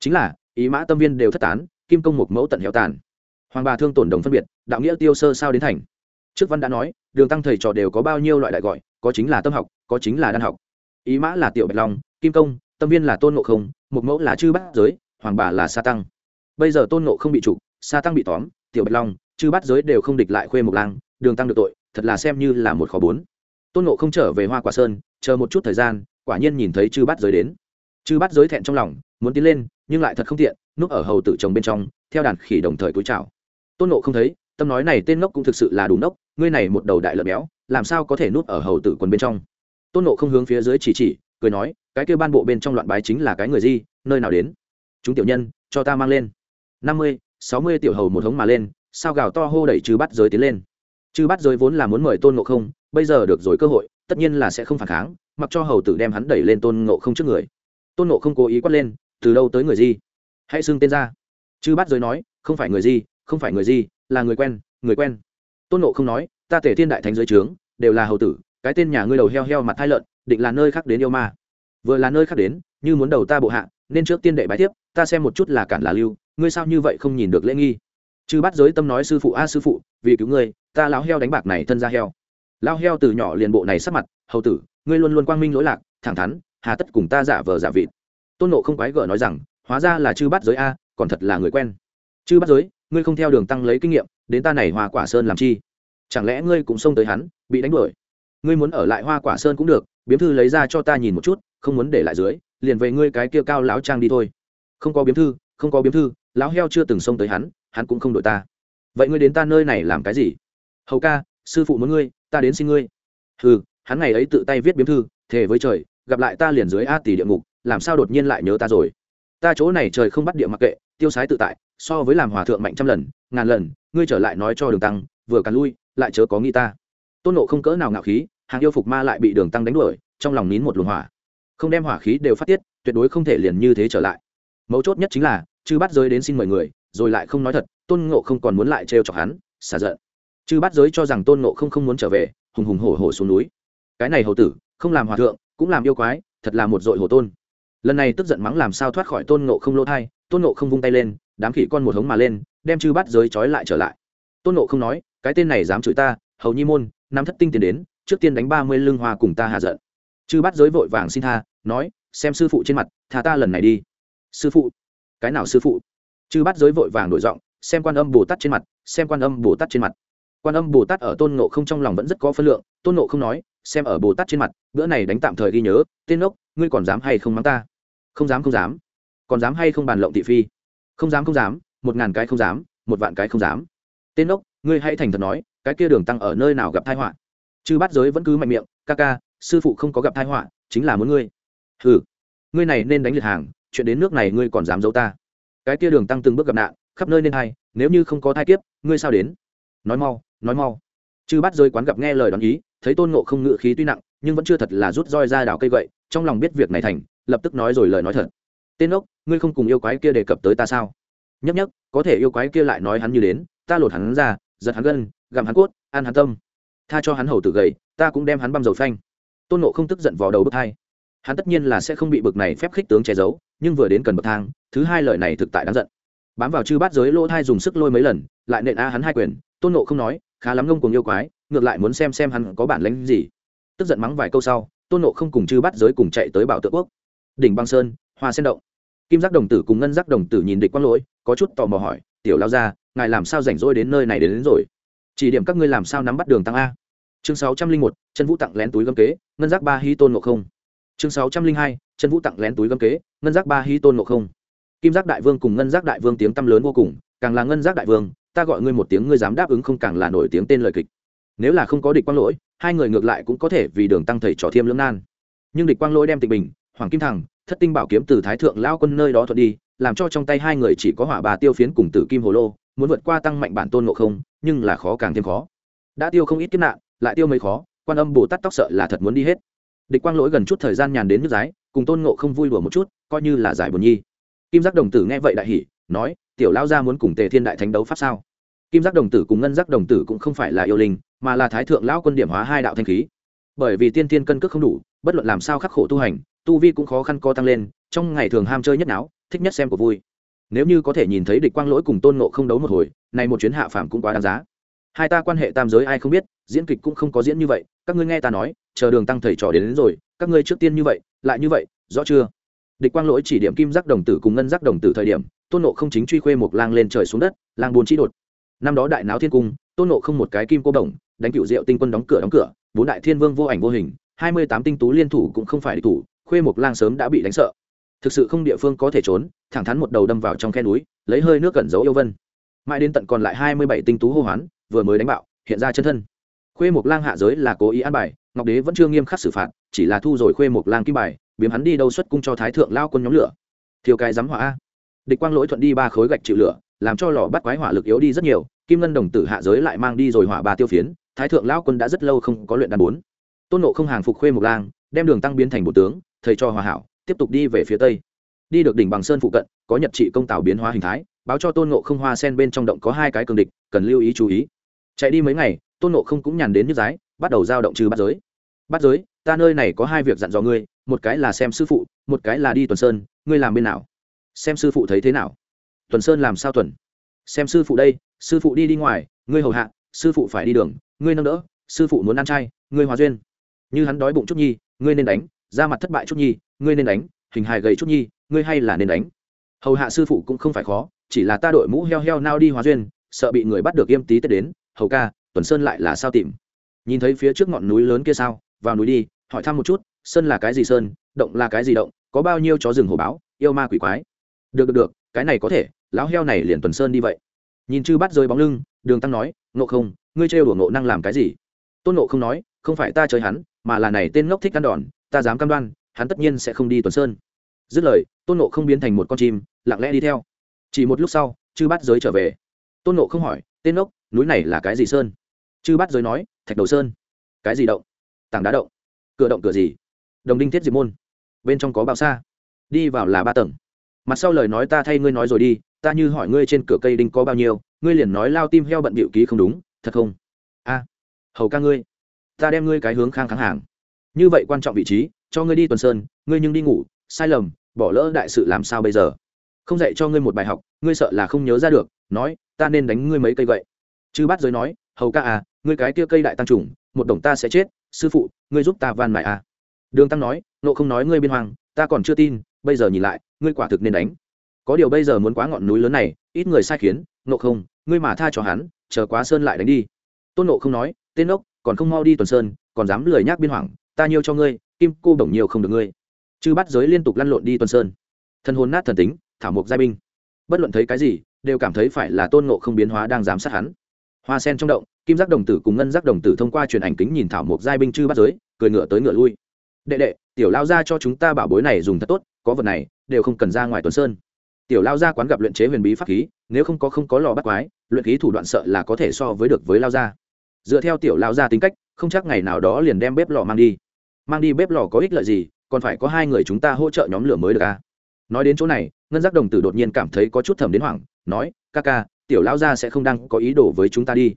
chính là, ý mã tâm viên đều thất tán, kim công một mẫu tận héo tàn. Hoàng bà thương tổn đồng phân biệt, đạo nghĩa tiêu sơ sao đến thành. Trước văn đã nói, đường tăng thầy trò đều có bao nhiêu loại đại gọi, có chính là tâm học, có chính là đan học. Ý mã là tiểu bạch long, kim công, tâm viên là tôn ngộ không một mẫu là chư bát giới, hoàng bà là sa tăng. Bây giờ tôn ngộ không bị chủ, sa tăng bị tóm, tiểu bạch long, chư bát giới đều không địch lại khuê một lang, đường tăng được tội, thật là xem như là một khó bốn. Tôn ngộ không trở về hoa quả sơn, chờ một chút thời gian, quả nhiên nhìn thấy chư bát giới đến chư bát giới thẹn trong lòng, muốn tiến lên, nhưng lại thật không tiện, núp ở hầu tử chồng bên trong, theo đàn khỉ đồng thời cúi chào. Tôn nộ không thấy, tâm nói này tên ngốc cũng thực sự là đủ ngốc, ngươi này một đầu đại lợn béo, làm sao có thể núp ở hầu tử quần bên trong? Tôn nộ không hướng phía dưới chỉ chỉ, cười nói, cái kêu ban bộ bên trong loạn bái chính là cái người gì, nơi nào đến? Chúng tiểu nhân, cho ta mang lên. Năm mươi, sáu mươi tiểu hầu một hống mà lên, sao gào to hô đẩy chư bắt giới tiến lên? Chư bắt giới vốn là muốn mời tôn nộ không, bây giờ được rồi cơ hội, tất nhiên là sẽ không phản kháng, mặc cho hầu tử đem hắn đẩy lên tôn nộ không trước người tôn nộ không cố ý quát lên, từ đâu tới người gì hãy xưng tên ra. Chư Bát giới nói, không phải người gì không phải người gì là người quen người quen. Tôn nộ không nói, ta tể thiên đại thánh giới trướng, đều là hầu tử, cái tên nhà ngươi đầu heo heo mặt thai lợn, định là nơi khác đến yêu ma. Vừa là nơi khác đến, như muốn đầu ta bộ hạ, nên trước tiên đệ bái tiếp, ta xem một chút là cản là lưu, ngươi sao như vậy không nhìn được lễ nghi? Chư bắt giới tâm nói, sư phụ a, sư phụ, vì cứu ngươi, ta lão heo đánh bạc này thân ra heo. Lao heo từ nhỏ liền bộ này sắp mặt, hầu tử, ngươi luôn luôn quang minh lỗi lạc, thẳng thắn hà tất cùng ta giả vờ giả vịt. Tôn nộ không quái gở nói rằng, hóa ra là chư bắt giới a, còn thật là người quen. Chư bắt giới, ngươi không theo đường tăng lấy kinh nghiệm, đến ta này hoa quả sơn làm chi? Chẳng lẽ ngươi cũng xông tới hắn, bị đánh đuổi? Ngươi muốn ở lại hoa quả sơn cũng được, biếm thư lấy ra cho ta nhìn một chút, không muốn để lại dưới, liền về ngươi cái kia cao lão trang đi thôi. Không có biếm thư, không có biếm thư, lão heo chưa từng xông tới hắn hắn cũng không đội ta. Vậy ngươi đến ta nơi này làm cái gì? Hầu ca, sư phụ muốn ngươi, ta đến xin ngươi. Ừ hắn ngày ấy tự tay viết biếm thư, thề với trời gặp lại ta liền dưới a tỷ địa ngục, làm sao đột nhiên lại nhớ ta rồi? Ta chỗ này trời không bắt địa mặc kệ, tiêu sái tự tại, so với làm hòa thượng mạnh trăm lần, ngàn lần, ngươi trở lại nói cho đường tăng, vừa càn lui, lại chớ có nghĩ ta. Tôn nộ không cỡ nào ngạo khí, hàng yêu phục ma lại bị đường tăng đánh đuổi, trong lòng nín một luồng hỏa. Không đem hỏa khí đều phát tiết, tuyệt đối không thể liền như thế trở lại. Mấu chốt nhất chính là, chư bắt giới đến xin mời người, rồi lại không nói thật, tôn ngộ không còn muốn lại trêu chọc hắn, xả giận. Chư bắt giới cho rằng tôn ngộ không không muốn trở về, hùng hùng hổ hổ xuống núi. Cái này hầu tử, không làm hòa thượng cũng làm yêu quái, thật là một dội hồ tôn. Lần này tức giận mắng làm sao thoát khỏi tôn nộ không lỗ thai, tôn nộ không vung tay lên, đám khỉ con một hống mà lên, đem chư bắt giới trói lại trở lại. Tôn nộ không nói, cái tên này dám chửi ta, hầu nhi môn nam thất tinh tiền đến, trước tiên đánh ba mươi lưng hoa cùng ta hạ giận. Chư bắt giới vội vàng xin tha, nói, xem sư phụ trên mặt thà ta lần này đi. Sư phụ? Cái nào sư phụ? Chư bắt giới vội vàng đổi giọng, xem quan âm bồ tát trên mặt, xem quan âm bồ tát trên mặt. Quan âm bồ tát ở tôn nộ không trong lòng vẫn rất có phân lượng, tôn nộ không nói xem ở bồ tát trên mặt, bữa này đánh tạm thời ghi nhớ, tên ốc ngươi còn dám hay không mắng ta? Không dám không dám. Còn dám hay không bàn lộng thị phi? Không dám không dám, một ngàn cái không dám, một vạn cái không dám. Tên ốc ngươi hãy thành thật nói, cái kia đường tăng ở nơi nào gặp tai họa? Chư bát giới vẫn cứ mạnh miệng, ca ca, sư phụ không có gặp tai họa, chính là muốn ngươi. Hừ, ngươi này nên đánh liệt hàng, chuyện đến nước này ngươi còn dám giấu ta. Cái kia đường tăng từng bước gặp nạn, khắp nơi nên hay, nếu như không có thai kiếp, ngươi sao đến? Nói mau nói mau. Chư bát giới quán gặp nghe lời đón ý thấy tôn ngộ không ngự khí tuy nặng, nhưng vẫn chưa thật là rút roi ra đảo cây gậy, trong lòng biết việc này thành, lập tức nói rồi lời nói thật. Tên ốc, ngươi không cùng yêu quái kia đề cập tới ta sao? Nhấp nhấp có thể yêu quái kia lại nói hắn như đến, ta lột hắn ra, giật hắn gân, gặm hắn cốt, ăn hắn tâm. Tha cho hắn hầu tử gầy, ta cũng đem hắn băm dầu phanh. Tôn nộ không tức giận vào đầu bức thai hắn tất nhiên là sẽ không bị bực này phép khích tướng che giấu, nhưng vừa đến cần bậc thang, thứ hai lời này thực tại đáng giận. Bám vào chư bát giới lỗ thai dùng sức lôi mấy lần, lại nện a hắn hai quyền, tôn nộ không nói, khá lắm ngông cùng yêu quái ngược lại muốn xem xem hắn có bản lĩnh gì. Tức giận mắng vài câu sau tôn nộ không cùng chư bắt giới cùng chạy tới bảo tượng quốc. Đỉnh băng sơn hoa sen động. Kim giác đồng tử cùng ngân giác đồng tử nhìn địch quang lỗi có chút tò mò hỏi tiểu lao ra ngài làm sao rảnh rỗi đến nơi này đến, đến rồi? Chỉ điểm các ngươi làm sao nắm bắt đường tăng a. Chương sáu trăm linh một chân vũ tặng lén túi gấm kế ngân giác ba hy tôn nộ không. Chương sáu trăm linh hai chân vũ tặng lén túi gấm kế ngân giác ba hy tôn nộ không. Kim giác đại vương cùng ngân giác đại vương tiếng tăm lớn vô cùng càng là ngân giác đại vương ta gọi ngươi một tiếng ngươi dám đáp ứng không càng là nổi tiếng tên lời kịch nếu là không có địch quang lỗi, hai người ngược lại cũng có thể vì đường tăng thầy trò thiêm lưỡng nan. Nhưng địch quang lỗi đem tịch bình, hoàng kim thằng, thất tinh bảo kiếm từ thái thượng lao quân nơi đó thuận đi, làm cho trong tay hai người chỉ có hỏa bà tiêu phiến cùng tử kim hồ lô, muốn vượt qua tăng mạnh bản tôn ngộ không, nhưng là khó càng thêm khó. Đã tiêu không ít kiếp nạn, lại tiêu mấy khó, quan âm bồ tát tóc sợ là thật muốn đi hết. Địch quang lỗi gần chút thời gian nhàn đến nước giái, cùng tôn ngộ không vui đùa một chút, coi như là giải buồn nhi. Kim giác đồng tử nghe vậy đại hỉ, nói, tiểu lao gia muốn cùng tề thiên đại thánh đấu pháp sao? Kim giác đồng tử cùng ngân giác đồng tử cũng không phải là yêu linh mà là thái thượng lão quân điểm hóa hai đạo thanh khí. Bởi vì tiên tiên cân cước không đủ bất luận làm sao khắc khổ tu hành tu vi cũng khó khăn co tăng lên trong ngày thường ham chơi nhất não thích nhất xem của vui. Nếu như có thể nhìn thấy địch quang lỗi cùng tôn nộ không đấu một hồi này một chuyến hạ phàm cũng quá đáng giá. Hai ta quan hệ tam giới ai không biết diễn kịch cũng không có diễn như vậy các ngươi nghe ta nói chờ đường tăng thầy trò đến, đến rồi các ngươi trước tiên như vậy lại như vậy rõ chưa? Địch quang lỗi chỉ điểm kim giác đồng tử cùng ngân giác đồng tử thời điểm tôn nộ không chính truy khuê một lang lên trời xuống đất lang buồn chỉ đột. Năm đó đại náo thiên cung tôn nộ không một cái kim cô đồng đánh cựu diệu tinh quân đóng cửa đóng cửa, bốn đại thiên vương vô ảnh vô hình, hai mươi tám tinh tú liên thủ cũng không phải địch thủ, khuê một lang sớm đã bị đánh sợ. Thực sự không địa phương có thể trốn, thẳng thắn một đầu đâm vào trong khe núi, lấy hơi nước cẩn giấu yêu vân. Mãi đến tận còn lại hai mươi bảy tinh tú hô hoán, vừa mới đánh bạo, hiện ra chân thân. Khuê một lang hạ giới là cố ý an bài, ngọc đế vẫn chưa nghiêm khắc xử phạt, chỉ là thu rồi khuê một lang kim bài, biếm hắn đi đâu xuất cung cho thái thượng lao quân nhóm lửa. Thiều cái giám hỏa địch quang lỗi thuận đi ba khối gạch chịu lửa, làm cho lò bắt quái hỏa lực yếu đi rất nhiều, kim ngân đồng tử hạ giới lại mang đi rồi hỏa ba tiêu phiến thái thượng lao quân đã rất lâu không có luyện đàn bốn. Tôn nộ không hàng phục khuê một lang, đem đường tăng biến thành bộ tướng, thầy cho hòa hảo, tiếp tục đi về phía tây. Đi được đỉnh bằng sơn phụ cận, có nhật trị công tàu biến hóa hình thái, báo cho tôn nộ không hoa sen bên trong động có hai cái cường địch, cần lưu ý chú ý. Chạy đi mấy ngày, tôn nộ không cũng nhàn đến như giái, bắt đầu giao động trừ bắt giới. Bắt giới, ta nơi này có hai việc dặn dò ngươi, một cái là xem sư phụ, một cái là đi tuần sơn, ngươi làm bên nào? Xem sư phụ thấy thế nào? Tuần sơn làm sao tuần? Xem sư phụ đây, sư phụ đi đi ngoài, ngươi hầu hạ, sư phụ phải đi đường ngươi nâng đỡ, sư phụ muốn ăn chay, ngươi hòa duyên. Như hắn đói bụng chút nhi, ngươi nên đánh ra mặt thất bại chút nhi, ngươi nên đánh, hình hài gầy chút nhi, ngươi hay là nên đánh. Hầu hạ sư phụ cũng không phải khó, chỉ là ta đội mũ heo heo nao đi hóa duyên, sợ bị người bắt được yêm tí tết đến, hầu ca, tuần sơn lại là sao tìm. Nhìn thấy phía trước ngọn núi lớn kia sao, vào núi đi, hỏi thăm một chút, sơn là cái gì sơn, động là cái gì động, có bao nhiêu chó rừng hổ báo, yêu ma quỷ quái. Được được được, cái này có thể, lão heo này liền tuần sơn đi vậy. Nhìn chư bắt rơi bóng lưng, đường tăng nói, ngộ không ngươi trêu đùa nộ năng làm cái gì? Tôn nộ không nói, không phải ta chơi hắn, mà là này tên ngốc thích ăn đòn, ta dám cam đoan, hắn tất nhiên sẽ không đi tuần sơn. Dứt lời, tôn nộ không biến thành một con chim, lặng lẽ đi theo. Chỉ một lúc sau, chư Bát giới trở về. Tôn nộ không hỏi, tên ngốc, núi này là cái gì sơn? Chư Bát giới nói, thạch đầu sơn. Cái gì động? Tảng đá động. Cửa động cửa gì? Đồng đinh thiết diệp môn. Bên trong có bao xa? Đi vào là ba tầng. Mặt sau lời nói ta thay ngươi nói rồi đi, ta như hỏi ngươi trên cửa cây đinh có bao nhiêu, ngươi liền nói lao tim heo bận bịu ký không đúng thật không? A, hầu ca ngươi, ta đem ngươi cái hướng khang kháng hàng. Như vậy quan trọng vị trí, cho ngươi đi tuần sơn, ngươi nhưng đi ngủ, sai lầm, bỏ lỡ đại sự làm sao bây giờ? Không dạy cho ngươi một bài học, ngươi sợ là không nhớ ra được, nói, ta nên đánh ngươi mấy cây vậy chư bát giới nói, hầu ca à ngươi cái kia cây đại tăng trùng, một đồng ta sẽ chết, sư phụ, ngươi giúp ta van mại à. Đường tăng nói, nộ không nói ngươi biên hoàng ta còn chưa tin, bây giờ nhìn lại, ngươi quả thực nên đánh. Có điều bây giờ muốn quá ngọn núi lớn này, ít người sai khiến, nộ không, ngươi mà tha cho hắn chờ quá sơn lại đánh đi. Tôn nộ không nói, tên ốc còn không mau đi tuần sơn, còn dám lười nhác biên hoàng ta nhiều cho ngươi, kim cô đồng nhiều không được ngươi. Chư bắt giới liên tục lăn lộn đi tuần sơn. Thân hồn nát thần tính, thảo mộc giai binh. Bất luận thấy cái gì, đều cảm thấy phải là tôn nộ không biến hóa đang giám sát hắn. Hoa sen trong động, kim giác đồng tử cùng ngân giác đồng tử thông qua truyền ảnh kính nhìn thảo mộc giai binh chư bắt giới, cười ngựa tới ngựa lui. Đệ đệ, tiểu lao ra cho chúng ta bảo bối này dùng thật tốt, có vật này, đều không cần ra ngoài tuần sơn. Tiểu lao ra quán gặp luyện chế huyền bí pháp khí, nếu không có không có lò bắt quái luyện khí thủ đoạn sợ là có thể so với được với lao gia. dựa theo tiểu lao gia tính cách, không chắc ngày nào đó liền đem bếp lò mang đi. Mang đi bếp lò có ích lợi gì, còn phải có hai người chúng ta hỗ trợ nhóm lửa mới được à? Nói đến chỗ này, ngân giác đồng tử đột nhiên cảm thấy có chút thầm đến hoảng, nói, ca ca, tiểu lao gia sẽ không đang có ý đồ với chúng ta đi.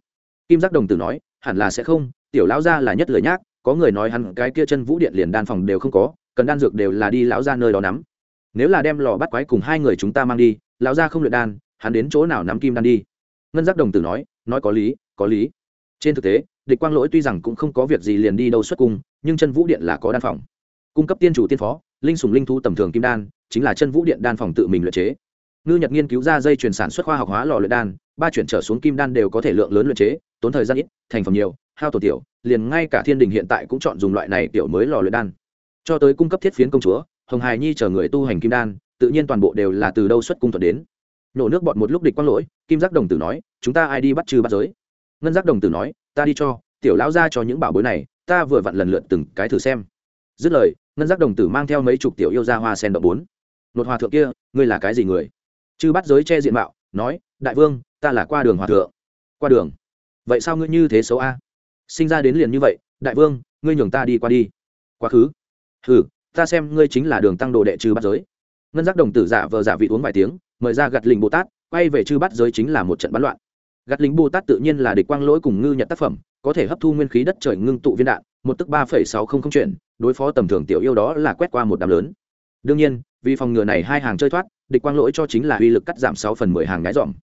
Kim giác đồng tử nói, hẳn là sẽ không, tiểu lao gia là nhất lời nhác, có người nói hắn cái kia chân vũ điện liền đan phòng đều không có, cần đan dược đều là đi lão gia nơi đó nắm. Nếu là đem lò bắt quái cùng hai người chúng ta mang đi, lão gia không luyện đan, hắn đến chỗ nào nắm kim đan đi? Ngân giác đồng tử nói nói có lý có lý. Trên thực tế, địch quang lỗi tuy rằng cũng không có việc gì liền đi đâu xuất cung, nhưng chân vũ điện là có đan phòng. Cung cấp tiên chủ tiên phó, linh sùng linh thu tầm thường kim đan, chính là chân vũ điện đan phòng tự mình luyện chế. Ngư nhật nghiên cứu ra dây chuyển sản xuất khoa học hóa lò luyện đan, ba chuyển trở xuống kim đan đều có thể lượng lớn luyện chế, tốn thời gian ít, thành phẩm nhiều, hao tổ tiểu, liền ngay cả thiên đình hiện tại cũng chọn dùng loại này tiểu mới lò luyện đan. Cho tới cung cấp thiết phiến công chúa, hồng hài nhi chờ người tu hành kim đan, tự nhiên toàn bộ đều là từ đâu xuất cung thuật đến nổ nước bọt một lúc địch quang lỗi, kim giác đồng tử nói, chúng ta ai đi bắt trừ bắt giới? Ngân giác đồng tử nói, ta đi cho, tiểu lão ra cho những bảo bối này, ta vừa vặn lần lượt từng cái thử xem. Dứt lời, ngân giác đồng tử mang theo mấy chục tiểu yêu ra hoa sen đậu bốn. Nột hòa thượng kia, ngươi là cái gì người? Chư bắt giới che diện mạo, nói, đại vương, ta là qua đường hòa thượng. Qua đường? Vậy sao ngươi như thế xấu a? Sinh ra đến liền như vậy, đại vương, ngươi nhường ta đi qua đi. Quá khứ? Hừ, ta xem ngươi chính là đường tăng đồ đệ chư bắt giới. Ngân giác đồng tử giả vờ giả vị uống vài tiếng mời ra gặt linh bồ tát, quay về chư bắt giới chính là một trận bắn loạn. Gặt lính bồ tát tự nhiên là địch quang lỗi cùng ngư nhật tác phẩm, có thể hấp thu nguyên khí đất trời ngưng tụ viên đạn, một tức ba phẩy sáu không không chuyển, đối phó tầm thường tiểu yêu đó là quét qua một đám lớn. Đương nhiên, vì phòng ngừa này hai hàng chơi thoát, địch quang lỗi cho chính là uy lực cắt giảm sáu phần mười hàng ngái dòm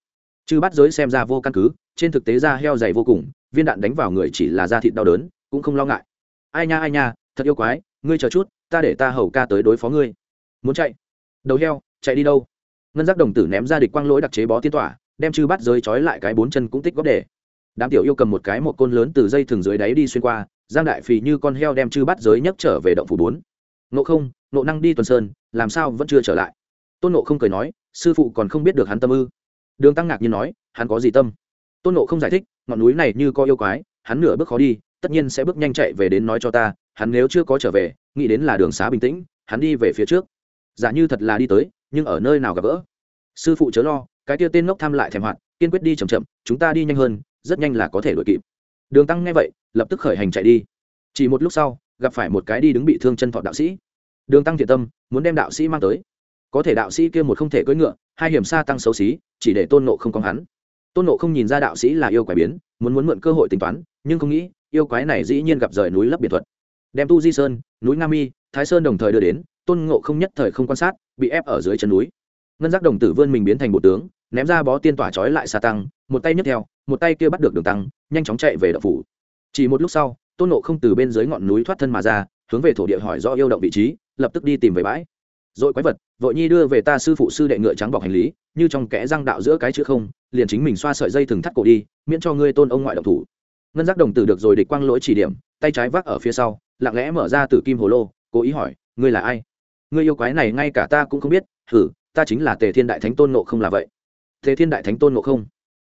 chư bắt giới xem ra vô căn cứ, trên thực tế da heo dày vô cùng, viên đạn đánh vào người chỉ là da thịt đau đớn, cũng không lo ngại. Ai nha ai nha, thật yêu quái, ngươi chờ chút, ta để ta hầu ca tới đối phó ngươi. Muốn chạy? Đầu heo, chạy đi đâu? Ngân giác đồng tử ném ra địch quang lỗi đặc chế bó tiên tỏa, đem chư bắt giới trói lại cái bốn chân cũng tích góp để. Đám tiểu yêu cầm một cái một côn lớn từ dây thừng dưới đáy đi xuyên qua, giang đại phì như con heo đem chư bắt giới nhấc trở về động phủ bốn. Nộ không nộ năng đi tuần sơn, làm sao vẫn chưa trở lại? Tôn nộ không cười nói, sư phụ còn không biết được hắn tâm ư. Đường tăng ngạc nhiên nói, hắn có gì tâm? Tôn nộ không giải thích, ngọn núi này như có yêu quái, hắn nửa bước khó đi, tất nhiên sẽ bước nhanh chạy về đến nói cho ta, hắn nếu chưa có trở về, nghĩ đến là đường xá bình tĩnh, hắn đi về phía trước. Giả như thật là đi tới nhưng ở nơi nào gặp gỡ? Sư phụ chớ lo, cái tia tên ngốc tham lại thèm hoạt, kiên quyết đi chậm chậm, chúng ta đi nhanh hơn, rất nhanh là có thể đuổi kịp. Đường tăng nghe vậy, lập tức khởi hành chạy đi. Chỉ một lúc sau, gặp phải một cái đi đứng bị thương chân thọ đạo sĩ. Đường tăng thiện tâm, muốn đem đạo sĩ mang tới. Có thể đạo sĩ kia một không thể cưỡi ngựa, hai hiểm xa tăng xấu xí, chỉ để tôn nộ không có hắn. Tôn nộ không nhìn ra đạo sĩ là yêu quái biến, muốn muốn mượn cơ hội tính toán, nhưng không nghĩ, yêu quái này dĩ nhiên gặp rời núi lấp biệt thuật. Đem tu di sơn, núi nga mi, thái sơn đồng thời đưa đến tôn ngộ không nhất thời không quan sát, bị ép ở dưới chân núi. Ngân giác đồng tử vươn mình biến thành một tướng, ném ra bó tiên tỏa trói lại xa tăng, một tay nhấc theo, một tay kia bắt được đường tăng, nhanh chóng chạy về đậu phủ. Chỉ một lúc sau, tôn nộ không từ bên dưới ngọn núi thoát thân mà ra, hướng về thổ địa hỏi rõ yêu động vị trí, lập tức đi tìm về bãi. Rồi quái vật, vội nhi đưa về ta sư phụ sư đệ ngựa trắng bọc hành lý, như trong kẽ răng đạo giữa cái chữ không, liền chính mình xoa sợi dây thừng thắt cổ đi, miễn cho ngươi tôn ông ngoại động thủ. Ngân giác đồng tử được rồi địch quang lỗi chỉ điểm, tay trái vác ở phía sau, lặng lẽ mở ra từ kim hồ lô, cố ý hỏi, ngươi là ai? Ngươi yêu quái này ngay cả ta cũng không biết thử ta chính là tề thiên đại thánh tôn nộ không là vậy. Tề thiên đại thánh tôn nộ không?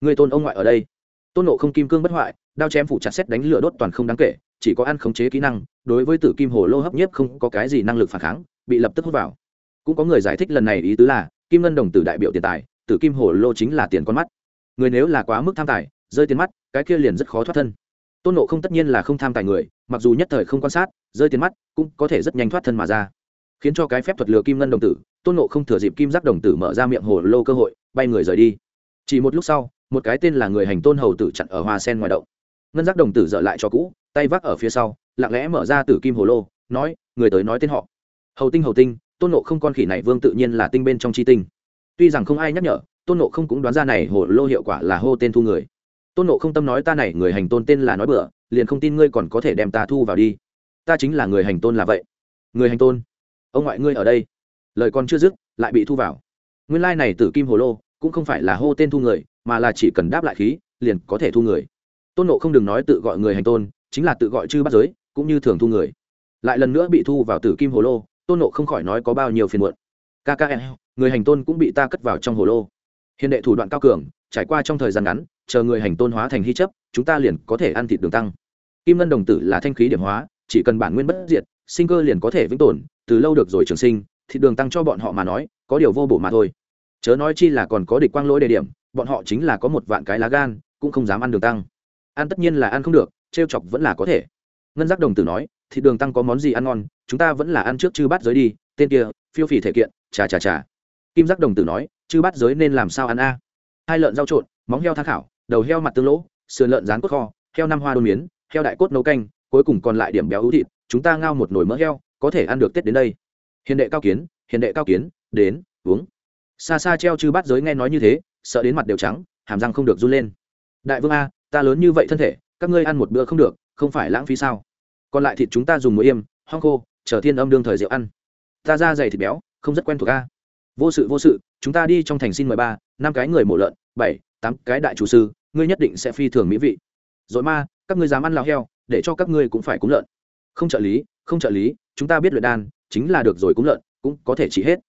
Ngươi tôn ông ngoại ở đây. Tôn nộ không kim cương bất hoại, đao chém phủ chặt xét đánh lửa đốt toàn không đáng kể, chỉ có ăn khống chế kỹ năng, đối với tử kim hồ lô hấp nhiếp không có cái gì năng lực phản kháng, bị lập tức hút vào. Cũng có người giải thích lần này ý tứ là, kim ngân đồng tử đại biểu tiền tài, tử kim hồ lô chính là tiền con mắt. Người nếu là quá mức tham tài, rơi tiền mắt, cái kia liền rất khó thoát thân. Tôn nộ không tất nhiên là không tham tài người, mặc dù nhất thời không quan sát, rơi tiền mắt, cũng có thể rất nhanh thoát thân mà ra khiến cho cái phép thuật lừa kim ngân đồng tử, tôn nộ không thừa dịp kim giác đồng tử mở ra miệng hồ lô cơ hội, bay người rời đi. Chỉ một lúc sau, một cái tên là người hành tôn hầu tử chặn ở hoa sen ngoài động. Ngân giác đồng tử dở lại cho cũ, tay vác ở phía sau, lặng lẽ mở ra tử kim hồ lô, nói, người tới nói tên họ. Hầu tinh hầu tinh, tôn nộ không con khỉ này vương tự nhiên là tinh bên trong chi tinh. Tuy rằng không ai nhắc nhở, tôn nộ không cũng đoán ra này hồ lô hiệu quả là hô tên thu người. Tôn nộ không tâm nói, ta này người hành tôn tên là nói bừa, liền không tin ngươi còn có thể đem ta thu vào đi. Ta chính là người hành tôn là vậy. Người hành tôn? Ông ngoại ngươi ở đây. Lời còn chưa dứt, lại bị thu vào. Nguyên lai này tử kim hồ lô cũng không phải là hô tên thu người, mà là chỉ cần đáp lại khí, liền có thể thu người. Tôn nộ không đừng nói tự gọi người hành tôn, chính là tự gọi chư bắt giới, cũng như thường thu người. Lại lần nữa bị thu vào tử kim hồ lô, tôn nộ không khỏi nói có bao nhiêu phiền muộn. Kkl người hành tôn cũng bị ta cất vào trong hồ lô. Hiện đệ thủ đoạn cao cường, trải qua trong thời gian ngắn, chờ người hành tôn hóa thành hy chấp, chúng ta liền có thể ăn thịt đường tăng. Kim ngân đồng tử là thanh khí điểm hóa, chỉ cần bản nguyên bất diệt sinh cơ liền có thể vĩnh tồn, từ lâu được rồi trường sinh thì đường tăng cho bọn họ mà nói, có điều vô bổ mà thôi. Chớ nói chi là còn có địch quang lỗi đề điểm, bọn họ chính là có một vạn cái lá gan, cũng không dám ăn đường tăng. Ăn tất nhiên là ăn không được, trêu chọc vẫn là có thể. Ngân giác đồng tử nói thì đường tăng có món gì ăn ngon, chúng ta vẫn là ăn trước chư bát giới đi, tên kia, phiêu phì thể kiện, chà chà chà. Kim giác đồng tử nói, chư bát giới nên làm sao ăn a? Hai lợn rau trộn, móng heo tham khảo, đầu heo mặt tương lỗ, sườn lợn rán cốt kho, heo năm hoa đôn miến, heo đại cốt nấu canh, cuối cùng còn lại điểm béo ưu thịt chúng ta ngao một nồi mỡ heo, có thể ăn được tết đến đây. Hiền đệ cao kiến, hiền đệ cao kiến, đến, uống. Xa xa treo chư bát giới nghe nói như thế, sợ đến mặt đều trắng, hàm răng không được run lên. Đại vương a, ta lớn như vậy thân thể, các ngươi ăn một bữa không được, không phải lãng phí sao? Còn lại thịt chúng ta dùng muối yêm hoang khô, chờ thiên âm đương thời rượu ăn. Ta ra dày thịt béo, không rất quen thuộc a. Vô sự vô sự, chúng ta đi trong thành xin mười ba, năm cái người mổ lợn, bảy, tám cái đại chủ sư, ngươi nhất định sẽ phi thường mỹ vị. Rồi ma, các ngươi dám ăn lao heo, để cho các ngươi cũng phải cúng lợn không trợ lý, không trợ lý, chúng ta biết luyện đan, chính là được rồi cũng lợn, cũng có thể trị hết.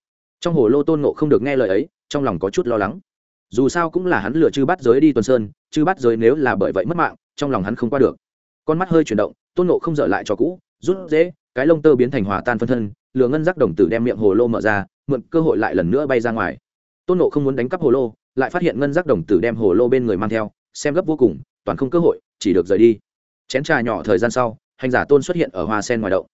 Trong hồ lô tôn nộ không được nghe lời ấy, trong lòng có chút lo lắng. Dù sao cũng là hắn lừa chư bắt giới đi tuần sơn, chư bắt giới nếu là bởi vậy mất mạng, trong lòng hắn không qua được. Con mắt hơi chuyển động, tôn nộ không dở lại cho cũ, rút dễ, cái lông tơ biến thành hòa tan phân thân lừa ngân giác đồng tử đem miệng hồ lô mở ra, mượn cơ hội lại lần nữa bay ra ngoài. Tôn nộ không muốn đánh cắp hồ lô, lại phát hiện ngân giác đồng tử đem hồ lô bên người mang theo, xem gấp vô cùng, toàn không cơ hội, chỉ được rời đi. Chén trà nhỏ thời gian sau hành giả tôn xuất hiện ở hoa sen ngoài đậu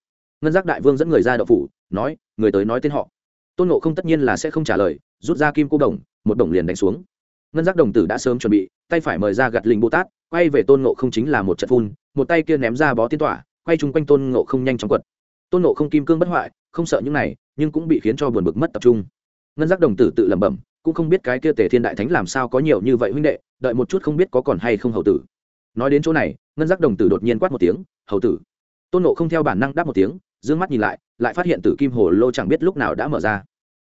ngân giác đại vương dẫn người ra đậu phủ, nói, người tới nói tên họ. Tôn nộ không tất nhiên là sẽ không trả lời, rút ra kim cô đồng, một đồng liền đánh xuống. Ngân giác đồng tử đã sớm chuẩn bị, tay phải mời ra gặt linh bồ tát, quay về tôn nộ không chính là một trận phun, một tay kia ném ra bó tiên tỏa, quay chung quanh tôn nộ không nhanh chóng quật. Tôn nộ không kim cương bất hoại, không sợ những này, nhưng cũng bị khiến cho buồn bực mất tập trung. Ngân giác đồng tử tự lẩm bẩm, cũng không biết cái kia tề thiên đại thánh làm sao có nhiều như vậy huynh đệ, đợi một chút không biết có còn hay không hầu tử nói đến chỗ này, ngân giác đồng tử đột nhiên quát một tiếng, hầu tử. Tôn nộ không theo bản năng đáp một tiếng d ư ơ n g mắt nhìn lại lại phát hiện tử kim hồ lô chẳng biết lúc nào đã mở ra.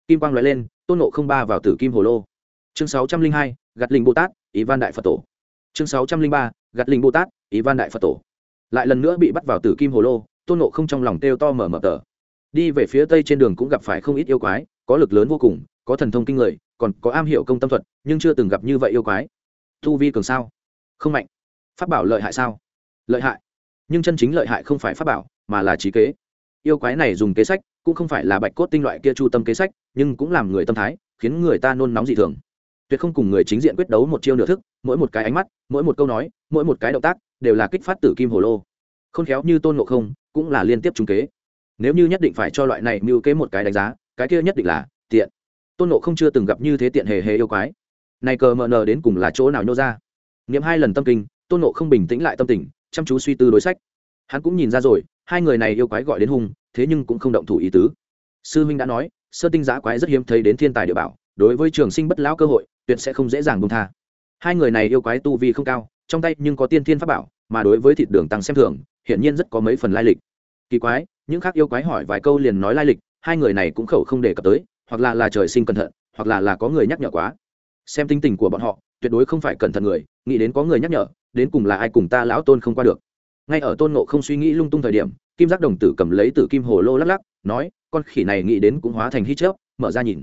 Kim quang l lên, tôn nộ không ba vào tử kim hồ lô. Chương sáu trăm linh hai, gạt linh bồ tát, ý văn đại phật tổ. Chương sáu trăm linh ba, gạt linh bồ tát, ý văn đại phật tổ. Lại lần nữa bị bắt vào tử kim hồ lô, tôn nộ không trong lòng têu to mở mở tờ. Đi về phía tây trên đường cũng gặp phải không ít yêu quái, có lực lớn vô cùng, có thần thông kinh người, còn có am hiểu công tâm thuật, nhưng chưa từng gặp như vậy yêu quái. Thu vi cường sao? Không mạnh pháp bảo lợi hại sao? Lợi hại. Nhưng chân chính lợi hại không phải pháp bảo, mà là trí kế. Yêu quái này dùng kế sách, cũng không phải là bạch cốt tinh loại kia chu tâm kế sách, nhưng cũng làm người tâm thái, khiến người ta nôn nóng dị thường. Tuyệt không cùng người chính diện quyết đấu một chiêu nửa thức, mỗi một cái ánh mắt, mỗi một câu nói, mỗi một cái động tác, đều là kích phát tử kim hồ lô. Khôn khéo như tôn ngộ không, cũng là liên tiếp trúng kế. Nếu như nhất định phải cho loại này mưu kế một cái đánh giá, cái kia nhất định là tiện. Tôn ngộ không chưa từng gặp như thế tiện hề hề yêu quái. Này cờ mờ nờ đến cùng là chỗ nào nhô ra? Nghiệm hai lần tâm kinh tôn nộ không bình tĩnh lại tâm tình, chăm chú suy tư đối sách. Hắn cũng nhìn ra rồi, hai người này yêu quái gọi đến hung, thế nhưng cũng không động thủ ý tứ. Sư huynh đã nói, sơ tinh giã quái rất hiếm thấy đến thiên tài địa bảo, đối với trường sinh bất lão cơ hội, tuyệt sẽ không dễ dàng bông tha. Hai người này yêu quái tu vi không cao, trong tay nhưng có tiên thiên pháp bảo, mà đối với thịt đường tăng xem thường, hiển nhiên rất có mấy phần lai lịch. Kỳ quái, những khác yêu quái hỏi vài câu liền nói lai lịch, hai người này cũng khẩu không đề cập tới, hoặc là là trời sinh cẩn thận, hoặc là là có người nhắc nhở quá. Xem tinh tình của bọn họ tuyệt đối không phải cẩn thận người, nghĩ đến có người nhắc nhở, đến cùng là ai cùng ta lão tôn không qua được. Ngay ở tôn nộ không suy nghĩ lung tung thời điểm, kim giác đồng tử cầm lấy từ kim hồ lô lắc lắc, nói, con khỉ này nghĩ đến cũng hóa thành hít chớp, mở ra nhìn.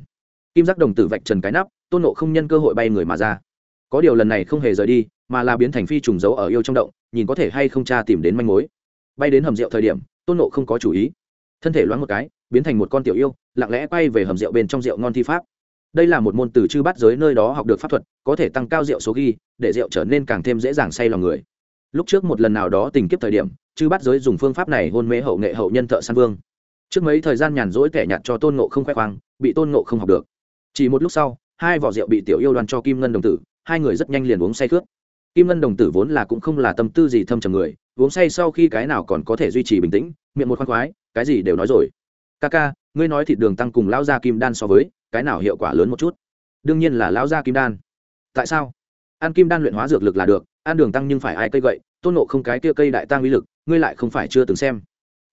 Kim giác đồng tử vạch trần cái nắp, tôn nộ không nhân cơ hội bay người mà ra. Có điều lần này không hề rời đi, mà là biến thành phi trùng giấu ở yêu trong động, nhìn có thể hay không cha tìm đến manh mối. Bay đến hầm rượu thời điểm, tôn nộ không có chủ ý. Thân thể loáng một cái, biến thành một con tiểu yêu, lặng lẽ quay về hầm rượu bên trong rượu ngon thi pháp đây là một môn từ chư bắt giới nơi đó học được pháp thuật, có thể tăng cao rượu số ghi, để rượu trở nên càng thêm dễ dàng say lòng người. Lúc trước một lần nào đó tình kiếp thời điểm, chư bắt giới dùng phương pháp này hôn mê hậu nghệ hậu nhân thợ săn vương. Trước mấy thời gian nhàn rỗi kẻ nhặt cho tôn ngộ không khoe khoang, bị tôn ngộ không học được. Chỉ một lúc sau, hai vỏ rượu bị tiểu yêu đoàn cho kim ngân đồng tử, hai người rất nhanh liền uống say khướt. Kim ngân đồng tử vốn là cũng không là tâm tư gì thâm trầm người, uống say sau khi cái nào còn có thể duy trì bình tĩnh, miệng một khoan khoái, cái gì đều nói rồi. Ca ca, ngươi nói thịt đường tăng cùng lao ra kim đan so với cái nào hiệu quả lớn một chút? Đương nhiên là lão gia kim đan. Tại sao? Ăn kim đan luyện hóa dược lực là được, ăn đường tăng nhưng phải ai cây gậy, tôn nộ không cái kia cây đại tăng uy lực, ngươi lại không phải chưa từng xem.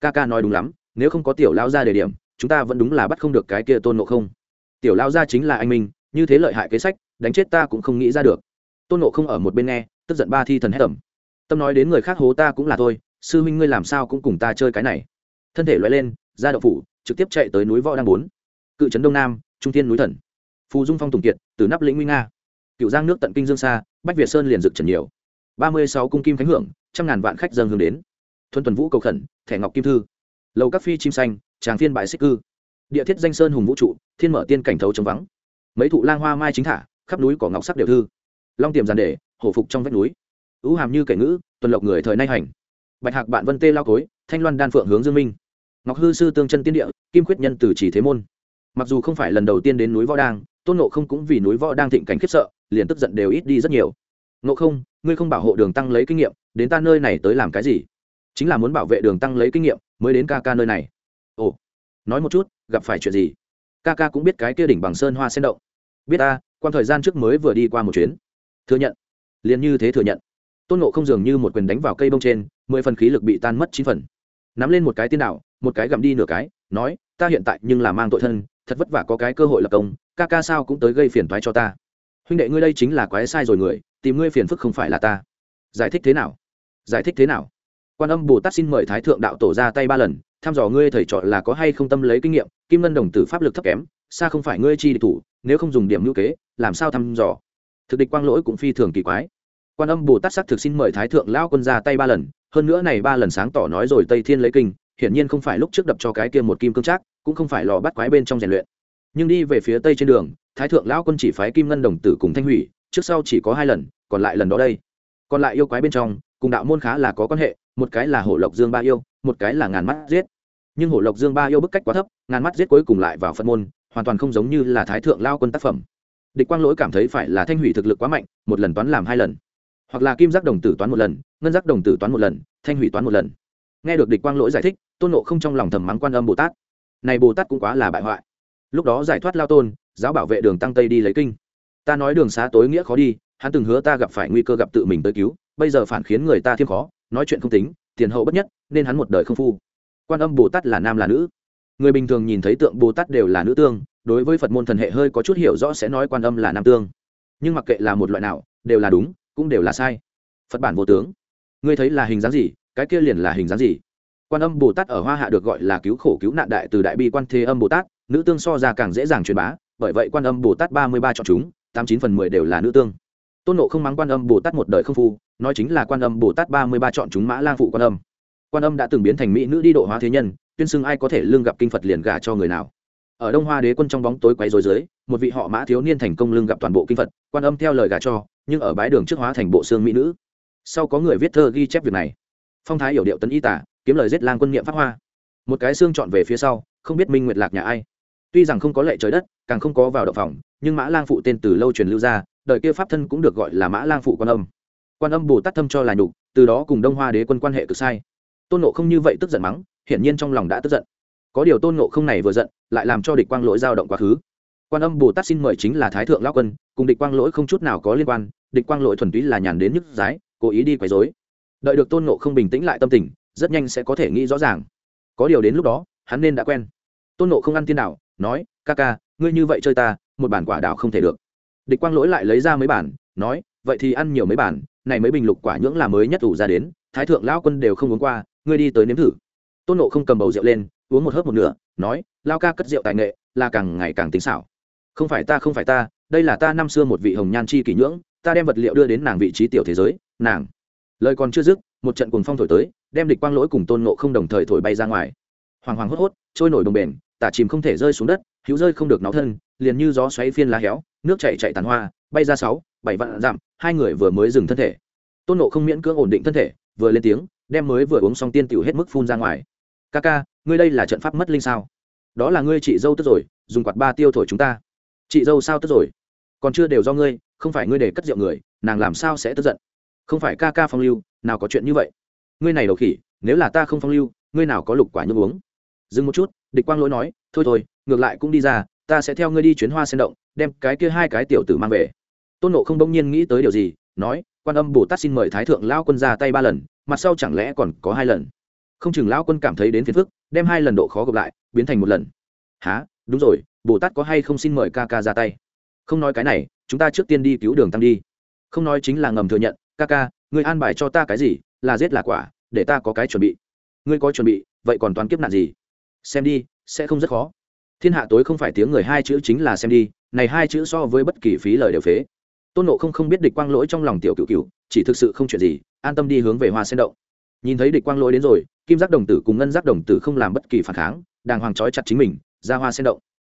Ca ca nói đúng lắm, nếu không có tiểu lao gia đề điểm, chúng ta vẫn đúng là bắt không được cái kia tôn nộ không. Tiểu lao gia chính là anh minh, như thế lợi hại kế sách, đánh chết ta cũng không nghĩ ra được. Tôn nộ không ở một bên nghe, tức giận ba thi thần hét tầm tâm nói đến người khác hố ta cũng là thôi, sư huynh ngươi làm sao cũng cùng ta chơi cái này. Thân thể loại lên, ra đậu phủ, trực tiếp chạy tới núi võ đang bốn. Cự trấn đông nam trung thiên núi thần. Phù dung phong tùng kiệt từ nắp lĩnh nguy nga. Cựu giang nước tận kinh dương xa bách việt sơn liền rực trần nhiều. Ba mươi sáu cung kim khánh hưởng, trăm ngàn vạn khách dân hướng đến. Thuần tuần vũ cầu khẩn, thẻ ngọc kim thư. Lầu các phi chim xanh, tràng phiên bại xích cư. Địa thiết danh sơn hùng vũ trụ, thiên mở tiên cảnh thấu trống vắng. Mấy thụ lang hoa mai chính thả, khắp núi cỏ ngọc sắc đều thư. Long tiềm giàn đề, hổ phục trong vách núi. Ưu hàm như kẻ ngữ, tuần lộc người thời nay hành. Bạch hạc bạn vân tê lao cối, thanh loan đan phượng hướng dương minh. Ngọc hư sư tương chân tiên địa, kim khuyết nhân từ chỉ thế môn mặc dù không phải lần đầu tiên đến núi võ đang, tôn nộ không cũng vì núi võ đang thịnh cảnh khiếp sợ, liền tức giận đều ít đi rất nhiều. Nộ không, ngươi không bảo hộ đường tăng lấy kinh nghiệm, đến ta nơi này tới làm cái gì? Chính là muốn bảo vệ đường tăng lấy kinh nghiệm, mới đến ca ca nơi này. Ồ, nói một chút, gặp phải chuyện gì? Ca ca cũng biết cái kia đỉnh bằng sơn hoa sen động. Biết ta quan thời gian trước mới vừa đi qua một chuyến. Thừa nhận. Liền như thế thừa nhận. Tôn nộ không dường như một quyền đánh vào cây bông trên, mười phần khí lực bị tan mất chín phần. Nắm lên một cái tiên đạo, một cái gặm đi nửa cái, nói, ta hiện tại nhưng là mang tội thân thật vất vả có cái cơ hội lập công, ca ca sao cũng tới gây phiền toái cho ta. Huynh đệ ngươi đây chính là quái sai rồi người, tìm ngươi phiền phức không phải là ta. Giải thích thế nào? Giải thích thế nào? Quan âm bồ tát xin mời thái thượng đạo tổ ra tay ba lần, thăm dò ngươi thầy trọ là có hay không tâm lấy kinh nghiệm, kim ngân đồng tử pháp lực thấp kém, xa không phải ngươi chi địch thủ, nếu không dùng điểm ngữ kế, làm sao thăm dò? Thực địch quang lỗi cũng phi thường kỳ quái. Quan âm bồ tát sắc thực xin mời thái thượng lao quân ra tay ba lần, hơn nữa này ba lần sáng tỏ nói rồi tây thiên lấy kinh hiển nhiên không phải lúc trước đập cho cái kia một kim cương trác, cũng không phải lò bắt quái bên trong rèn luyện. Nhưng đi về phía tây trên đường, thái thượng lão quân chỉ phái kim ngân đồng tử cùng thanh hủy, trước sau chỉ có hai lần, còn lại lần đó đây. Còn lại yêu quái bên trong, cùng đạo môn khá là có quan hệ, một cái là hổ lộc dương ba yêu, một cái là ngàn mắt giết. Nhưng hổ lộc dương ba yêu bức cách quá thấp, ngàn mắt giết cuối cùng lại vào phân môn, hoàn toàn không giống như là thái thượng lao quân tác phẩm. Địch quang lỗi cảm thấy phải là thanh hủy thực lực quá mạnh, một lần toán làm hai lần. Hoặc là kim giác đồng tử toán một lần, ngân giác đồng tử toán một lần, thanh hủy toán một lần nghe được địch quang lỗi giải thích, tôn nộ không trong lòng thầm mắng quan âm bồ tát. Này bồ tát cũng quá là bại hoại. Lúc đó giải thoát lao tôn, giáo bảo vệ đường tăng tây đi lấy kinh. Ta nói đường xá tối nghĩa khó đi, hắn từng hứa ta gặp phải nguy cơ gặp tự mình tới cứu, bây giờ phản khiến người ta thêm khó, nói chuyện không tính, tiền hậu bất nhất, nên hắn một đời không phu. Quan âm bồ tát là nam là nữ? Người bình thường nhìn thấy tượng bồ tát đều là nữ tương, đối với phật môn thần hệ hơi có chút hiểu rõ sẽ nói quan âm là nam tương. Nhưng mặc kệ là một loại nào, đều là đúng, cũng đều là sai. Phật bản vô tướng. Ngươi thấy là hình dáng gì? Cái kia liền là hình dáng gì? Quan âm bồ tát ở hoa hạ được gọi là cứu khổ cứu nạn đại từ đại bi quan thế âm bồ tát, nữ tương so ra càng dễ dàng truyền bá, bởi vậy quan âm bồ tát ba mươi ba chọn chúng, tám chín phần mười đều là nữ tương. Tôn nộ không mắng quan âm bồ tát một đời không phu, nói chính là quan âm bồ tát ba mươi ba chọn chúng mã lang phụ quan âm. Quan âm đã từng biến thành mỹ nữ đi độ hóa thế nhân, tuyên xưng ai có thể lương gặp kinh phật liền gả cho người nào. Ở đông hoa đế quân trong bóng tối quay rối dưới, một vị họ mã thiếu niên thành công lương gặp toàn bộ kinh phật, quan âm theo lời gả cho, nhưng ở bái đường trước hóa thành bộ xương mỹ nữ. Sau có người viết thơ ghi chép việc này phong thái hiểu điệu tấn y tả, kiếm lời giết lang quân niệm pháp hoa. Một cái xương chọn về phía sau, không biết minh nguyệt lạc nhà ai. Tuy rằng không có lệ trời đất, càng không có vào động phòng, nhưng mã lang phụ tên từ lâu truyền lưu ra, đời kia pháp thân cũng được gọi là mã lang phụ quan âm. Quan âm bồ tát thâm cho là nhục, từ đó cùng đông hoa đế quân quan hệ cực sai. Tôn nộ không như vậy tức giận mắng, hiển nhiên trong lòng đã tức giận. Có điều tôn nộ không này vừa giận, lại làm cho địch quang lỗi dao động quá khứ. Quan âm bồ tát xin mời chính là thái thượng lao quân, cùng địch quang lỗi không chút nào có liên quan, địch quang lỗi thuần túy là nhàn đến nhức giái, cố ý đi quấy dối đợi được tôn nộ không bình tĩnh lại tâm tình, rất nhanh sẽ có thể nghĩ rõ ràng. Có điều đến lúc đó, hắn nên đã quen. Tôn nộ không ăn tiên đảo, nói, ca ca, ngươi như vậy chơi ta, một bản quả đảo không thể được. Địch quang lỗi lại lấy ra mấy bản, nói, vậy thì ăn nhiều mấy bản, này mấy bình lục quả nhưỡng là mới nhất ủ ra đến, thái thượng lão quân đều không uống qua, ngươi đi tới nếm thử. Tôn nộ không cầm bầu rượu lên, uống một hớp một nửa, nói lao ca cất rượu tài nghệ, là càng ngày càng tính xảo. Không phải ta, không phải ta, đây là ta năm xưa một vị hồng nhan chi kỷ nhưỡng, ta đem vật liệu đưa đến nàng vị trí tiểu thế giới, nàng lời còn chưa dứt, một trận cuồng phong thổi tới, đem địch quang lỗi cùng tôn nộ không đồng thời thổi bay ra ngoài. Hoàng hoàng hốt hốt, trôi nổi đồng bền tả chìm không thể rơi xuống đất, hữu rơi không được náo thân, liền như gió xoáy phiên lá héo, nước chảy chạy tàn hoa, bay ra sáu, bảy vạn dặm, hai người vừa mới dừng thân thể. Tôn nộ không miễn cưỡng ổn định thân thể, vừa lên tiếng, đem mới vừa uống xong tiên tiểu hết mức phun ra ngoài. Ca ca, ngươi đây là trận pháp mất linh sao? Đó là ngươi chị dâu tức rồi, dùng quạt ba tiêu thổi chúng ta. Chị dâu sao tức rồi? Còn chưa đều do ngươi, không phải ngươi để cất rượu người, nàng làm sao sẽ tức giận? Không phải ca ca phong lưu, nào có chuyện như vậy. Ngươi này đầu khỉ, nếu là ta không phong lưu, ngươi nào có lục quả như uống? Dừng một chút, địch quang lỗi nói, thôi thôi, ngược lại cũng đi ra, ta sẽ theo ngươi đi chuyến hoa sen động, đem cái kia hai cái tiểu tử mang về. Tôn nộ không đông nhiên nghĩ tới điều gì, nói, quan âm bồ tát xin mời thái thượng lao quân ra tay ba lần, mặt sau chẳng lẽ còn có hai lần? Không chừng lao quân cảm thấy đến phiền phức, đem hai lần độ khó gộp lại, biến thành một lần. Há đúng rồi, bồ tát có hay không xin mời ca ca ra tay? Không nói cái này, chúng ta trước tiên đi cứu đường tăng đi. Không nói chính là ngầm thừa nhận ca ca, ngươi an bài cho ta cái gì, là giết là quả, để ta có cái chuẩn bị. Ngươi có chuẩn bị, vậy còn toán kiếp nạn gì? Xem đi, sẽ không rất khó. Thiên hạ tối không phải tiếng người hai chữ chính là xem đi, này hai chữ so với bất kỳ phí lời đều phế. Tôn nộ không không biết địch quang lỗi trong lòng tiểu cựu cựu chỉ thực sự không chuyện gì, an tâm đi hướng về hoa sen động. Nhìn thấy địch quang lỗi đến rồi, kim giác đồng tử cùng ngân giác đồng tử không làm bất kỳ phản kháng, đàng hoàng trói chặt chính mình, ra hoa sen động.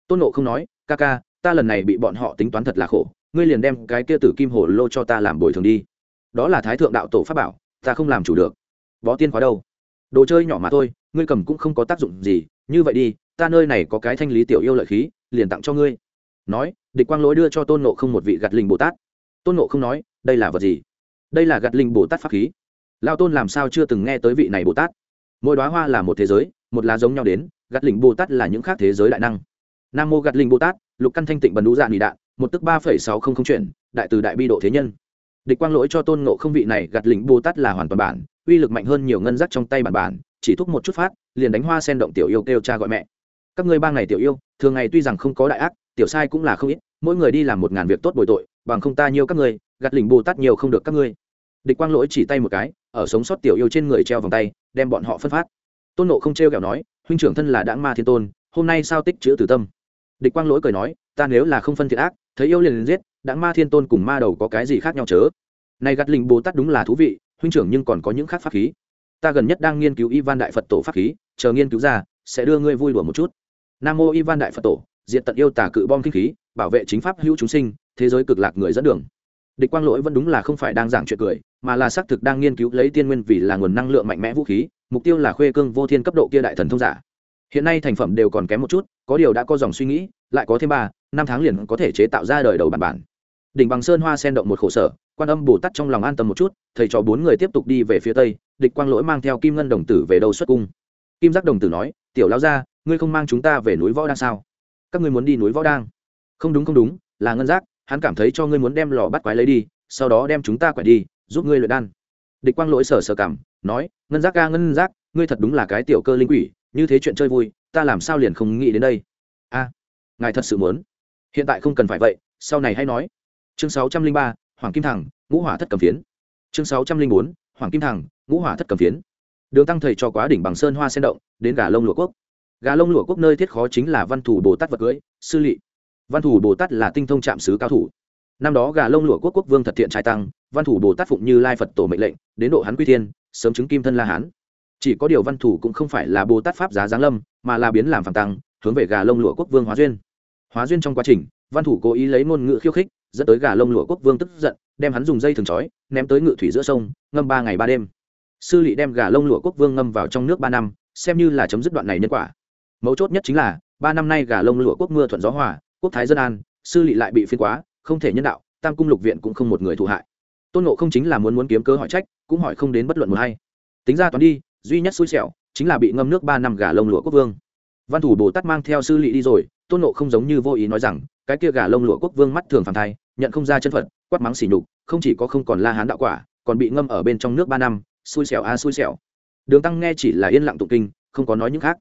Tôn nộ không nói, ca ca, ta lần này bị bọn họ tính toán thật là khổ, ngươi liền đem cái kia tử kim hồ lô cho ta làm bồi thường đi đó là thái thượng đạo tổ pháp bảo, ta không làm chủ được. Bó tiên khóa đâu? Đồ chơi nhỏ mà thôi, ngươi cầm cũng không có tác dụng gì, như vậy đi, ta nơi này có cái thanh lý tiểu yêu lợi khí, liền tặng cho ngươi. Nói, địch quang lỗi đưa cho tôn nộ không một vị gạt linh bồ tát. Tôn nộ không nói, đây là vật gì? Đây là gạt linh bồ tát pháp khí. Lao tôn làm sao chưa từng nghe tới vị này bồ tát? Mỗi đoá hoa là một thế giới, một là giống nhau đến, gạt linh bồ tát là những khác thế giới đại năng. Nam mô gạt linh bồ tát, lục căn thanh tịnh bần đũ dạ nị đạn, một tức ba phẩy sáu không không chuyển, đại từ đại bi độ thế nhân địch quang lỗi cho tôn nộ không vị này, gạt lính bồ tát là hoàn toàn bản, uy lực mạnh hơn nhiều ngân rắc trong tay bản bản, chỉ thúc một chút phát, liền đánh hoa sen động tiểu yêu kêu cha gọi mẹ. Các ngươi bang này tiểu yêu, thường ngày tuy rằng không có đại ác, tiểu sai cũng là không ít, mỗi người đi làm một ngàn việc tốt bồi tội, bằng không ta nhiều các ngươi, gạt lính bồ tát nhiều không được các ngươi. Địch quang lỗi chỉ tay một cái, ở sống sót tiểu yêu trên người treo vòng tay, đem bọn họ phân phát. Tôn nộ không trêu kẹo nói, huynh trưởng thân là đãng ma thiên tôn, hôm nay sao tích chữ tử tâm? Địch quang lỗi cười nói, ta nếu là không phân thiện ác, thấy yêu liền liền giết đãng ma thiên tôn cùng ma đầu có cái gì khác nhau chớ? Này gạt linh bồ tát đúng là thú vị, huynh trưởng nhưng còn có những khác pháp khí. Ta gần nhất đang nghiên cứu ivan đại phật tổ pháp khí, chờ nghiên cứu ra, sẽ đưa ngươi vui đùa một chút. Nam mô ivan đại phật tổ diện tận yêu tả cự bom kinh khí, bảo vệ chính pháp hữu chúng sinh, thế giới cực lạc người dẫn đường. Địch quang lỗi vẫn đúng là không phải đang giảng chuyện cười, mà là xác thực đang nghiên cứu lấy tiên nguyên vì là nguồn năng lượng mạnh mẽ vũ khí, mục tiêu là khuê cương vô thiên cấp độ kia đại thần thông giả. Hiện nay thành phẩm đều còn kém một chút, có điều đã có dòng suy nghĩ, lại có thêm ba, năm tháng liền có thể chế tạo ra đời đầu bản bản đỉnh bằng sơn hoa sen động một khổ sở, quan âm bồ tát trong lòng an tâm một chút, thầy trò bốn người tiếp tục đi về phía tây, địch quang lỗi mang theo kim ngân đồng tử về đâu xuất cung. Kim giác đồng tử nói, tiểu lao ra ngươi không mang chúng ta về núi võ đang sao? Các ngươi muốn đi núi võ đang không đúng không đúng, là ngân giác, hắn cảm thấy cho ngươi muốn đem lò bắt quái lấy đi, sau đó đem chúng ta quẻ đi, giúp ngươi luyện đan. Địch quang lỗi sờ sờ cảm nói, ngân giác ca ngân giác, ngươi thật đúng là cái tiểu cơ linh quỷ, như thế chuyện chơi vui, ta làm sao liền không nghĩ đến đây? A, ngài thật sự muốn. Hiện tại không cần phải vậy, sau này hãy nói chương sáu trăm linh ba, hoàng kim thẳng, ngũ hỏa thất cầm phiến. Chương sáu trăm linh bốn, hoàng kim thẳng, ngũ hỏa thất cầm phiến. Đường tăng thầy cho quá đỉnh bằng sơn hoa sen động, đến gà lông lụa quốc. Gà lông lụa quốc nơi thiết khó chính là văn thủ bồ tát vật cưới, sư lỵ văn thủ bồ tát là tinh thông trạm sứ cao thủ. Năm đó gà lông lụa quốc quốc vương thật thiện trai tăng, văn thủ bồ tát phụng như lai phật tổ mệnh lệnh, đến độ hắn quy thiên, sớm chứng kim thân la hán. Chỉ có điều văn thủ cũng không phải là bồ tát pháp giá giáng lâm, mà là biến làm phản tăng, hướng về gà lông lụa quốc vương hóa duyên. Hóa duyên trong quá trình, văn thủ cố ý lấy ngôn ngữ khiêu khích dẫn tới gà lông lụa quốc vương tức giận, đem hắn dùng dây thừng trói ném tới ngự thủy giữa sông, ngâm ba ngày ba đêm. Sư lỵ đem gà lông lụa quốc vương ngâm vào trong nước ba năm, xem như là chấm dứt đoạn này nhân quả. Mấu chốt nhất chính là, ba năm nay gà lông lụa quốc mưa thuận gió hòa, quốc thái dân an, sư lỵ lại bị phiên quá, không thể nhân đạo, tam cung lục viện cũng không một người thụ hại. Tôn nộ không chính là muốn muốn kiếm cơ hỏi trách, cũng hỏi không đến bất luận một hay. Tính ra toán đi, duy nhất xui xẻo, chính là bị ngâm nước ba năm gà lông lụa quốc vương. Văn thủ bồ tát mang theo sư lỵ đi rồi, tôn nộ không giống như vô ý nói rằng cái kia gà lông lụa quốc vương mắt thường phản thai, nhận không ra chân phật, quát mắng xỉ nhục, không chỉ có không còn la hán đạo quả, còn bị ngâm ở bên trong nước ba năm, xui xẻo a xui xẻo. Đường tăng nghe chỉ là yên lặng tụng kinh, không có nói những khác.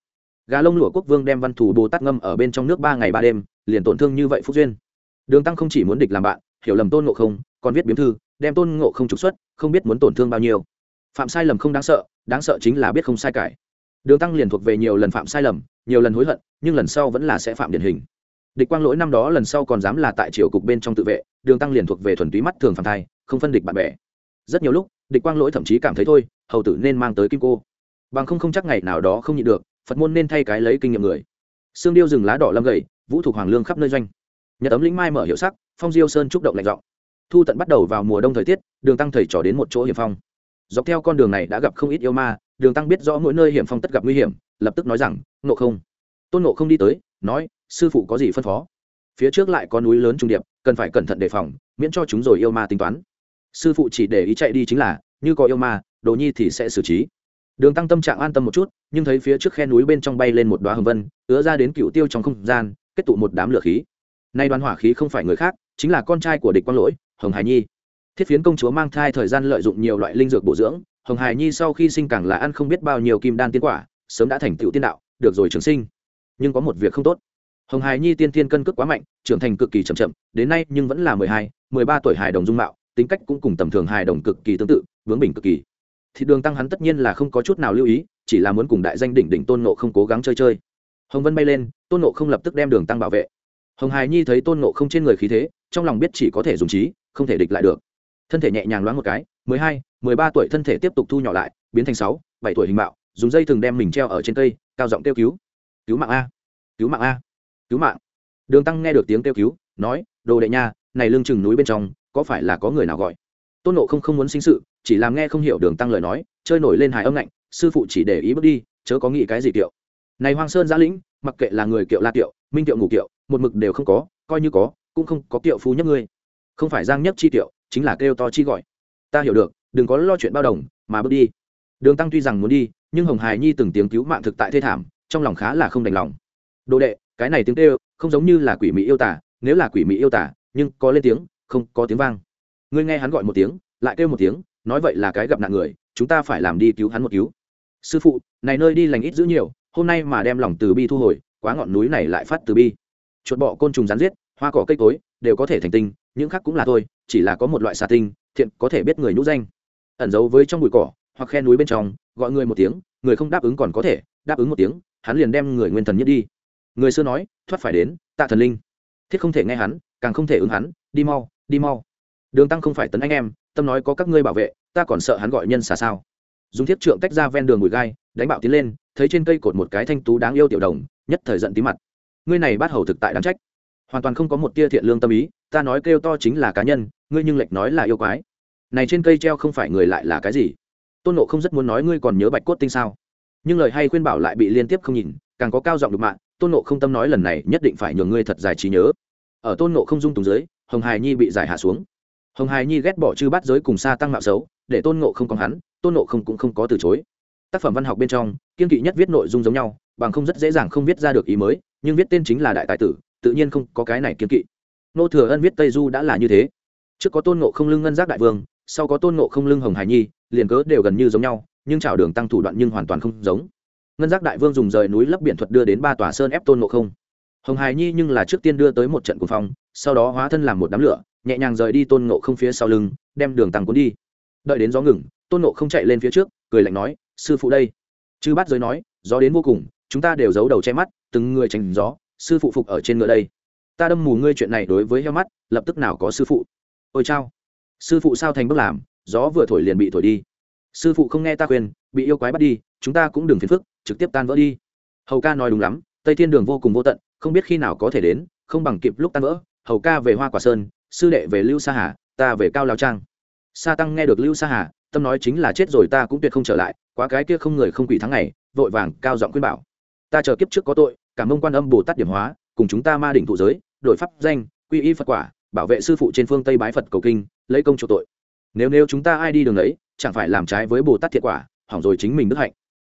Gà lông lụa quốc vương đem văn thủ bồ tát ngâm ở bên trong nước ba ngày ba đêm, liền tổn thương như vậy phúc duyên. Đường tăng không chỉ muốn địch làm bạn, hiểu lầm tôn ngộ không, còn viết biếm thư, đem tôn ngộ không trục xuất, không biết muốn tổn thương bao nhiêu. Phạm sai lầm không đáng sợ đáng sợ chính là biết không sai cải. Đường tăng liền thuộc về nhiều lần phạm sai lầm, nhiều lần hối hận, nhưng lần sau vẫn là sẽ phạm điển hình địch quang lỗi năm đó lần sau còn dám là tại triều cục bên trong tự vệ, đường tăng liền thuộc về thuần túy mắt thường phạm thai, không phân địch bạn bè. Rất nhiều lúc, địch quang lỗi thậm chí cảm thấy thôi, hầu tử nên mang tới kim cô. Bằng không không chắc ngày nào đó không nhịn được, phật môn nên thay cái lấy kinh nghiệm người. Xương điêu rừng lá đỏ lâm gầy, vũ thuộc hoàng lương khắp nơi doanh. Nhật ấm lĩnh mai mở hiệu sắc, phong diêu sơn trúc động lạnh giọng. Thu tận bắt đầu vào mùa đông thời tiết, đường tăng thầy trò đến một chỗ hiểm phong. Dọc theo con đường này đã gặp không ít yêu ma, đường tăng biết rõ mỗi nơi hiểm phong tất gặp nguy hiểm, lập tức nói rằng nộ không. Tôn nộ không đi tới, nói sư phụ có gì phân phó? Phía trước lại có núi lớn trung điệp, cần phải cẩn thận đề phòng, miễn cho chúng rồi yêu ma tính toán. Sư phụ chỉ để ý chạy đi chính là, như có yêu ma, đồ nhi thì sẽ xử trí. Đường tăng tâm trạng an tâm một chút, nhưng thấy phía trước khe núi bên trong bay lên một đoá hầm vân, ứa ra đến cựu tiêu trong không gian, kết tụ một đám lửa khí. Nay đoàn hỏa khí không phải người khác, chính là con trai của địch quang lỗi, hồng hải nhi. Thiết phiến công chúa mang thai thời gian lợi dụng nhiều loại linh dược bổ dưỡng, hồng hải nhi sau khi sinh càng là ăn không biết bao nhiêu kim đan tiên quả, sớm đã thành tựu tiên đạo, được rồi trường sinh. Nhưng có một việc không tốt hồng hải nhi tiên tiên cân cước quá mạnh, trưởng thành cực kỳ chậm chậm, đến nay nhưng vẫn là mười hai, mười ba tuổi hài đồng dung mạo, tính cách cũng cùng tầm thường hài đồng cực kỳ tương tự, vướng bình cực kỳ. Thì đường tăng hắn tất nhiên là không có chút nào lưu ý, chỉ là muốn cùng đại danh đỉnh đỉnh tôn nộ không cố gắng chơi chơi. Hồng vân bay lên, tôn nộ không lập tức đem đường tăng bảo vệ. Hồng hài nhi thấy tôn nộ không trên người khí thế, trong lòng biết chỉ có thể dùng trí, không thể địch lại được. Thân thể nhẹ nhàng loáng một cái, mười hai, mười ba tuổi thân thể tiếp tục thu nhỏ lại, biến thành sáu, bảy tuổi hình mạo, dùng dây thừng đem mình treo ở trên cây, cao giọng kêu cứu. Cứu mạng a, cứu mạng a cứu mạng. Đường tăng nghe được tiếng kêu cứu, nói, đồ đệ nha, này lưng chừng núi bên trong, có phải là có người nào gọi? Tôn nộ không không muốn sinh sự, chỉ làm nghe không hiểu đường tăng lời nói, chơi nổi lên hài âm lạnh sư phụ chỉ để ý bước đi, chớ có nghĩ cái gì kiệu. Này hoang sơn giã lĩnh, mặc kệ là người kiệu la kiệu, minh kiệu ngủ kiệu, một mực đều không có, coi như có, cũng không có kiệu phú nhất ngươi. Không phải giang nhất chi kiệu, chính là kêu to chi gọi. Ta hiểu được, đừng có lo chuyện bao đồng, mà bước đi. Đường tăng tuy rằng muốn đi, nhưng hồng hài nhi từng tiếng cứu mạng thực tại thê thảm, trong lòng khá là không đành lòng. Đồ đệ cái này tiếng kêu, không giống như là quỷ mỹ yêu tả nếu là quỷ mỹ yêu tả nhưng có lên tiếng, không có tiếng vang. Ngươi nghe hắn gọi một tiếng, lại kêu một tiếng, nói vậy là cái gặp nạn người, chúng ta phải làm đi cứu hắn một cứu. Sư phụ, này nơi đi lành ít giữ nhiều, hôm nay mà đem lòng từ bi thu hồi, quá ngọn núi này lại phát từ bi. Chuột bọ côn trùng rán giết, hoa cỏ cây cối, đều có thể thành tinh, những khác cũng là thôi, chỉ là có một loại xà tinh, thiện có thể biết người nhũ danh. Ẩn giấu với trong bụi cỏ, hoặc khe núi bên trong, gọi người một tiếng, người không đáp ứng còn có thể, đáp ứng một tiếng, hắn liền đem người nguyên thần nhất đi người xưa nói, thoát phải đến, tạ thần linh. Thiết không thể nghe hắn, càng không thể ứng hắn, đi mau đi mau. Đường tăng không phải tấn anh em, tâm nói có các ngươi bảo vệ, ta còn sợ hắn gọi nhân xả sao. Dùng thiết trượng tách ra ven đường bụi gai, đánh bạo tiến lên, thấy trên cây cột một cái thanh tú đáng yêu tiểu đồng, nhất thời giận tí mặt. Ngươi này bắt hầu thực tại đáng trách. Hoàn toàn không có một tia thiện lương tâm ý, ta nói kêu to chính là cá nhân, ngươi nhưng lệch nói là yêu quái. Này trên cây treo không phải người lại là cái gì? Tôn nộ không rất muốn nói ngươi còn nhớ bạch cốt tinh sao? Nhưng lời hay khuyên bảo lại bị liên tiếp không nhìn, càng có cao giọng được mạng tôn nộ không tâm nói lần này nhất định phải nhường ngươi thật dài trí nhớ. Ở tôn nộ không dung tùng dưới, hồng hài nhi bị giải hạ xuống. Hồng hài nhi ghét bỏ chư bắt giới cùng xa tăng mạo xấu, để tôn nộ không còn hắn, tôn nộ không cũng không có từ chối. Tác phẩm văn học bên trong, kiên kỵ nhất viết nội dung giống nhau, bằng không rất dễ dàng không viết ra được ý mới, nhưng viết tên chính là đại tài tử, tự nhiên không có cái này kiên kỵ. Nô thừa ân viết tây du đã là như thế. Trước có tôn nộ không lưng ngân giác đại vương, sau có tôn nộ không lưng hồng hải nhi, liền cớ đều gần như giống nhau, nhưng trào đường tăng thủ đoạn nhưng hoàn toàn không giống ngân giác đại vương dùng rời núi lấp biển thuật đưa đến ba tòa sơn ép tôn ngộ không. Hồng hải nhi nhưng là trước tiên đưa tới một trận cuồng phong, sau đó hóa thân làm một đám lửa, nhẹ nhàng rời đi tôn ngộ không phía sau lưng, đem đường tăng cuốn đi. Đợi đến gió ngừng, tôn ngộ không chạy lên phía trước, cười lạnh nói, sư phụ đây. Chư bát giới nói, gió đến vô cùng, chúng ta đều giấu đầu che mắt, từng người tránh gió, sư phụ phục ở trên ngựa đây. Ta đâm mù ngươi chuyện này đối với heo mắt, lập tức nào có sư phụ. Ôi chao. Sư phụ sao thành bước làm, gió vừa thổi liền bị thổi đi. Sư phụ không nghe ta khuyên, bị yêu quái bắt đi, chúng ta cũng đừng phiền phức trực tiếp tan vỡ đi. Hầu ca nói đúng lắm, tây thiên đường vô cùng vô tận, không biết khi nào có thể đến, không bằng kịp lúc tan vỡ. Hầu ca về hoa quả sơn, sư đệ về lưu sa hà, ta về cao lao trang. Sa tăng nghe được lưu sa hà, tâm nói chính là chết rồi ta cũng tuyệt không trở lại, quá cái kia không người không quỷ tháng này vội vàng cao giọng khuyên bảo. Ta chờ kiếp trước có tội, cảm mông quan âm bồ tát điểm hóa, cùng chúng ta ma đỉnh thụ giới đội pháp danh, quy y phật quả, bảo vệ sư phụ trên phương tây bái phật cầu kinh, lấy công chủ tội. Nếu nếu chúng ta ai đi đường ấy, chẳng phải làm trái với bồ tát thiệt quả, hỏng rồi chính mình đức hạnh.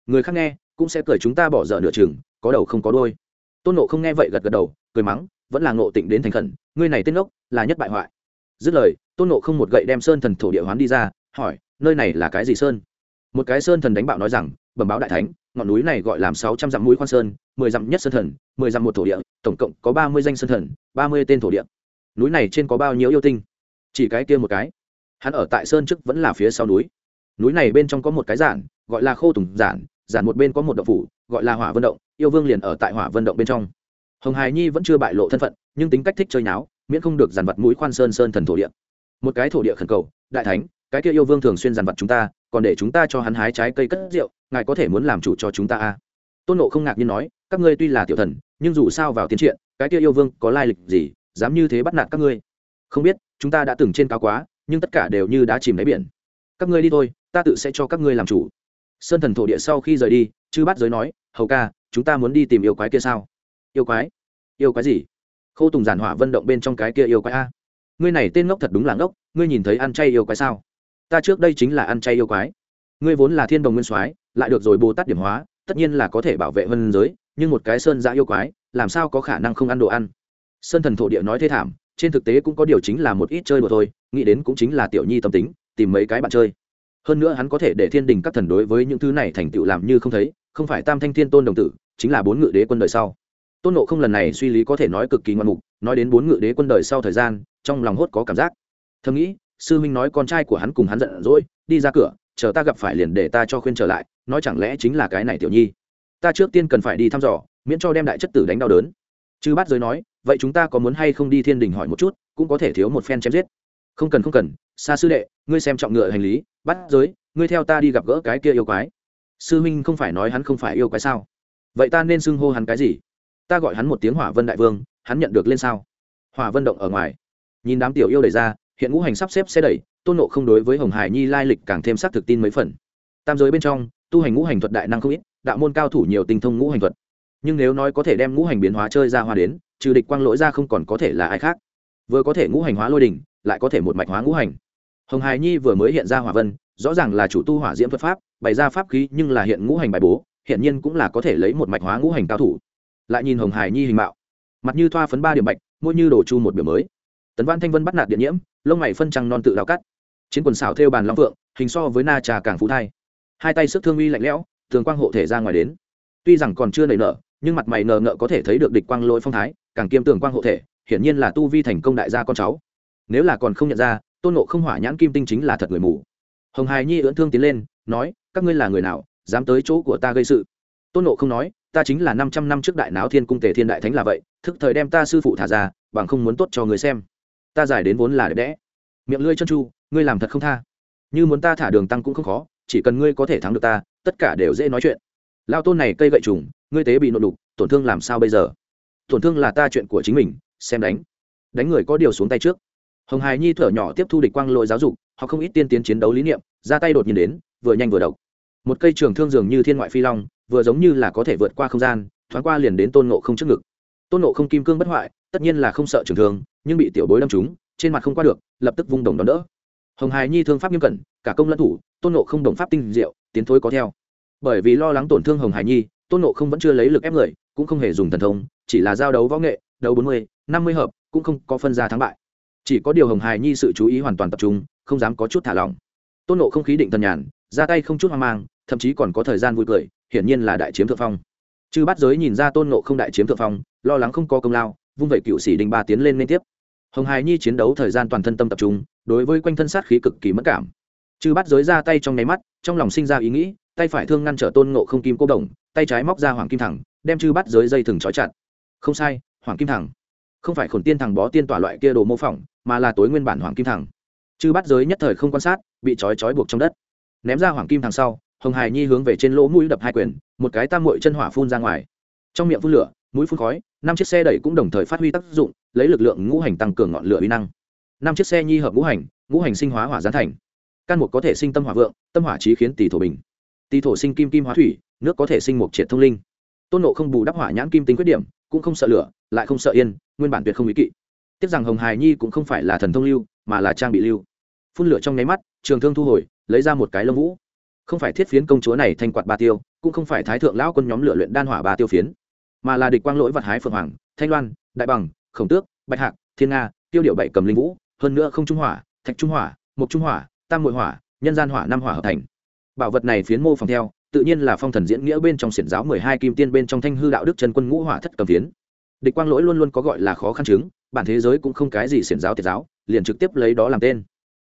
Người khác nghe cũng sẽ cười chúng ta bỏ dở nửa chừng, có đầu không có đôi tôn nộ không nghe vậy gật gật đầu, cười mắng, vẫn là ngộ tịnh đến thành khẩn, ngươi này tên ngốc, là nhất bại hoại. Dứt lời, tôn nộ không một gậy đem sơn thần thổ địa hoán đi ra, hỏi, nơi này là cái gì sơn? Một cái sơn thần đánh bạo nói rằng, bẩm báo đại thánh, ngọn núi này gọi làm sáu trăm dặm mũi khoan sơn, mười dặm nhất sơn thần, mười dặm một thổ địa, tổng cộng có ba mươi danh sơn thần, ba mươi tên thổ địa. Núi này trên có bao nhiêu yêu tinh? Chỉ cái kia một cái. Hắn ở tại sơn trước vẫn là phía sau núi. Núi này bên trong có một cái giản, gọi là khô tùng giản giản một bên có một động phủ, gọi là hỏa vân động, yêu vương liền ở tại hỏa vân động bên trong. Hồng hài nhi vẫn chưa bại lộ thân phận, nhưng tính cách thích chơi nháo, miễn không được giàn vật mũi khoan sơn sơn thần thổ địa. Một cái thổ địa khẩn cầu, đại thánh, cái kia yêu vương thường xuyên giàn vật chúng ta, còn để chúng ta cho hắn hái trái cây cất rượu, ngài có thể muốn làm chủ cho chúng ta a à? tôn nộ không ngạc nhiên nói, các ngươi tuy là tiểu thần, nhưng dù sao vào tiến triện cái kia yêu vương có lai lịch gì, dám như thế bắt nạt các ngươi? Không biết, chúng ta đã từng trên cao quá, nhưng tất cả đều như đã chìm đáy biển. Các ngươi đi thôi, ta tự sẽ cho các ngươi làm chủ sơn thần thổ địa sau khi rời đi, chư bắt giới nói, hầu ca, chúng ta muốn đi tìm yêu quái kia sao? Yêu quái? Yêu quái gì? Khâu tùng giản hỏa vận động bên trong cái kia yêu quái a. Ngươi này tên ngốc thật đúng là ngốc, ngươi nhìn thấy ăn chay yêu quái sao? Ta trước đây chính là ăn chay yêu quái. Ngươi vốn là thiên đồng nguyên soái, lại được rồi bồ tát điểm hóa, tất nhiên là có thể bảo vệ vân giới, nhưng một cái sơn giã yêu quái, làm sao có khả năng không ăn đồ ăn? Sơn thần thổ địa nói thế thảm, trên thực tế cũng có điều chính là một ít chơi đùa thôi, nghĩ đến cũng chính là tiểu nhi tâm tính, tìm mấy cái bạn chơi hơn nữa hắn có thể để thiên đình các thần đối với những thứ này thành tựu làm như không thấy, không phải tam thanh thiên tôn đồng tử, chính là bốn ngự đế quân đời sau. Tôn nộ không lần này suy lý có thể nói cực kỳ ngoan mục, nói đến bốn ngự đế quân đời sau thời gian, trong lòng hốt có cảm giác. Thầm nghĩ, sư minh nói con trai của hắn cùng hắn giận dỗi, đi ra cửa, chờ ta gặp phải liền để ta cho khuyên trở lại, nói chẳng lẽ chính là cái này tiểu nhi? Ta trước tiên cần phải đi thăm dò, miễn cho đem đại chất tử đánh đau đớn. Chư bát giới nói, vậy chúng ta có muốn hay không đi thiên đình hỏi một chút, cũng có thể thiếu một phen chém giết. Không cần không cần xa sư đệ ngươi xem trọng ngựa hành lý bắt giới ngươi theo ta đi gặp gỡ cái kia yêu quái. Sư minh không phải nói hắn không phải yêu quái sao? Vậy ta nên xưng hô hắn cái gì? Ta gọi hắn một tiếng hỏa vân đại vương hắn nhận được lên sao? Hỏa vân động ở ngoài. Nhìn đám tiểu yêu đẩy ra hiện ngũ hành sắp xếp xe đẩy tôn nộ không đối với hồng hải nhi lai lịch càng thêm xác thực tin mấy phần. Tam giới bên trong tu hành ngũ hành thuật đại năng không ít đạo môn cao thủ nhiều tinh thông ngũ hành thuật. Nhưng nếu nói có thể đem ngũ hành biến hóa chơi ra hoa đến trừ địch quang lỗi ra không còn có thể là ai khác. Vừa có thể ngũ hành hóa lôi đình lại có thể một mạch hóa ngũ hành hồng hải nhi vừa mới hiện ra hỏa vân, rõ ràng là chủ tu hỏa diễm thuật pháp, bày ra pháp khí nhưng là hiện ngũ hành bài bố hiện nhiên cũng là có thể lấy một mạch hóa ngũ hành cao thủ. Lại nhìn hồng hải nhi hình mạo, mặt như thoa phấn ba điểm bạch, môi như đổ chu một biểu mới. Tấn văn thanh vân bắt nạt điện nhiễm, lông mày phân trăng non tự đào cắt. Chiến quần xảo theo bàn long phượng, hình so với na trà càng phú thai. Hai tay sức thương uy lạnh lẽo thường quang hộ thể ra ngoài đến. Tuy rằng còn chưa nảy nở, nhưng mặt mày nờ ngợ có thể thấy được địch quang lỗi phong thái, càng kiêm tường quang hộ thể, hiển nhiên là tu vi thành công đại gia con cháu. Nếu là còn không nhận ra tôn nộ không hỏa nhãn kim tinh chính là thật người mù. Hồng hài nhi ưỡn thương tiến lên, nói, các ngươi là người nào, dám tới chỗ của ta gây sự? Tôn nộ không nói, ta chính là năm trăm năm trước đại náo thiên cung tề thiên đại thánh là vậy, thức thời đem ta sư phụ thả ra, bằng không muốn tốt cho người xem. Ta giải đến vốn là đẹp đẽ. Miệng lưỡi chân chu, ngươi làm thật không tha? Như muốn ta thả đường tăng cũng không khó, chỉ cần ngươi có thể thắng được ta, tất cả đều dễ nói chuyện. Lao tôn này cây gậy trùng, ngươi tế bị nộn đục, tổn thương làm sao bây giờ? Tổn thương là ta chuyện của chính mình, xem đánh. Đánh người có điều xuống tay trước hồng hài nhi thở nhỏ tiếp thu địch quang lội giáo dục họ không ít tiên tiến chiến đấu lý niệm, ra tay đột nhiên đến, vừa nhanh vừa độc. Một cây trường thương dường như thiên ngoại phi long, vừa giống như là có thể vượt qua không gian, thoáng qua liền đến tôn nộ không trước ngực. Tôn nộ không kim cương bất hoại, tất nhiên là không sợ trường thương, nhưng bị tiểu bối đâm trúng, trên mặt không qua được, lập tức vung đồng đón đỡ. Hồng hài nhi thương pháp nghiêm cẩn, cả công lẫn thủ, tôn nộ không đồng pháp tinh diệu, tiến thối có theo. Bởi vì lo lắng tổn thương hồng hài nhi, tôn nộ không vẫn chưa lấy lực ép người, cũng không hề dùng thần thông, chỉ là giao đấu võ nghệ, đấu bốn mươi, năm mươi hợp, cũng không có phân ra thắng bại chỉ có điều hồng hài nhi sự chú ý hoàn toàn tập trung, không dám có chút thả lỏng. Tôn nộ không khí định thần nhàn, ra tay không chút hoang mang, thậm chí còn có thời gian vui cười, hiển nhiên là đại chiếm thượng phong. Chư bắt giới nhìn ra tôn nộ không đại chiếm thượng phong, lo lắng không có công lao, vung vẩy cựu sĩ đình ba tiến lên liên tiếp. Hồng hài nhi chiến đấu thời gian toàn thân tâm tập trung, đối với quanh thân sát khí cực kỳ mất cảm. Chư bắt giới ra tay trong nháy mắt, trong lòng sinh ra ý nghĩ, tay phải thương ngăn trở tôn nộ không kim cô đồng, tay trái móc ra hoàng kim thẳng, đem chư bắt giới dây thừng trói chặt. Không sai, hoàng kim thẳng không phải khổn tiên thằng bó tiên tỏa loại kia đồ mô phỏng, mà là tối nguyên bản hoàng kim thằng. chư bắt giới nhất thời không quan sát, bị trói trói buộc trong đất. Ném ra hoàng kim thằng sau, hồng hài nhi hướng về trên lỗ mũi đập hai quyền, một cái tam mội chân hỏa phun ra ngoài. Trong miệng phun lửa, mũi phun khói, năm chiếc xe đẩy cũng đồng thời phát huy tác dụng, lấy lực lượng ngũ hành tăng cường ngọn lửa uy năng. Năm chiếc xe nhi hợp ngũ hành ngũ hành sinh hóa hỏa gián thành. Căn một có thể sinh tâm hỏa vượng, tâm hỏa trí khiến tỷ thổ bình. Tỷ thổ sinh kim kim hóa thủy, nước có thể sinh một triệt thông linh. Tôn nộ không bù đắp hỏa nhãn kim tính khuyết điểm cũng không sợ lửa, lại không sợ yên, nguyên bản tuyệt không ý kỵ. Tiếc rằng hồng hài nhi cũng không phải là thần thông lưu, mà là trang bị lưu. Phun lửa trong nháy mắt, trường thương thu hồi, lấy ra một cái lông vũ. Không phải thiết phiến công chúa này thanh quạt ba tiêu, cũng không phải thái thượng lão quân nhóm lửa luyện đan hỏa ba tiêu phiến, mà là địch quang lỗi vật hái phượng hoàng, thanh loan, đại bằng, khổng tước, bạch hạc, thiên nga, tiêu điệu bảy cầm linh vũ, hơn nữa không trung hỏa, thạch trung hỏa mục trung hỏa, tam mội hỏa, nhân gian hỏa năm hỏa hợp thành. Bảo vật này phiến mô phòng theo tự nhiên là phong thần diễn nghĩa bên trong xiển giáo mười hai kim tiên bên trong thanh hư đạo đức chân quân ngũ hỏa thất cầm phiến. Địch quang lỗi luôn luôn có gọi là khó khăn chứng, bản thế giới cũng không cái gì xiển giáo tiệt giáo, liền trực tiếp lấy đó làm tên.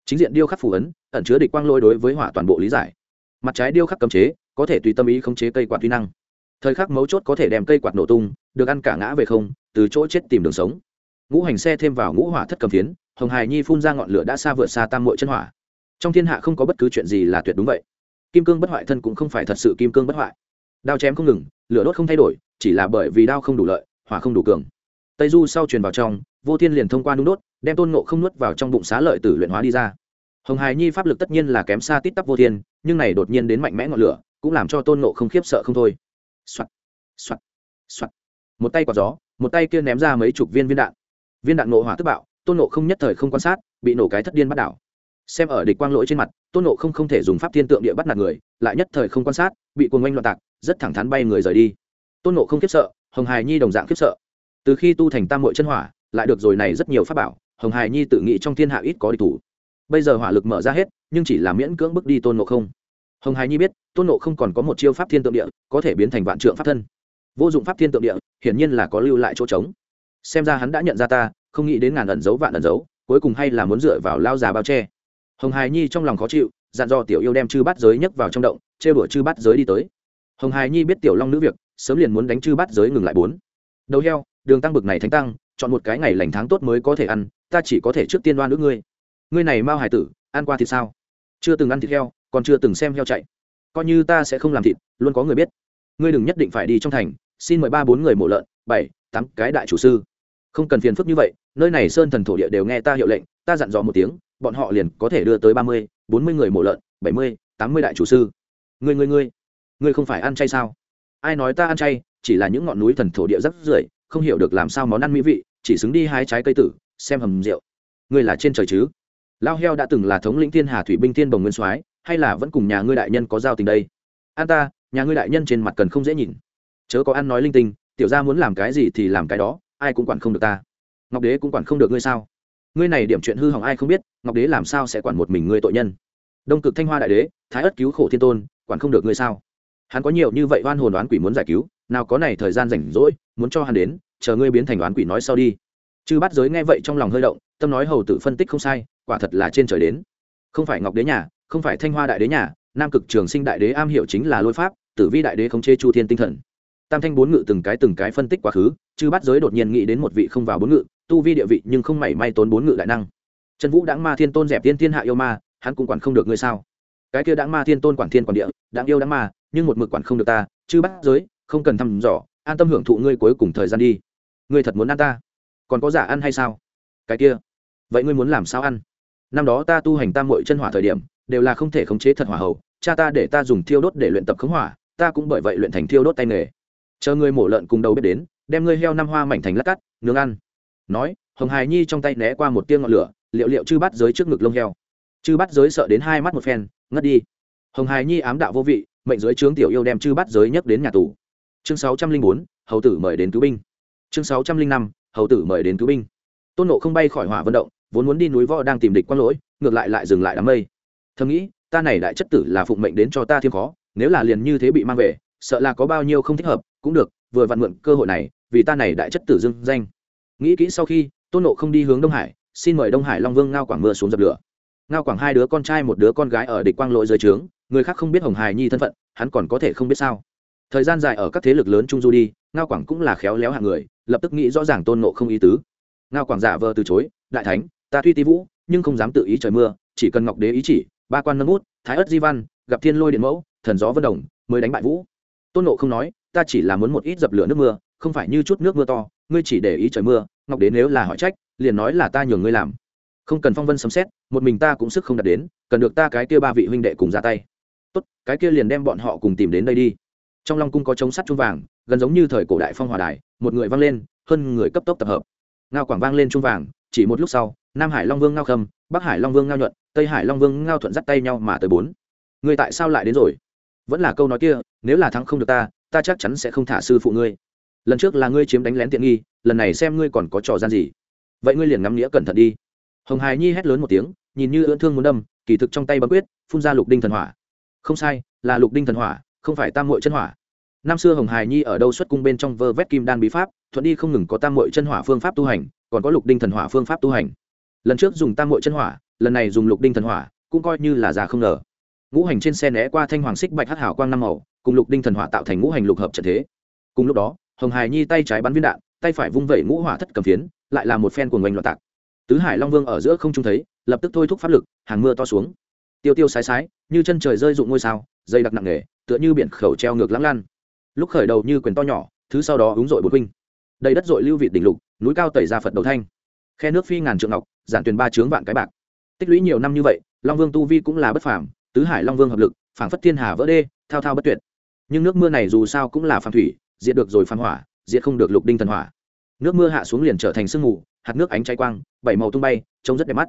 Chính diện điêu khắc phù ấn, ẩn chứa địch quang lỗi đối với hỏa toàn bộ lý giải. Mặt trái điêu khắc cấm chế, có thể tùy tâm ý khống chế cây quạt vi năng. Thời khắc mấu chốt có thể đem cây quạt nổ tung, được ăn cả ngã về không, từ chỗ chết tìm đường sống. Ngũ hành xe thêm vào ngũ hỏa thất cầm phiến, hồng hài nhi phun ra ngọn lửa đã xa vượt xa tam mội chân hỏa. Trong thiên hạ không có bất cứ chuyện gì là tuyệt đúng vậy kim cương bất hoại thân cũng không phải thật sự kim cương bất hoại. Đao chém không ngừng, lửa đốt không thay đổi, chỉ là bởi vì đao không đủ lợi, hỏa không đủ cường. Tây du sau truyền vào trong, vô thiên liền thông qua nung đốt, đem tôn nộ không nuốt vào trong bụng xá lợi tử luyện hóa đi ra. Hồng hài nhi pháp lực tất nhiên là kém xa tít tắp vô thiên, nhưng này đột nhiên đến mạnh mẽ ngọn lửa, cũng làm cho tôn nộ không khiếp sợ không thôi. Soạt soạt soạt. Một tay quạt gió, một tay kia ném ra mấy chục viên viên đạn. Viên đạn nộ hỏa tức bạo, tôn nộ không nhất thời không quan sát, bị nổ cái thất điên bắt đảo xem ở địch quang lỗi trên mặt, tôn nộ không không thể dùng pháp thiên tượng địa bắt nạt người, lại nhất thời không quan sát, bị cuồng oanh loạn tạc, rất thẳng thắn bay người rời đi. Tôn nộ không khiếp sợ, hồng hài nhi đồng dạng khiếp sợ. Từ khi tu thành tam mội chân hỏa, lại được rồi này rất nhiều pháp bảo, hồng hài nhi tự nghĩ trong thiên hạ ít có địch thủ. Bây giờ hỏa lực mở ra hết, nhưng chỉ là miễn cưỡng bước đi tôn nộ không. Hồng hài nhi biết, tôn nộ không còn có một chiêu pháp thiên tượng địa, có thể biến thành vạn trượng pháp thân. Vô dụng pháp thiên tượng địa, hiển nhiên là có lưu lại chỗ trống. Xem ra hắn đã nhận ra ta, không nghĩ đến ngàn ẩn giấu vạn ẩn giấu cuối cùng hay là muốn dựa vào lao già bao che hồng hài nhi trong lòng khó chịu, dặn dò tiểu yêu đem chư Bát giới nhấc vào trong động chê bửa chư Bát giới đi tới. Hồng hài nhi biết tiểu long nữ việc, sớm liền muốn đánh chư Bát giới ngừng lại bốn. Đầu heo, đường tăng bực này thánh tăng, chọn một cái ngày lành tháng tốt mới có thể ăn, ta chỉ có thể trước tiên đoan nước ngươi. Ngươi này mao hải tử, ăn qua thì sao? Chưa từng ăn thịt heo, còn chưa từng xem heo chạy. Coi như ta sẽ không làm thịt, luôn có người biết. Ngươi đừng nhất định phải đi trong thành, xin mời ba bốn người mổ lợn, bảy, tám cái đại chủ sư. Không cần phiền phức như vậy, nơi này sơn thần thổ địa đều nghe ta hiệu lệnh, ta dặn dò một tiếng bọn họ liền có thể đưa tới ba mươi, bốn mươi người mổ lợn, bảy mươi, tám mươi đại chủ sư. Ngươi ngươi ngươi ngươi không phải ăn chay sao? Ai nói ta ăn chay, chỉ là những ngọn núi thần thổ địa rất rưởi, không hiểu được làm sao món ăn mỹ vị, chỉ xứng đi hái trái cây tử, xem hầm rượu. Ngươi là trên trời chứ? Lao heo đã từng là thống lĩnh thiên hà thủy binh thiên bồng nguyên soái, hay là vẫn cùng nhà ngươi đại nhân có giao tình đây? An ta, nhà ngươi đại nhân trên mặt cần không dễ nhìn. Chớ có ăn nói linh tinh, tiểu ra muốn làm cái gì thì làm cái đó, ai cũng quản không được ta. Ngọc đế cũng quản không được ngươi sao? Ngươi này điểm chuyện hư hỏng ai không biết, ngọc đế làm sao sẽ quản một mình ngươi tội nhân? Đông cực thanh hoa đại đế, thái ất cứu khổ thiên tôn, quản không được ngươi sao? Hắn có nhiều như vậy oan hồn đoán quỷ muốn giải cứu, nào có này thời gian rảnh rỗi, muốn cho hắn đến, chờ ngươi biến thành đoán quỷ nói sau đi. Chư bắt giới nghe vậy trong lòng hơi động, tâm nói hầu tử phân tích không sai, quả thật là trên trời đến. Không phải ngọc đế nhà, không phải thanh hoa đại đế nhà, nam cực trường sinh đại đế am hiểu chính là lôi pháp, tử vi đại đế không chê chu thiên tinh thần. Tam thanh bốn ngự từng cái từng cái phân tích quá khứ, chư bắt giới đột nhiên nghĩ đến một vị không vào bốn ngự tu vi địa vị nhưng không mảy may tốn bốn ngự đại năng. Trần vũ đáng ma thiên tôn dẹp tiên thiên hạ yêu ma, hắn cũng quản không được ngươi sao? Cái kia đáng ma thiên tôn quản thiên quản địa đáng yêu đáng ma, nhưng một mực quản không được ta chứ bắt giới, không cần thăm dò, an tâm hưởng thụ ngươi cuối cùng thời gian đi. Ngươi thật muốn ăn ta? Còn có giả ăn hay sao? Cái kia, vậy ngươi muốn làm sao ăn? Năm đó ta tu hành tam mội chân hỏa thời điểm, đều là không thể khống chế thật hỏa hậu cha ta để ta dùng thiêu đốt để luyện tập khống hỏa, ta cũng bởi vậy luyện thành thiêu đốt tay nghề. Chờ ngươi mổ lợn cùng đầu bếp đến, đem ngươi heo năm hoa mảnh thành lát cắt, nướng ăn nói, hồng hài nhi trong tay né qua một tiếng ngọn lửa, liệu liệu chư bắt giới trước ngực lông heo. Chư bắt giới sợ đến hai mắt một phen, ngất đi. Hồng hài nhi ám đạo vô vị, mệnh giới trướng tiểu yêu đem chư bắt giới nhấc đến nhà tù. Chương sáu trăm linh bốn, hầu tử mời đến cứu binh. Chương sáu trăm linh năm, hầu tử mời đến cứu binh. Tôn nộ không bay khỏi hỏa vận động, vốn muốn đi núi võ đang tìm địch quang lỗi, ngược lại lại dừng lại đám mây. Thầm nghĩ, ta này đại chất tử là phụng mệnh đến cho ta thêm khó, nếu là liền như thế bị mang về, sợ là có bao nhiêu không thích hợp, cũng được, vừa vặn mượn cơ hội này, vì ta này đại chất tử dưng danh nghĩ kỹ sau khi, tôn nộ không đi hướng đông hải, xin mời đông hải long vương ngao quảng mưa xuống dập lửa. Ngao quảng hai đứa con trai một đứa con gái ở địch quang lỗi dưới trướng, người khác không biết hồng hải nhi thân phận, hắn còn có thể không biết sao. Thời gian dài ở các thế lực lớn trung du đi, ngao quảng cũng là khéo léo hạng người, lập tức nghĩ rõ ràng tôn nộ không ý tứ. Ngao quảng giả vờ từ chối, đại thánh, ta tuy ti vũ, nhưng không dám tự ý trời mưa, chỉ cần ngọc đế ý chỉ, ba quan nâng út thái ất di văn, gặp thiên lôi điện mẫu, thần gió vân đồng, mới đánh bại vũ. Tôn nộ không nói, ta chỉ là muốn một ít dập lửa nước mưa, không phải như chút nước mưa to ngươi chỉ để ý trời mưa, ngọc đế nếu là hỏi trách, liền nói là ta nhường ngươi làm. Không cần phong vân sấm xét một mình ta cũng sức không đạt đến, cần được ta cái kia ba vị huynh đệ cùng ra tay. Tốt, cái kia liền đem bọn họ cùng tìm đến đây đi. Trong long cung có trống sắt chuông vàng, gần giống như thời cổ đại phong hòa đài, một người vang lên, hơn người cấp tốc tập hợp. Ngao quảng vang lên chuông vàng, chỉ một lúc sau, nam hải long vương ngao khâm, bắc hải long vương ngao nhuận, tây hải long vương ngao thuận dắt tay nhau mà tới bốn. Người tại sao lại đến rồi? Vẫn là câu nói kia, nếu là thắng không được ta ta chắc chắn sẽ không thả sư phụ ngươi lần trước là ngươi chiếm đánh lén tiện nghi, lần này xem ngươi còn có trò gian gì. Vậy ngươi liền ngắm nghĩa cẩn thận đi. Hồng hải nhi hét lớn một tiếng, nhìn như ưỡn thương muốn đâm, kỳ thực trong tay bấm quyết, phun ra lục đinh thần hỏa. Không sai, là lục đinh thần hỏa, không phải tam mội chân hỏa. Năm xưa hồng hải nhi ở đâu xuất cung bên trong vơ vét kim đan bí pháp, thuận đi không ngừng có tam mội chân hỏa phương pháp tu hành, còn có lục đinh thần hỏa phương pháp tu hành. Lần trước dùng tam mội chân hỏa, lần này dùng lục đinh thần hỏa, cũng coi như là già không ngờ. Ngũ hành trên xe né qua thanh hoàng xích bạch hắc hảo quang năm màu, cùng lục đinh thần hỏa tạo thành ngũ hành lục hợp trận thế. Cùng lúc đó hồng hải nhi tay trái bắn viên đạn, tay phải vung vẩy ngũ hỏa thất cầm phiến, lại là một phen của ngành loạn tạc. Tứ hải long vương ở giữa không trung thấy, lập tức thôi thúc pháp lực, hàng mưa to xuống. Tiêu tiêu sái sái, như chân trời rơi rụng ngôi sao, dây đặc nặng nề, tựa như biển khẩu treo ngược lãng lan lúc khởi đầu như quyền to nhỏ, thứ sau đó ứng dội bột huynh. Đầy đất dội lưu vị đỉnh lục, núi cao tẩy ra phật đầu thanh. Khe nước phi ngàn trượng ngọc, giản tuyền ba chướng vạn cái bạc. Tích lũy nhiều năm như vậy, long vương tu vi cũng là bất phàm, tứ hải long vương hợp lực, phảng phất thiên hà vỡ đê, thao thao bất tuyệt. Nhưng nước mưa này dù sao cũng là phàm thủy diệt được rồi phan hỏa, diệt không được lục đinh thần hỏa. Nước mưa hạ xuống liền trở thành sương mù, hạt nước ánh cháy quang, bảy màu tung bay, trông rất đẹp mắt.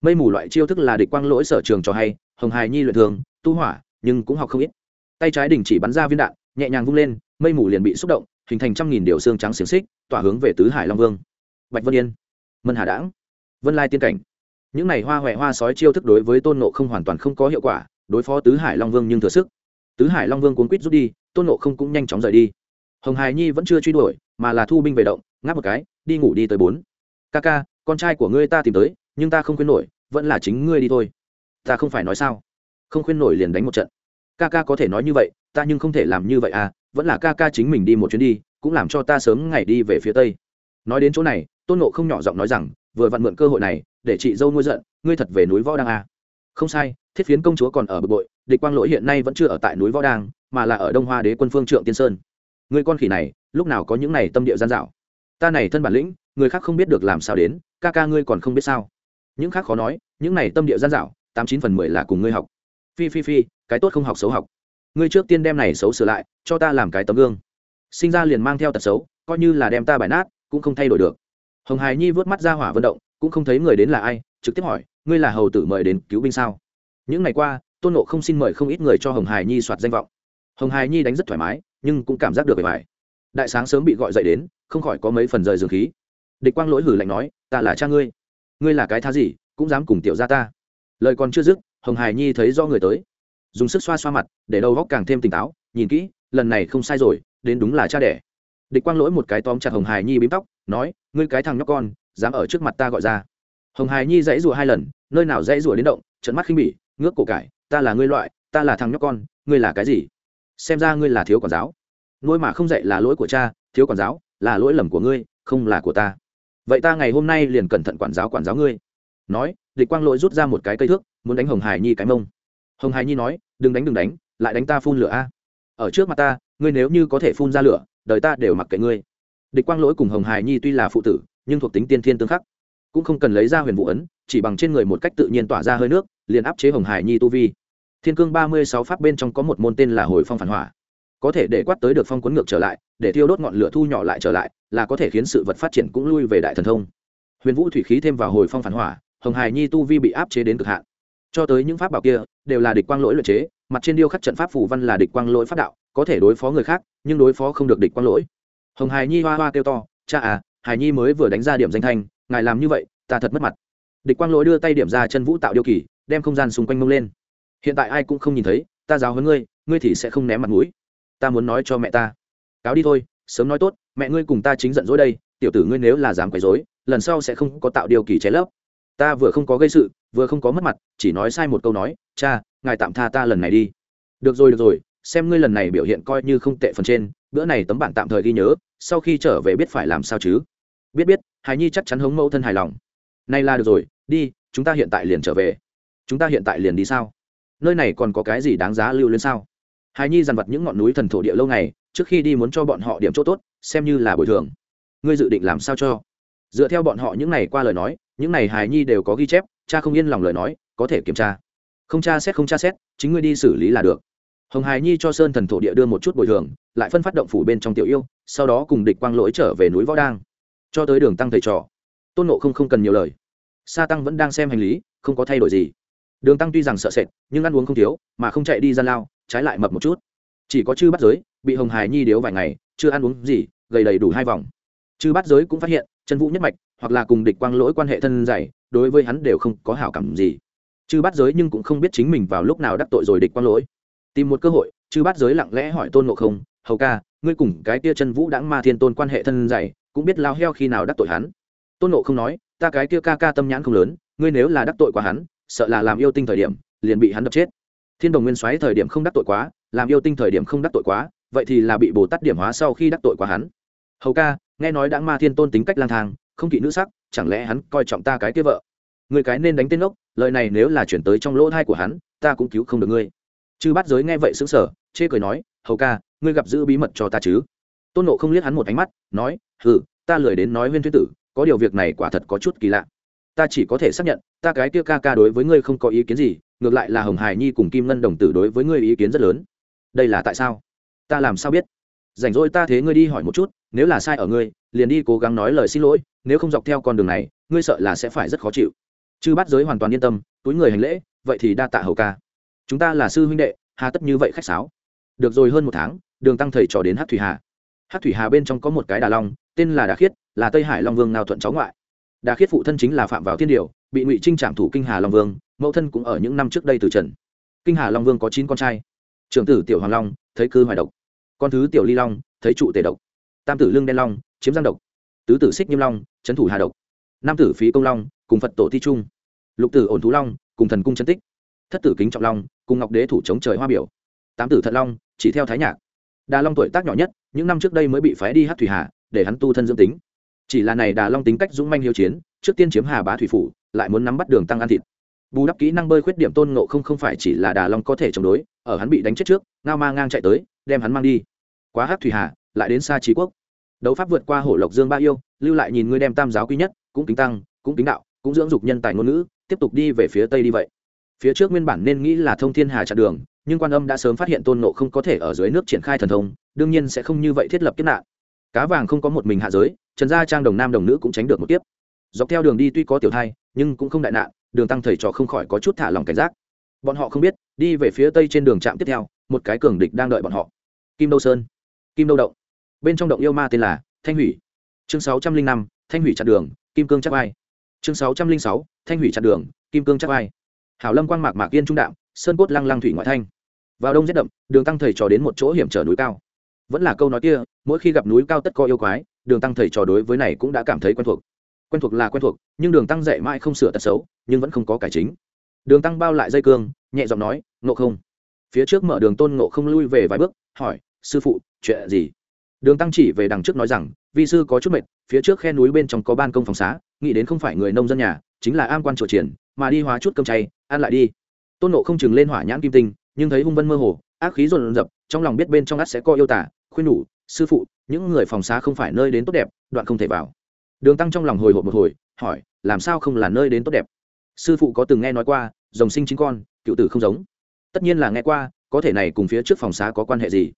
Mây mù loại chiêu thức là địch quang lỗi sở trường cho hay, hồng hài nhi luyện thường, tu hỏa, nhưng cũng học không ít. Tay trái đình chỉ bắn ra viên đạn, nhẹ nhàng vung lên, mây mù liền bị xúc động, hình thành trăm nghìn điều xương trắng xiềng xích, tỏa hướng về tứ hải long vương. Bạch vân yên, mân hà đãng, vân lai tiên cảnh. Những này hoa huệ hoa sói chiêu thức đối với tôn nộ không hoàn toàn không có hiệu quả, đối phó tứ hải long vương nhưng thừa sức. Tứ hải long vương cuốn quýt rút đi, tôn nộ không cũng nhanh chóng rời đi hồng hải nhi vẫn chưa truy đuổi, mà là thu binh về động, ngáp một cái, đi ngủ đi tới bốn. Ca ca, con trai của ngươi ta tìm tới, nhưng ta không khuyên nổi, vẫn là chính ngươi đi thôi. Ta không phải nói sao? Không khuyên nổi liền đánh một trận. Ca ca có thể nói như vậy, ta nhưng không thể làm như vậy à vẫn là ca ca chính mình đi một chuyến đi, cũng làm cho ta sớm ngày đi về phía tây. Nói đến chỗ này, tôn nộ không nhỏ giọng nói rằng, vừa vặn mượn cơ hội này, để chị dâu nuôi giận, ngươi thật về núi võ đang à. không sai, thiết phiến công chúa còn ở bực bội, địch quang lỗi hiện nay vẫn chưa ở tại núi võ đang mà là ở đông hoa đế quân phương trượng tiên sơn ngươi con khỉ này, lúc nào có những này tâm địa gian dạo ta này thân bản lĩnh, người khác không biết được làm sao đến, ca ca ngươi còn không biết sao? Những khác khó nói, những này tâm địa gian dạo tám chín phần mười là cùng ngươi học. Phi phi phi, cái tốt không học xấu học. Ngươi trước tiên đem này xấu sửa lại, cho ta làm cái tấm gương. Sinh ra liền mang theo tật xấu, coi như là đem ta bài nát, cũng không thay đổi được. Hồng hải nhi vớt mắt ra hỏa vận động, cũng không thấy người đến là ai, trực tiếp hỏi, ngươi là hầu tử mời đến cứu binh sao? Những ngày qua, tôn nộ không xin mời không ít người cho hồng hải nhi soạt danh vọng hồng hải nhi đánh rất thoải mái, nhưng cũng cảm giác được bề bài đại sáng sớm bị gọi dậy đến, không khỏi có mấy phần rời dường khí. Địch quang lỗi hử lạnh nói, ta là cha ngươi. Ngươi là cái tha gì, cũng dám cùng tiểu ra ta. Lời còn chưa dứt, hồng hải nhi thấy do người tới. Dùng sức xoa xoa mặt, để đầu góc càng thêm tỉnh táo, nhìn kỹ, lần này không sai rồi, đến đúng là cha đẻ. Địch quang lỗi một cái tóm chặt hồng hải nhi bím tóc, nói, ngươi cái thằng nhóc con, dám ở trước mặt ta gọi ra. Hồng hải nhi dãy rủa hai lần, nơi nào dãy rủa đến động trận mắt khinh bỉ, ngước cổ cải, ta là ngươi loại, ta là thằng nhóc con, ngươi là cái gì? Xem ra ngươi là thiếu quản giáo. Nuôi mà không dạy là lỗi của cha, thiếu quản giáo là lỗi lầm của ngươi, không là của ta. Vậy ta ngày hôm nay liền cẩn thận quản giáo quản giáo ngươi. Nói, địch quang lỗi rút ra một cái cây thước, muốn đánh hồng hải nhi cái mông. Hồng hải nhi nói, đừng đánh đừng đánh, lại đánh ta phun lửa a. Ở trước mặt ta, ngươi nếu như có thể phun ra lửa, đời ta đều mặc kệ ngươi. Địch quang lỗi cùng hồng hải nhi tuy là phụ tử, nhưng thuộc tính tiên thiên tương khắc. Cũng không cần lấy ra huyền vụ ấn, chỉ bằng trên người một cách tự nhiên tỏa ra hơi nước, liền áp chế hồng hải nhi tu vi thiên cương ba mươi sáu pháp bên trong có một môn tên là hồi phong phản hỏa. Có thể để quát tới được phong cuốn ngược trở lại, để thiêu đốt ngọn lửa thu nhỏ lại trở lại, là có thể khiến sự vật phát triển cũng lui về đại thần thông. Huyền vũ thủy khí thêm vào hồi phong phản hỏa, hồng hải nhi tu vi bị áp chế đến cực hạn. Cho tới những pháp bảo kia, đều là địch quang lỗi luyện chế, mặt trên điêu khắc trận pháp phủ văn là địch quang lỗi pháp đạo, có thể đối phó người khác, nhưng đối phó không được địch quang lỗi. Hồng hải nhi hoa hoa kêu to, cha à hải nhi mới vừa đánh ra điểm danh thanh, ngài làm như vậy, ta thật mất mặt. Địch quang lỗi đưa tay điểm ra chân vũ tạo điều kỳ, đem không gian xung quanh mông lên hiện tại ai cũng không nhìn thấy, ta giáo hơn ngươi ngươi thì sẽ không ném mặt mũi. Ta muốn nói cho mẹ ta. Cáo đi thôi, sớm nói tốt, mẹ ngươi cùng ta chính giận dỗi đây, tiểu tử ngươi nếu là dám quấy dối lần sau sẽ không có tạo điều kỳ chế lấp. Ta vừa không có gây sự, vừa không có mất mặt, chỉ nói sai một câu nói, cha, ngài tạm tha ta lần này đi. Được rồi được rồi, xem ngươi lần này biểu hiện coi như không tệ phần trên, bữa này tấm bản tạm thời ghi nhớ, sau khi trở về biết phải làm sao chứ? Biết biết, hài nhi chắc chắn hống mẫu thân hài lòng. Nay là được rồi, đi, chúng ta hiện tại liền trở về. Chúng ta hiện tại liền đi sao? Nơi này còn có cái gì đáng giá lưu lên sao? Hài nhi dằn vặt những ngọn núi thần thổ địa lâu ngày, trước khi đi muốn cho bọn họ điểm chỗ tốt, xem như là bồi thường. Ngươi dự định làm sao cho? Dựa theo bọn họ những này qua lời nói, những này hài nhi đều có ghi chép, cha không yên lòng lời nói, có thể kiểm tra. Không tra xét, không tra xét, chính ngươi đi xử lý là được. Hồng hài nhi cho sơn thần thổ địa đưa một chút bồi thường, lại phân phát động phủ bên trong tiểu yêu, sau đó cùng địch quang lỗi trở về núi võ đang. Cho tới đường tăng thầy trò. Tôn nộ không không cần nhiều lời. Sa tăng vẫn đang xem hành lý, không có thay đổi gì đường tăng tuy rằng sợ sệt, nhưng ăn uống không thiếu, mà không chạy đi gian lao, trái lại mập một chút. Chỉ có chư bắt giới, bị hồng hài nhi điếu vài ngày, chưa ăn uống gì, gầy đầy đủ hai vòng. Chư bắt giới cũng phát hiện chân vũ nhất mạch, hoặc là cùng địch quang lỗi quan hệ thân dày, đối với hắn đều không có hảo cảm gì. Chư bắt giới nhưng cũng không biết chính mình vào lúc nào đắc tội rồi địch quang lỗi. Tìm một cơ hội, chư bắt giới lặng lẽ hỏi tôn ngộ không, hầu ca, ngươi cùng cái tia chân vũ đãng ma thiên tôn quan hệ thân dày, cũng biết lao heo khi nào đắc tội hắn? Tôn ngộ không nói, ta cái kia ca ca tâm nhãn không lớn, ngươi nếu là đắc tội quá hắn sợ là làm yêu tinh thời điểm, liền bị hắn đập chết. Thiên đồng nguyên soái thời điểm không đắc tội quá, làm yêu tinh thời điểm không đắc tội quá, vậy thì là bị bồ tát điểm hóa sau khi đắc tội quá hắn. Hầu ca, nghe nói đã ma thiên tôn tính cách lang thang, không kỵ nữ sắc, chẳng lẽ hắn coi trọng ta cái kia vợ? Người cái nên đánh tên ốc, lời này nếu là chuyển tới trong lỗ thai của hắn, ta cũng cứu không được ngươi. Chư Bát giới nghe vậy xứng sở chê cười nói, hầu ca, ngươi gặp giữ bí mật cho ta chứ? Tôn nộ không liếc hắn một ánh mắt, nói, hừ, ta lười đến nói huyên thuyết tử, có điều việc này quả thật có chút kỳ lạ ta chỉ có thể xác nhận, ta cái kia ca ca đối với ngươi không có ý kiến gì, ngược lại là hồng hải nhi cùng kim ngân đồng tử đối với ngươi ý kiến rất lớn. Đây là tại sao? Ta làm sao biết? Rảnh rỗi ta thế ngươi đi hỏi một chút, nếu là sai ở ngươi, liền đi cố gắng nói lời xin lỗi, nếu không dọc theo con đường này, ngươi sợ là sẽ phải rất khó chịu. Chư bắt giới hoàn toàn yên tâm, túi người hành lễ, vậy thì đa tạ hầu ca. Chúng ta là sư huynh đệ, hà tất như vậy khách sáo. Được rồi hơn một tháng, đường tăng thầy trò đến hát thủy hà. Hát thủy hà bên trong có một cái đà long, tên là đà khiết, là tây hải long vương nào thuận cháu ngoại đà khiết phụ thân chính là phạm vào thiên điều, bị ngụy trinh trảm thủ kinh hà long vương, mẫu thân cũng ở những năm trước đây từ trần kinh hà long vương có chín con trai. Trưởng tử tiểu hoàng long, thấy cư hoài độc. Con thứ tiểu ly long, thấy trụ tề độc. Tam tử lương đen long, chiếm giang độc. Tứ tử xích nghiêm long trấn thủ hà độc. Nam tử phí công long, cùng phật tổ thi trung. Lục tử ổn thú long, cùng thần cung chân tích. Thất tử kính trọng long, cùng ngọc đế thủ chống trời hoa biểu. Tám tử thận long, chỉ theo thái nhạc. Đà long tuổi tác nhỏ nhất, những năm trước đây mới bị phái đi hát thủy hà, để hắn tu thân dương tính chỉ là này đà long tính cách dũng manh hiếu chiến, trước tiên chiếm hà bá thủy phủ, lại muốn nắm bắt đường tăng ăn thịt. Bù đắp kỹ năng bơi khuyết điểm tôn ngộ không không phải chỉ là đà long có thể chống đối, ở hắn bị đánh chết trước, ngao ma ngang chạy tới, đem hắn mang đi. Quá hát thủy hà, lại đến xa trí quốc. Đấu pháp vượt qua hổ lộc dương ba yêu, lưu lại nhìn ngươi đem tam giáo quý nhất, cũng kính tăng, cũng kính đạo, cũng dưỡng dục nhân tài ngôn ngữ, tiếp tục đi về phía tây đi vậy. Phía trước nguyên bản nên nghĩ là thông thiên hà chặn đường, nhưng quan âm đã sớm phát hiện tôn nộ không có thể ở dưới nước triển khai thần thông, đương nhiên sẽ không như vậy thiết lập kiếp nạn. Cá vàng không có một mình hạ giới trần gia trang đồng nam đồng nữ cũng tránh được một kiếp. Dọc theo đường đi tuy có tiểu thai, nhưng cũng không đại nạn, đường tăng thầy trò không khỏi có chút thả lòng cảnh giác. Bọn họ không biết, đi về phía tây trên đường trạm tiếp theo, một cái cường địch đang đợi bọn họ. Kim đô sơn. Kim đô động. Bên trong động yêu ma tên là thanh hủy. Chương sáu trăm linh năm, thanh hủy chặn đường, kim cương chắc vai chương sáu trăm linh sáu, thanh hủy chặn đường, kim cương chắc vai hảo lâm quang mạc mạc yên trung đạm, sơn cốt lăng lăng thủy ngoại thanh. Vào đông rét đậm, đường tăng thầy trò đến một chỗ hiểm trở núi cao. Vẫn là câu nói kia, mỗi khi gặp núi cao tất có yêu quái đường tăng thầy trò đối với này cũng đã cảm thấy quen thuộc. Quen thuộc là quen thuộc, nhưng đường tăng dạy mãi không sửa tật xấu, nhưng vẫn không có cải chính. Đường tăng bao lại dây cương, nhẹ giọng nói, ngộ không? Phía trước mở đường tôn ngộ không lui về vài bước, hỏi, sư phụ, chuyện gì? Đường tăng chỉ về đằng trước nói rằng, vi sư có chút mệt, phía trước khe núi bên trong có ban công phòng xá, nghĩ đến không phải người nông dân nhà, chính là am quan chùa triển, mà đi hóa chút cơm chay, ăn lại đi. Tôn nộ không chừng lên hỏa nhãn kim tinh, nhưng thấy hung vân mơ hồ, ác khí rộn rập, trong lòng biết bên trong ắt sẽ có yêu tả khuyên nhủ, sư phụ những người phòng xá không phải nơi đến tốt đẹp, đoạn không thể vào. Đường tăng trong lòng hồi hộp một hồi, hỏi, làm sao không là nơi đến tốt đẹp? Sư phụ có từng nghe nói qua dòng sinh chính con, cựu tử không giống. Tất nhiên là nghe qua, có thể này cùng phía trước phòng xá có quan hệ gì?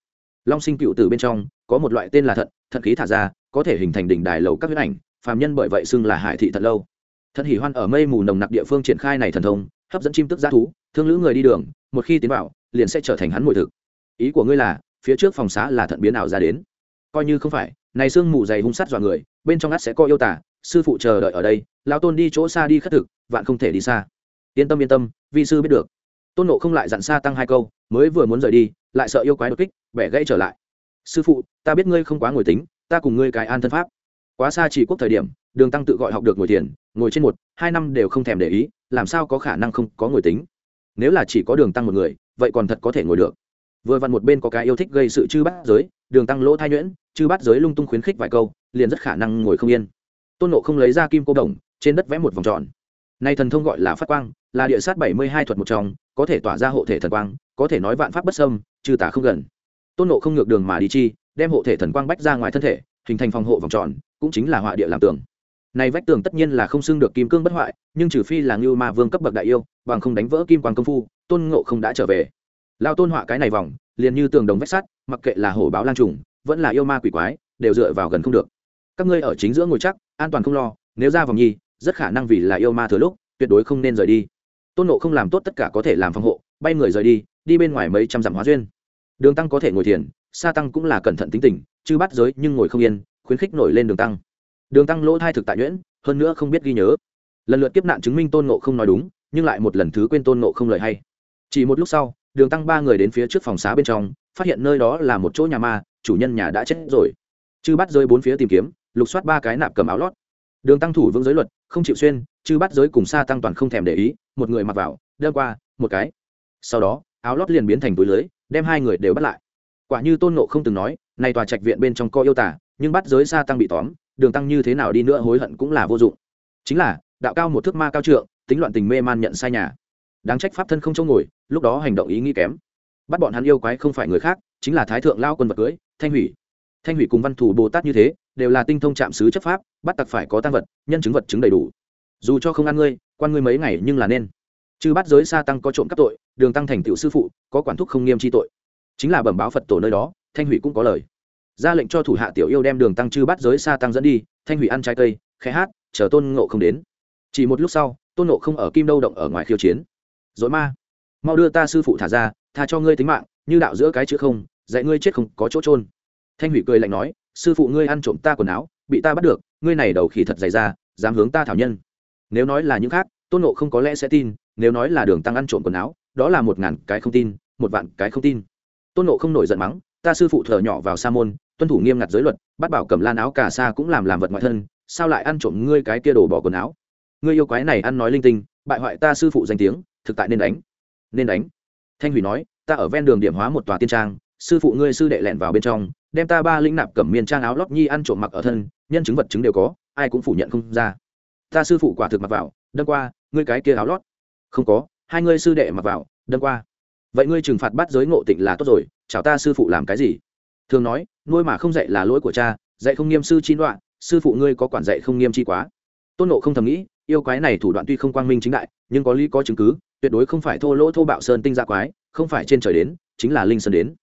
Long sinh cựu tử bên trong, có một loại tên là thận thận khí thả ra, có thể hình thành đỉnh đài lầu các huyết ảnh, phàm nhân bởi vậy xưng là hải thị thật lâu. Thận hỉ hoan ở mây mù nồng nặc địa phương triển khai này thần thông, hấp dẫn chim tức g thú, thương lữ người đi đường, một khi tiến vào, liền sẽ trở thành hắn mùi thực. Ý của ngươi là, phía trước phòng xá là thận biến ảo ra đến coi như không phải, này sương mù dày hung sát dọa người, bên trong ắt sẽ có yêu tả sư phụ chờ đợi ở đây, lão tôn đi chỗ xa đi khất thực, vạn không thể đi xa. Yên tâm yên tâm vi sư biết được. Tôn nộ không lại dặn xa tăng hai câu, mới vừa muốn rời đi, lại sợ yêu quái đột kích vẻ gãy trở lại. Sư phụ, ta biết ngươi không quá ngồi tính, ta cùng ngươi cái an thân pháp. Quá xa chỉ quốc thời điểm, đường tăng tự gọi học được ngồi thiền, ngồi trên một, hai năm đều không thèm để ý, làm sao có khả năng không có ngồi tính? Nếu là chỉ có đường tăng một người, vậy còn thật có thể ngồi được. Vừa vặn một bên có cái yêu thích gây sự chư bát giới, đường tăng lỗ thai nhuyễn chư bát giới lung tung khuyến khích vài câu, liền rất khả năng ngồi không yên. Tôn nộ không lấy ra kim cô đồng, trên đất vẽ một vòng tròn. Nay thần thông gọi là phát quang, là địa sát bảy mươi hai thuật một trong, có thể tỏa ra hộ thể thần quang, có thể nói vạn pháp bất sâm chư tả không gần. Tôn nộ không ngược đường mà đi chi, đem hộ thể thần quang bách ra ngoài thân thể, hình thành phòng hộ vòng tròn, cũng chính là họa địa làm tường. Này vách tường tất nhiên là không xưng được kim cương bất hoại, nhưng trừ phi là ngưu ma vương cấp bậc đại yêu, bằng không đánh vỡ kim quang công phu, tôn ngộ không đã trở về. Lao tôn họa cái này vòng, liền như tường đồng vách sắt, mặc kệ là hổ báo lang trùng vẫn là yêu ma quỷ quái, đều dựa vào gần không được. Các ngươi ở chính giữa ngồi chắc, an toàn không lo, nếu ra vòng nhi, rất khả năng vì là yêu ma thừa lúc, tuyệt đối không nên rời đi. Tôn nộ không làm tốt tất cả có thể làm phòng hộ, bay người rời đi đi bên ngoài mấy trăm dặm hóa duyên. Đường tăng có thể ngồi thiền, sa tăng cũng là cẩn thận tính tình chứ bắt giới nhưng ngồi không yên, khuyến khích nổi lên đường tăng. Đường tăng lỗ thai thực tại nhuyễn, hơn nữa không biết ghi nhớ. Lần lượt kiếp nạn chứng minh tôn nộ không nói đúng, nhưng lại một lần thứ quên tôn nộ không lời hay. Chỉ một lúc sau, đường tăng ba người đến phía trước phòng xá bên trong, phát hiện nơi đó là một chỗ nhà ma chủ nhân nhà đã chết rồi. Chư bắt rơi bốn phía tìm kiếm, lục soát ba cái nạp cầm áo lót. Đường tăng thủ vững giới luật, không chịu xuyên, chư bắt giới cùng xa tăng toàn không thèm để ý, một người mặc vào đưa qua, một cái. Sau đó, áo lót liền biến thành túi lưới, đem hai người đều bắt lại. Quả như tôn nộ không từng nói, này tòa trạch viện bên trong co yêu tả nhưng bắt giới xa tăng bị tóm, đường tăng như thế nào đi nữa hối hận cũng là vô dụng. Chính là, đạo cao một thước ma cao trượng, tính loạn tình mê man nhận sai nhà. Đáng trách pháp thân không chỗ ngồi, lúc đó hành động ý nghĩ kém. Bắt bọn hắn yêu quái không phải người khác, chính là thái thượng lao quân vật cưới thanh hủy. Thanh hủy cùng văn thủ bồ tát như thế, đều là tinh thông trạm sứ chấp pháp, bắt tặc phải có tăng vật, nhân chứng vật chứng đầy đủ. Dù cho không ăn ngươi, quan ngươi mấy ngày nhưng là nên. Chứ bắt giới xa tăng có trộm cắp tội, đường tăng thành tiểu sư phụ, có quản thúc không nghiêm tri tội. Chính là bẩm báo phật tổ nơi đó, thanh hủy cũng có lời. Ra lệnh cho thủ hạ tiểu yêu đem đường tăng chư bắt giới xa tăng dẫn đi, thanh hủy ăn trái cây, khẽ hát, chờ tôn ngộ không đến. Chỉ một lúc sau, tôn ngộ không ở kim đâu động ở ngoài khiêu chiến. Dội ma, mau đưa ta sư phụ thả ra, tha cho ngươi tính mạng, như đạo giữa cái chữ không dạy ngươi chết không có chỗ trôn thanh hủy cười lạnh nói, sư phụ ngươi ăn trộm ta quần áo, bị ta bắt được, ngươi này đầu khỉ thật dày ra dám hướng ta thảo nhân. Nếu nói là những khác, tôn nộ không có lẽ sẽ tin, nếu nói là đường tăng ăn trộm quần áo, đó là một ngàn cái không tin, một vạn cái không tin. Tôn nộ không nổi giận mắng, ta sư phụ thở nhỏ vào sa môn, tuân thủ nghiêm ngặt giới luật, bắt bảo cầm lan áo cả sa cũng làm làm vật ngoại thân, sao lại ăn trộm ngươi cái kia đổ bỏ quần áo? Ngươi yêu quái này ăn nói linh tinh, bại hoại ta sư phụ danh tiếng, thực tại nên đánh. Nên đánh. Thanh hủy nói, ta ở ven đường điểm hóa một tòa tiên trang sư phụ ngươi sư đệ lẻn vào bên trong, đem ta ba linh nạp cẩm miên trang áo lót nhi ăn trộm mặc ở thân, nhân chứng vật chứng đều có, ai cũng phủ nhận không ra. Ta sư phụ quả thực mặc vào, đâm qua, ngươi cái kia áo lót. Không có, hai ngươi sư đệ mặc vào, đâm qua. Vậy ngươi trừng phạt bắt giới ngộ tịnh là tốt rồi, chào ta sư phụ làm cái gì? Thường nói, nuôi mà không dạy là lỗi của cha, dạy không nghiêm sư chi đoạn sư phụ ngươi có quản dạy không nghiêm chi quá. Tôn nộ không thầm nghĩ, yêu quái này thủ đoạn tuy không quang minh chính đại, nhưng có lý có chứng cứ, tuyệt đối không phải thô lỗ thô bạo sơn tinh dạ quái, không phải trên trời đến, chính là linh sơn đến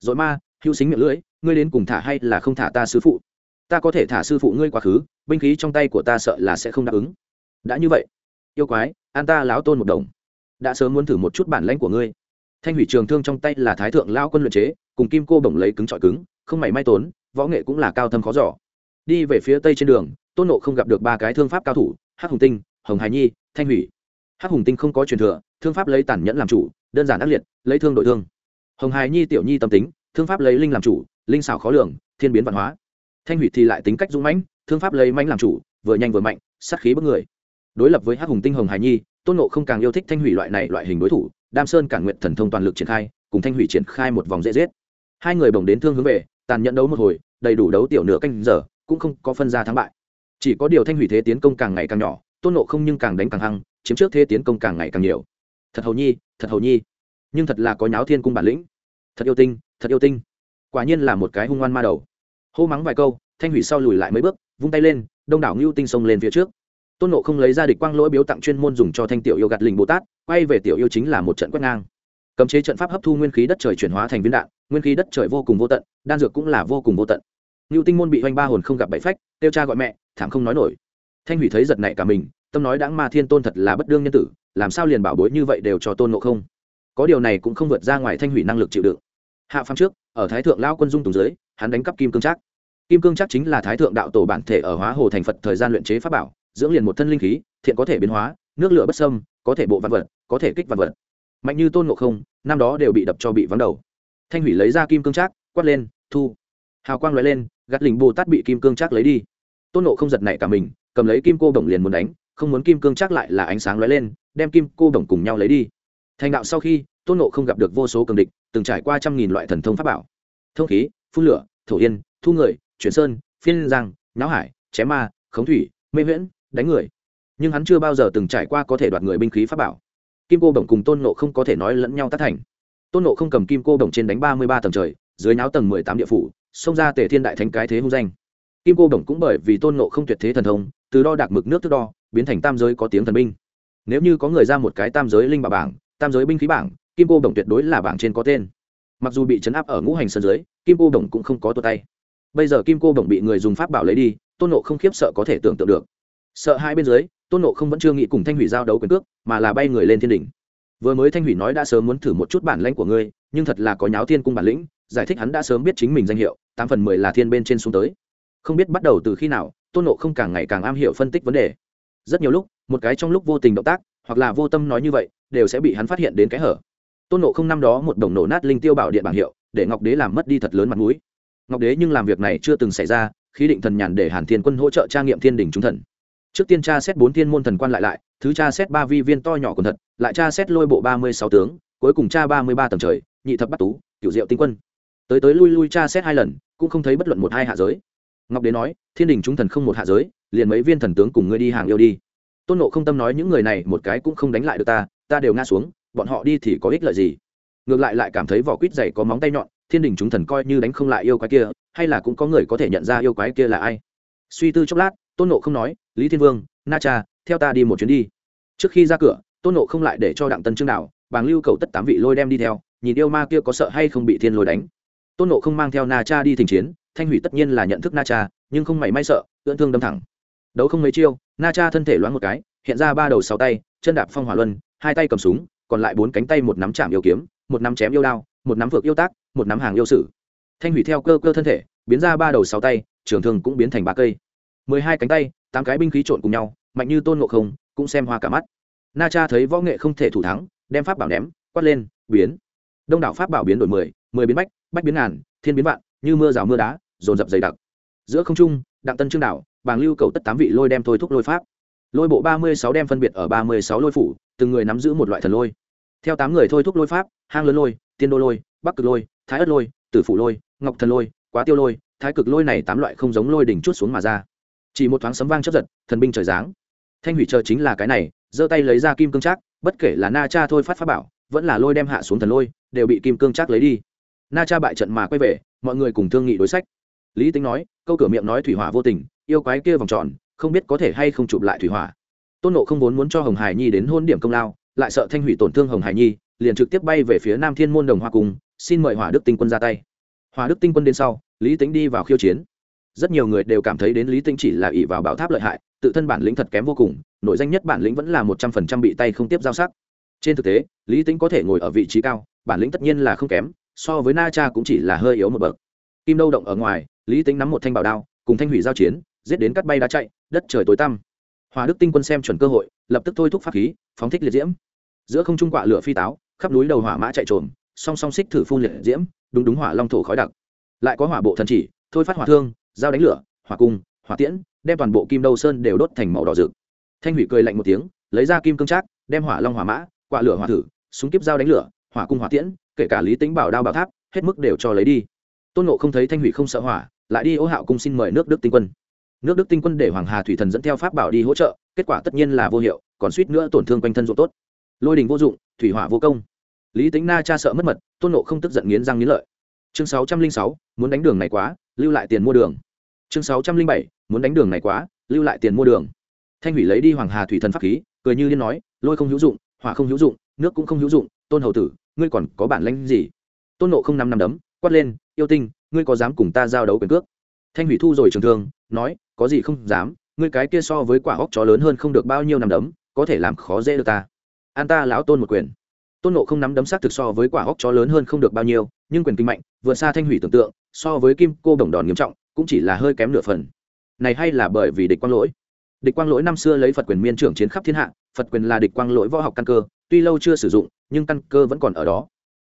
rồi ma hữu xính miệng lưỡi, ngươi đến cùng thả hay là không thả ta sư phụ? Ta có thể thả sư phụ ngươi quá khứ, binh khí trong tay của ta sợ là sẽ không đáp ứng. Đã như vậy, yêu quái, an ta láo tôn một đồng. Đã sớm muốn thử một chút bản lãnh của ngươi. Thanh hủy trường thương trong tay là thái thượng lao quân luyện chế, cùng kim cô bổng lấy cứng trọi cứng, không mảy may tốn, võ nghệ cũng là cao thâm khó giỏ đi về phía tây trên đường, tôn nộ không gặp được ba cái thương pháp cao thủ, hắc hùng tinh, hồng hải nhi, thanh hủy. Hắc hùng tinh không có truyền thừa, thương pháp lấy tản nhẫn làm chủ, đơn giản ác liệt, lấy thương đội thương hồng hải nhi tiểu nhi tâm tính, thương pháp lấy linh làm chủ, linh xảo khó lường, thiên biến văn hóa. Thanh hủy thì lại tính cách dũng mãnh, thương pháp lấy mãnh làm chủ, vừa nhanh vừa mạnh, sát khí bức người. Đối lập với hắc hùng tinh hồng hải nhi, tôn nộ không càng yêu thích thanh hủy loại này loại hình đối thủ, đam sơn cản nguyện thần thông toàn lực triển khai, cùng thanh hủy triển khai một vòng dễ giết. Hai người bồng đến thương hướng về, tàn nhẫn đấu một hồi, đầy đủ đấu tiểu nửa canh giờ, cũng không có phân ra thắng bại. Chỉ có điều thanh hủy thế tiến công càng ngày càng nhỏ, tôn nộ không nhưng càng đánh càng hăng, chiếm trước thế tiến công càng ngày càng nhiều. Thật hầu nhi, thật hầu nhi nhưng thật là có nháo thiên cung bản lĩnh. Thật yêu tinh, thật yêu tinh. Quả nhiên là một cái hung ngoan ma đầu. Hô mắng vài câu, thanh hủy sau lùi lại mấy bước, vung tay lên, đông đảo ngưu tinh xông lên phía trước. Tôn nộ không lấy ra địch quang lỗi biếu tặng chuyên môn dùng cho thanh tiểu yêu gạt lình bồ tát, quay về tiểu yêu chính là một trận quét ngang. Cấm chế trận pháp hấp thu nguyên khí đất trời chuyển hóa thành viên đạn, nguyên khí đất trời vô cùng vô tận, đan dược cũng là vô cùng vô tận. Ngưu tinh môn bị hoành ba hồn không gặp bảy phách tiêu cha gọi mẹ, thảm không nói nổi. Thanh hủy thấy giật nảy cả mình, tâm nói đáng ma thiên tôn thật là bất đương nhân tử, làm sao liền bảo bối như vậy đều cho tôn nộ không? Có điều này cũng không vượt ra ngoài thanh hủy năng lực chịu đựng. Hạ phàm trước, ở thái thượng lao quân dung tùng dưới, hắn đánh cắp kim cương trác. Kim cương chắc chính là thái thượng đạo tổ bản thể ở hóa hồ thành phật thời gian luyện chế pháp bảo, dưỡng liền một thân linh khí, thiện có thể biến hóa, nước lửa bất sâm có thể bộ văn vật, có thể kích văn vật. Mạnh như tôn ngộ không, năm đó đều bị đập cho bị vắng đầu. Thanh hủy lấy ra kim cương trác, quát lên, thu. Hào quang loại lên gạt lình bồ tát bị kim cương trác lấy đi. Tôn ngộ không giật nảy cả mình, cầm lấy kim cô đồng liền muốn đánh, không muốn kim cương trác lại là ánh sáng lóe lên, đem kim cô đồng cùng nhau lấy đi thành đạo sau khi, tôn ngộ không gặp được vô số cường địch, từng trải qua trăm nghìn loại thần thông pháp bảo. Thông khí, phun lửa, thổ yên, thu người, chuyển sơn, phiên giang, náo hải, chém ma, khống thủy, mê huyễn, đánh người. Nhưng hắn chưa bao giờ từng trải qua có thể đoạt người binh khí pháp bảo. Kim cô đồng cùng tôn nộ không có thể nói lẫn nhau tác thành. Tôn nộ không cầm kim cô đồng trên đánh ba mươi ba tầng trời, dưới náo tầng mười tám địa phủ, xông ra tề thiên đại thánh cái thế hung danh. Kim cô đồng cũng bởi vì tôn nộ không tuyệt thế thần thông, từ đo đạc mực nước thức đo, biến thành tam giới có tiếng thần binh. Nếu như có người ra một cái tam giới linh bảo bảng tam giới binh khí bảng, kim cô đồng tuyệt đối là bảng trên có tên. Mặc dù bị chấn áp ở ngũ hành sân dưới kim cô đồng cũng không có tua tay. Bây giờ kim cô đồng bị người dùng pháp bảo lấy đi, tôn nộ không khiếp sợ có thể tưởng tượng được. Sợ hai bên dưới, tôn nộ không vẫn chưa nghĩ cùng thanh hủy giao đấu quyền cước, mà là bay người lên thiên đỉnh. Vừa mới thanh hủy nói đã sớm muốn thử một chút bản lãnh của ngươi, nhưng thật là có nháo thiên cung bản lĩnh, giải thích hắn đã sớm biết chính mình danh hiệu, tám phần mười là thiên bên trên xuống tới. Không biết bắt đầu từ khi nào, tôn nộ không càng ngày càng am hiểu phân tích vấn đề. Rất nhiều lúc, một cái trong lúc vô tình động tác, hoặc là vô tâm nói như vậy đều sẽ bị hắn phát hiện đến cái hở. Tôn nộ không năm đó một đồng nổ nát linh tiêu bảo điện bảng hiệu, để ngọc đế làm mất đi thật lớn mặt mũi. Ngọc đế nhưng làm việc này chưa từng xảy ra khi định thần nhàn để hàn thiên quân hỗ trợ tra nghiệm thiên đình trung thần. Trước tiên tra xét bốn thiên môn thần quan lại lại, thứ tra xét ba vi viên to nhỏ còn thật, lại tra xét lôi bộ ba mươi sáu tướng, cuối cùng tra ba mươi ba tầng trời, nhị thập bắt tú cựu diệu tinh quân. Tới tới lui lui tra xét hai lần, cũng không thấy bất luận một hai hạ giới. Ngọc đế nói, thiên đình chúng thần không một hạ giới, liền mấy viên thần tướng cùng ngươi đi hàng yêu đi. Tôn nộ không tâm nói, những người này một cái cũng không đánh lại được ta ta đều ngã xuống, bọn họ đi thì có ích lợi gì? Ngược lại lại cảm thấy vỏ quýt dày có móng tay nhọn, thiên đình chúng thần coi như đánh không lại yêu quái kia, hay là cũng có người có thể nhận ra yêu quái kia là ai? Suy tư chốc lát, tôn nộ không nói, lý thiên vương, na cha, theo ta đi một chuyến đi. Trước khi ra cửa, tôn nộ không lại để cho đặng tân trương đạo bàng lưu cầu tất tám vị lôi đem đi theo, nhìn yêu ma kia có sợ hay không bị thiên lôi đánh. Tôn nộ không mang theo na cha đi thình chiến, thanh hủy tất nhiên là nhận thức na cha, nhưng không mảy may sợ, ưỡn thương đâm thẳng. Đấu không mấy chiêu, na cha thân thể loáng một cái, hiện ra ba đầu sáu tay, chân đạp phong hỏa luân hai tay cầm súng, còn lại bốn cánh tay một nắm chạm yêu kiếm, một nắm chém yêu đao, một nắm vượt yêu tác, một nắm hàng yêu sử. Thanh hủy theo cơ cơ thân thể, biến ra ba đầu sáu tay, trường thương cũng biến thành ba cây. Mười hai cánh tay, tám cái binh khí trộn cùng nhau, mạnh như tôn ngộ không, cũng xem hoa cả mắt. Na cha thấy võ nghệ không thể thủ thắng, đem pháp bảo ném, quát lên, biến. Đông đảo pháp bảo biến đổi mười mười biến bách bách biến ngàn, thiên biến vạn, như mưa rào mưa đá, dồn dập dày đặc. Giữa không trung, đặng tân trương đảo, bàng lưu cầu tất tám vị lôi đem thôi thúc lôi pháp. Lôi bộ ba mươi sáu đem phân biệt ở ba mươi sáu lôi phủ từng người nắm giữ một loại thần lôi. Theo tám người thôi thúc lôi pháp, hang lớn lôi, tiên đô lôi, bắc cực lôi, thái ất lôi, tử phủ lôi, ngọc thần lôi, quá tiêu lôi, thái cực lôi này tám loại không giống lôi đỉnh chút xuống mà ra. Chỉ một thoáng sấm vang chấp giật, thần binh trời giáng. Thanh hủy chờ chính là cái này, giơ tay lấy ra kim cương trác, bất kể là na cha thôi phát pháp bảo, vẫn là lôi đem hạ xuống thần lôi, đều bị kim cương trác lấy đi. Na cha bại trận mà quay về, mọi người cùng thương nghị đối sách. Lý tính nói, câu cửa miệng nói thủy hỏa vô tình, yêu quái kia vòng tròn, không biết có thể hay không chụp lại thủy hỏa tôn nộ không vốn muốn cho hồng hải nhi đến hôn điểm công lao, lại sợ thanh hủy tổn thương hồng hải nhi, liền trực tiếp bay về phía nam thiên môn đồng hoa cung, xin mời hỏa đức tinh quân ra tay. Hòa đức tinh quân đến sau, lý tính đi vào khiêu chiến. Rất nhiều người đều cảm thấy đến lý tính chỉ là ỷ vào bảo tháp lợi hại, tự thân bản lĩnh thật kém vô cùng, nội danh nhất bản lĩnh vẫn là một trăm phần trăm bị tay không tiếp giao sắc. Trên thực tế, lý tính có thể ngồi ở vị trí cao, bản lĩnh tất nhiên là không kém, so với na cha cũng chỉ là hơi yếu một bậc. Kim đâu động ở ngoài, lý tính nắm một thanh bảo đao, cùng thanh hủy giao chiến, giết đến cắt bay đá chạy, đất trời tối tăm hòa đức tinh quân xem chuẩn cơ hội, lập tức thôi thúc pháp khí, phóng thích liệt diễm. Giữa không trung quạ lửa phi táo, khắp núi đầu hỏa mã chạy trồm, song song xích thử phun liệt diễm, đúng đúng hỏa long thổ khói đặc. Lại có hỏa bộ thần chỉ, thôi phát hỏa thương dao đánh lửa, hỏa cung, hỏa tiễn, đem toàn bộ kim đâu sơn đều đốt thành màu đỏ rực. Thanh hủy cười lạnh một tiếng, lấy ra kim cương trác, đem hỏa long hỏa mã, quạ lửa hỏa thử, súng kiếp dao đánh lửa, hỏa cung hỏa tiễn, kể cả lý tính bảo đao bảo tháp, hết mức đều cho lấy đi. Tôn nộ không thấy thanh hủy không sợ hỏa, lại đi ô hạo cung xin mời nước đức tinh quân nước đức tinh quân để hoàng hà thủy thần dẫn theo pháp bảo đi hỗ trợ, kết quả tất nhiên là vô hiệu, còn suýt nữa tổn thương quanh thân dụng tốt. Lôi đình vô dụng, thủy hỏa vô công. Lý tính na cha sợ mất mật, tôn nộ không tức giận nghiến răng nghiến lợi. Chương sáu trăm linh sáu, muốn đánh đường này quá, lưu lại tiền mua đường. Chương sáu trăm linh bảy, muốn đánh đường này quá, lưu lại tiền mua đường. Thanh hủy lấy đi hoàng hà thủy thần pháp khí, cười như liên nói, lôi không hữu dụng, hỏa không hữu dụng, nước cũng không hữu dụng, tôn hầu tử, ngươi còn có bản lãnh gì? Tôn nộ không năm năm đấm, quát lên, yêu tinh, ngươi có dám cùng ta giao đấu quyền cước? Thanh hủy thu rồi trường thương, nói có gì không dám, ngươi cái kia so với quả hóc chó lớn hơn không được bao nhiêu năm đấm, có thể làm khó dễ được ta. An ta lão tôn một quyền. Tôn nộ không nắm đấm xác thực so với quả hóc chó lớn hơn không được bao nhiêu, nhưng quyền kinh mạnh, vượt xa thanh hủy tưởng tượng, so với kim cô đồng đòn nghiêm trọng, cũng chỉ là hơi kém nửa phần. Này hay là bởi vì địch quang lỗi? Địch quang lỗi năm xưa lấy phật quyền miên trưởng chiến khắp thiên hạ, phật quyền là địch quang lỗi võ học căn cơ, tuy lâu chưa sử dụng, nhưng căn cơ vẫn còn ở đó.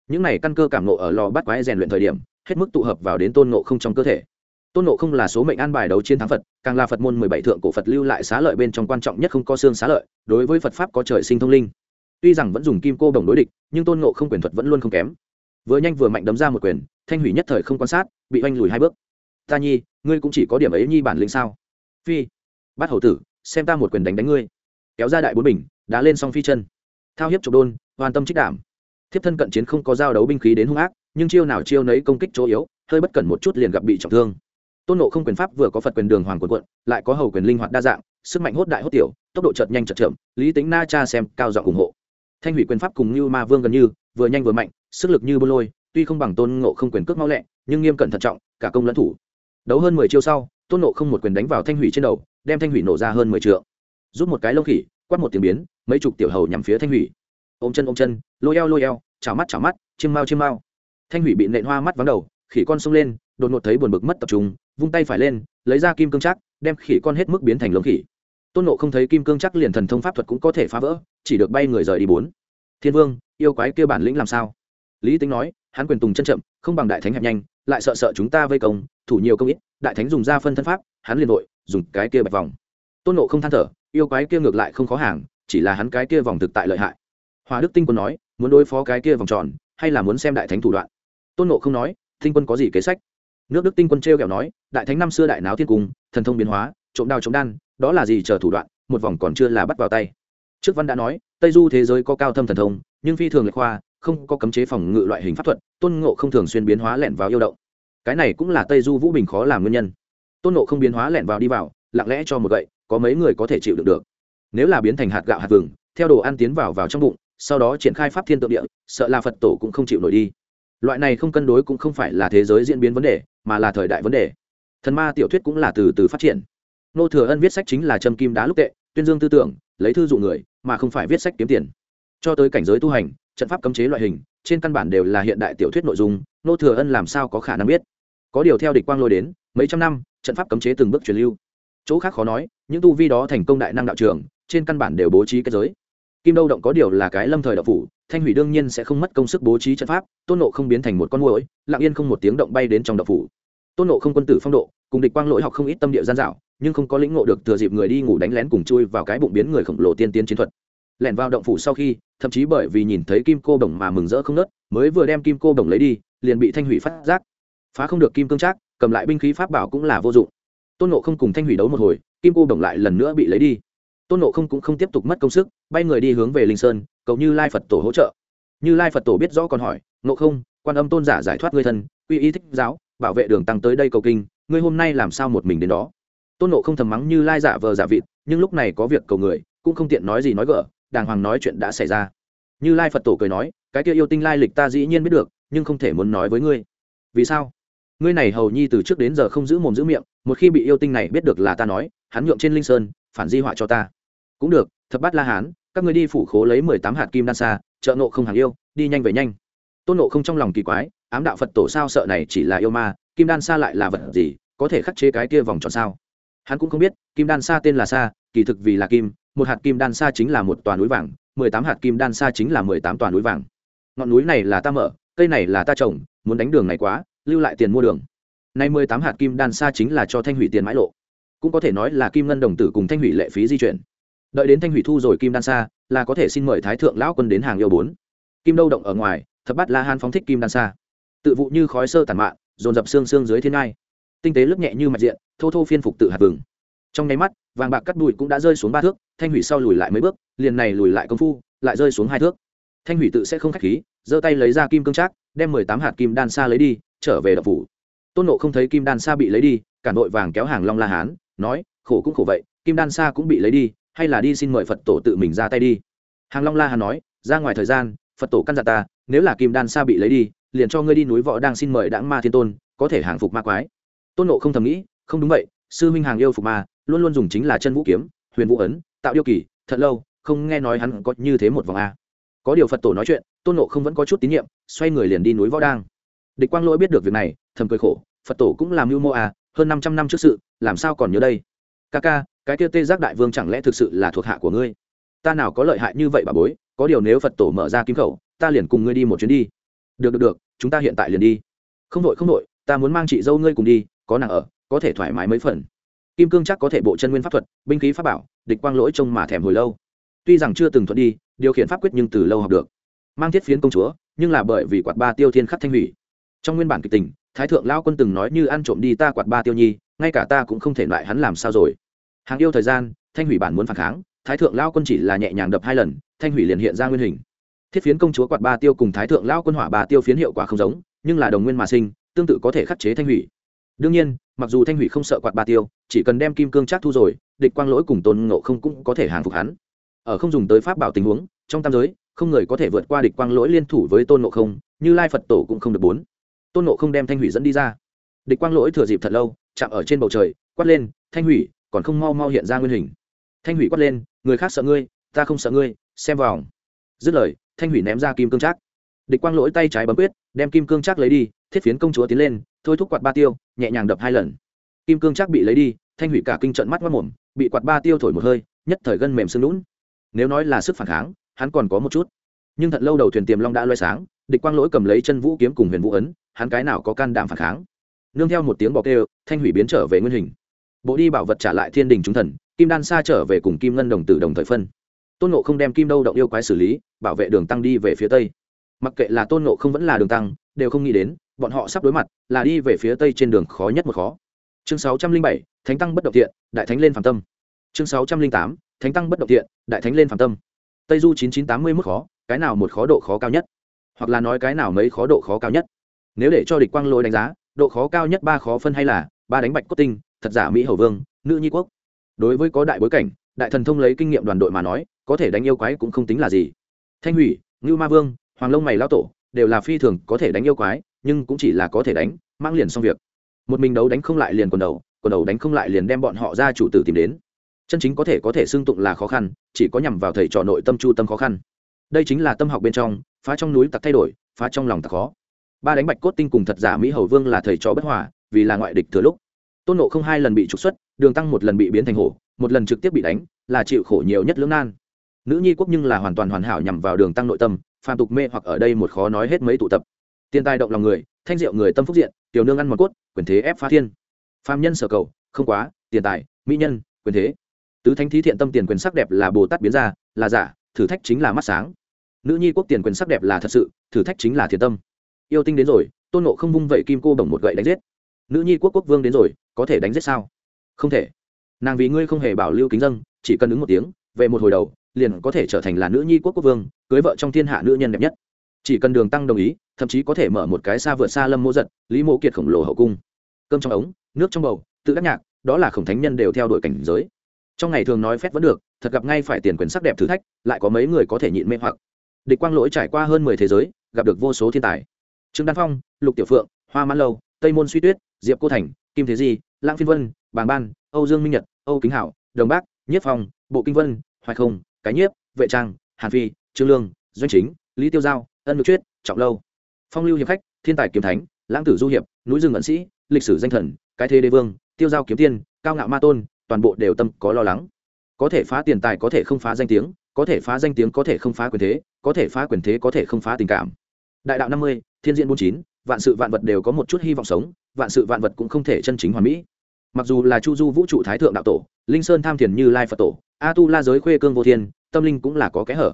Những này căn cơ cảm nộ ở lò bắt quái rèn luyện thời điểm, hết mức tụ hợp vào đến tôn nộ không trong cơ thể tôn nộ không là số mệnh an bài đấu chiến thắng phật, càng là phật môn mười bảy thượng cổ phật lưu lại xá lợi bên trong quan trọng nhất không có xương xá lợi, đối với phật pháp có trời sinh thông linh. Tuy rằng vẫn dùng kim cô đồng đối địch, nhưng tôn nộ không quyền thuật vẫn luôn không kém. Vừa nhanh vừa mạnh đấm ra một quyền, thanh hủy nhất thời không quan sát, bị oanh lùi hai bước. Ta nhi, ngươi cũng chỉ có điểm ấy nhi bản lĩnh sao? Phi bắt hầu tử, xem ta một quyền đánh đánh ngươi. Kéo ra đại bốn bình đã lên song phi chân. Thao hiếp trục đôn, hoàn tâm trích đảm. Thiếp thân cận chiến không có giao đấu binh khí đến hung ác, nhưng chiêu nào chiêu nấy công kích chỗ yếu, hơi bất cẩn một chút liền gặp bị trọng thương tôn nộ không quyền pháp vừa có phật quyền đường hoàng quần quận, lại có hầu quyền linh hoạt đa dạng, sức mạnh hốt đại hốt tiểu, tốc độ chợt nhanh chợt chậm, lý tính na cha xem cao giọng ủng hộ. Thanh hủy quyền pháp cùng như ma vương gần như, vừa nhanh vừa mạnh, sức lực như bô lôi, tuy không bằng tôn ngộ không quyền cước mau lẹ, nhưng nghiêm cẩn thận trọng, cả công lẫn thủ. Đấu hơn mười chiêu sau, tôn nộ không một quyền đánh vào thanh hủy trên đầu, đem thanh hủy nổ ra hơn mười triệu rút một cái lông khỉ, quát một tiếng biến, mấy chục tiểu hầu nhằm phía thanh hủy. Ôm chân ôm chân, lôi eo lôi eo, chảo mắt chảo mắt, chiêm mau chiêm mau. Thanh hủy bị nện hoa mắt vắng đầu, khỉ con xông lên, đột ngột thấy buồn bực mất tập trung vung tay phải lên, lấy ra kim cương chắc, đem khỉ con hết mức biến thành lông khỉ. Tôn nộ không thấy kim cương chắc liền thần thông pháp thuật cũng có thể phá vỡ, chỉ được bay người rời đi bốn. Thiên vương, yêu quái kêu bản lĩnh làm sao? Lý tính nói, hắn quyền tùng chân chậm, không bằng đại thánh hẹp nhanh, lại sợ sợ chúng ta vây công, thủ nhiều công ít, đại thánh dùng ra phân thân pháp, hắn liền vội, dùng cái kia bạch vòng. Tôn nộ không than thở, yêu quái kia ngược lại không khó hàng, chỉ là hắn cái kia vòng thực tại lợi hại. Hòa đức tinh quân nói, muốn đối phó cái kia vòng tròn, hay là muốn xem đại thánh thủ đoạn? Tôn nộ không nói, tinh quân có gì kế sách? Nước đức tinh quân t r e o kẹo nói đại thánh năm xưa đại náo thiên cung, thần thông biến hóa, trộm đao trộm đan, đó là gì chờ thủ đoạn, một vòng còn chưa là bắt vào tay. Trước văn đã nói, tây du thế giới có cao thâm thần thông, nhưng phi thường lệch khoa, không có cấm chế phòng ngự loại hình pháp thuật, tôn ngộ không thường xuyên biến hóa lẻn vào yêu động. Cái này cũng là tây du vũ bình khó làm nguyên nhân. Tôn ngộ không biến hóa lẻn vào đi vào, lặng lẽ cho một gậy, có mấy người có thể chịu được được. Nếu là biến thành hạt gạo hạt vừng, theo đồ ăn tiến vào vào trong bụng, sau đó triển khai pháp thiên tượng địa, sợ là phật tổ cũng không chịu nổi đi. Loại này không cân đối cũng không phải là thế giới diễn biến vấn đề, mà là thời đại vấn đề thần ma tiểu thuyết cũng là từ từ phát triển. Nô thừa ân viết sách chính là châm kim đá lúc tệ, tuyên dương tư tưởng, lấy thư dụ người, mà không phải viết sách kiếm tiền. Cho tới cảnh giới tu hành, trận pháp cấm chế loại hình, trên căn bản đều là hiện đại tiểu thuyết nội dung, nô thừa ân làm sao có khả năng biết? Có điều theo địch quang lôi đến, mấy trăm năm, trận pháp cấm chế từng bước truyền lưu. Chỗ khác khó nói, những tu vi đó thành công đại năng đạo trường trên căn bản đều bố trí kết giới. Kim đâu động có điều là cái lâm thời đạo phủ, thanh hủy đương nhiên sẽ không mất công sức bố trí trận pháp, tôn nộ không biến thành một con muỗi, lặng yên không một tiếng động bay đến trong đạo phủ tôn nộ không quân tử phong độ, cùng địch quang lỗi học không ít tâm địa gian dạo nhưng không có lĩnh ngộ được thừa dịp người đi ngủ đánh lén cùng chui vào cái bụng biến người khổng lồ tiên tiến chiến thuật. Lẻn vào động phủ sau khi, thậm chí bởi vì nhìn thấy kim cô đồng mà mừng rỡ không nớt, mới vừa đem kim cô đồng lấy đi, liền bị thanh hủy phát giác. Phá không được kim cương trác, cầm lại binh khí pháp bảo cũng là vô dụng. Tôn nộ không cùng thanh hủy đấu một hồi, kim cô đồng lại lần nữa bị lấy đi. Tôn nộ không cũng không tiếp tục mất công sức, bay người đi hướng về linh sơn, cầu như lai phật tổ hỗ trợ. Như lai phật tổ biết rõ còn hỏi, nộ không, quan âm tôn giả giải thoát người thân uy ý thích giáo bảo vệ đường tăng tới đây cầu kinh, ngươi hôm nay làm sao một mình đến đó? Tôn nộ không thầm mắng như lai giả vờ giả vịt, nhưng lúc này có việc cầu người, cũng không tiện nói gì nói gỡ, đàng hoàng nói chuyện đã xảy ra. Như lai phật tổ cười nói, cái kia yêu tinh lai lịch ta dĩ nhiên biết được, nhưng không thể muốn nói với ngươi. Vì sao? Ngươi này hầu nhi từ trước đến giờ không giữ mồm giữ miệng, một khi bị yêu tinh này biết được là ta nói, hắn nhượng trên linh sơn, phản di họa cho ta. Cũng được, thập bát la hán, các ngươi đi phủ khố lấy mười tám hạt kim đan xa chợ nộ không hàng yêu, đi nhanh về nhanh. Tôn nộ không trong lòng kỳ quái ám đạo phật tổ sao sợ này chỉ là yêu ma kim đan sa lại là vật gì có thể khắc chế cái kia vòng tròn sao? Hắn cũng không biết kim đan sa tên là sa, kỳ thực vì là kim một hạt kim đan sa chính là một toàn núi vàng mười tám hạt kim đan sa chính là mười tám toàn núi vàng. Ngọn núi này là ta mở cây này là ta trồng muốn đánh đường này quá lưu lại tiền mua đường. Nay mười tám hạt kim đan sa chính là cho thanh hủy tiền mãi lộ. Cũng có thể nói là kim ngân đồng tử cùng thanh hủy lệ phí di chuyển. Đợi đến thanh hủy thu rồi kim đan sa, là có thể xin mời thái thượng lão quân đến hàng yêu bốn. Kim đâu động ở ngoài thập bát la han phóng thích kim đan sa tự vụ như khói sơ tàn mạn, dồn dập xương xương dưới thiên ngai. Tinh tế lướt nhẹ như mạch diện, thô thô phiên phục tự hạt vừng. Trong nháy mắt, vàng bạc cắt bụi cũng đã rơi xuống ba thước, thanh hủy sau lùi lại mấy bước, liền này lùi lại công phu, lại rơi xuống hai thước. Thanh hủy tự sẽ không khách khí, giơ tay lấy ra kim cương trác, đem mười tám hạt kim đan xa lấy đi, trở về đập phủ. Tôn nộ không thấy kim đan xa bị lấy đi, cả nội vàng kéo hàng long la hán, nói, khổ cũng khổ vậy, kim đan xa cũng bị lấy đi, hay là đi xin mời phật tổ tự mình ra tay đi. Hàng long la hán nói, ra ngoài thời gian, phật tổ căn dặn ta, nếu là kim đan xa bị lấy đi liền cho ngươi đi núi võ đang xin mời đãng ma thiên tôn, có thể hàng phục ma quái. Tôn nộ không thầm nghĩ, không đúng vậy, sư minh hàng yêu phục ma, luôn luôn dùng chính là chân vũ kiếm, huyền vũ ấn, tạo yêu kỳ, thật lâu, không nghe nói hắn có như thế một vòng a. Có điều phật tổ nói chuyện, tôn nộ không vẫn có chút tín nhiệm, xoay người liền đi núi võ đang. Địch quang lỗi biết được việc này, thầm cười khổ, phật tổ cũng làm mưu mô a hơn năm trăm năm trước sự, làm sao còn nhớ đây? Ca ca, cái kia tê giác đại vương chẳng lẽ thực sự là thuộc hạ của ngươi? Ta nào có lợi hại như vậy bà bối, có điều nếu phật tổ mở ra kim khẩu, ta liền cùng ngươi đi một chuyến đi được được được, chúng ta hiện tại liền đi. Không đội không đội, ta muốn mang chị dâu ngươi cùng đi, có nàng ở, có thể thoải mái mấy phần. Kim cương chắc có thể bộ chân nguyên pháp thuật, binh khí pháp bảo, địch quang lỗi trông mà thèm hồi lâu. Tuy rằng chưa từng thuận đi, điều khiển pháp quyết nhưng từ lâu học được. Mang thiết phiến công chúa, nhưng là bởi vì quạt ba tiêu thiên khắc thanh hủy. Trong nguyên bản kịch tình, thái thượng lao quân từng nói như ăn trộm đi ta quạt ba tiêu nhi, ngay cả ta cũng không thể loại hắn làm sao rồi. Hàng yêu thời gian, thanh hủy bản muốn phản kháng, thái thượng lao quân chỉ là nhẹ nhàng đập hai lần, thanh hủy liền hiện ra nguyên hình thiết phiến công chúa quạt ba tiêu cùng thái thượng lao quân hỏa ba tiêu phiến hiệu quả không giống, nhưng là đồng nguyên mà sinh, tương tự có thể khắc chế thanh hủy. Đương nhiên, mặc dù thanh hủy không sợ quạt ba tiêu, chỉ cần đem kim cương trác thu rồi, địch quang lỗi cùng tôn ngộ không cũng có thể hàng phục hắn. Ở không dùng tới pháp bảo tình huống, trong tam giới, không người có thể vượt qua địch quang lỗi liên thủ với tôn ngộ không, như lai phật tổ cũng không được bốn. Tôn ngộ không đem thanh hủy dẫn đi ra. Địch quang lỗi thừa dịp thật lâu, chạm ở trên bầu trời, quát lên, thanh hủy, còn không mau mau hiện ra nguyên hình. Thanh hủy quát lên, người khác sợ ngươi, ta không sợ ngươi, xem vào dứt lời thanh hủy ném ra kim cương trác. Địch quang lỗi tay trái bấm quyết, đem kim cương trác lấy đi, thiết phiến công chúa tiến lên, thôi thúc quạt ba tiêu, nhẹ nhàng đập hai lần. Kim cương trác bị lấy đi, thanh hủy cả kinh trận mắt mất mồm, bị quạt ba tiêu thổi một hơi, nhất thời gân mềm xương lũn nếu nói là sức phản kháng, hắn còn có một chút. Nhưng thật lâu đầu thuyền tiềm long đã loay sáng, địch quang lỗi cầm lấy chân vũ kiếm cùng huyền vũ ấn, hắn cái nào có can đảm phản kháng? Nương theo một tiếng bọc kêu, thanh hủy biến trở về nguyên hình. Bộ đi bảo vật trả lại thiên đình trung thần, kim đan xa trở về cùng kim ngân đồng tử đồng thời phân tôn nộ không đem kim đâu động yêu quái xử lý, bảo vệ đường tăng đi về phía tây. Mặc kệ là tôn nộ không vẫn là đường tăng, đều không nghĩ đến, bọn họ sắp đối mặt, là đi về phía tây trên đường khó nhất một khó. Chương sáu trăm linh bảy, thánh tăng bất động thiện, đại thánh lên phàm tâm. Chương sáu trăm linh tám, thánh tăng bất động thiện, đại thánh lên phàm tâm. Tây du chín chín tám mươi mức khó, cái nào một khó độ khó cao nhất? Hoặc là nói cái nào mấy khó độ khó cao nhất? Nếu để cho địch quang Lỗi đánh giá, độ khó cao nhất ba khó phân hay là ba đánh bạch cốt tinh, thật giả mỹ hầu vương, nữ nhi quốc? Đối với có đại bối cảnh, đại thần thông lấy kinh nghiệm đoàn đội mà nói có thể đánh yêu quái cũng không tính là gì. Thanh hủy, ngưu ma vương, hoàng lông mày lao tổ đều là phi thường có thể đánh yêu quái, nhưng cũng chỉ là có thể đánh, mang liền xong việc. Một mình đấu đánh không lại liền quần đầu quần đầu đánh không lại liền đem bọn họ ra chủ tử tìm đến. Chân chính có thể có thể xưng tụng là khó khăn, chỉ có nhằm vào thầy trò nội tâm chu tâm khó khăn. Đây chính là tâm học bên trong, phá trong núi tặc thay đổi, phá trong lòng tặc khó. Ba đánh bạch cốt tinh cùng thật giả mỹ hầu vương là thầy trò bất hòa, vì là ngoại địch thừa lúc. Tôn nộ không hai lần bị trục xuất, đường tăng một lần bị biến thành hổ, một lần trực tiếp bị đánh, là chịu khổ nhiều nhất lưỡng nan nữ nhi quốc nhưng là hoàn toàn hoàn hảo nhằm vào đường tăng nội tâm, phàm tục mê hoặc ở đây một khó nói hết mấy tụ tập. Tiền tài động lòng người, thanh diệu người tâm phúc diện, tiểu nương ăn một cốt, quyền thế ép phá thiên. Phàm nhân sở cầu, không quá, tiền tài, mỹ nhân, quyền thế. Tứ thánh thí thiện tâm tiền quyền sắc đẹp là bồ tát biến ra, là giả, thử thách chính là mắt sáng. Nữ nhi quốc tiền quyền sắc đẹp là thật sự, thử thách chính là thiện tâm. Yêu tinh đến rồi, tôn nộ không vung vẩy kim cô bồng một gậy đánh giết. Nữ nhi quốc quốc vương đến rồi, có thể đánh giết sao? Không thể. Nàng vì ngươi không hề bảo lưu kính dân chỉ cần ứng một tiếng, về một hồi đầu liền có thể trở thành là nữ nhi quốc quốc vương, cưới vợ trong thiên hạ nữ nhân đẹp nhất. Chỉ cần đường tăng đồng ý, thậm chí có thể mở một cái xa vượt xa lâm mô giật, lý mô kiệt khổng lồ hậu cung. Cơm trong ống, nước trong bầu, tự đắc nhạc, đó là khổng thánh nhân đều theo đuổi cảnh giới. Trong ngày thường nói phép vẫn được, thật gặp ngay phải tiền quyền sắc đẹp thử thách, lại có mấy người có thể nhịn mê hoặc. Địch quang lỗi trải qua hơn mười thế giới, gặp được vô số thiên tài. Trương đan phong, lục tiểu phượng, hoa mãn lâu, tây môn suy tuyết, diệp cô thành, kim thế di, lãng phiên vân, bàng ban, âu dương minh nhật, âu kính hảo, đồng bác nhiếp phong, bộ kinh vân, hoài không cái nhiếp, vệ trang, hàn phi, trương lương, doanh chính, lý tiêu giao, ân ngược chuyết, trọng lâu. Phong lưu hiệp khách, thiên tài kiếm thánh, lãng tử du hiệp, núi rừng ẩn sĩ, lịch sử danh thần, cái thế đế vương, tiêu giao kiếm tiên, cao ngạo ma tôn, toàn bộ đều tâm có lo lắng. Có thể phá tiền tài có thể không phá danh tiếng, có thể phá danh tiếng có thể không phá quyền thế, có thể phá quyền thế có thể không phá tình cảm. Đại đạo năm mươi, thiên diện bốn chín, vạn sự vạn vật đều có một chút hy vọng sống, vạn sự vạn vật cũng không thể chân chính hoàn mỹ. Mặc dù là chu du vũ trụ thái thượng đạo tổ linh sơn tham thiền như lai phật tổ, a tu la giới khuê cương vô thiên, tâm linh cũng là có kẽ hở.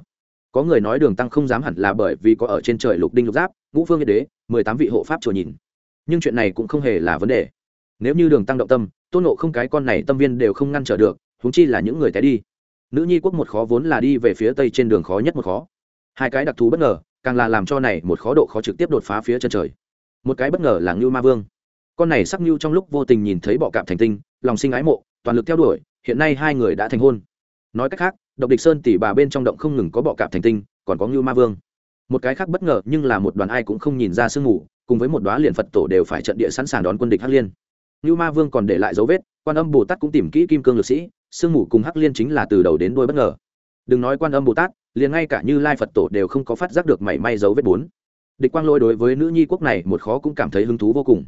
Có người nói đường tăng không dám hẳn là bởi vì có ở trên trời lục đinh lục giáp, ngũ phương nhiệt đế, mười tám vị hộ pháp chùa nhìn. Nhưng chuyện này cũng không hề là vấn đề. Nếu như đường tăng động tâm, tôn nộ không cái con này tâm viên đều không ngăn trở được húng chi là những người té đi. Nữ nhi quốc một khó vốn là đi về phía tây trên đường khó nhất một khó. Hai cái đặc thù bất ngờ, càng là làm cho này một khó độ khó trực tiếp đột phá phía chân trời. Một cái bất ngờ là ngưu ma vương. Con này sắc ngưu trong lúc vô tình nhìn thấy bọ cạp thành tinh, lòng sinh ái mộ toàn lực theo đuổi, hiện nay hai người đã thành hôn. Nói cách khác, độc địch sơn tỷ bà bên trong động không ngừng có bọ cạp thành tinh, còn có ngưu ma vương. Một cái khác bất ngờ nhưng là một đoàn ai cũng không nhìn ra sương mù, cùng với một đoá liền phật tổ đều phải trận địa sẵn sàng đón quân địch hắc liên. Ngưu ma vương còn để lại dấu vết, quan âm bồ tát cũng tìm kỹ kim cương lực sĩ, sương mù cùng hắc liên chính là từ đầu đến đuôi bất ngờ. Đừng nói quan âm bồ tát, liền ngay cả như lai phật tổ đều không có phát giác được mảy may dấu vết bốn. Địch quang lôi đối với nữ nhi quốc này một khó cũng cảm thấy hứng thú vô cùng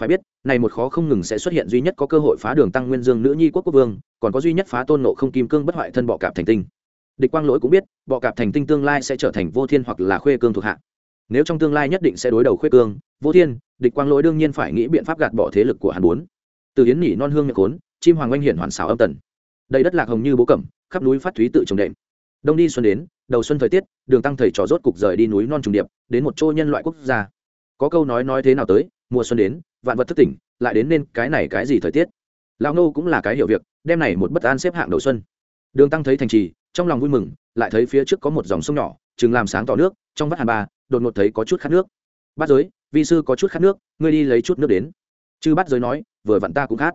phải biết, này một khó không ngừng sẽ xuất hiện duy nhất có cơ hội phá đường tăng nguyên dương nữ nhi quốc quốc vương, còn có duy nhất phá tôn nộ không kim cương bất hoại thân bọ cạp thành tinh. Địch quang lỗi cũng biết, bọ cạp thành tinh tương lai sẽ trở thành vô thiên hoặc là khuê cương thuộc hạ. Nếu trong tương lai nhất định sẽ đối đầu khuê cương, vô thiên, địch quang lỗi đương nhiên phải nghĩ biện pháp gạt bỏ thế lực của hàn bốn. Từ hiến nhỉ non hương nhạc khốn, chim hoàng oanh hiển hoàn xảo âm tần. Đầy đất lạc hồng như bố cẩm, khắp núi phát thúy tự trồng đệm. Đông đi xuân đến, đầu xuân thời tiết, đường tăng thầy trò rốt cục rời đi núi non trùng điệp, đến một chỗ nhân loại quốc gia. Có câu nói nói thế nào tới mùa xuân đến, vạn vật thức tỉnh, lại đến nên cái này cái gì thời tiết? Lão nô cũng là cái hiểu việc đem này một bất an xếp hạng đầu xuân. Đường tăng thấy thành trì, trong lòng vui mừng, lại thấy phía trước có một dòng sông nhỏ, chừng làm sáng tỏ nước, trong vắt hàn ba, đột ngột thấy có chút khát nước. Bát giới, vi sư có chút khát nước, ngươi đi lấy chút nước đến. Chư bát giới nói, vừa vặn ta cũng khát.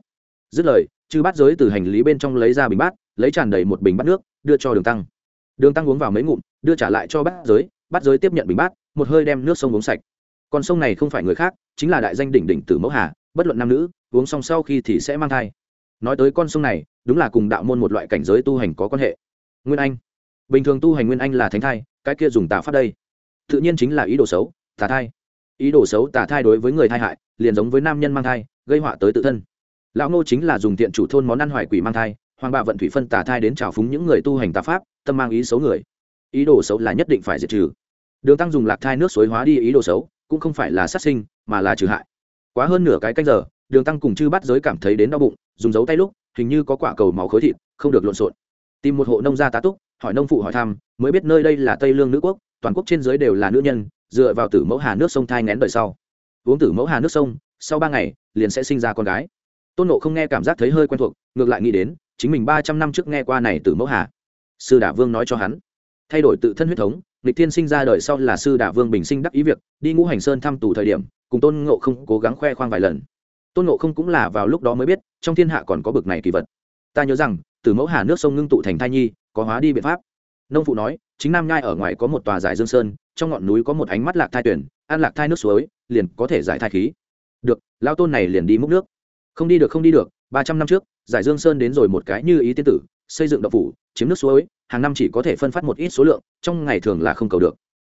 Dứt lời, chư bát giới từ hành lý bên trong lấy ra bình bát, lấy tràn đầy một bình bát nước, đưa cho đường tăng. Đường tăng uống vào mấy ngụm, đưa trả lại cho bát giới. Bát giới tiếp nhận bình bát, một hơi đem nước sông uống sạch con sông này không phải người khác, chính là đại danh đỉnh đỉnh tử mẫu hà, bất luận nam nữ, uống xong sau khi thì sẽ mang thai. Nói tới con sông này, đúng là cùng đạo môn một loại cảnh giới tu hành có quan hệ. Nguyên anh. Bình thường tu hành nguyên anh là thánh thai, cái kia dùng tà pháp đây. Tự nhiên chính là ý đồ xấu, tà thai. Ý đồ xấu tà thai đối với người thai hại, liền giống với nam nhân mang thai, gây họa tới tự thân. Lão ngô chính là dùng tiện chủ thôn món ăn hoài quỷ mang thai, hoàng bạ vận thủy phân tà thai đến trào phúng những người tu hành tà pháp, tâm mang ý xấu người. Ý đồ xấu là nhất định phải diệt trừ. Đường tăng dùng lạc thai nước suối hóa đi ý đồ xấu cũng không phải là sát sinh, mà là trừ hại. Quá hơn nửa cái canh giờ, đường tăng cùng chư bắt giới cảm thấy đến đau bụng, dùng dấu tay lúc, hình như có quả cầu máu khối thịt, không được lộn xộn. Tìm một hộ nông gia tá túc, hỏi nông phụ hỏi thăm, mới biết nơi đây là tây lương nữ quốc, toàn quốc trên giới đều là nữ nhân, dựa vào tử mẫu hà nước sông thai ngén đời sau. Uống tử mẫu hà nước sông, sau ba ngày, liền sẽ sinh ra con gái. Tôn nộ không nghe cảm giác thấy hơi quen thuộc, ngược lại nghĩ đến, chính mình ba trăm năm trước nghe qua này tử mẫu hà. Sư đả vương nói cho hắn, thay đổi tự thân huyết thống lịch thiên sinh ra đời sau là sư đả vương bình sinh đắc ý việc, đi ngũ hành sơn thăm tù thời điểm, cùng tôn ngộ không cố gắng khoe khoang vài lần. Tôn ngộ không cũng là vào lúc đó mới biết, trong thiên hạ còn có bực này kỳ vật. Ta nhớ rằng, từ mẫu hà nước sông ngưng tụ thành thai nhi, có hóa đi biện pháp. Nông phụ nói, chính nam nhai ở ngoài có một tòa giải dương sơn, trong ngọn núi có một ánh mắt lạc thai tuyển, ăn lạc thai nước suối, liền có thể giải thai khí. Được lao tôn này liền đi múc nước. Không đi được, không đi được, ba trăm năm trước, giải dương sơn đến rồi một cái như ý tiên tử, xây dựng đậu phủ, chiếm nước suối hàng năm chỉ có thể phân phát một ít số lượng, trong ngày thường là không cầu được.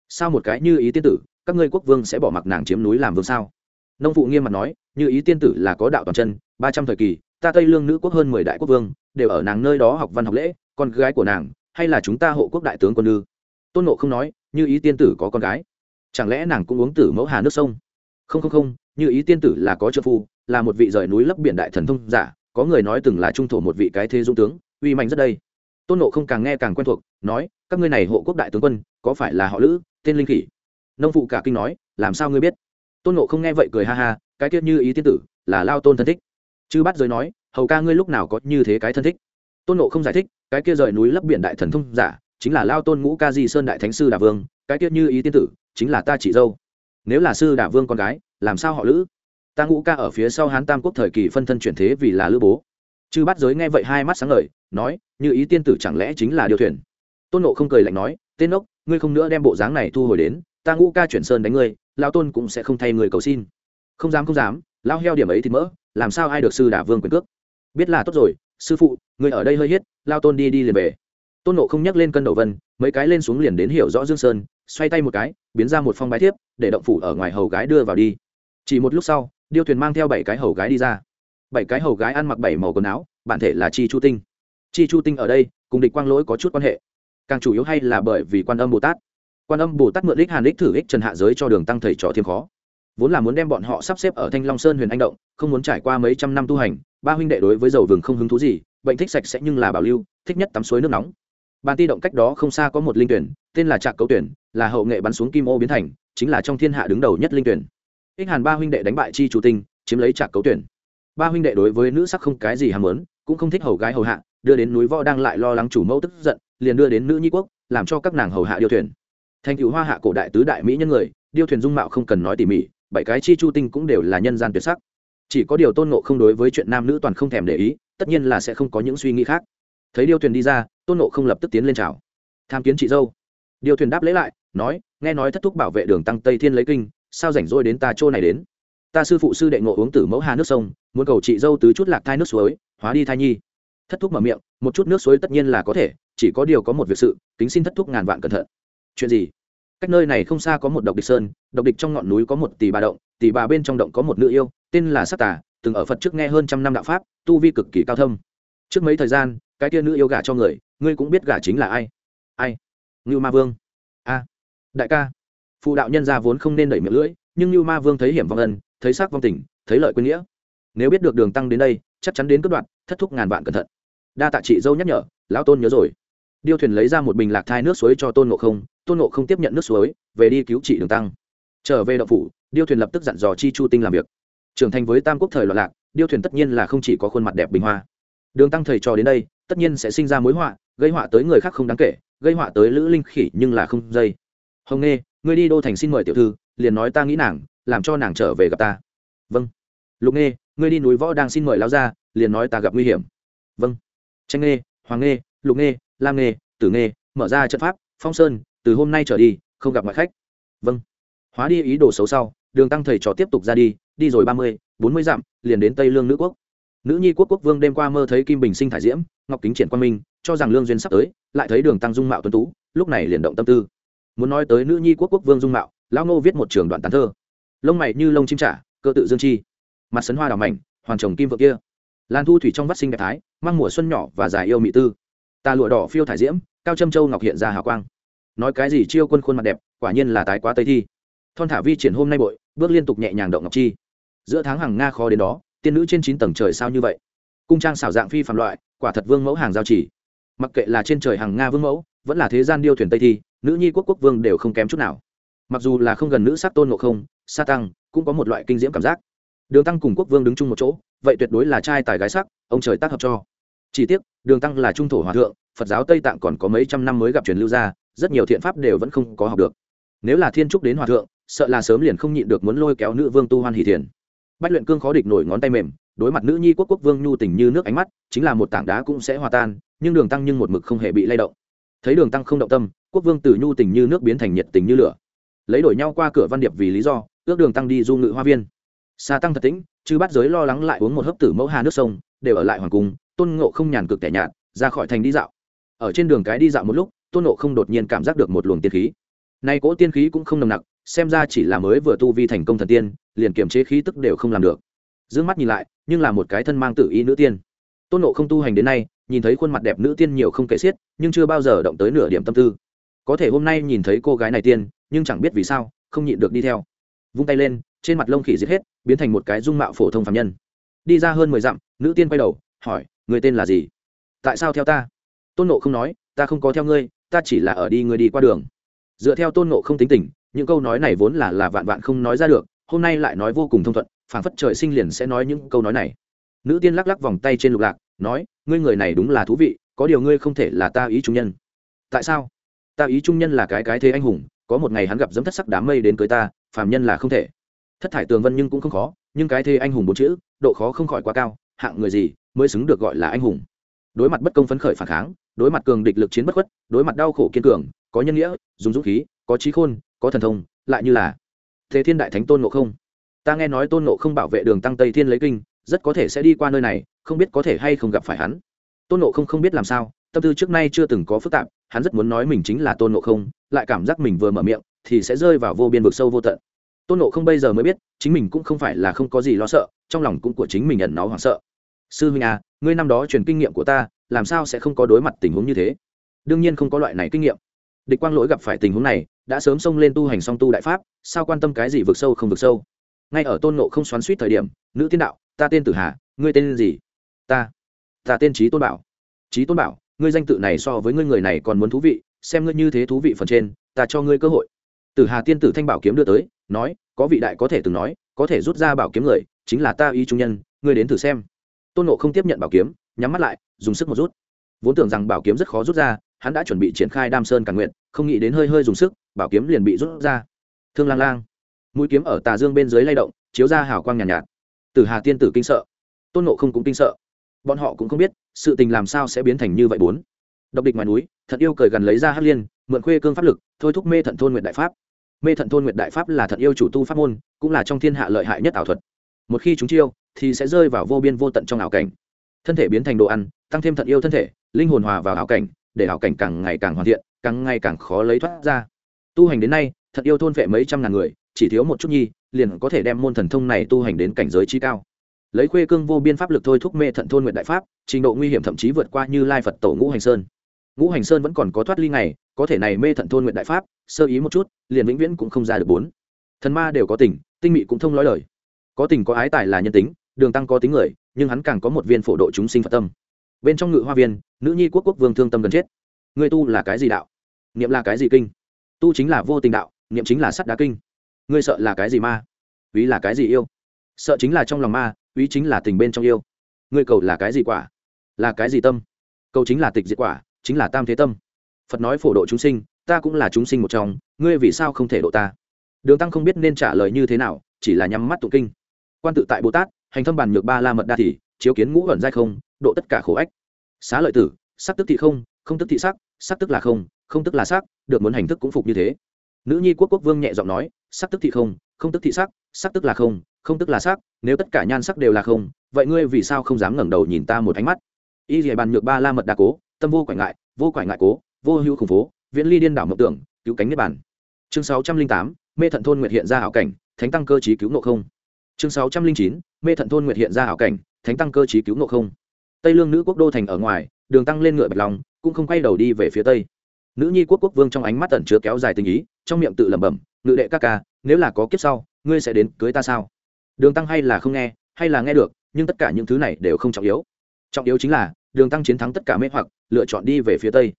Sao một cái như ý tiên tử, các ngươi quốc vương sẽ bỏ mặc nàng chiếm núi làm vương sao? Nông phụ nghiêm mặt nói, như ý tiên tử là có đạo toàn chân, ba trăm thời kỳ, ta tây lương nữ quốc hơn mười đại quốc vương, đều ở nàng nơi đó học văn học lễ, con gái của nàng, hay là chúng ta hộ quốc đại tướng quân ư? Tôn nộ không nói, như ý tiên tử có con gái. Chẳng lẽ nàng cũng uống tử mẫu hà nước sông? Không không không, như ý tiên tử là có trợ phu, là một vị rời núi lấp biển đại thần thông giả, có người nói từng là trung thổ một vị cái thế dũng tướng, uy mạnh rất đây tôn nộ không càng nghe càng quen thuộc, nói, các ngươi này hộ quốc đại tướng quân, có phải là họ lữ, tên linh khỉ? Nông phụ cả kinh nói, làm sao ngươi biết? Tôn nộ không nghe vậy cười ha ha, cái tiết như ý tiên tử, là lao tôn thân thích. Chư bắt giới nói, hầu ca ngươi lúc nào có như thế cái thân thích? Tôn nộ không giải thích, cái kia rời núi lấp biển đại thần thông giả, chính là lao tôn ngũ ca di sơn đại thánh sư đà vương, cái tiết như ý tiên tử, chính là ta chị dâu. Nếu là sư đà vương con gái, làm sao họ lữ? Ta ngũ ca ở phía sau hán tam quốc thời kỳ phân thân chuyển thế vì là lữ bố chư bát giới nghe vậy hai mắt sáng ngời, nói, như ý tiên tử chẳng lẽ chính là điều thuyền? Tôn nộ không cười lạnh nói, tên ốc, ngươi không nữa đem bộ dáng này thu hồi đến, ta ngũ ca chuyển sơn đánh ngươi lao tôn cũng sẽ không thay người cầu xin. Không dám không dám lao heo điểm ấy thì mỡ, làm sao ai được sư đả vương quyền cước? Biết là tốt rồi, sư phụ người ở đây hơi hiết lao tôn đi đi liền về. Tôn nộ không nhắc lên cân đầu vân, mấy cái lên xuống liền đến hiểu rõ dương sơn, xoay tay một cái, biến ra một phong bái thiếp, để động phủ ở ngoài hầu gái đưa vào đi. Chỉ một lúc sau, điêu thuyền mang theo bảy cái hầu gái đi ra bảy cái hầu gái ăn mặc bảy màu quần áo, bản thể là chi chu tinh. Chi chu tinh ở đây, cùng địch quang lỗi có chút quan hệ. Càng chủ yếu hay là bởi vì quan âm bồ tát. Quan âm bồ tát mượn đích hàn đích thử ích trần hạ giới cho đường tăng thầy trò thêm khó. Vốn là muốn đem bọn họ sắp xếp ở thanh long sơn huyền anh động, không muốn trải qua mấy trăm năm tu hành, ba huynh đệ đối với dầu vừng không hứng thú gì, bệnh thích sạch sẽ nhưng là bảo lưu, thích nhất tắm suối nước nóng. Bàn ti động cách đó không xa có một linh tuyển, tên là trạc cấu tuyển, là hậu nghệ bắn xuống kim ô biến thành, chính là trong thiên hạ đứng đầu nhất linh tuyển. Ích hàn ba huynh đệ đánh bại chi chủ tinh, chiếm lấy trạc cấu tuyển ba huynh đệ đối với nữ sắc không cái gì ham muốn, cũng không thích hầu gái hầu hạ, đưa đến núi võ đang lại lo lắng chủ mẫu tức giận, liền đưa đến nữ nhi quốc, làm cho các nàng hầu hạ điêu thuyền. Thành cựu hoa hạ cổ đại tứ đại mỹ nhân người, điêu thuyền dung mạo không cần nói tỉ mỉ, bảy cái chi chu tinh cũng đều là nhân gian tuyệt sắc. Chỉ có điều tôn nộ không đối với chuyện nam nữ toàn không thèm để ý, tất nhiên là sẽ không có những suy nghĩ khác. Thấy điêu thuyền đi ra, tôn nộ không lập tức tiến lên chào. Tham kiến chị dâu. Điêu thuyền đáp lấy lại, nói, nghe nói thất thúc bảo vệ đường tăng tây thiên lấy kinh, sao rảnh rỗi đến ta chỗ này đến? Ta sư phụ sư đệ ngộ uống tử mẫu hà nước sông muốn cầu chị dâu tứ chút lạc thai nước suối, hóa đi thai nhi. Thất thúc mở miệng, một chút nước suối tất nhiên là có thể, chỉ có điều có một việc sự, kính xin thất thúc ngàn vạn cẩn thận. Chuyện gì? Cách nơi này không xa có một độc địch sơn, độc địch trong ngọn núi có một tỷ bà động, tỷ bà bên trong động có một nữ yêu, tên là sắc tà, từng ở phật trước nghe hơn trăm năm đạo pháp, tu vi cực kỳ cao thâm. Trước mấy thời gian, cái kia nữ yêu gả cho người, ngươi cũng biết gả chính là ai. Ai? Ngưu ma vương. A. Đại ca. Phụ đạo nhân gia vốn không nên đẩy miệng lưỡi, nhưng ngưu ma vương thấy hiểm vong ân, thấy sắc vong tình, thấy lợi quên nghĩa nếu biết được đường tăng đến đây, chắc chắn đến cất đoạn thất thúc ngàn vạn cẩn thận. Đa tạ chị dâu nhắc nhở, lão tôn nhớ rồi. Điêu thuyền lấy ra một bình lạc thai nước suối cho tôn ngộ không, tôn ngộ không tiếp nhận nước suối, về đi cứu chị đường tăng. Trở về đậu phủ, điêu thuyền lập tức dặn dò chi chu tinh làm việc. Trưởng thành với tam quốc thời loạn lạc, điêu thuyền tất nhiên là không chỉ có khuôn mặt đẹp bình hoa. Đường tăng thầy trò đến đây, tất nhiên sẽ sinh ra mối họa, gây họa tới người khác không đáng kể, gây họa tới lữ linh khỉ nhưng là không dây. Hồng nghe ngươi đi đô thành xin mời tiểu thư, liền nói ta nghĩ nàng, làm cho nàng trở về gặp ta. Vâng. Lục nghe ngươi đi núi võ đang xin mời lao ra, liền nói ta gặp nguy hiểm. Vâng. Tranh nghê, hoàng nghê, lục nghê, lam nghê, tử nghê, mở ra trận pháp, phong sơn, từ hôm nay trở đi, không gặp ngoại khách. Vâng. Hóa đi ý đồ xấu sau, đường tăng thầy trò tiếp tục ra đi đi rồi ba mươi, bốn mươi dặm, liền đến tây lương nữ quốc. Nữ nhi quốc quốc vương đêm qua mơ thấy kim bình sinh thải diễm, ngọc kính triển quan minh, cho rằng lương duyên sắp tới, lại thấy đường tăng dung mạo tuấn tú, lúc này liền động tâm tư. Muốn nói tới nữ nhi quốc quốc vương dung mạo, lão ngô viết một trường đoạn tán thơ. Lông mày như lông chim trả, cơ tự dương chi mặt sấn hoa đào mảnh hoàn trồng kim vợ kia. Lan thu thủy trong vắt sinh đẹp thái, mang mùa xuân nhỏ và dài yêu mỹ tư. Tà lụa đỏ phiêu thải diễm, cao trâm châu ngọc hiện ra hào quang. Nói cái gì chiêu quân khuôn mặt đẹp, quả nhiên là tái quá tây thi. Thon thả vi triển hôm nay bội, bước liên tục nhẹ nhàng động ngọc chi. Giữa tháng hàng nga khó đến đó, tiên nữ trên chín tầng trời sao như vậy? Cung trang xảo dạng phi phạm loại, quả thật vương mẫu hàng giao chỉ. Mặc kệ là trên trời hàng nga vương mẫu, vẫn là thế gian điêu thuyền tây thi, nữ nhi quốc quốc vương đều không kém chút nào. Mặc dù là không gần nữ sát tôn ngộ không, sa tăng, cũng có một loại kinh diễm cảm giác đường tăng cùng quốc vương đứng chung một chỗ, vậy tuyệt đối là trai tài gái sắc, ông trời tác hợp cho. Chỉ tiếc, đường tăng là trung thổ hòa thượng, phật giáo tây tạng còn có mấy trăm năm mới gặp truyền lưu ra, rất nhiều thiện pháp đều vẫn không có học được. Nếu là thiên trúc đến hòa thượng, sợ là sớm liền không nhịn được muốn lôi kéo nữ vương tu hoan hỷ thiền. Bách luyện cương khó địch nổi ngón tay mềm, đối mặt nữ nhi quốc quốc vương nhu tình như nước ánh mắt, chính là một tảng đá cũng sẽ hòa tan, nhưng đường tăng nhưng một mực không hề bị lay động. Thấy đường tăng không động tâm, quốc vương từ nhu tình như nước biến thành nhiệt tình như lửa. Lấy đổi nhau qua cửa văn điệp vì lý do, ước đường tăng đi du ngự hoa viên xa tăng thật tĩnh chứ bắt giới lo lắng lại uống một hớp tử mẫu hà nước sông, đều ở lại hoàng cung, tôn ngộ không nhàn cực tẻ nhạt, ra khỏi thành đi dạo. Ở trên đường cái đi dạo một lúc, tôn ngộ không đột nhiên cảm giác được một luồng tiên khí. Nay cỗ tiên khí cũng không nồng nặc, xem ra chỉ là mới vừa tu vi thành công thần tiên, liền kiềm chế khí tức đều không làm được. D ư ơ n g mắt nhìn lại, nhưng là một cái thân mang tự ý nữ tiên. Tôn nộ không tu hành đến nay, nhìn thấy khuôn mặt đẹp nữ tiên nhiều không kể xiết, nhưng chưa bao giờ động tới nửa điểm tâm tư. Có thể hôm nay nhìn thấy cô gái này tiên, nhưng chẳng biết vì sao, không nhịn được đi theo. Vung tay lên trên mặt lông khỉ giết hết, biến thành một cái dung mạo phổ thông phạm nhân. Đi ra hơn mười dặm, nữ tiên quay đầu, hỏi, người tên là gì? Tại sao theo ta? Tôn nộ không nói, ta không có theo ngươi, ta chỉ là ở đi ngươi đi qua đường. Dựa theo tôn nộ không tính tình, những câu nói này vốn là là vạn vạn không nói ra được, hôm nay lại nói vô cùng thông thuận, phảng phất trời sinh liền sẽ nói những câu nói này. Nữ tiên lắc lắc vòng tay trên lục lạc, nói, ngươi người này đúng là thú vị, có điều ngươi không thể là ta ý trung nhân. Tại sao? Ta ý trung nhân là cái cái thế anh hùng, có một ngày hắn gặp dấm thất sắc đám mây đến cưới ta, phàm nhân là không thể thất thải tường vân nhưng cũng không khó, nhưng cái thế anh hùng bốn chữ, độ khó không khỏi quá cao, hạng người gì mới xứng được gọi là anh hùng. Đối mặt bất công phấn khởi phản kháng, đối mặt cường địch lực chiến bất khuất, đối mặt đau khổ kiên cường, có nhân nghĩa, dùng dũng khí, có trí khôn, có thần thông, lại như là thế thiên đại thánh tôn ngộ không. Ta nghe nói tôn ngộ không bảo vệ đường tăng tây thiên lấy kinh, rất có thể sẽ đi qua nơi này, không biết có thể hay không gặp phải hắn. Tôn ngộ không không biết làm sao, tâm tư trước nay chưa từng có phức tạp, hắn rất muốn nói mình chính là tôn ngộ không, lại cảm giác mình vừa mở miệng, thì sẽ rơi vào vô biên vực sâu vô tận tôn nộ không bây giờ mới biết, chính mình cũng không phải là không có gì lo sợ, trong lòng cũng của chính mình nhận nó hoảng sợ. Sư huynh à ngươi năm đó truyền kinh nghiệm của ta, làm sao sẽ không có đối mặt tình huống như thế? Đương nhiên không có loại này kinh nghiệm. Địch quang lỗi gặp phải tình huống này, đã sớm xông lên tu hành song tu đại pháp, sao quan tâm cái gì vực sâu không vực sâu? Ngay ở tôn nộ không xoắn suýt thời điểm, nữ tiên đạo, ta tên tử hà, ngươi tên gì? Ta ta tên trí tôn bảo. Trí tôn bảo, ngươi danh tự này so với ngươi người này còn muốn thú vị, xem ngươi như thế thú vị phần trên, ta cho ngươi cơ hội. Tử hà tiên tử thanh bảo kiếm đưa tới nói có vị đại có thể từng nói có thể rút ra bảo kiếm người chính là ta ý trung nhân ngươi đến thử xem. Tôn nộ không tiếp nhận bảo kiếm nhắm mắt lại dùng sức một rút. Vốn tưởng rằng bảo kiếm rất khó rút ra hắn đã chuẩn bị triển khai đam sơn càn nguyện không nghĩ đến hơi hơi dùng sức bảo kiếm liền bị rút ra. Thương lang lang mũi kiếm ở tà dương bên dưới lay động chiếu ra hào quang nhàn nhạt, nhạt. Từ hà tiên tử kinh sợ tôn nộ không cũng kinh sợ. Bọn họ cũng không biết sự tình làm sao sẽ biến thành như vậy bốn. Độc địch ngoài núi thật yêu cười gần lấy ra hát liên mượn khuê cương pháp lực thôi thúc mê thận thôn nguyện đại pháp mê thận thôn nguyện đại pháp là thận yêu chủ tu pháp môn, cũng là trong thiên hạ lợi hại nhất ảo thuật. Một khi chúng chiêu, thì sẽ rơi vào vô biên vô tận trong ảo cảnh. Thân thể biến thành đồ ăn, tăng thêm thận yêu thân thể, linh hồn hòa vào ảo cảnh, để ảo cảnh càng ngày càng hoàn thiện, càng ngày càng khó lấy thoát ra. Tu hành đến nay, thận yêu thôn vệ mấy trăm ngàn người, chỉ thiếu một chút nhi, liền có thể đem môn thần thông này tu hành đến cảnh giới chi cao. Lấy khuê cương vô biên pháp lực thôi thúc mê thận thôn nguyện đại pháp, trình độ nguy hiểm thậm chí vượt qua như lai phật tổ ngũ hành sơn ngũ hành sơn vẫn còn có thoát ly này có thể này mê thận thôn nguyện đại pháp, sơ ý một chút, liền vĩnh viễn cũng không ra được bốn. Thần ma đều có tình, tinh mị cũng thông nói lời. Có tình có ái tài là nhân tính, đường tăng có tính người, nhưng hắn càng có một viên phổ độ chúng sinh phật tâm. Bên trong ngự hoa viên, nữ nhi quốc quốc vương thương tâm gần chết. Người tu là cái gì đạo? Niệm là cái gì kinh? Tu chính là vô tình đạo, niệm chính là sắt đá kinh. Ngươi sợ là cái gì ma? Ý là cái gì yêu? Sợ chính là trong lòng ma ý chính là tình bên trong yêu. Ngươi cầu là cái gì quả? Là cái gì tâm? Cầu chính là tịch diệt quả chính là tam thế tâm. Phật nói phổ độ chúng sinh, ta cũng là chúng sinh một trong, ngươi vì sao không thể độ ta? Đường tăng không biết nên trả lời như thế nào, chỉ là nhắm mắt tụng kinh. Quan tự tại bồ tát, hành thâm bàn nhược ba la mật đa thì chiếu kiến ngũ ẩn giai không, độ tất cả khổ ách. Xá lợi tử, sắc tức thị không không tức thị sắc sắc tức là không không tức là sắc, được muốn hành thức cũng phục như thế. Nữ nhi quốc quốc vương nhẹ giọng nói, sắc tức thị không không tức thị sắc sắc tức là không không tức là sắc, nếu tất cả nhan sắc đều là không, vậy ngươi vì sao không dám ngẩng đầu nhìn ta một ánh mắt? Y dì bàn nhược ba la mật đa cố tâm vô quải ngại, vô quải ngại cố, vô hữu khủng phố, viễn ly điên đảo mộng tưởng, cứu cánh niết bản chương sáu trăm linh tám, mê thận thôn nguyệt hiện ra hảo cảnh, thánh tăng cơ chí cứu nộ không. Chương sáu trăm linh chín, mê thận thôn nguyệt hiện ra hảo cảnh, thánh tăng cơ chí cứu nộ không. Tây lương nữ quốc đô thành ở ngoài, đường tăng lên ngựa bạch lòng cũng không quay đầu đi về phía tây. Nữ nhi quốc quốc vương trong ánh mắt tẩn chứa kéo dài tình ý, trong miệng tự lẩm bẩm, ngự đệ các ca, nếu là có kiếp sau, ngươi sẽ đến cưới ta sao? Đường tăng hay là không nghe, hay là nghe được, nhưng tất cả những thứ này đều không trọng yếu. Trọng yếu chính là đường tăng chiến thắng tất cả mê hoặc, lựa chọn đi về phía tây.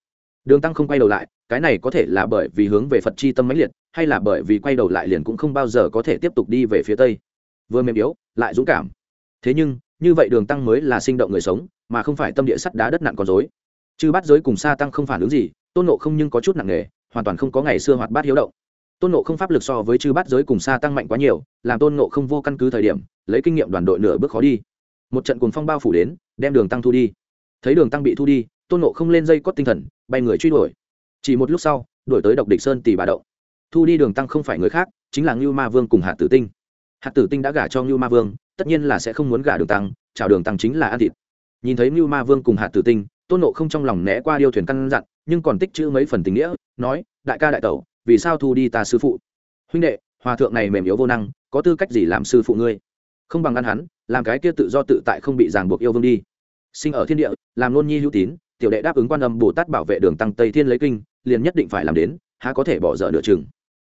Đường tăng không quay đầu lại, cái này có thể là bởi vì hướng về phật chi tâm mãnh liệt, hay là bởi vì quay đầu lại liền cũng không bao giờ có thể tiếp tục đi về phía tây. Vừa mềm yếu, lại dũng cảm. Thế nhưng, như vậy đường tăng mới là sinh động người sống, mà không phải tâm địa sắt đá đất nặng con dối chứ bắt giới cùng sa tăng không phản ứng gì, tôn nộ không nhưng có chút nặng nề, hoàn toàn không có ngày xưa hoạt bát hiếu động. Tôn nộ không pháp lực so với chư Bát giới cùng sa tăng mạnh quá nhiều, làm tôn nộ không vô căn cứ thời điểm, lấy kinh nghiệm đoàn đội nửa bước khó đi. Một trận cuồng phong bao phủ đến, đem đường tăng thu đi thấy đường tăng bị thu đi, tôn nộ không lên dây cót tinh thần, bay người truy đuổi. Chỉ một lúc sau, đuổi tới độc địch sơn tỷ bà đậu thu đi đường tăng không phải người khác, chính là ngưu ma vương cùng hạt tử tinh. Hạt tử tinh đã gả cho ngưu ma vương, tất nhiên là sẽ không muốn gả đường tăng, chào đường tăng chính là ăn thịt. Nhìn thấy ngưu ma vương cùng hạt tử tinh, tôn nộ không trong lòng né qua điêu thuyền căn dặn, nhưng còn tích chữ mấy phần tình nghĩa, nói, đại ca đại tẩu, vì sao thu đi ta sư phụ? Huynh đệ, hòa thượng này mềm yếu vô năng, có tư cách gì làm sư phụ ngươi? Không bằng ngăn hắn, làm cái kia tự do tự tại không bị ràng buộc yêu vương đi sinh ở thiên địa, làm nôn nhi hữu tín, tiểu đệ đáp ứng quan âm bồ tát bảo vệ đường tăng tây thiên lấy kinh, liền nhất định phải làm đến, há có thể bỏ dở nửa chừng.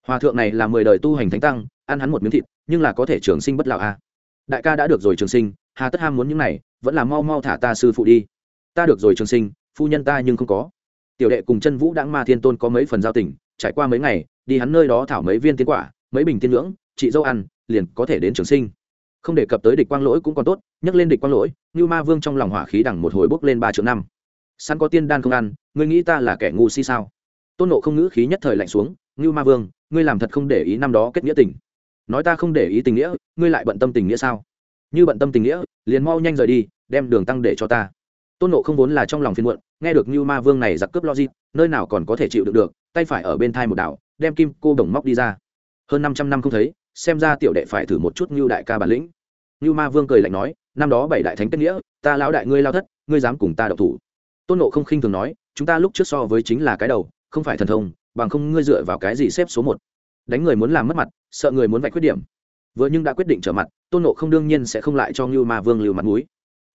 Hòa thượng này là mười đời tu hành thánh tăng, ăn hắn một miếng thịt, nhưng là có thể trường sinh bất lão a. Đại ca đã được rồi trường sinh, hà tất ham muốn những này, vẫn là mau mau thả ta sư phụ đi. Ta được rồi trường sinh, phu nhân ta nhưng không có. Tiểu đệ cùng chân vũ đãng ma thiên tôn có mấy phần giao tình, trải qua mấy ngày, đi hắn nơi đó thảo mấy viên tiên quả, mấy bình tiên ngưỡng chị dâu ăn, liền có thể đến trường sinh không đề cập tới địch quang lỗi cũng còn tốt, nhắc lên địch quang lỗi như ma vương trong lòng hỏa khí đằng một hồi bốc lên ba triệu năm. Săn có tiên đan không ăn, ngươi nghĩ ta là kẻ ngu si sao? Tôn nộ không ngữ khí nhất thời lạnh xuống như ma vương, ngươi làm thật không để ý năm đó kết nghĩa tình. Nói ta không để ý tình nghĩa, ngươi lại bận tâm tình nghĩa sao? Như bận tâm tình nghĩa, liền mau nhanh rời đi, đem đường tăng để cho ta. Tôn nộ không vốn là trong lòng phiên muộn, nghe được như ma vương này giặc cướp logic, nơi nào còn có thể chịu được được, tay phải ở bên thai một đảo, đem kim cô đồng móc đi ra. Hơn năm trăm năm không thấy, xem ra tiểu đệ phải thử một chút như đại ca bản lĩnh như ma vương cười lạnh nói, năm đó bảy đại thánh kết nghĩa, ta lão đại ngươi lao thất, ngươi dám cùng ta đậu thủ. Tôn nộ không khinh thường nói, chúng ta lúc trước so với chính là cái đầu, không phải thần thông, bằng không ngươi dựa vào cái gì xếp số một? Đánh người muốn làm mất mặt, sợ người muốn vạch khuyết điểm. Vừa nhưng đã quyết định trở mặt, tôn nộ không đương nhiên sẽ không lại cho ngưu ma vương lưu mặt mũi.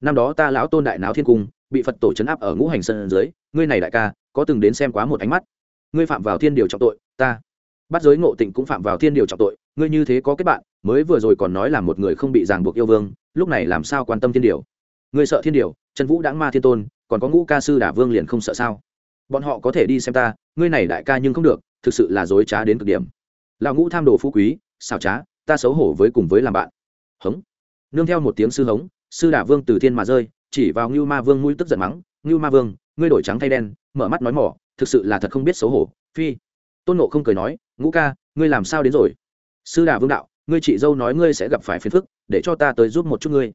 Năm đó ta lão tôn đại náo thiên cung, bị phật tổ chấn áp ở ngũ hành sơn dưới, ngươi này đại ca, có từng đến xem quá một ánh mắt. Ngươi phạm vào thiên điều trọng tội, ta bắt giới ngộ tịnh cũng phạm vào thiên điều trọng tội, ngươi như thế có kết bạn mới vừa rồi còn nói là một người không bị ràng buộc yêu vương, lúc này làm sao quan tâm thiên điều? Ngươi sợ thiên điều trần vũ đáng ma thiên tôn, còn có ngũ ca sư đả vương liền không sợ sao? Bọn họ có thể đi xem ta, ngươi này đại ca nhưng không được, thực sự là dối trá đến cực điểm. Lão ngũ tham đồ phú quý, xảo trá, ta xấu hổ với cùng với làm bạn. Hống. Nương theo một tiếng sư hống, sư đả vương từ thiên mà rơi, chỉ vào ngưu ma vương mũi tức giận mắng, ngưu ma vương, ngươi đổi trắng thay đen, mở mắt nói mỏ, thực sự là thật không biết xấu hổ. Phi. Tôn nộ không cười nói, ngũ ca, ngươi làm sao đến rồi? Sư đà vương đạo ngươi chị dâu nói ngươi sẽ gặp phải phiền phức, để cho ta tới giúp một chút ngươi.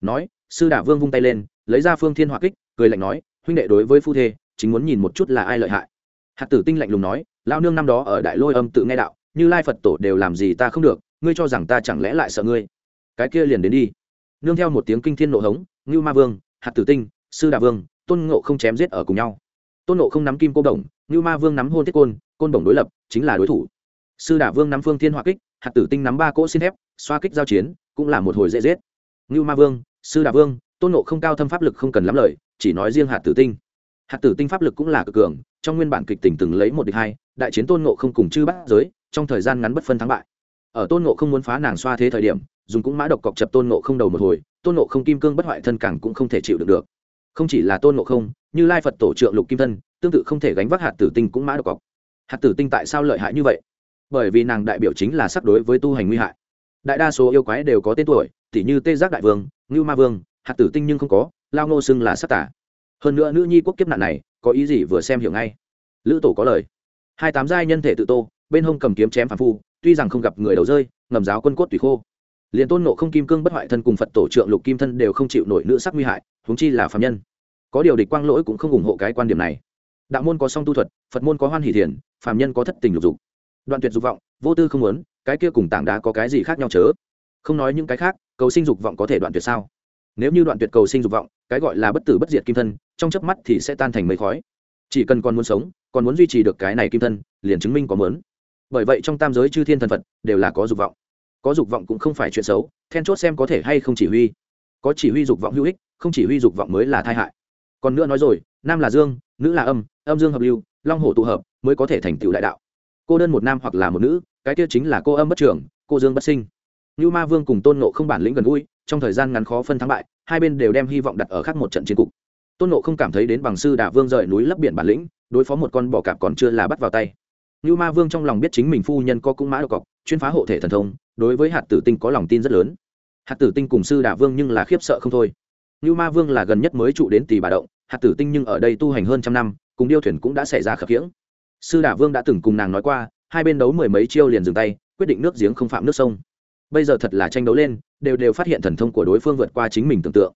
Nói, sư đả vương vung tay lên, lấy ra phương thiên hỏa kích, cười lạnh nói, huynh đệ đối với phu thê, chính muốn nhìn một chút là ai lợi hại. Hạt tử tinh lạnh lùng nói lao nương năm đó ở đại lôi âm tự nghe đạo, như lai phật tổ đều làm gì ta không được, ngươi cho rằng ta chẳng lẽ lại sợ ngươi. Cái kia liền đến đi. Nương theo một tiếng kinh thiên nộ hống, ngưu ma vương, hạt tử tinh, sư đà vương, tôn ngộ không chém giết ở cùng nhau. Tôn ngộ không nắm kim cô đồng, ngưu ma vương nắm hôn thiết côn côn đồng đối lập, chính là đối thủ. Sư đả vương nắm phương thiên hỏa kích hạt tử tinh nắm ba cỗ xin thép, xoa kích giao chiến, cũng là một hồi dễ giết. Ngưu ma vương, sư Đà vương, tôn nộ không cao thâm pháp lực không cần lắm lời, chỉ nói riêng hạt tử tinh. Hạt tử tinh pháp lực cũng là cực cường, trong nguyên bản kịch tình từng lấy một địch hai, đại chiến tôn nộ không cùng chư bắt giới, trong thời gian ngắn bất phân thắng bại. Ở tôn nộ không muốn phá nàng xoa thế thời điểm, dùng cũng mã độc cọc chập tôn nộ không đầu một hồi, tôn nộ không kim cương bất hoại thân càng cũng không thể chịu được được. Không chỉ là tôn nộ không, như lai phật tổ trượng lục kim thân, tương tự không thể gánh vác hạt tử tinh cũng mã độc cọc. Hạt tử tinh tại sao lợi hại như vậy? Bởi vì nàng đại biểu chính là sắc đối với tu hành nguy hại. Đại đa số yêu quái đều có tên tuổi, tỉ như tê giác đại vương, ngưu ma vương, hạt tử tinh nhưng không có, lao ngô xưng là sắc tả hơn nữa nữ nhi quốc kiếp nạn này, có ý gì vừa xem hiểu ngay. Lữ tổ có lời. Hai tám giai nhân thể tự tô, bên hông cầm kiếm chém phản phu, tuy rằng không gặp người đầu rơi, ngầm giáo quân cốt tùy khô. Liền tôn nộ không kim cương bất hoại thân cùng phật tổ trượng lục kim thân đều không chịu nổi nữ sắc nguy hại, huống chi là phạm nhân. Có điều địch quang lỗi cũng không ủng hộ cái quan điểm này. Đạo môn có song tu thuật, phật môn có hoan hỷ thiền phạm nhân có thất tình lục dục đoạn tuyệt dục vọng, vô tư không muốn, cái kia cùng tảng đá có cái gì khác nhau chớ? Không nói những cái khác, cầu sinh dục vọng có thể đoạn tuyệt sao? Nếu như đoạn tuyệt cầu sinh dục vọng, cái gọi là bất tử bất diệt kim thân, trong chớp mắt thì sẽ tan thành mây khói. Chỉ cần còn muốn sống, còn muốn duy trì được cái này kim thân, liền chứng minh có muốn. bởi vậy trong tam giới chư thiên thần phật đều là có dục vọng. Có dục vọng cũng không phải chuyện xấu, then chốt xem có thể hay không chỉ huy. Có chỉ huy dục vọng hữu ích, không chỉ huy dục vọng mới là tai hại. Còn nữa nói rồi, nam là dương, nữ là âm âm dương hợp lưu, long hổ tụ hợp mới có thể thành tựu đại đạo cô đơn một nam hoặc là một nữ, cái kia chính là cô âm bất trưởng cô dương bất sinh. Như ma vương cùng tôn nộ không bản lĩnh gần gũi, trong thời gian ngắn khó phân thắng bại, hai bên đều đem hy vọng đặt ở khác một trận chiến cục. Tôn nộ không cảm thấy đến bằng sư đà vương rời núi lấp biển bản lĩnh, đối phó một con bò cạp còn chưa là bắt vào tay. Như ma vương trong lòng biết chính mình phu nhân có cung mã độc cọc, chuyên phá hộ thể thần thông, đối với hạt tử tinh có lòng tin rất lớn. Hạt tử tinh cùng sư đà vương nhưng là khiếp sợ không thôi. Như ma vương là gần nhất mới trụ đến tỷ bà động, hạt tử tinh nhưng ở đây tu hành hơn trăm năm, cùng điêu thuyền cũng đã xảy ra khập khiễng sư đả vương đã từng cùng nàng nói qua, hai bên đấu mười mấy chiêu liền dừng tay, quyết định nước giếng không phạm nước sông. Bây giờ thật là tranh đấu lên, đều đều phát hiện thần thông của đối phương vượt qua chính mình tưởng tượng.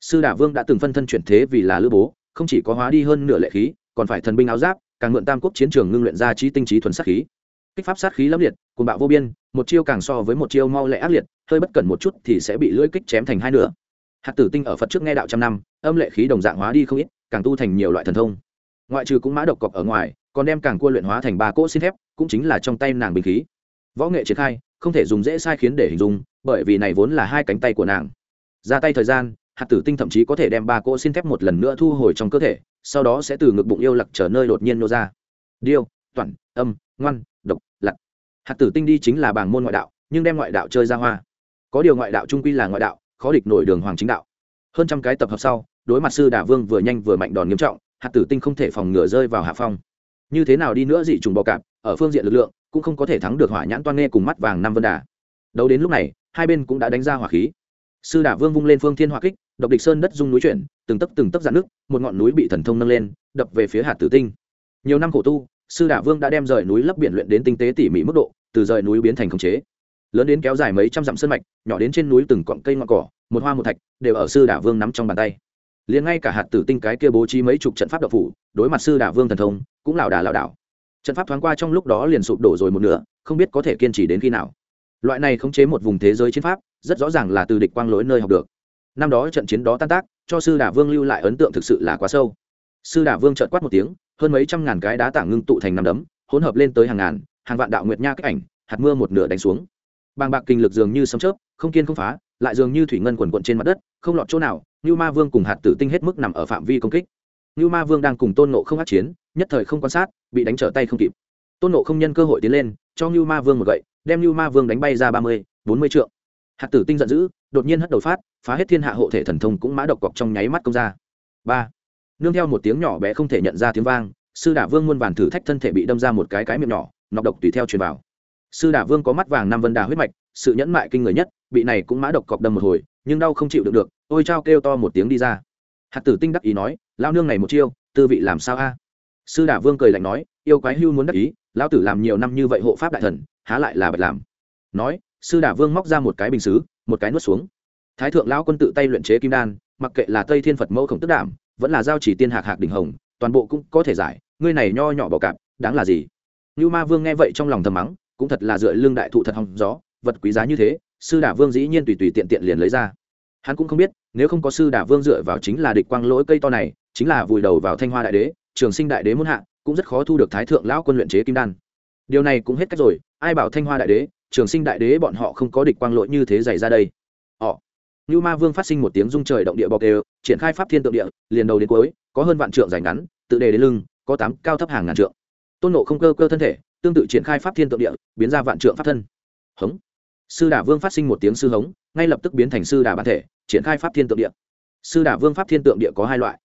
Sư đả vương đã từng phân thân chuyển thế vì là lữ bố, không chỉ có hóa đi hơn nửa lệ khí, còn phải thần binh áo giáp, càng mượn tam quốc chiến trường ngưng luyện ra trí tinh trí thuần sát khí. Kích pháp sát khí lấp liệt cùng bạo vô biên, một chiêu càng so với một chiêu mau lẹ ác liệt, hơi bất cẩn một chút thì sẽ bị lưỡi kích chém thành hai nửa. Hạt tử tinh ở phật trước nghe đạo trăm năm, âm lệ khí đồng dạng hóa đi không ít, càng tu thành nhiều loại thần thông. Ngoại trừ cũng mã độc cọc ở ngoài còn đem càng cua luyện hóa thành ba cỗ xin thép, cũng chính là trong tay nàng bình khí. Võ nghệ triển khai, không thể dùng dễ sai khiến để hình dung, bởi vì này vốn là hai cánh tay của nàng. Ra tay thời gian, hạt tử tinh thậm chí có thể đem ba cỗ xin thép một lần nữa thu hồi trong cơ thể, sau đó sẽ từ ngực bụng yêu lặc trở nơi đột nhiên nô ra. Điêu, toản, âm, ngoan, độc, lặc. Hạt tử tinh đi chính là bảng môn ngoại đạo, nhưng đem ngoại đạo chơi ra hoa. Có điều ngoại đạo trung quy là ngoại đạo, khó địch nổi đường hoàng chính đạo. Hơn trăm cái tập hợp sau, đối mặt sư đả vương vừa nhanh vừa mạnh đòn nghiêm trọng, hạt tử tinh không thể phòng ngừa rơi vào hạ phong như thế nào đi nữa dị trùng bò cạp, ở phương diện lực lượng, cũng không có thể thắng được hỏa nhãn toan nghe cùng mắt vàng năm vân đà. Đấu đến lúc này, hai bên cũng đã đánh ra hỏa khí. Sư đả vương vung lên phương thiên hỏa kích, độc địch sơn đất dung núi chuyển, từng tấc từng tấc dạn nước, một ngọn núi bị thần thông nâng lên, đập về phía hạt tử tinh. Nhiều năm khổ tu, sư đả vương đã đem rời núi lấp biển luyện đến tinh tế tỉ mỉ mức độ, từ rời núi biến thành khống chế. Lớn đến kéo dài mấy trăm dặm sơn mạch, nhỏ đến trên núi từng cọng cây ngọn cỏ, một hoa một thạch, đều ở sư đả vương nắm trong bàn tay liền ngay cả hạt tử tinh cái kia bố trí mấy chục trận pháp độc phủ, đối mặt sư đả vương thần thông, cũng lảo đà lảo đảo. Trận pháp thoáng qua trong lúc đó liền sụp đổ rồi một nửa, không biết có thể kiên trì đến khi nào. Loại này khống chế một vùng thế giới chiến pháp, rất rõ ràng là từ địch quang lối nơi học được. Năm đó trận chiến đó tan tác, cho sư đả vương lưu lại ấn tượng thực sự là quá sâu. Sư đả vương trợt quát một tiếng, hơn mấy trăm ngàn cái đá tảng ngưng tụ thành năm đấm, hỗn hợp lên tới hàng ngàn, hàng vạn đạo nguyệt nha cách ảnh, hạt mưa một nửa đánh xuống. Bàng bạc kinh lực dường như sấm chớp, không kiên không phá, lại dường như thủy ngân quần quận trên mặt đất, không lọt chỗ nào như ma vương cùng hạt tử tinh hết mức nằm ở phạm vi công kích. Như ma vương đang cùng tôn nộ không át chiến, nhất thời không quan sát, bị đánh trở tay không kịp. Tôn nộ không nhân cơ hội tiến lên, cho như ma vương một gậy, đem như ma vương đánh bay ra ba mươi, bốn mươi trượng. Hạt tử tinh giận dữ, đột nhiên hất đầu phát, phá hết thiên hạ hộ thể thần thông cũng mã độc cọc trong nháy mắt công ra. Ba. Nương theo một tiếng nhỏ bé không thể nhận ra tiếng vang, sư đả vương muôn vàn thử thách thân thể bị đâm ra một cái cái miệng nhỏ, nọc độc tùy theo truyền vào. Sư đả vương có mắt vàng năm vân đà huyết mạch sự nhẫn mại kinh người nhất, bị này cũng mã độc cọc đâm một hồi, nhưng đau không chịu được được, ôi trao kêu to một tiếng đi ra. Hạt tử tinh đắc ý nói lao nương này một chiêu, tư vị làm sao a? Sư đả vương cười lạnh nói, yêu quái hưu muốn đắc ý, lão tử làm nhiều năm như vậy hộ pháp đại thần, há lại là bật làm. Nói, sư đả vương móc ra một cái bình xứ, một cái nuốt xuống. Thái thượng lão quân tự tay luyện chế kim đan, mặc kệ là tây thiên phật mẫu khổng tức đảm, vẫn là giao chỉ tiên hạc hạc đỉnh hồng, toàn bộ cũng có thể giải, ngươi này nho nhỏ bọ cạp, đáng là gì? Như ma vương nghe vậy trong lòng thầm mắng, cũng thật là dựa lương đại thụ thật hòng gió vật quý giá như thế, sư đả vương dĩ nhiên tùy tùy tiện tiện liền lấy ra. Hắn cũng không biết, nếu không có sư đả vương dựa vào chính là địch quang lỗi cây to này, chính là vùi đầu vào thanh hoa đại đế, trường sinh đại đế muốn hạ, cũng rất khó thu được thái thượng lão quân luyện chế kim đan. Điều này cũng hết cách rồi, ai bảo thanh hoa đại đế, trường sinh đại đế bọn họ không có địch quang lỗi như thế dày ra đây? Họ. Như ma vương phát sinh một tiếng rung trời động địa bọc đều, triển khai pháp thiên tượng địa, liền đầu đến cuối, có hơn vạn trượng dài ngắn, tự đề đến lưng, có tám cao thấp hàng ngàn trượng. Tôn nộ không cơ cơ thân thể, tương tự triển khai pháp thiên tượng địa, biến ra vạn trượng pháp thân. Hống sư đà vương phát sinh một tiếng sư hống, ngay lập tức biến thành sư đà bản thể, triển khai pháp thiên tượng địa. Sư đà vương pháp thiên tượng địa có hai loại.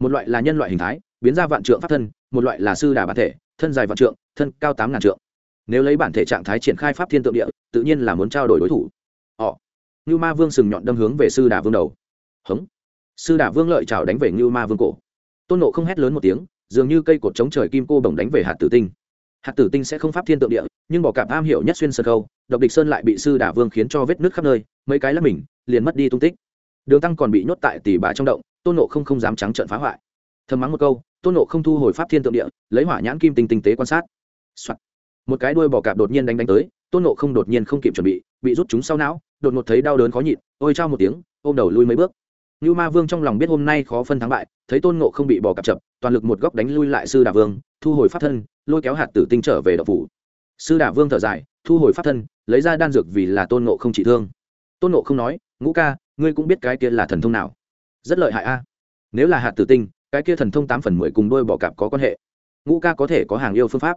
Một loại là nhân loại hình thái, biến ra vạn trượng pháp thân, một loại là sư đà bản thể, thân dài vạn trượng, thân cao tám ngàn trượng. Nếu lấy bản thể trạng thái triển khai pháp thiên tượng địa, tự nhiên là muốn trao đổi đối thủ. Họ. Như ma vương sừng nhọn đâm hướng về sư đà vương đầu. Hống. Sư đà vương lợi trào đánh về như ma vương cổ. Tôn nộ không hét lớn một tiếng, dường như cây cột chống trời kim cô bồng đánh về hạt tử tinh hạt tử tinh sẽ không pháp thiên tượng địa, nhưng bỏ cạp am hiểu nhất xuyên sân khâu, độc địch sơn lại bị sư đả vương khiến cho vết nước khắp nơi, mấy cái là mình, liền mất đi tung tích. Đường tăng còn bị nhốt tại tỷ bà trong động, tôn nộ không không dám trắng trợn phá hoại. Thầm mắng một câu, tôn nộ không thu hồi pháp thiên tượng địa, lấy hỏa nhãn kim tinh tinh tế quan sát、Soạn. một cái đuôi bò cạp đột nhiên đánh đánh tới, tôn nộ không đột nhiên không kịp chuẩn bị bị rút chúng sau não, đột ngột thấy đau đớn khó nhịn, ôi trao một tiếng, ôm đầu lui mấy bước. Như ma vương trong lòng biết hôm nay khó phân thắng bại, thấy tôn nộ không bị bò cạp chập toàn lực một góc đánh lui lại sư đà vương, thu hồi pháp thân lôi kéo hạt tử tinh trở về đậu phủ. Sư đà vương thở dài, thu hồi pháp thân, lấy ra đan dược vì là tôn nộ không trị thương. Tôn nộ không nói, ngũ ca, ngươi cũng biết cái kia là thần thông nào. Rất lợi hại a. Nếu là hạt tử tinh, cái kia thần thông tám phần mười cùng đôi bò cạp có quan hệ. Ngũ ca có thể có hàng yêu phương pháp.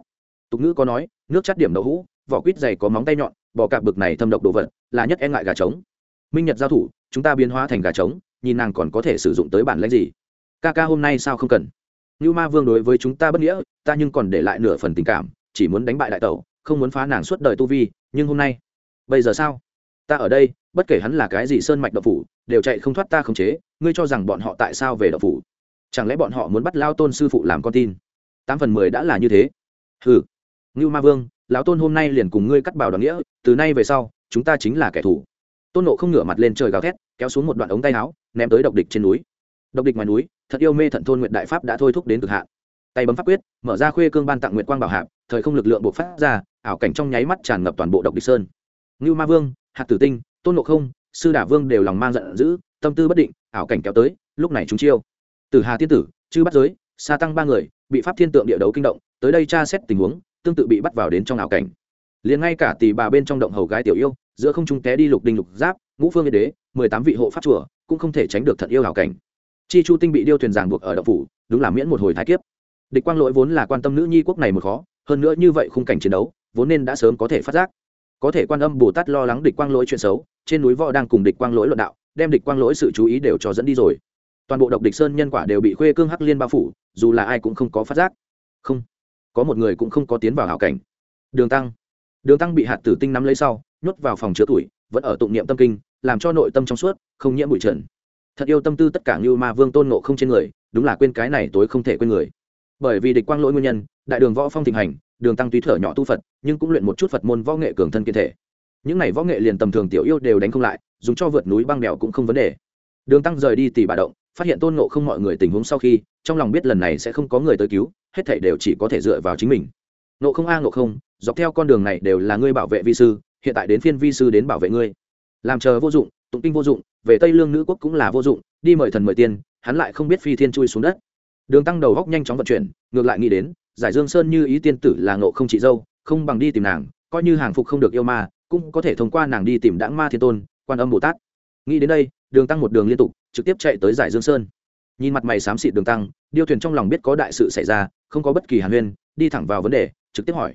Tục ngữ có nói, nước chắt điểm đậu hũ, vỏ quýt dày có móng tay nhọn bò cạp bực này thâm độc đồ vật, là nhất e ngại gà trống. Minh nhật giao thủ, chúng ta biến hóa thành gà trống, nhìn nàng còn có thể sử dụng tới bản lãnh gì? Ca ca, hôm nay sao không cần? Như ma vương đối với chúng ta bất nghĩa, ta nhưng còn để lại nửa phần tình cảm, chỉ muốn đánh bại đại tẩu, không muốn phá nàng suốt đời tu vi, nhưng hôm nay, bây giờ sao? Ta ở đây, bất kể hắn là cái gì sơn mạch độc phủ, đều chạy không thoát ta khống chế, ngươi cho rằng bọn họ tại sao về độc phủ? Chẳng lẽ bọn họ muốn bắt lao tôn sư phụ làm con tin? Tám phần mười đã là như thế. Hừ. Ngưu ma vương, lão tôn hôm nay liền cùng ngươi cắt bảo đoàn nghĩa, từ nay về sau, chúng ta chính là kẻ thù. Tôn nộ không ngửa mặt lên trời gào thét, kéo xuống một đoạn ống tay áo, ném tới độc địch trên núi độc địch ngoài núi, thật yêu mê thận thôn nguyện đại pháp đã thôi thúc đến cực hạn. Tay bấm pháp quyết, mở ra khuê cương ban tặng nguyện quang bảo hạp, thời không lực lượng buộc phát ra, ảo cảnh trong nháy mắt tràn ngập toàn bộ độc địch sơn. Ngưu ma vương hạt tử tinh, tôn nộ không, sư đả vương đều lòng mang giận dữ, tâm tư bất định, ảo cảnh kéo tới, lúc này chúng chiêu. Từ hà tiên tử, chư bắt giới xa tăng ba người, bị pháp thiên tượng địa đấu kinh động, tới đây tra xét tình huống, tương tự bị bắt vào đến trong ảo cảnh. Liền ngay cả tỷ bà bên trong động hầu gái tiểu yêu, giữa không trung té đi lục đinh lục giáp, ngũ phương yên đế, mười tám vị hộ pháp chùa, cũng không thể tránh được thật yêu ảo cảnh chi chu tinh bị điêu thuyền giảng buộc ở động phủ, đúng là miễn một hồi thái kiếp. Địch quang lỗi vốn là quan tâm nữ nhi quốc này một khó, hơn nữa như vậy khung cảnh chiến đấu, vốn nên đã sớm có thể phát giác. Có thể quan âm bồ tát lo lắng địch quang lỗi chuyện xấu, trên núi võ đang cùng địch quang lỗi luận đạo, đem địch quang lỗi sự chú ý đều cho dẫn đi rồi. Toàn bộ độc địch sơn nhân quả đều bị khuê cương hắc liên bao phủ, dù là ai cũng không có phát giác. Không, có một người cũng không có tiến vào hảo cảnh. Đường tăng. Đường tăng bị hạt tử tinh nắm lấy sau, nhốt vào phòng chứa tuổi, vẫn ở tụng niệm tâm kinh, làm cho nội tâm trong suốt, không nhiễm bụi trần thật yêu tâm tư tất cả như ma vương tôn nộ không trên người, đúng là quên cái này tối không thể quên người. Bởi vì địch quang lỗi nguyên nhân, đại đường võ phong thịnh hành, đường tăng túy thở nhỏ tu phật, nhưng cũng luyện một chút phật môn võ nghệ cường thân kiên thể. Những này võ nghệ liền tầm thường tiểu yêu đều đánh không lại, dùng cho vượt núi băng đèo cũng không vấn đề. Đường tăng rời đi tỷ bà động, phát hiện tôn nộ không mọi người tình huống sau khi, trong lòng biết lần này sẽ không có người tới cứu, hết thảy đều chỉ có thể dựa vào chính mình. Nộ không a nộ không, dọc theo con đường này đều là ngươi bảo vệ vi sư, hiện tại đến phiên vi sư đến bảo vệ ngươi. Làm chờ vô dụng tụng kinh vô dụng, về tây lương nữ quốc cũng là vô dụng, đi mời thần mời tiên, hắn lại không biết phi thiên chui xuống đất. Đường tăng đầu góc nhanh chóng vận chuyển, ngược lại nghĩ đến, giải dương sơn như ý tiên tử là nộ không chị dâu, không bằng đi tìm nàng, coi như hàng phục không được yêu ma, cũng có thể thông qua nàng đi tìm đãng ma thiên tôn, quan âm bồ tát. Nghĩ đến đây, đường tăng một đường liên tục, trực tiếp chạy tới giải dương sơn. Nhìn mặt mày xám xịt đường tăng, điêu thuyền trong lòng biết có đại sự xảy ra, không có bất kỳ hàn huyên, đi thẳng vào vấn đề, trực tiếp hỏi.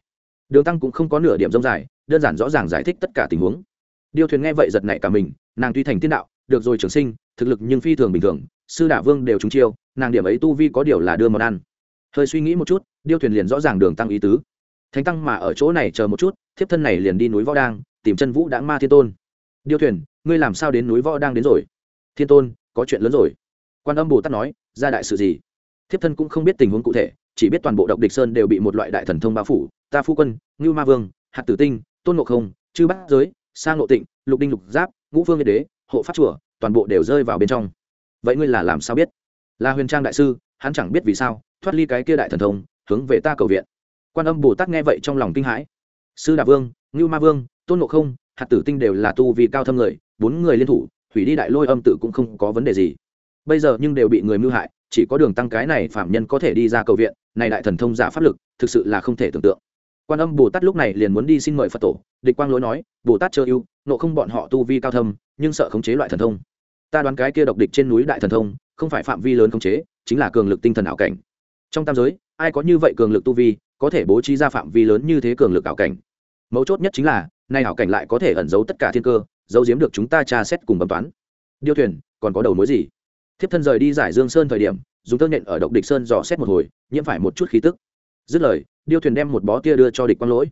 Đường tăng cũng không có nửa điểm rông dài, đơn giản rõ ràng giải thích tất cả tình huống điêu thuyền nghe vậy giật nảy cả mình, nàng tuy thành tiên đạo, được rồi trường sinh, thực lực nhưng phi thường bình thường, sư đả vương đều trúng chiêu, nàng điểm ấy tu vi có điều là đưa món ăn. Hơi suy nghĩ một chút, điêu thuyền liền rõ ràng đường tăng ý tứ. Thánh tăng mà ở chỗ này chờ một chút, thiếp thân này liền đi núi võ đang, tìm chân vũ đã ma thiên tôn. Điêu thuyền, ngươi làm sao đến núi võ đang đến rồi? Thiên tôn, có chuyện lớn rồi. Quan âm bồ tát nói, ra đại sự gì? Thiếp thân cũng không biết tình huống cụ thể, chỉ biết toàn bộ độc địch sơn đều bị một loại đại thần thông bao phủ. Ta phu quân, ngưu ma vương, hạt tử tinh, tôn ngộ không, chư bát giới sang lộ tịnh, lục đinh lục giáp, ngũ phương yên đế, hộ pháp chùa, toàn bộ đều rơi vào bên trong. Vậy ngươi là làm sao biết? Là huyền trang đại sư, hắn chẳng biết vì sao, thoát ly cái kia đại thần thông, hướng về ta cầu viện. Quan âm bồ tát nghe vậy trong lòng kinh hãi. Sư đà vương, ngưu ma vương, tôn ngộ không, hạt tử tinh đều là tu vì cao thâm người, bốn người liên thủ, hủy đi đại lôi âm tự cũng không có vấn đề gì. Bây giờ nhưng đều bị người mưu hại, chỉ có đường tăng cái này phạm nhân có thể đi ra cầu viện, này đại thần thông giả pháp lực, thực sự là không thể tưởng tượng quan âm bồ tát lúc này liền muốn đi xin mời phật tổ địch quang lỗi nói bồ tát chớ ưu nộ không bọn họ tu vi cao thâm nhưng sợ khống chế loại thần thông ta đoán cái kia độc địch trên núi đại thần thông không phải phạm vi lớn khống chế chính là cường lực tinh thần ảo cảnh trong tam giới ai có như vậy cường lực tu vi có thể bố trí ra phạm vi lớn như thế cường lực ảo cảnh mấu chốt nhất chính là nay ảo cảnh lại có thể ẩn giấu tất cả thiên cơ giấu giếm được chúng ta tra xét cùng bấm toán điêu thuyền còn có đầu mối gì thiếp thân rời đi giải dương sơn thời điểm dùng tơ nhện ở độc địch sơn dò xét một hồi nhiễm phải một chút khí tức dứt lời, điêu thuyền đem một bó tia đưa cho địch quang lỗi.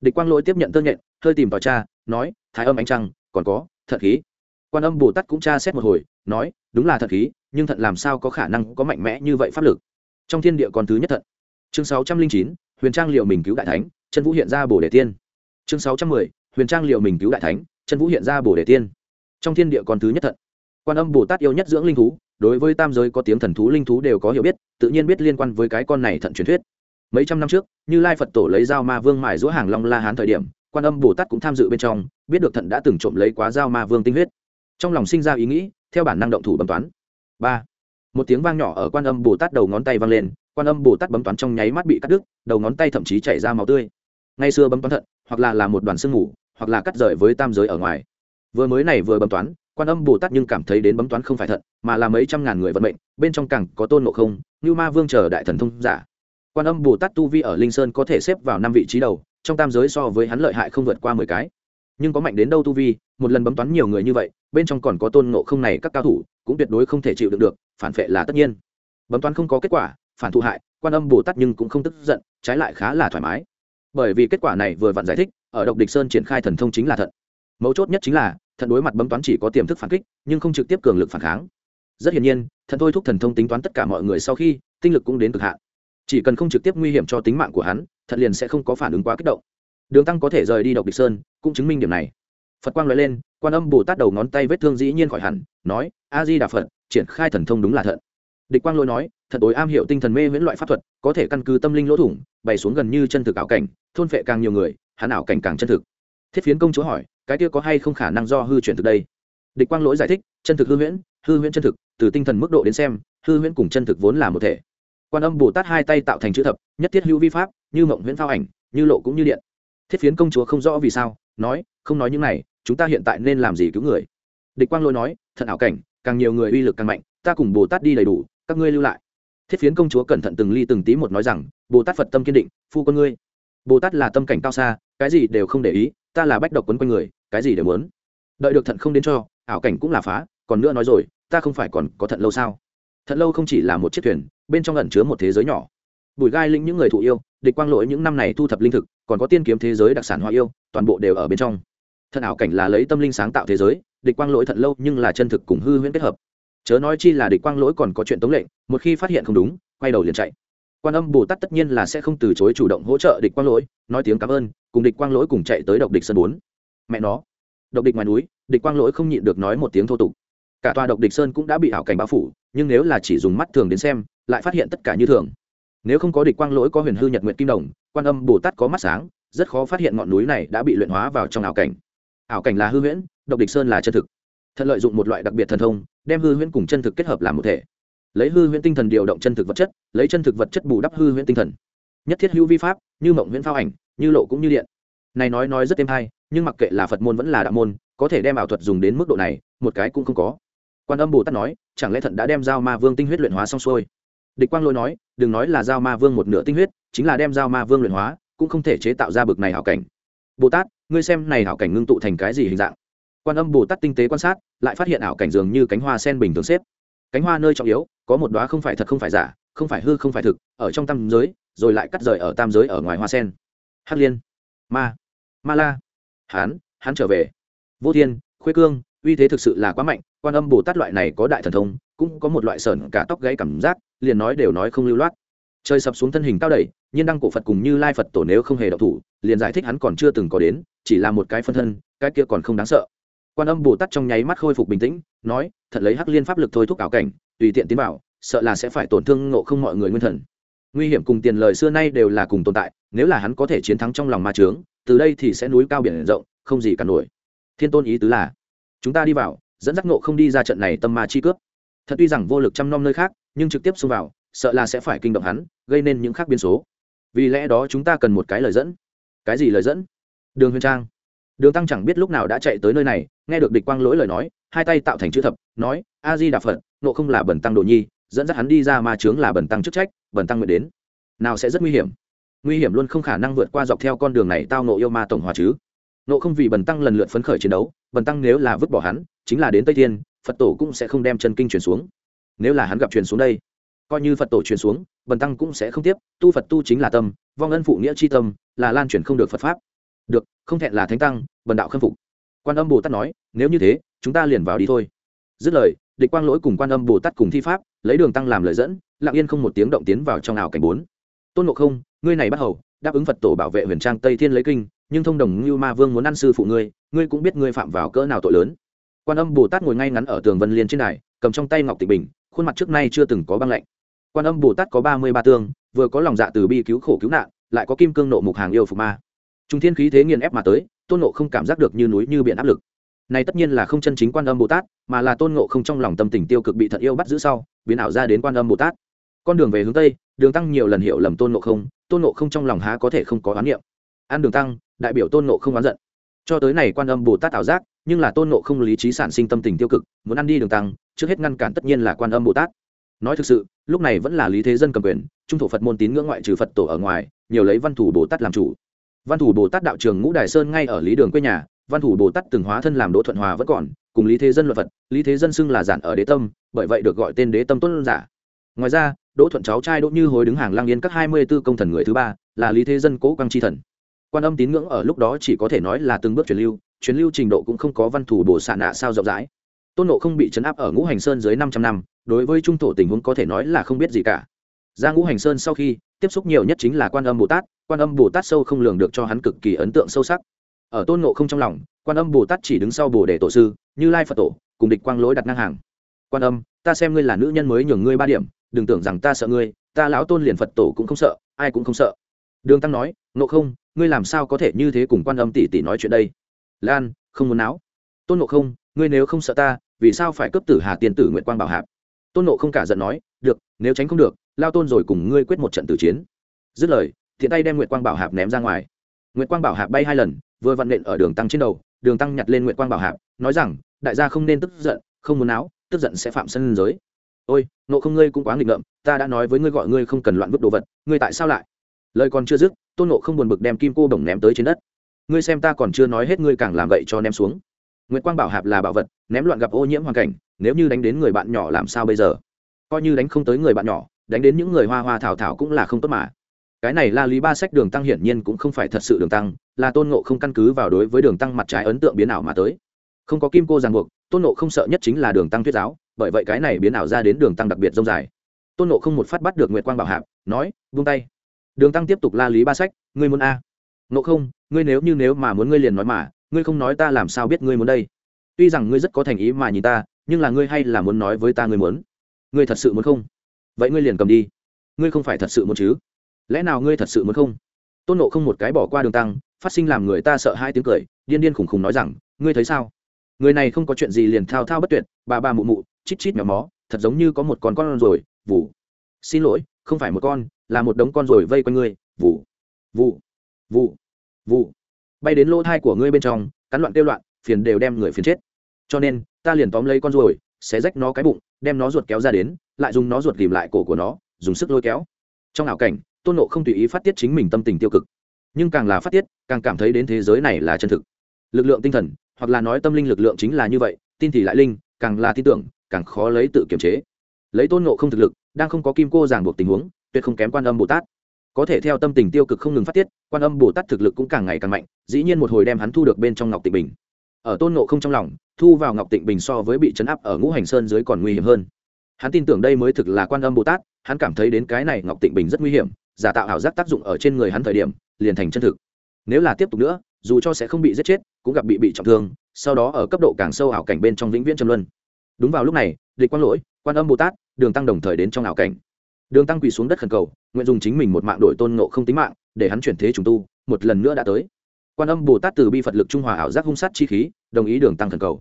Địch quang lỗi tiếp nhận tơ nhện, hơi tìm vào cha nói, thái âm ánh trăng, còn có thật khí. Quan âm bồ tát cũng tra xét một hồi, nói, đúng là thật khí, nhưng thận làm sao có khả năng có mạnh mẽ như vậy pháp lực? Trong thiên địa còn thứ nhất thận. Chương sáu trăm linh chín, huyền trang liệu mình cứu đại thánh, chân vũ hiện ra bồ đề tiên. Chương sáu trăm mười, huyền trang liệu mình cứu đại thánh, chân vũ hiện ra bồ đề tiên. Trong thiên địa còn thứ nhất thận. Quan âm bồ tát yêu nhất dưỡng linh thú, đối với tam giới có tiếng thần thú linh thú đều có hiểu biết, tự nhiên biết liên quan với cái con này thận truyền thuyết mấy trăm năm trước, như lai phật tổ lấy dao ma vương mài giũa hàng long la hán thời điểm, quan âm bồ tát cũng tham dự bên trong, biết được thận đã từng trộm lấy quá dao ma vương tinh huyết. Trong lòng sinh ra ý nghĩ, theo bản năng động thủ bấm toán. Ba, một tiếng vang nhỏ ở quan âm bồ tát đầu ngón tay vang lên, quan âm bồ tát bấm toán trong nháy mắt bị cắt đứt, đầu ngón tay thậm chí chảy ra máu tươi. Ngày xưa bấm toán thận, hoặc là là một đoàn sương mù, hoặc là cắt rời với tam giới ở ngoài. Vừa mới này vừa bấm toán, quan âm bồ tát nhưng cảm thấy đến bấm toán không phải thận, mà là mấy trăm ngàn người vận mệnh, bên trong càng có tôn ngộ không, như ma vương chờ đại thần thông giả quan âm bồ tát tu vi ở linh sơn có thể xếp vào năm vị trí đầu, trong tam giới so với hắn lợi hại không vượt qua mười cái. Nhưng có mạnh đến đâu tu vi, một lần bấm toán nhiều người như vậy, bên trong còn có tôn ngộ không này các cao thủ, cũng tuyệt đối không thể chịu được được, phản phệ là tất nhiên. Bấm toán không có kết quả, phản thụ hại, quan âm bồ tát nhưng cũng không tức giận, trái lại khá là thoải mái. Bởi vì kết quả này vừa vặn giải thích, ở độc địch sơn triển khai thần thông chính là thận. Mấu chốt nhất chính là, thận đối mặt bấm toán chỉ có tiềm thức phản kích, nhưng không trực tiếp cường lực phản kháng. Rất hiển nhiên, thận thôi thúc thần thông tính toán tất cả mọi người sau khi, tinh lực cũng đến cực hạn chỉ cần không trực tiếp nguy hiểm cho tính mạng của hắn, thật liền sẽ không có phản ứng quá kích động. Đường tăng có thể rời đi độc địch sơn, cũng chứng minh điểm này. Phật quang nói lên, quan âm bồ tát đầu ngón tay vết thương dĩ nhiên khỏi hẳn, nói, a di đà phật, triển khai thần thông đúng là thận địch quang lôi nói, thật tối am hiểu tinh thần mê viễn loại pháp thuật, có thể căn cứ tâm linh lỗ thủng, bày xuống gần như chân thực ảo cảnh, thôn phệ càng nhiều người, hắn ảo cảnh càng chân thực. Thiết phiến công chúa hỏi, cái kia có hay không khả năng do hư chuyển từ đây? Địch quang lỗi giải thích, chân thực hư huyễn hư huyễn chân thực, từ tinh thần mức độ đến xem, hư huyễn cùng chân thực vốn là một thể quan âm bồ tát hai tay tạo thành chữ thập, nhất thiết hữu vi pháp, như mộng nguyễn phao ảnh, như lộ cũng như điện. Thiết phiến công chúa không rõ vì sao, nói, không nói những này, chúng ta hiện tại nên làm gì cứu người? Địch quang lỗi nói thận ảo cảnh, càng nhiều người uy lực càng mạnh, ta cùng bồ tát đi đầy đủ, các ngươi lưu lại. Thiết phiến công chúa cẩn thận từng ly từng tí một nói rằng, bồ tát phật tâm kiên định, phu con ngươi. Bồ tát là tâm cảnh cao xa, cái gì đều không để ý, ta là bách độc quấn quanh người, cái gì đều muốn. Đợi được thận không đến cho, ảo cảnh cũng là phá, còn nữa nói rồi, ta không phải còn có thận lâu sao? Thật lâu không chỉ là một chiếc thuyền, bên trong ẩn chứa một thế giới nhỏ. Bùi gai linh những người thụ yêu, địch quang lỗi những năm này thu thập linh thực, còn có tiên kiếm thế giới đặc sản hoa yêu, toàn bộ đều ở bên trong. Thần ảo cảnh là lấy tâm linh sáng tạo thế giới, địch quang lỗi thật lâu nhưng là chân thực cùng hư huyễn kết hợp. Chớ nói chi là địch quang lỗi còn có chuyện tống lệnh, một khi phát hiện không đúng, quay đầu liền chạy. Quan âm bồ tát tất nhiên là sẽ không từ chối chủ động hỗ trợ địch quang lỗi, nói tiếng cảm ơn, cùng địch quang lỗi cùng chạy tới độc địch sơn bốn. Mẹ nó. Độc địch ngoài núi, địch quang lỗi không nhịn được nói một tiếng thô tục. Cả tòa độc địch sơn cũng đã bị ảo cảnh bao phủ nhưng nếu là chỉ dùng mắt thường đến xem, lại phát hiện tất cả như thường. Nếu không có địch quang lỗi có huyền hư nhật nguyện kim đồng, quan âm bồ tát có mắt sáng, rất khó phát hiện ngọn núi này đã bị luyện hóa vào trong ảo cảnh. Ảo cảnh là hư huyễn, độc địch sơn là chân thực. Thật lợi dụng một loại đặc biệt thần thông, đem hư huyễn cùng chân thực kết hợp làm một thể. Lấy hư huyễn tinh thần điều động chân thực vật chất, lấy chân thực vật chất bù đắp hư huyễn tinh thần. Nhất thiết hữu vi pháp, như mộng huyễn phao ảnh, như lộ cũng như điện. Này nói nói rất êm hay, nhưng mặc kệ là phật môn vẫn là đạo môn, có thể đem ảo thuật dùng đến mức độ này, một cái cũng không có quan âm bồ tát nói, chẳng lẽ thận đã đem giao ma vương tinh huyết luyện hóa xong xuôi? Địch quang lôi nói, đừng nói là giao ma vương một nửa tinh huyết, chính là đem giao ma vương luyện hóa, cũng không thể chế tạo ra bực này hảo cảnh. Bồ tát, ngươi xem này hảo cảnh ngưng tụ thành cái gì hình dạng? Quan âm bồ tát tinh tế quan sát, lại phát hiện ảo cảnh dường như cánh hoa sen bình thường xếp. Cánh hoa nơi trọng yếu, có một đóa không phải thật không phải giả, không phải hư không phải thực, ở trong tam giới, rồi lại cắt rời ở tam giới ở ngoài hoa sen. Hắc liên, ma ma la, hán hán trở về. Vô thiên, khuê cương, uy thế thực sự là quá mạnh quan âm bồ tát loại này có đại thần thông, cũng có một loại sởn cả tóc gãy cảm giác, liền nói đều nói không lưu loát. Trời sập xuống thân hình cao đẩy nhiên đăng cổ phật cùng như lai phật tổ nếu không hề độc thủ, liền giải thích hắn còn chưa từng có đến, chỉ là một cái phân thân, cái kia còn không đáng sợ. Quan âm bồ tát trong nháy mắt khôi phục bình tĩnh, nói, thật lấy hắc liên pháp lực thôi thúc ảo cảnh, tùy tiện tiến vào, sợ là sẽ phải tổn thương ngộ không mọi người nguyên thần. Nguy hiểm cùng tiền lời xưa nay đều là cùng tồn tại, nếu là hắn có thể chiến thắng trong lòng ma trướng từ đây thì sẽ núi cao biển rộng, không gì cả nổi. Thiên tôn ý tứ là, chúng ta đi vào dẫn dắt ngộ không đi ra trận này tâm ma chi cướp. Thật tuy rằng vô lực chăm nom nơi khác, nhưng trực tiếp xông vào, sợ là sẽ phải kinh động hắn, gây nên những khác biến số. Vì lẽ đó chúng ta cần một cái lời dẫn. Cái gì lời dẫn? Đường huyền trang. Đường tăng chẳng biết lúc nào đã chạy tới nơi này, nghe được địch quang lỗi lời nói, hai tay tạo thành chữ thập, nói, a di đà phật nộ không là bẩn tăng đồ nhi, dẫn dắt hắn đi ra ma chướng là bẩn tăng chức trách bẩn tăng nguyện đến. Nào sẽ rất nguy hiểm. Nguy hiểm luôn không khả năng vượt qua dọc theo con đường này tao nộ yêu ma tổng hòa chứ. Nộ không vì bần tăng lần lượt phấn khởi chiến đấu, bần tăng nếu là vứt bỏ hắn chính là đến tây thiên, phật tổ cũng sẽ không đem chân kinh truyền xuống. Nếu là hắn gặp truyền xuống đây, coi như phật tổ truyền xuống, bần tăng cũng sẽ không tiếp, tu phật tu chính là tâm, vong ân phụ nghĩa c h i tâm, là lan truyền không được phật pháp. Được, không thẹn là thánh tăng, bần đạo khâm phục. Quan âm bồ tát nói, nếu như thế, chúng ta liền vào đi thôi. Dứt lời, địch quang lỗi cùng quan âm bồ tát cùng thi pháp, lấy đường tăng làm lời dẫn, lặng yên không một tiếng động tiến vào trong ảo cảnh bốn. Tôn ngộ không, ngươi này bắt hầu, đáp ứng phật tổ bảo vệ huyền trang tây thiên lấy kinh, nhưng thông đồng như ma vương muốn ăn sư phụ ngươi ngươi cũng biết ngươi phạm vào cỡ nào tội lớn quan âm bồ tát ngồi ngay ngắn ở tường vân liên trên đài, cầm trong tay ngọc Tịnh bình, khuôn mặt trước nay chưa từng có băng lạnh. quan âm bồ tát có ba mươi ba tương, vừa có lòng dạ từ bi cứu khổ cứu nạn, lại có kim cương nộ mục hàng yêu phục ma. Trung thiên khí thế nghiền ép mà tới, tôn nộ không cảm giác được như núi như biển áp lực. Này tất nhiên là không chân chính quan âm bồ tát, mà là tôn nộ không trong lòng tâm tình tiêu cực bị thận yêu bắt giữ sau, biến ảo ra đến quan âm bồ tát. Con đường về hướng tây, đường tăng nhiều lần hiểu lầm tôn nộ không, tôn nộ không trong lòng há có thể không có oán niệm. Ăn đường tăng, đại biểu tôn nộ không oán giận cho tới này quan âm bồ tát ảo giác, nhưng là tôn nộ không lý trí sản sinh tâm tình tiêu cực, muốn ăn đi đường tăng, trước hết ngăn cản tất nhiên là quan âm bồ tát. Nói thực sự, lúc này vẫn là lý thế dân cầm quyền, trung thổ phật môn tín ngưỡng ngoại trừ phật tổ ở ngoài, nhiều lấy văn thủ bồ tát làm chủ. Văn thủ bồ tát đạo trường ngũ đài sơn ngay ở lý đường quê nhà, văn thủ bồ tát từng hóa thân làm đỗ thuận hòa vẫn còn, cùng lý thế dân luật phật, lý thế dân xưng là giản ở đế tâm, bởi vậy được gọi tên đế tâm tuân giả. Ngoài ra, đỗ thuận cháu trai đỗ như hối đứng hàng lang yên các hai mươi b ố công thần người thứ ba, là lý thế dân cố quang tri thần quan âm tín ngưỡng ở lúc đó chỉ có thể nói là từng bước truyền lưu truyền lưu trình độ cũng không có văn thủ bổ xạ nạ sao rộng rãi. Tôn nộ không bị chấn áp ở ngũ hành sơn dưới năm trăm năm, đối với trung thổ tình huống có thể nói là không biết gì cả. Ra ngũ hành sơn sau khi, tiếp xúc nhiều nhất chính là quan âm bồ tát, quan âm bồ tát sâu không lường được cho hắn cực kỳ ấn tượng sâu sắc. Ở tôn nộ không trong lòng, quan âm bồ tát chỉ đứng sau bồ đề tổ sư, như lai phật tổ, cùng địch quang lỗi đặt ngang hàng. Quan âm, ta xem ngươi là nữ nhân mới nhường ngươi ba điểm, đừng tưởng rằng ta sợ ngươi, ta lão tôn liền phật tổ cũng không sợ, ai cũng không sợ đường tăng nói nộ không ngươi làm sao có thể như thế cùng quan âm tỷ tỷ nói chuyện đây? Lan không muốn não, tôn nộ không ngươi nếu không sợ ta vì sao phải cấp tử hà tiên tử nguyện quang bảo hạp? Tôn nộ không cả giận nói được nếu tránh không được lao tôn rồi cùng ngươi quyết một trận tử chiến. Dứt lời thiện tay đem nguyện quang bảo hạp ném ra ngoài. Nguyện quang bảo hạp bay hai lần vừa vặn nện ở đường tăng trên đầu đường tăng nhặt lên nguyện quang bảo hạp nói rằng đại gia không nên tức giận không muốn não, tức giận sẽ phạm sân giới. Ôi nộ không ngươi cũng quá nghịch ngợm ta đã nói với ngươi gọi ngươi không cần loạn vứt đồ vật ngươi tại sao lại lời còn chưa dứt, tôn nộ không buồn bực đem kim cô đồng ném tới trên đất. Ngươi xem ta còn chưa nói hết ngươi càng làm vậy cho ném xuống. Nguyễn quang bảo hạp là bảo vật, ném loạn gặp ô nhiễm hoàn cảnh, nếu như đánh đến người bạn nhỏ làm sao bây giờ? Coi như đánh không tới người bạn nhỏ, đánh đến những người hoa hoa thảo thảo cũng là không tốt mà. Cái này là lý ba sách đường tăng hiển nhiên cũng không phải thật sự đường tăng, là tôn nộ không căn cứ vào đối với đường tăng mặt trái ấn tượng biến ảo mà tới. Không có kim cô ràng buộc, tôn nộ không sợ nhất chính là đường tăng thuyết giáo, bởi vậy cái này biến ảo ra đến đường tăng đặc biệt rông dài. Tôn nộ không một phát bắt được nguyệt quang bảo hạp, nói vung tay đường tăng tiếp tục la lý ba sách, ngươi muốn a? Nộ không, ngươi nếu như nếu mà muốn ngươi liền nói mà, ngươi không nói ta làm sao biết ngươi muốn đây? Tuy rằng ngươi rất có thành ý mà nhìn ta, nhưng là ngươi hay là muốn nói với ta ngươi muốn? Ngươi thật sự muốn không? Vậy ngươi liền cầm đi. Ngươi không phải thật sự muốn chứ? Lẽ nào ngươi thật sự muốn không? Tôn nộ không một cái bỏ qua đường tăng, phát sinh làm người ta sợ hai tiếng cười, điên điên khùng khùng nói rằng, ngươi thấy sao? Người này không có chuyện gì liền thao thao bất tuyệt, bà bà mụ mụ, chít chít nhỏ mó, thật giống như có một con con rồi, vù. Xin lỗi, không phải một con là một đống con rồi vây quanh ngươi vụ, vụ, vụ, vụ, bay đến lỗ thai của ngươi bên trong cắn loạn kêu loạn phiền đều đem người phiền chết. Cho nên ta liền tóm lấy con ruồi xé rách nó cái bụng đem nó ruột kéo ra đến lại dùng nó ruột tìm lại cổ của nó dùng sức lôi kéo. Trong ảo cảnh tôn nộ không tùy ý phát tiết chính mình tâm tình tiêu cực. Nhưng càng là phát tiết càng cảm thấy đến thế giới này là chân thực. Lực lượng tinh thần hoặc là nói tâm linh lực lượng chính là như vậy tin thì lại linh càng là tin tưởng càng khó lấy tự kiềm chế. Lấy tôn nộ không thực lực đang không có kim cô ràng buộc tình huống tuyệt không kém quan âm bồ tát. Có thể theo tâm tình tiêu cực không ngừng phát tiết, quan âm bồ tát thực lực cũng càng ngày càng mạnh, dĩ nhiên một hồi đem hắn thu được bên trong ngọc tịnh bình. Ở tôn nộ không trong lòng, thu vào ngọc tịnh bình so với bị chấn áp ở ngũ hành sơn dưới còn nguy hiểm hơn. Hắn tin tưởng đây mới thực là quan âm bồ tát, hắn cảm thấy đến cái này ngọc tịnh bình rất nguy hiểm, giả tạo ảo giác tác dụng ở trên người hắn thời điểm, liền thành chân thực. Nếu là tiếp tục nữa, dù cho sẽ không bị giết chết, cũng gặp bị bị trọng thương, sau đó ở cấp độ càng sâu ảo cảnh bên trong vĩnh viễn trầm luân. Đúng vào lúc này, địch quan lỗi, quan âm bồ tát, đường tăng đồng thời đến trong ảo cảnh đường tăng quỳ xuống đất khẩn cầu, nguyện dùng chính mình một mạng đổi tôn nộ không tính mạng, để hắn chuyển thế trùng tu, một lần nữa đã tới. Quan âm bồ tát từ bi phật lực trung hòa ảo giác hung sát chi khí, đồng ý đường tăng khẩn cầu.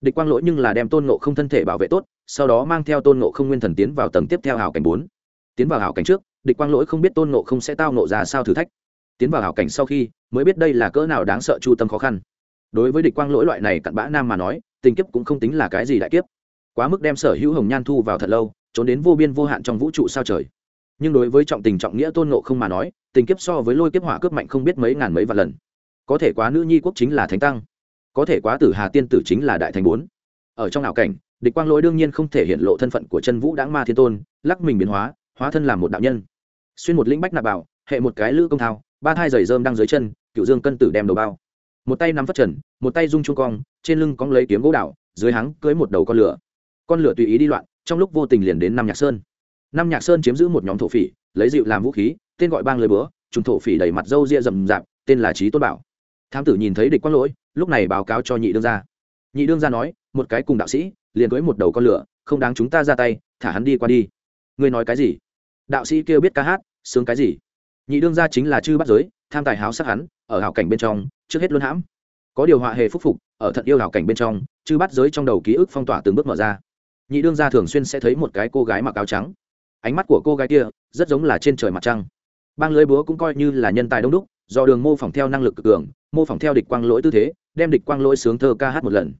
Địch quang lỗi nhưng là đem tôn nộ không thân thể bảo vệ tốt, sau đó mang theo tôn nộ không nguyên thần tiến vào tầng tiếp theo hảo cảnh bốn. Tiến vào hảo cảnh trước, địch quang lỗi không biết tôn nộ không sẽ tao nộ ra sao thử thách. Tiến vào hảo cảnh sau khi, mới biết đây là cỡ nào đáng sợ chu tâm khó khăn. Đối với địch quang lỗi loại này cặn bã nam mà nói, tình kiếp cũng không tính là cái gì đại kiếp. Quá mức đem sở hữu hồng nhan thu vào thật lâu trốn đến vô biên vô hạn trong vũ trụ sao trời. Nhưng đối với trọng tình trọng nghĩa tôn nộ không mà nói, tình kiếp so với lôi kiếp hỏa cướp mạnh không biết mấy ngàn mấy vạn lần. Có thể quá nữ nhi quốc chính là thánh tăng, có thể quá tử hà tiên tử chính là đại thành bốn. Ở trong ảo cảnh, địch quang lỗi đương nhiên không thể hiện lộ thân phận của chân vũ đáng ma thiên tôn, lắc mình biến hóa hóa thân làm một đạo nhân. Xuyên một lĩnh bách nạp bảo, hệ một cái lữ công thao, ba thai giày rơm đang dưới chân, cựu dương cân tử đem đầu bao. Một tay nắm phát trần, một tay rung chuông cong, trên lưng cong lấy kiếm gỗ đảo, dưới hắng cưới một đầu con lửa. Con lửa tùy ý đi loạn trong lúc vô tình liền đến năm nhạc sơn. Năm nhạc sơn chiếm giữ một nhóm thổ phỉ, lấy dịu làm vũ khí, tên gọi bang lời bữa chúng thổ phỉ đầy mặt râu ria rầm rạp, tên là trí tôn bảo. Thám tử nhìn thấy địch quang lỗi, lúc này báo cáo cho nhị đương gia. Nhị đương gia nói, một cái cùng đạo sĩ, liền cưới một đầu con lửa, không đáng chúng ta ra tay, thả hắn đi qua đi. Ngươi nói cái gì? Đạo sĩ kêu biết ca hát, sướng cái gì? Nhị đương gia chính là chư bắt giới, tham tài háo sắc hắn, ở hảo cảnh bên trong, trước hết luôn hãm. Có điều họa hề phúc phục, ở thận yêu hảo cảnh bên trong, chư bắt giới trong đầu ký ức phong tỏa từng bước mở ra nhị đương gia thường xuyên sẽ thấy một cái cô gái mặc áo trắng. Ánh mắt của cô gái kia rất giống là trên trời mặt trăng. Bang lưới búa cũng coi như là nhân tài đông đúc, do đường mô phỏng theo năng lực cực cường, mô phỏng theo địch quang lỗi tư thế, đem địch quang lỗi sướng thơ ca hát một lần.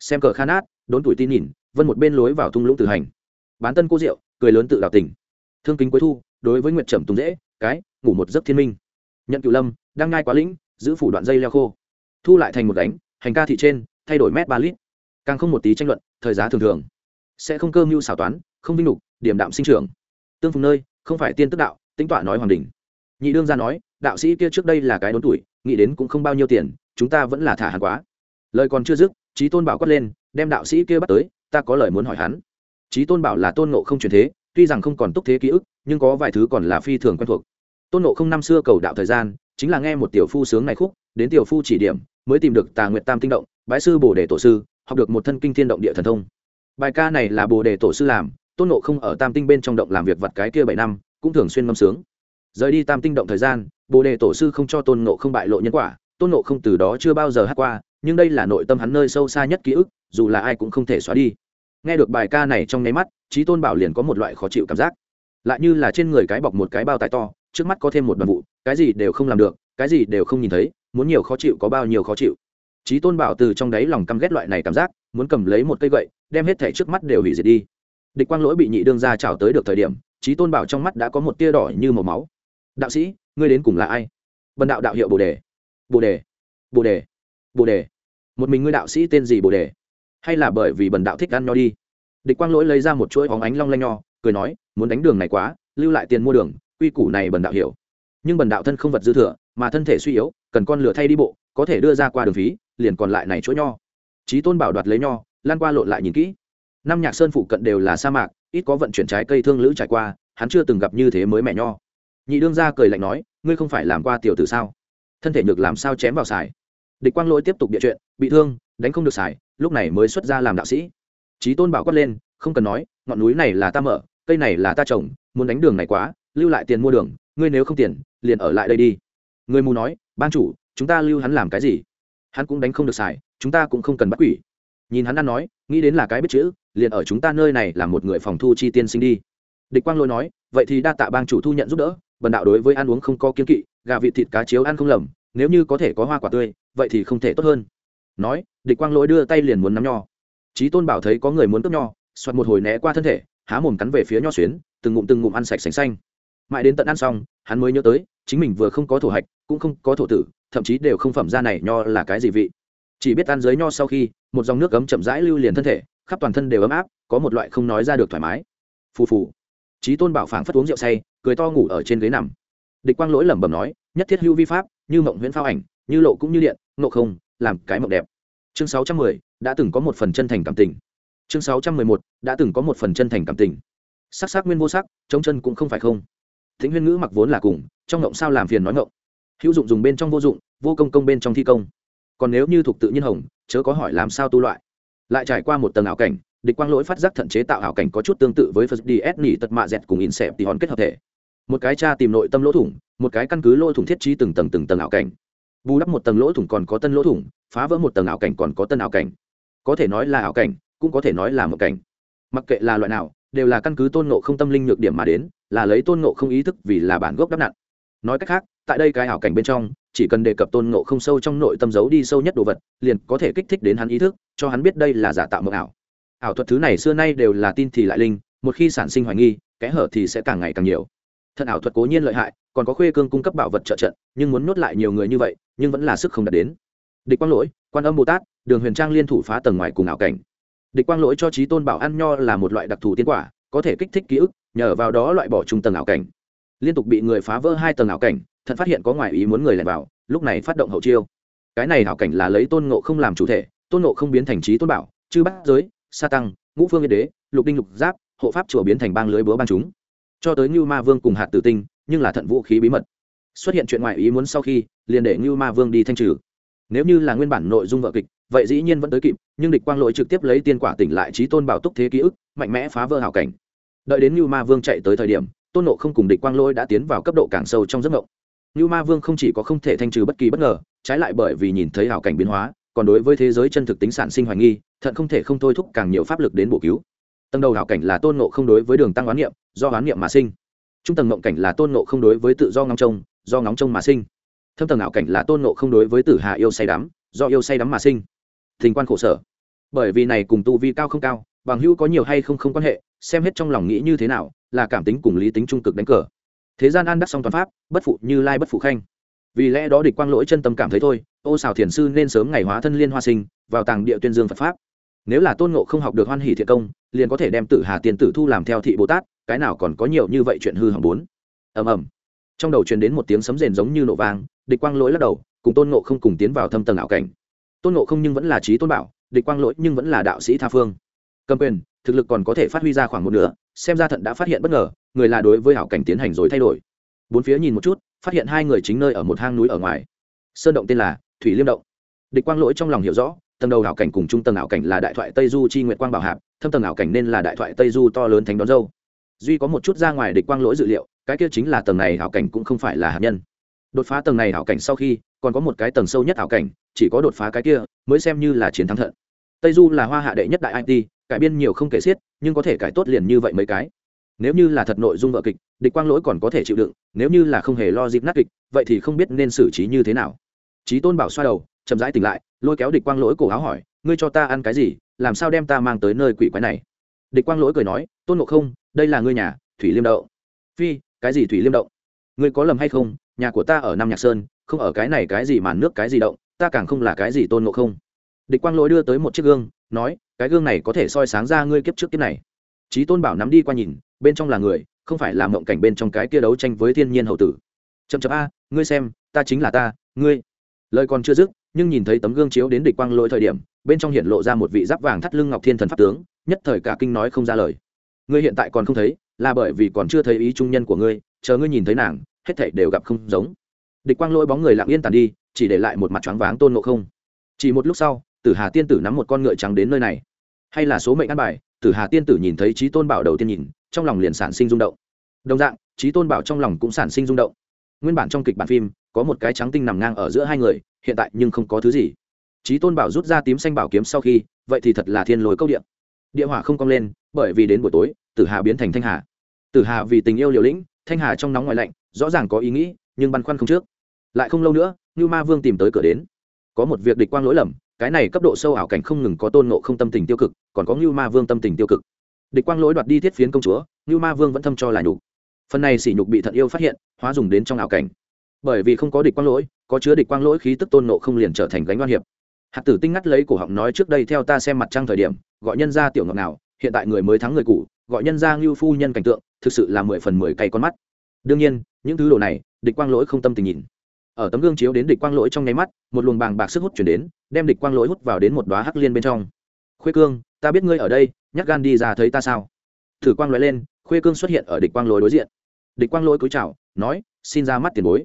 Xem cờ khan át đốn tuổi tin nhìn, vân một bên lối vào thung lũng tự hành. Bán tân cô rượu, cười lớn tự đào tình. Thương kính cuối thu, đối với nguyệt trầm tùng dễ, cái, ngủ một giấc thiên minh. Nhận cựu lâm, đang ngai quá lĩnh, giữ phủ đoạn dây leo khô. Thu lại thành một đánh hành ca thị trên, thay đổi mét ba lít. Càng không một tí tranh luận, thời giá thường thường sẽ không cơ mưu xảo toán, không vinh lục điểm đạm sinh trưởng. Tương phùng nơi, không phải tiên tức đạo tính tọa nói hoàng đình. Nhị đương ra nói, đạo sĩ kia trước đây là cái đốn tuổi, nghĩ đến cũng không bao nhiêu tiền, chúng ta vẫn là thả hàng quá. Lời còn chưa dứt trí tôn bảo quát lên, đem đạo sĩ kia bắt tới, ta có lời muốn hỏi hắn. Trí tôn bảo là tôn nộ không truyền thế, tuy rằng không còn túc thế ký ức, nhưng có vài thứ còn là phi thường quen thuộc. Tôn nộ không năm xưa cầu đạo thời gian, chính là nghe một tiểu phu sướng này khúc, đến tiểu phu chỉ điểm, mới tìm được tà nguyệt tam tinh động, bái sư bồ đề tổ sư, học được một thân kinh thiên động địa thần thông bài ca này là bồ đề tổ sư làm, tôn nộ không ở tam tinh bên trong động làm việc vật cái kia bảy năm, cũng thường xuyên ngâm sướng. Rời đi tam tinh động thời gian, bồ đề tổ sư không cho tôn nộ không bại lộ nhân quả, tôn nộ không từ đó chưa bao giờ hát qua, nhưng đây là nội tâm hắn nơi sâu xa nhất ký ức, dù là ai cũng không thể xóa đi. Nghe được bài ca này trong nháy mắt trí tôn bảo liền có một loại khó chịu cảm giác. Lại như là trên người cái bọc một cái bao tài to, trước mắt có thêm một đoàn vụ, cái gì đều không làm được, cái gì đều không nhìn thấy, muốn nhiều khó chịu có bao nhiêu khó chịu. Trí tôn bảo từ trong đáy lòng căm ghét loại này cảm giác muốn cầm lấy một cây gậy, đem hết thẻ trước mắt đều hủy diệt đi. Địch quang lỗi bị nhị đương ra trào tới được thời điểm trí tôn bảo trong mắt đã có một tia đỏ như màu máu. Đạo sĩ, ngươi đến cùng là ai? Bần đạo đạo hiệu bồ đề. Bồ đề. Bồ đề. Bồ đề. Một mình ngươi đạo sĩ tên gì bồ đề? Hay là bởi vì bần đạo thích ăn nho đi? Địch quang lỗi lấy ra một chuỗi hóng ánh long lanh nho, cười nói, muốn đánh đường này quá, lưu lại tiền mua đường, quy củ này bần đạo hiểu. Nhưng bần đạo thân không vật dư thừa, mà thân thể suy yếu, cần con lửa thay đi bộ, có thể đưa ra qua đường phí, liền còn lại này chỗ nho trí tôn bảo đoạt lấy nho, lan qua lộn lại nhìn kỹ. Năm nhạc sơn phụ cận đều là sa mạc, ít có vận chuyển trái cây thương lữ trải qua, hắn chưa từng gặp như thế mới mẹ nho. Nhị đương ra cười lạnh nói, ngươi không phải làm qua tiểu tử sao? Thân thể nhược làm sao chém vào xài? Địch quang lỗi tiếp tục địa chuyện, bị thương, đánh không được xài, lúc này mới xuất ra làm đạo sĩ. Trí tôn bảo quát lên, không cần nói, ngọn núi này là ta mở, cây này là ta trồng, muốn đánh đường này quá, lưu lại tiền mua đường, ngươi nếu không tiền, liền ở lại đây đi. Người mù nói, ban chủ, chúng ta lưu hắn làm cái gì? Hắn cũng đánh không được xài chúng ta cũng không cần bắt quỷ. Nhìn hắn ăn nói, nghĩ đến là cái biết chữ, liền ở chúng ta nơi này là một người phòng thu chi tiên sinh đi. Địch quang lôi nói, vậy thì đa tạ bang chủ thu nhận giúp đỡ, bần đạo đối với ăn uống không có kiên kỵ, gà vịt thịt cá chiếu ăn không lầm, nếu như có thể có hoa quả tươi, vậy thì không thể tốt hơn. Nói, địch quang lỗi đưa tay liền muốn nắm nho. Trí tôn bảo thấy có người muốn cướp nho soạt một hồi né qua thân thể, há mồm cắn về phía nho xuyến, từng ngụm từng ngụm ăn sạch sành xanh. Mãi đến tận ăn xong, hắn mới nhớ tới, chính mình vừa không có thổ hạch, cũng không có thổ tử, thậm chí đều không phẩm ra này nho là cái gì vị chỉ biết ăn dưới nho sau khi, một dòng nước cấm chậm rãi lưu liền thân thể, khắp toàn thân đều ấm áp, có một loại không nói ra được thoải mái. Phù phù. Trí tôn bảo phảng phất uống rượu say, cười to ngủ ở trên ghế nằm. Địch quang lỗi lẩm bẩm nói, nhất thiết hữu vi pháp, như mộng huyễn phao ảnh, như lộ cũng như điện nộ không, làm cái mộng đẹp. Chương sáu trăm mười, đã từng có một phần chân thành cảm tình. Chương sáu trăm mười một, đã từng có một phần chân thành cảm tình. Sắc sắc nguyên vô sắc trống chân cũng không phải không. Thính huyên ngữ mặc vốn là cùng, trong ngộng sao làm phiền nói ngộng. Hữu dụng dùng bên trong vô dụng, vô công công bên trong thi công còn nếu như thuộc tự nhiên hồng, chớ có hỏi làm sao tu loại. Lại trải qua một tầng ảo cảnh, địch quang lỗi phát giác thận chế tạo ảo cảnh có chút tương tự với phật ds nỉ tật mạ dẹt cùng in xẹp thì hòn kết hợp thể. Một cái cha tìm nội tâm lỗ thủng, một cái căn cứ lỗ thủng thiết trí từng tầng từng tầng ảo cảnh. Bù đắp một tầng lỗ thủng còn có tân lỗ thủng, phá vỡ một tầng ảo cảnh còn có tân ảo cảnh. Có thể nói là ảo cảnh, cũng có thể nói là một cảnh. Mặc kệ là loại nào, đều là căn cứ tôn nộ không tâm linh nhược điểm mà đến, là lấy tôn nộ không ý thức vì là bản gốc đắp nặn nói cách khác, tại đây cái ảo cảnh bên trong chỉ cần đề cập tôn ngộ không sâu trong nội tâm giấu đi sâu nhất đồ vật, liền có thể kích thích đến hắn ý thức, cho hắn biết đây là giả tạo mộng ảo. Ảo thuật thứ này xưa nay đều là tin thì lại linh, một khi sản sinh hoài nghi, kẽ hở thì sẽ càng ngày càng nhiều. Thần ảo thuật cố nhiên lợi hại, còn có khuê cương cung cấp bảo vật trợ trận, nhưng muốn nuốt lại nhiều người như vậy, nhưng vẫn là sức không đạt đến. Địch quang lỗi, quan âm bồ tát, đường huyền trang liên thủ phá tầng ngoài cùng ảo cảnh. Địch quang lỗi cho trí tôn bảo ăn nho là một loại đặc thù tiên quả, có thể kích thích ký ức, nhờ vào đó loại bỏ trung tầng ảo cảnh liên tục bị người phá vỡ hai tầng ảo cảnh, thật phát hiện có ngoại ý muốn người lẻn vào, lúc này phát động hậu chiêu. Cái này ảo cảnh là lấy tôn ngộ không làm chủ thể, tôn ngộ không biến thành trí tôn bảo, chư bát giới, sa tăng, ngũ phương yên đế, lục đinh lục giáp, hộ pháp chùa biến thành bang lưới búa bang chúng. Cho tới ngưu ma vương cùng hạt tử tinh, nhưng là thận vũ khí bí mật. Xuất hiện chuyện ngoại ý muốn sau khi, liền để ngưu ma vương đi thanh trừ. Nếu như là nguyên bản nội dung vợ kịch, vậy dĩ nhiên vẫn tới kịp, nhưng địch quang lỗi trực tiếp lấy tiên quả tỉnh lại trí tôn bảo túc thế ký ức, mạnh mẽ phá vỡ hảo cảnh. Đợi đến ngưu ma vương chạy tới thời điểm tôn nộ không cùng địch quang lỗi đã tiến vào cấp độ càng sâu trong giấc mộng. Như ma vương không chỉ có không thể thanh trừ bất kỳ bất ngờ, trái lại bởi vì nhìn thấy hảo cảnh biến hóa, còn đối với thế giới chân thực tính sản sinh hoài nghi thận không thể không thôi thúc càng nhiều pháp lực đến bổ cứu. Tầng đầu hảo cảnh là tôn nộ không đối với đường tăng oán niệm, do oán niệm mà sinh. Trung tầng ngộng cảnh là tôn nộ không đối với tự do ngóng trông, do ngóng trông mà sinh. Thâm tầng ảo cảnh là tôn nộ không đối với tử hạ yêu say đắm, do yêu say đắm mà sinh. Thình quan khổ sở. Bởi vì này cùng tu vi cao không cao, bằng hữu có nhiều hay không không quan hệ, xem hết trong lòng nghĩ như thế nào là cảm tính cùng lý tính trung cực đánh cờ. Thế gian an đắc song toàn pháp, bất phụ như lai bất phụ khanh. Vì lẽ đó địch quang lỗi chân tâm cảm thấy thôi, ô xào thiền sư nên sớm ngày hóa thân liên hoa sinh, vào tàng địa tuyên dương phật pháp. Nếu là tôn ngộ không học được hoan hỷ thiện công, liền có thể đem tử hà tiền tử thu làm theo thị bồ tát, cái nào còn có nhiều như vậy chuyện hư hỏng bốn. Ầm ầm. Trong đầu truyền đến một tiếng sấm rền giống như nổ vang, địch quang lỗi lắc đầu, cùng tôn ngộ không cùng tiến vào thâm tầng ảo cảnh. Tôn ngộ không nhưng vẫn là trí tôn bảo, địch quang lỗi nhưng vẫn là đạo sĩ tha phương. Cầm quyền, thực lực còn có thể phát huy ra khoảng một nửa xem ra thận đã phát hiện bất ngờ, người là đối với hảo cảnh tiến hành rồi thay đổi. Bốn phía nhìn một chút, phát hiện hai người chính nơi ở một hang núi ở ngoài. Sơn động tên là thủy liêm động. Địch quang lỗi trong lòng hiểu rõ, tầng đầu hảo cảnh cùng trung tầng hảo cảnh là đại thoại tây du chi nguyệt quang bảo hạp, thâm tầng hảo cảnh nên là đại thoại tây du to lớn thánh đón dâu. Duy có một chút ra ngoài địch quang lỗi dự liệu, cái kia chính là tầng này hảo cảnh cũng không phải là hạt nhân. Đột phá tầng này hảo cảnh sau khi, còn có một cái tầng sâu nhất hảo cảnh, chỉ có đột phá cái kia, mới xem như là chiến thắng thận. Tây du là hoa hạ đệ nhất đại it cải biên nhiều không kể xiết, nhưng có thể cải tốt liền như vậy mấy cái. Nếu như là thật nội dung vợ kịch, địch quang lỗi còn có thể chịu đựng, nếu như là không hề lo dịp nát kịch, vậy thì không biết nên xử trí như thế nào. Trí tôn bảo xoa đầu, chậm rãi tỉnh lại, lôi kéo địch quang lỗi cổ áo hỏi, ngươi cho ta ăn cái gì? Làm sao đem ta mang tới nơi quỷ quái này? Địch quang lỗi cười nói, tôn ngộ không, đây là ngươi nhà, thủy liêm đậu. Phi, cái gì thủy liêm động ngươi có lầm hay không? Nhà của ta ở nam nhạc sơn, không ở cái này cái gì màn nước cái gì động, ta càng không là cái gì tôn ngộ không. Địch quang lỗi đưa tới một chiếc gương nói, cái gương này có thể soi sáng ra ngươi kiếp trước kiếp này. Trí tôn bảo nắm đi qua nhìn, bên trong là người, không phải là mộng cảnh bên trong cái kia đấu tranh với thiên nhiên hậu tử. Chậm chậm a, ngươi xem, ta chính là ta, ngươi. Lời còn chưa dứt, nhưng nhìn thấy tấm gương chiếu đến địch quang lỗi thời điểm, bên trong hiện lộ ra một vị giáp vàng thắt lưng ngọc thiên thần pháp tướng, nhất thời cả kinh nói không ra lời. Ngươi hiện tại còn không thấy, là bởi vì còn chưa thấy ý trung nhân của ngươi, chờ ngươi nhìn thấy nàng, hết thảy đều gặp không giống. Địch quang lỗi bóng người lặng yên tàn đi, chỉ để lại một mặt choáng váng tôn ngộ không. Chỉ một lúc sau tử hà tiên tử nắm một con ngựa trắng đến nơi này. Hay là số mệnh ăn bài, tử hà tiên tử nhìn thấy trí tôn bảo đầu tiên nhìn, trong lòng liền sản sinh rung động. Đồng dạng trí tôn bảo trong lòng cũng sản sinh rung động. Nguyên bản trong kịch bản phim, có một cái trắng tinh nằm ngang ở giữa hai người, hiện tại nhưng không có thứ gì. Trí tôn bảo rút ra tím xanh bảo kiếm sau khi, vậy thì thật là thiên lối câu điện. Địa hỏa không cong lên, bởi vì đến buổi tối, tử hà biến thành thanh hà. Tử hà vì tình yêu liều lĩnh, thanh hà trong nóng ngoài lạnh, rõ ràng có ý nghĩ, nhưng băn khoăn không trước. Lại không lâu nữa như ma vương tìm tới cửa đến. Có một việc địch quang lỗi lầm cái này cấp độ sâu ảo cảnh không ngừng có tôn nộ không tâm tình tiêu cực, còn có ngưu ma vương tâm tình tiêu cực. Địch quang lỗi đoạt đi thiết phiến công chúa, ngưu ma vương vẫn thâm cho là nhục. Phần này sỉ nhục bị thận yêu phát hiện, hóa dùng đến trong ảo cảnh. Bởi vì không có địch quang lỗi, có chứa địch quang lỗi khí tức tôn nộ không liền trở thành gánh oan hiệp. Hạt tử tinh ngắt lấy cổ họng nói trước đây theo ta xem mặt trăng thời điểm, gọi nhân ra tiểu ngọc nào, hiện tại người mới thắng người cũ, gọi nhân ra ngưu phu nhân cảnh tượng, thực sự là mười phần mười cây con mắt. Đương nhiên, những thứ đồ này, địch quang lỗi không tâm tình nhìn ở tấm gương chiếu đến địch quang lỗi trong nháy mắt, một luồng bàng bạc sức hút chuyển đến, đem địch quang lỗi hút vào đến một đoá hắc liên bên trong. Khuê cương, ta biết ngươi ở đây nhắc gan đi ra thấy ta sao? Thử quang lỗi lên, khuê cương xuất hiện ở địch quang lỗi đối diện. Địch quang lỗi cúi chào, nói, xin ra mắt tiền bối.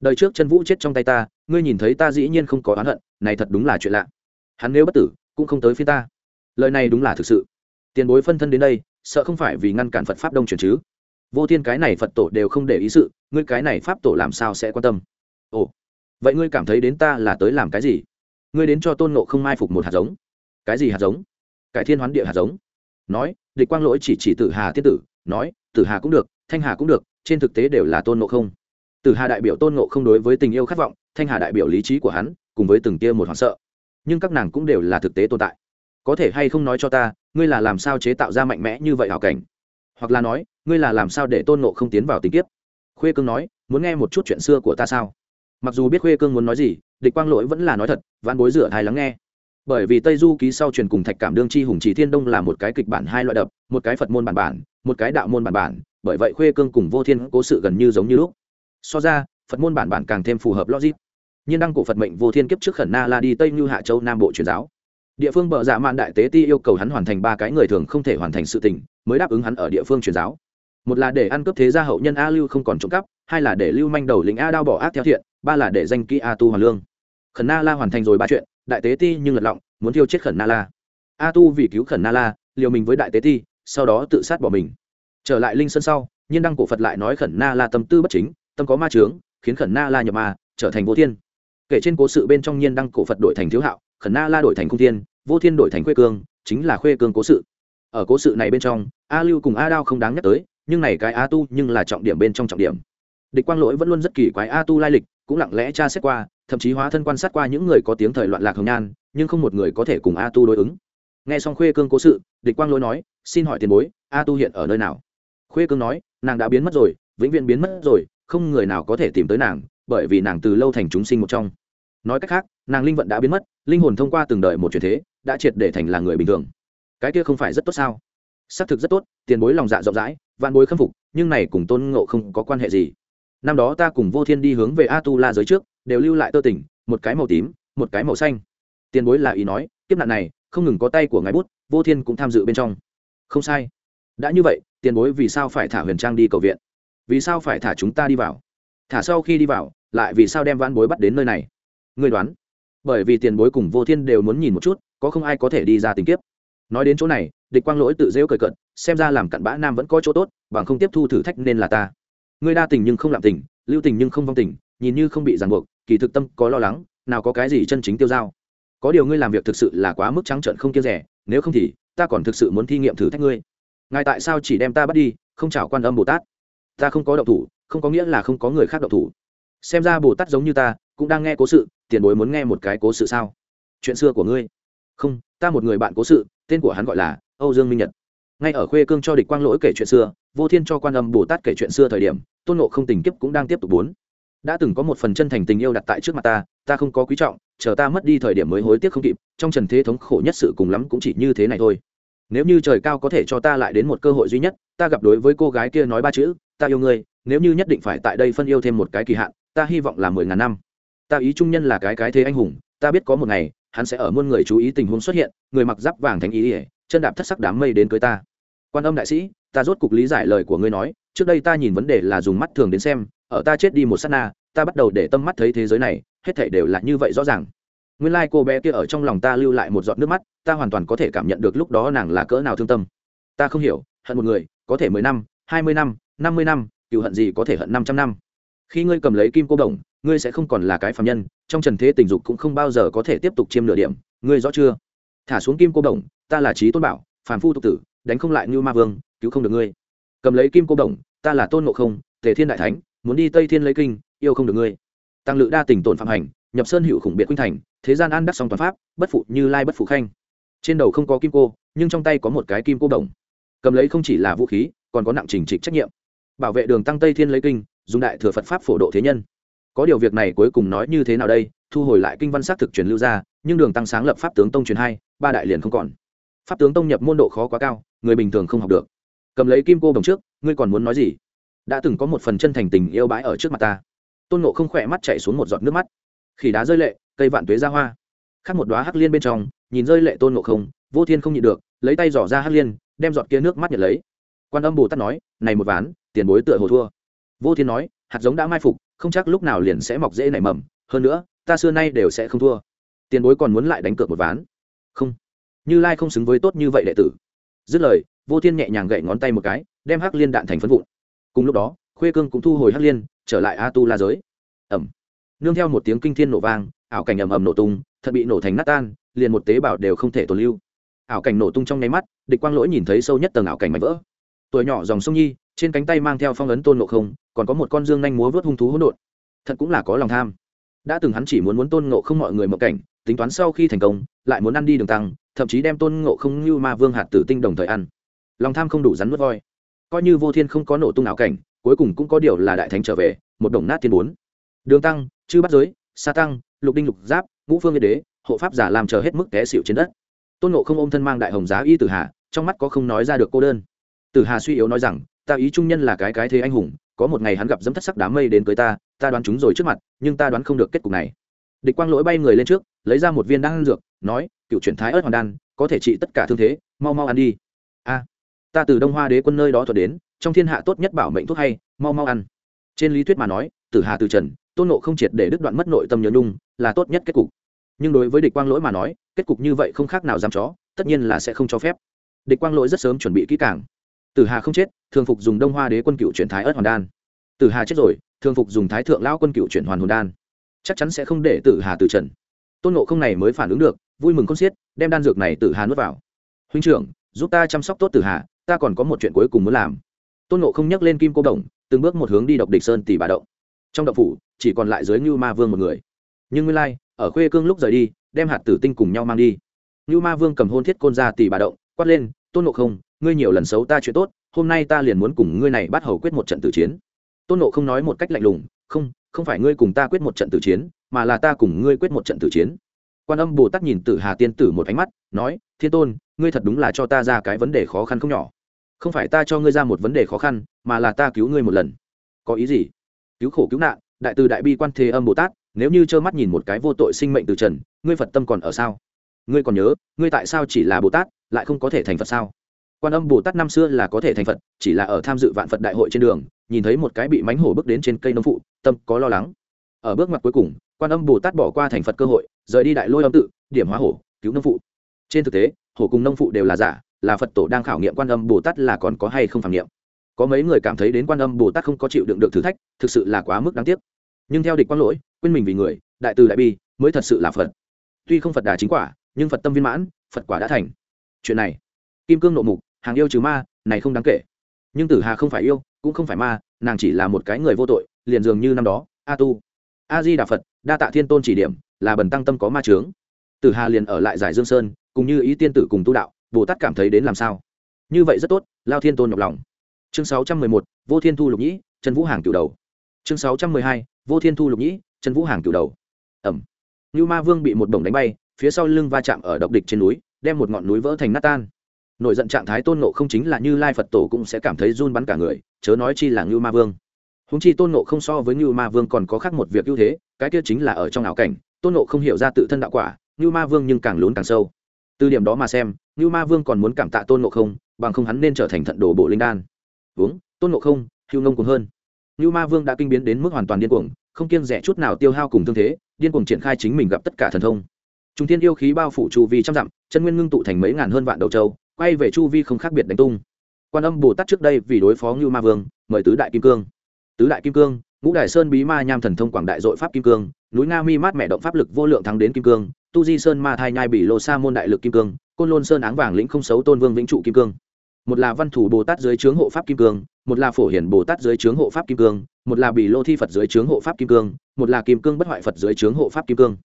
Đời trước chân vũ chết trong tay ta, ngươi nhìn thấy ta dĩ nhiên không có oán hận, này thật đúng là chuyện lạ. Hắn nếu bất tử, cũng không tới phía ta. Lời này đúng là thực sự. Tiền bối phân thân đến đây, sợ không phải vì ngăn cản phật pháp đông truyền chứ? Vô thiên cái này phật tổ đều không để ý sự, ngươi cái này pháp tổ làm sao sẽ quan tâm? Ồ, vậy ngươi cảm thấy đến ta là tới làm cái gì? Ngươi đến cho tôn nộ không mai phục một hạt giống. Cái gì hạt giống? Cải thiên hoán địa hạt giống. Nói, địch quang lỗi chỉ chỉ tử hà tiên tử, nói, tử hà cũng được, thanh hà cũng được, trên thực tế đều là tôn nộ không. Tử hà đại biểu tôn ngộ không đối với tình yêu khát vọng, thanh hà đại biểu lý trí của hắn, cùng với từng tia một hoảng sợ. Nhưng các nàng cũng đều là thực tế tồn tại. Có thể hay không nói cho ta, ngươi là làm sao chế tạo ra mạnh mẽ như vậy hảo cảnh? Hoặc là nói, ngươi là làm sao để tôn ngộ không tiến vào tình kiếp? Khuê cương nói, muốn nghe một chút chuyện xưa của ta sao? Mặc dù biết khuê cương muốn nói gì, địch quang lỗi vẫn là nói thật văn bối rửa thai lắng nghe. Bởi vì tây du ký sau truyền cùng thạch cảm đương chi hùng chỉ thiên đông là một cái kịch bản hai loại đập, một cái phật môn bản bản, một cái đạo môn bản bản, bởi vậy khuê cương cùng vô thiên cố sự gần như giống như lúc. So ra, phật môn bản bản càng thêm phù hợp logic. Nhiên đăng cổ phật mệnh vô thiên kiếp trước khẩn na la đi tây như hạ châu nam bộ truyền giáo. Địa phương bờ dạ mạn đại tế ti yêu cầu hắn hoàn thành ba cái người thường không thể hoàn thành sự tình, mới đáp ứng hắn ở địa phương truyền giáo. Một là để ăn cướp thế gia hậu nhân a lưu không còn trộm cắp, hai là để lưu manh đầu lính a đao bỏ ác theo thiện ba là để danh kỹ a tu hoàn lương. Khẩn na la hoàn thành rồi ba chuyện, đại tế ti nhưng lật lọng, muốn thiêu chết khẩn na la. A tu vì cứu khẩn na la, liều mình với đại tế ti, sau đó tự sát bỏ mình. Trở lại linh sơn sau, nhiên đăng cổ phật lại nói khẩn na la tâm tư bất chính, tâm có ma trướng khiến khẩn na la nhập ma, trở thành vô thiên. Kể trên cố sự bên trong nhiên đăng cổ phật đổi thành thiếu hạo, khẩn na la đổi thành cung thiên, vô thiên đổi thành khuê cương, chính là khuê cương cố sự. Ở cố sự này bên trong, a lưu cùng a đao không đáng nhắc tới, nhưng này cái a tu nhưng là trọng điểm bên trong trọng điểm. Địch quang lỗi vẫn luôn rất kỳ quái a tu lai lịch cũng lặng lẽ tra xét qua, thậm chí hóa thân quan sát qua những người có tiếng thời loạn lạc hồng nhan, nhưng không một người có thể cùng a tu đối ứng. Nghe xong khuê cương cố sự, địch quang lỗi nói, xin hỏi tiền bối, a tu hiện ở nơi nào? Khuê cương nói, nàng đã biến mất rồi, vĩnh viễn biến mất rồi, không người nào có thể tìm tới nàng, bởi vì nàng từ lâu thành chúng sinh một trong. Nói cách khác, nàng linh vận đã biến mất, linh hồn thông qua từng đời một truyền thế, đã triệt để thành là người bình thường. Cái kia không phải rất tốt sao? Xác thực rất tốt, tiền bối lòng dạ rộng rãi, vạn bối khâm phục, nhưng này cùng tôn ngộ không có quan hệ gì? Năm đó ta cùng vô thiên đi hướng về a tu la giới trước, đều lưu lại tơ tỉnh một cái màu tím, một cái màu xanh. Tiền bối là ý nói, kiếp nạn này, không ngừng có tay của ngài bút, vô thiên cũng tham dự bên trong. Không sai. Đã như vậy, tiền bối vì sao phải thả huyền trang đi cầu viện? Vì sao phải thả chúng ta đi vào? Thả sau khi đi vào, lại vì sao đem vãn bối bắt đến nơi này? Người đoán. Bởi vì tiền bối cùng vô thiên đều muốn nhìn một chút, có không ai có thể đi ra tình kiếp. Nói đến chỗ này, địch quang lỗi tự rêu cởi cận, xem ra làm cặn bã nam vẫn có chỗ tốt, bằng không tiếp thu thử thách nên là ta ngươi đa tình nhưng không làm tình, lưu tình nhưng không vong tình, nhìn như không bị ràng buộc, kỳ thực tâm có lo lắng, nào có cái gì chân chính tiêu dao. Có điều ngươi làm việc thực sự là quá mức trắng trợn không kia rẻ, nếu không thì, ta còn thực sự muốn thi nghiệm thử thách ngươi. Ngài tại sao chỉ đem ta bắt đi, không chào quan âm bồ tát? Ta không có động thủ, không có nghĩa là không có người khác động thủ. Xem ra bồ tát giống như ta, cũng đang nghe cố sự, tiền bối muốn nghe một cái cố sự sao? Chuyện xưa của ngươi. Không, ta một người bạn cố sự, tên của hắn gọi là âu dương minh nhật. Ngay ở khuê cương cho địch quang lỗi kể chuyện xưa vô thiên cho quan âm bồ tát kể chuyện xưa thời điểm, tôn nộ không tình kiếp cũng đang tiếp tục bốn. Đã từng có một phần chân thành tình yêu đặt tại trước mặt ta ta không có quý trọng, chờ ta mất đi thời điểm mới hối tiếc không kịp, trong trần thế thống khổ nhất sự cùng lắm cũng chỉ như thế này thôi. Nếu như trời cao có thể cho ta lại đến một cơ hội duy nhất, ta gặp đối với cô gái kia nói ba chữ, ta yêu ngươi, nếu như nhất định phải tại đây phân yêu thêm một cái kỳ hạn, ta hy vọng là mười ngàn năm. Ta ý trung nhân là cái cái thế anh hùng, ta biết có một ngày, hắn sẽ ở muôn người chú ý tình huống xuất hiện, người mặc giáp vàng thành ý ỉa chân đạp thất sắc đám mây đến cưới ta. Quan âm đại sĩ ta rốt cục lý giải lời của ngươi nói, trước đây ta nhìn vấn đề là dùng mắt thường đến xem, ở ta chết đi một s á t na, ta bắt đầu để tâm mắt thấy thế giới này, hết thể đều là như vậy rõ ràng. Nguyên lai、like、cô bé kia ở trong lòng ta lưu lại một giọt nước mắt, ta hoàn toàn có thể cảm nhận được lúc đó nàng là cỡ nào thương tâm. Ta không hiểu, hận một người, có thể mười năm, hai mươi năm năm mươi năm, cựu hận gì có thể hận năm trăm năm. Khi ngươi cầm lấy kim cô đồng, ngươi sẽ không còn là cái phạm nhân, trong trần thế tình dục cũng không bao giờ có thể tiếp tục chiêm nửa điểm, ngươi rõ chưa? Thả xuống kim cô đồng, ta là trí tôn bảo, phàm phu tục tử, đánh không lại như ma vương cứu không được ngươi. Cầm lấy kim cô đồng, ta là tôn ngộ không, tề thiên đại thánh, muốn đi tây thiên lấy kinh, yêu không được ngươi. Tăng lự đa tình tổn phạm hành, nhập sơn hữu khủng biệt khuynh thành, thế gian an đắc song toàn pháp, bất phụ như lai bất phụ khanh. Trên đầu không có kim cô, nhưng trong tay có một cái kim cô đồng. Cầm lấy không chỉ là vũ khí, còn có nặng trình trịch trách nhiệm. Bảo vệ đường tăng tây thiên lấy kinh, dùng đại thừa phật pháp phổ độ thế nhân. Có điều việc này cuối cùng nói như thế nào đây? Thu hồi lại kinh văn xác thực truyền lưu ra, nhưng đường tăng sáng lập pháp tướng tông truyền hai, ba đại liền không còn. Pháp tướng tông nhập môn độ khó quá cao, người bình thường không học được cầm lấy kim cô đồng trước, ngươi còn muốn nói gì? Đã từng có một phần chân thành tình yêu bãi ở trước mặt ta. Tôn nộ không khỏe mắt chạy xuống một giọt nước mắt. Khỉ đá rơi lệ, cây vạn tuế ra hoa. Khác một đoá hắc liên bên trong, nhìn rơi lệ tôn nộ không, vô thiên không nhịn được, lấy tay giỏ ra hắc liên, đem giọt kia nước mắt nhận lấy. Quan âm bồ tát nói, này một ván, tiền bối tựa hồ thua. Vô thiên nói, hạt giống đã mai phục, không chắc lúc nào liền sẽ mọc dễ nảy mầm. Hơn nữa, ta xưa nay đều sẽ không thua. Tiền bối còn muốn lại đánh cược một ván. Không. Như lai không xứng với tốt như vậy đệ tử. Dứt lời vô thiên nhẹ nhàng gậy ngón tay một cái, đem hắc liên đạn thành phân vụn. Cùng lúc đó, khuê cương cũng thu hồi hắc liên, trở lại a tu la giới. Ẩm. Nương theo một tiếng kinh thiên nổ vang, ảo cảnh ầm ầm nổ tung, thật bị nổ thành nát tan, liền một tế bào đều không thể tồn lưu. Ảo cảnh nổ tung trong nháy mắt, địch quang lỗi nhìn thấy sâu nhất tầng ảo cảnh mảnh vỡ. Tuổi nhỏ dòng sông nhi, trên cánh tay mang theo phong ấn tôn nộ không, còn có một con dương nhanh múa vớt hung thú hỗn độn. Thật cũng là có lòng tham. Đã từng hắn chỉ muốn muốn tôn ngộ không mọi người mộng cảnh, tính toán sau khi thành công, lại muốn ăn đi đường tăng, thậm chí đem tôn ngộ không như ma vương hạt tử tinh đồng thời ăn lòng tham không đủ rắn nuốt voi. Coi như vô thiên không có nổ tung ảo cảnh, cuối cùng cũng có điều là đại thánh trở về, một đồng nát thiên bốn. Đường tăng, chư bắt giới, sa tăng, lục đinh lục giáp, ngũ phương yên đế, hộ pháp giả làm chờ hết mức té xịu trên đất. Tôn ngộ không ôm thân mang đại hồng giá y tử hà, trong mắt có không nói ra được cô đơn. Tử hà suy yếu nói rằng, ta ý trung nhân là cái cái thế anh hùng, có một ngày hắn gặp dẫm thất sắc đám mây đến cưới ta ta đoán chúng rồi trước mặt, nhưng ta đoán không được kết cục này. Địch quang lỗi bay người lên trước, lấy ra một viên đan dược, nói, cựu chuyển thái ớt hoàn đan, có thể trị tất cả thương thế, mau mau ăn đi. A ta từ đông hoa đế quân nơi đó thuật đến, trong thiên hạ tốt nhất bảo mệnh thuốc hay, mau mau ăn. Trên lý thuyết mà nói, tử hà từ trần, tôn nộ không triệt để đứt đoạn mất nội tâm nhớ nhung, là tốt nhất kết cục. Nhưng đối với địch quang lỗi mà nói, kết cục như vậy không khác nào dám chó, tất nhiên là sẽ không cho phép. Địch quang lỗi rất sớm chuẩn bị kỹ càng. Tử hà không chết, thường phục dùng đông hoa đế quân cựu chuyển thái ớt hoàn đan. Tử hà chết rồi, thường phục dùng thái thượng lao quân cựu chuyển hoàn hồn đan. Chắc chắn sẽ không để tử hà từ trần. Tôn nộ không này mới phản ứng được, vui mừng con xiết, đem đan dược này tử hà nuốt vào. Huynh trưởng, giúp ta chăm sóc tốt tử hà ta còn có một chuyện cuối cùng muốn làm. Tôn nộ không nhắc lên kim cô đồng từng bước một hướng đi độc địch sơn tỷ bà động. Trong động phủ, chỉ còn lại dưới ngưu ma vương một người. Nhưng nguyên lai, ở khuê cương lúc rời đi, đem hạt tử tinh cùng nhau mang đi. Ngưu ma vương cầm hôn thiết côn ra tỷ bà động, quát lên, tôn nộ không, ngươi nhiều lần xấu ta chuyện tốt, hôm nay ta liền muốn cùng ngươi này bắt hầu quyết một trận tử chiến. Tôn nộ không nói một cách lạnh lùng, không không phải ngươi cùng ta quyết một trận tử chiến, mà là ta cùng ngươi quyết một trận tử chiến. Quan âm bồ tát nhìn tử hà tiên tử một ánh mắt, nói, thiên tôn, ngươi thật đúng là cho ta ra cái vấn đề khó khăn không nhỏ không phải ta cho ngươi ra một vấn đề khó khăn, mà là ta cứu ngươi một lần. Có ý gì? Cứu khổ cứu nạn, đại từ đại bi quan thế âm bồ tát, nếu như trơ mắt nhìn một cái vô tội sinh mệnh từ trần, ngươi phật tâm còn ở sao? Ngươi còn nhớ, ngươi tại sao chỉ là bồ tát, lại không có thể thành phật sao? Quan âm bồ tát năm xưa là có thể thành phật, chỉ là ở tham dự vạn phật đại hội trên đường, nhìn thấy một cái bị mánh hổ bước đến trên cây nông phụ, tâm có lo lắng. Ở bước mặt cuối cùng, quan âm bồ tát bỏ qua thành phật cơ hội, rời đi đại lôi âm tự, điểm hóa hổ, cứu nông phụ. Trên thực tế, hổ cùng nông phụ đều là giả là phật tổ đang khảo nghiệm quan âm bồ tát là còn có hay không phản nghiệm có mấy người cảm thấy đến quan âm bồ tát không có chịu đựng được thử thách, thực sự là quá mức đáng tiếc. Nhưng theo địch quang lỗi, quên mình vì người, đại từ đại bi, mới thật sự là phật. Tuy không phật đà chính quả, nhưng phật tâm viên mãn, phật quả đã thành. Chuyện này, kim cương nộ mục, hàng yêu trừ ma, này không đáng kể. Nhưng tử hà không phải yêu, cũng không phải ma, nàng chỉ là một cái người vô tội, liền dường như năm đó, a tu, a di đà phật, đa tạ thiên tôn chỉ điểm, là bần tăng tâm có ma trướng tử hà liền ở lại giải dương sơn, cùng như ý tiên tử cùng tu đạo bồ tát cảm thấy đến làm sao? Như vậy rất tốt, lao thiên tôn nhọc lòng. Chương sáu trăm mười một, vô thiên thu lục nhĩ, trần vũ hàng cựu đầu. Chương sáu trăm mười hai, vô thiên thu lục nhĩ, trần vũ hàng cựu đầu. Ẩm. Như ma vương bị một bổng đánh bay, phía sau lưng va chạm ở độc địch trên núi, đem một ngọn núi vỡ thành nát tan. Nổi giận trạng thái tôn nộ không chính là như lai phật tổ cũng sẽ cảm thấy run bắn cả người, chớ nói chi là ngưu ma vương. Húng chi tôn nộ không so với ngưu ma vương còn có khác một việc ưu thế, cái kia chính là ở trong ảo cảnh, tôn nộ không hiểu ra tự thân đạo quả ngưu ma vương nhưng càng lún càng sâu. Từ điểm đó mà xem Nưu ma vương còn muốn cảm tạ tôn ngộ không, bằng không hắn nên trở thành thận đồ bộ linh đan. Uống, tôn ngộ không, hưu nông cùng hơn. Nưu ma vương đã kinh biến đến mức hoàn toàn điên cuồng, không kiêng rẻ chút nào tiêu hao cùng thương thế, điên cuồng triển khai chính mình gặp tất cả thần thông. Trung thiên yêu khí bao phủ chu vi trăm dặm, chân nguyên ngưng tụ thành mấy ngàn hơn vạn đầu châu, quay về chu vi không khác biệt đánh tung. Quan âm bồ tát trước đây vì đối phó Nưu ma vương, mời tứ đại kim cương. Tứ đại kim cương, ngũ đại sơn bí ma nham thần thông quảng đại dội pháp kim cương, núi nga mi mát mẹ động pháp lực vô lượng thắng đến kim cương, tu di sơn ma thai nhai bị lô sa môn đại lực kim cương côn lôn sơn áng vàng lĩnh không xấu tôn vương vĩnh trụ kim cương. Một là văn thủ bồ tát dưới trướng hộ pháp kim cương, một là phổ hiển bồ tát dưới trướng hộ pháp kim cương, một là bì lô thi phật dưới trướng hộ pháp kim cương, một là kim cương bất hoại phật dưới trướng hộ pháp kim cương.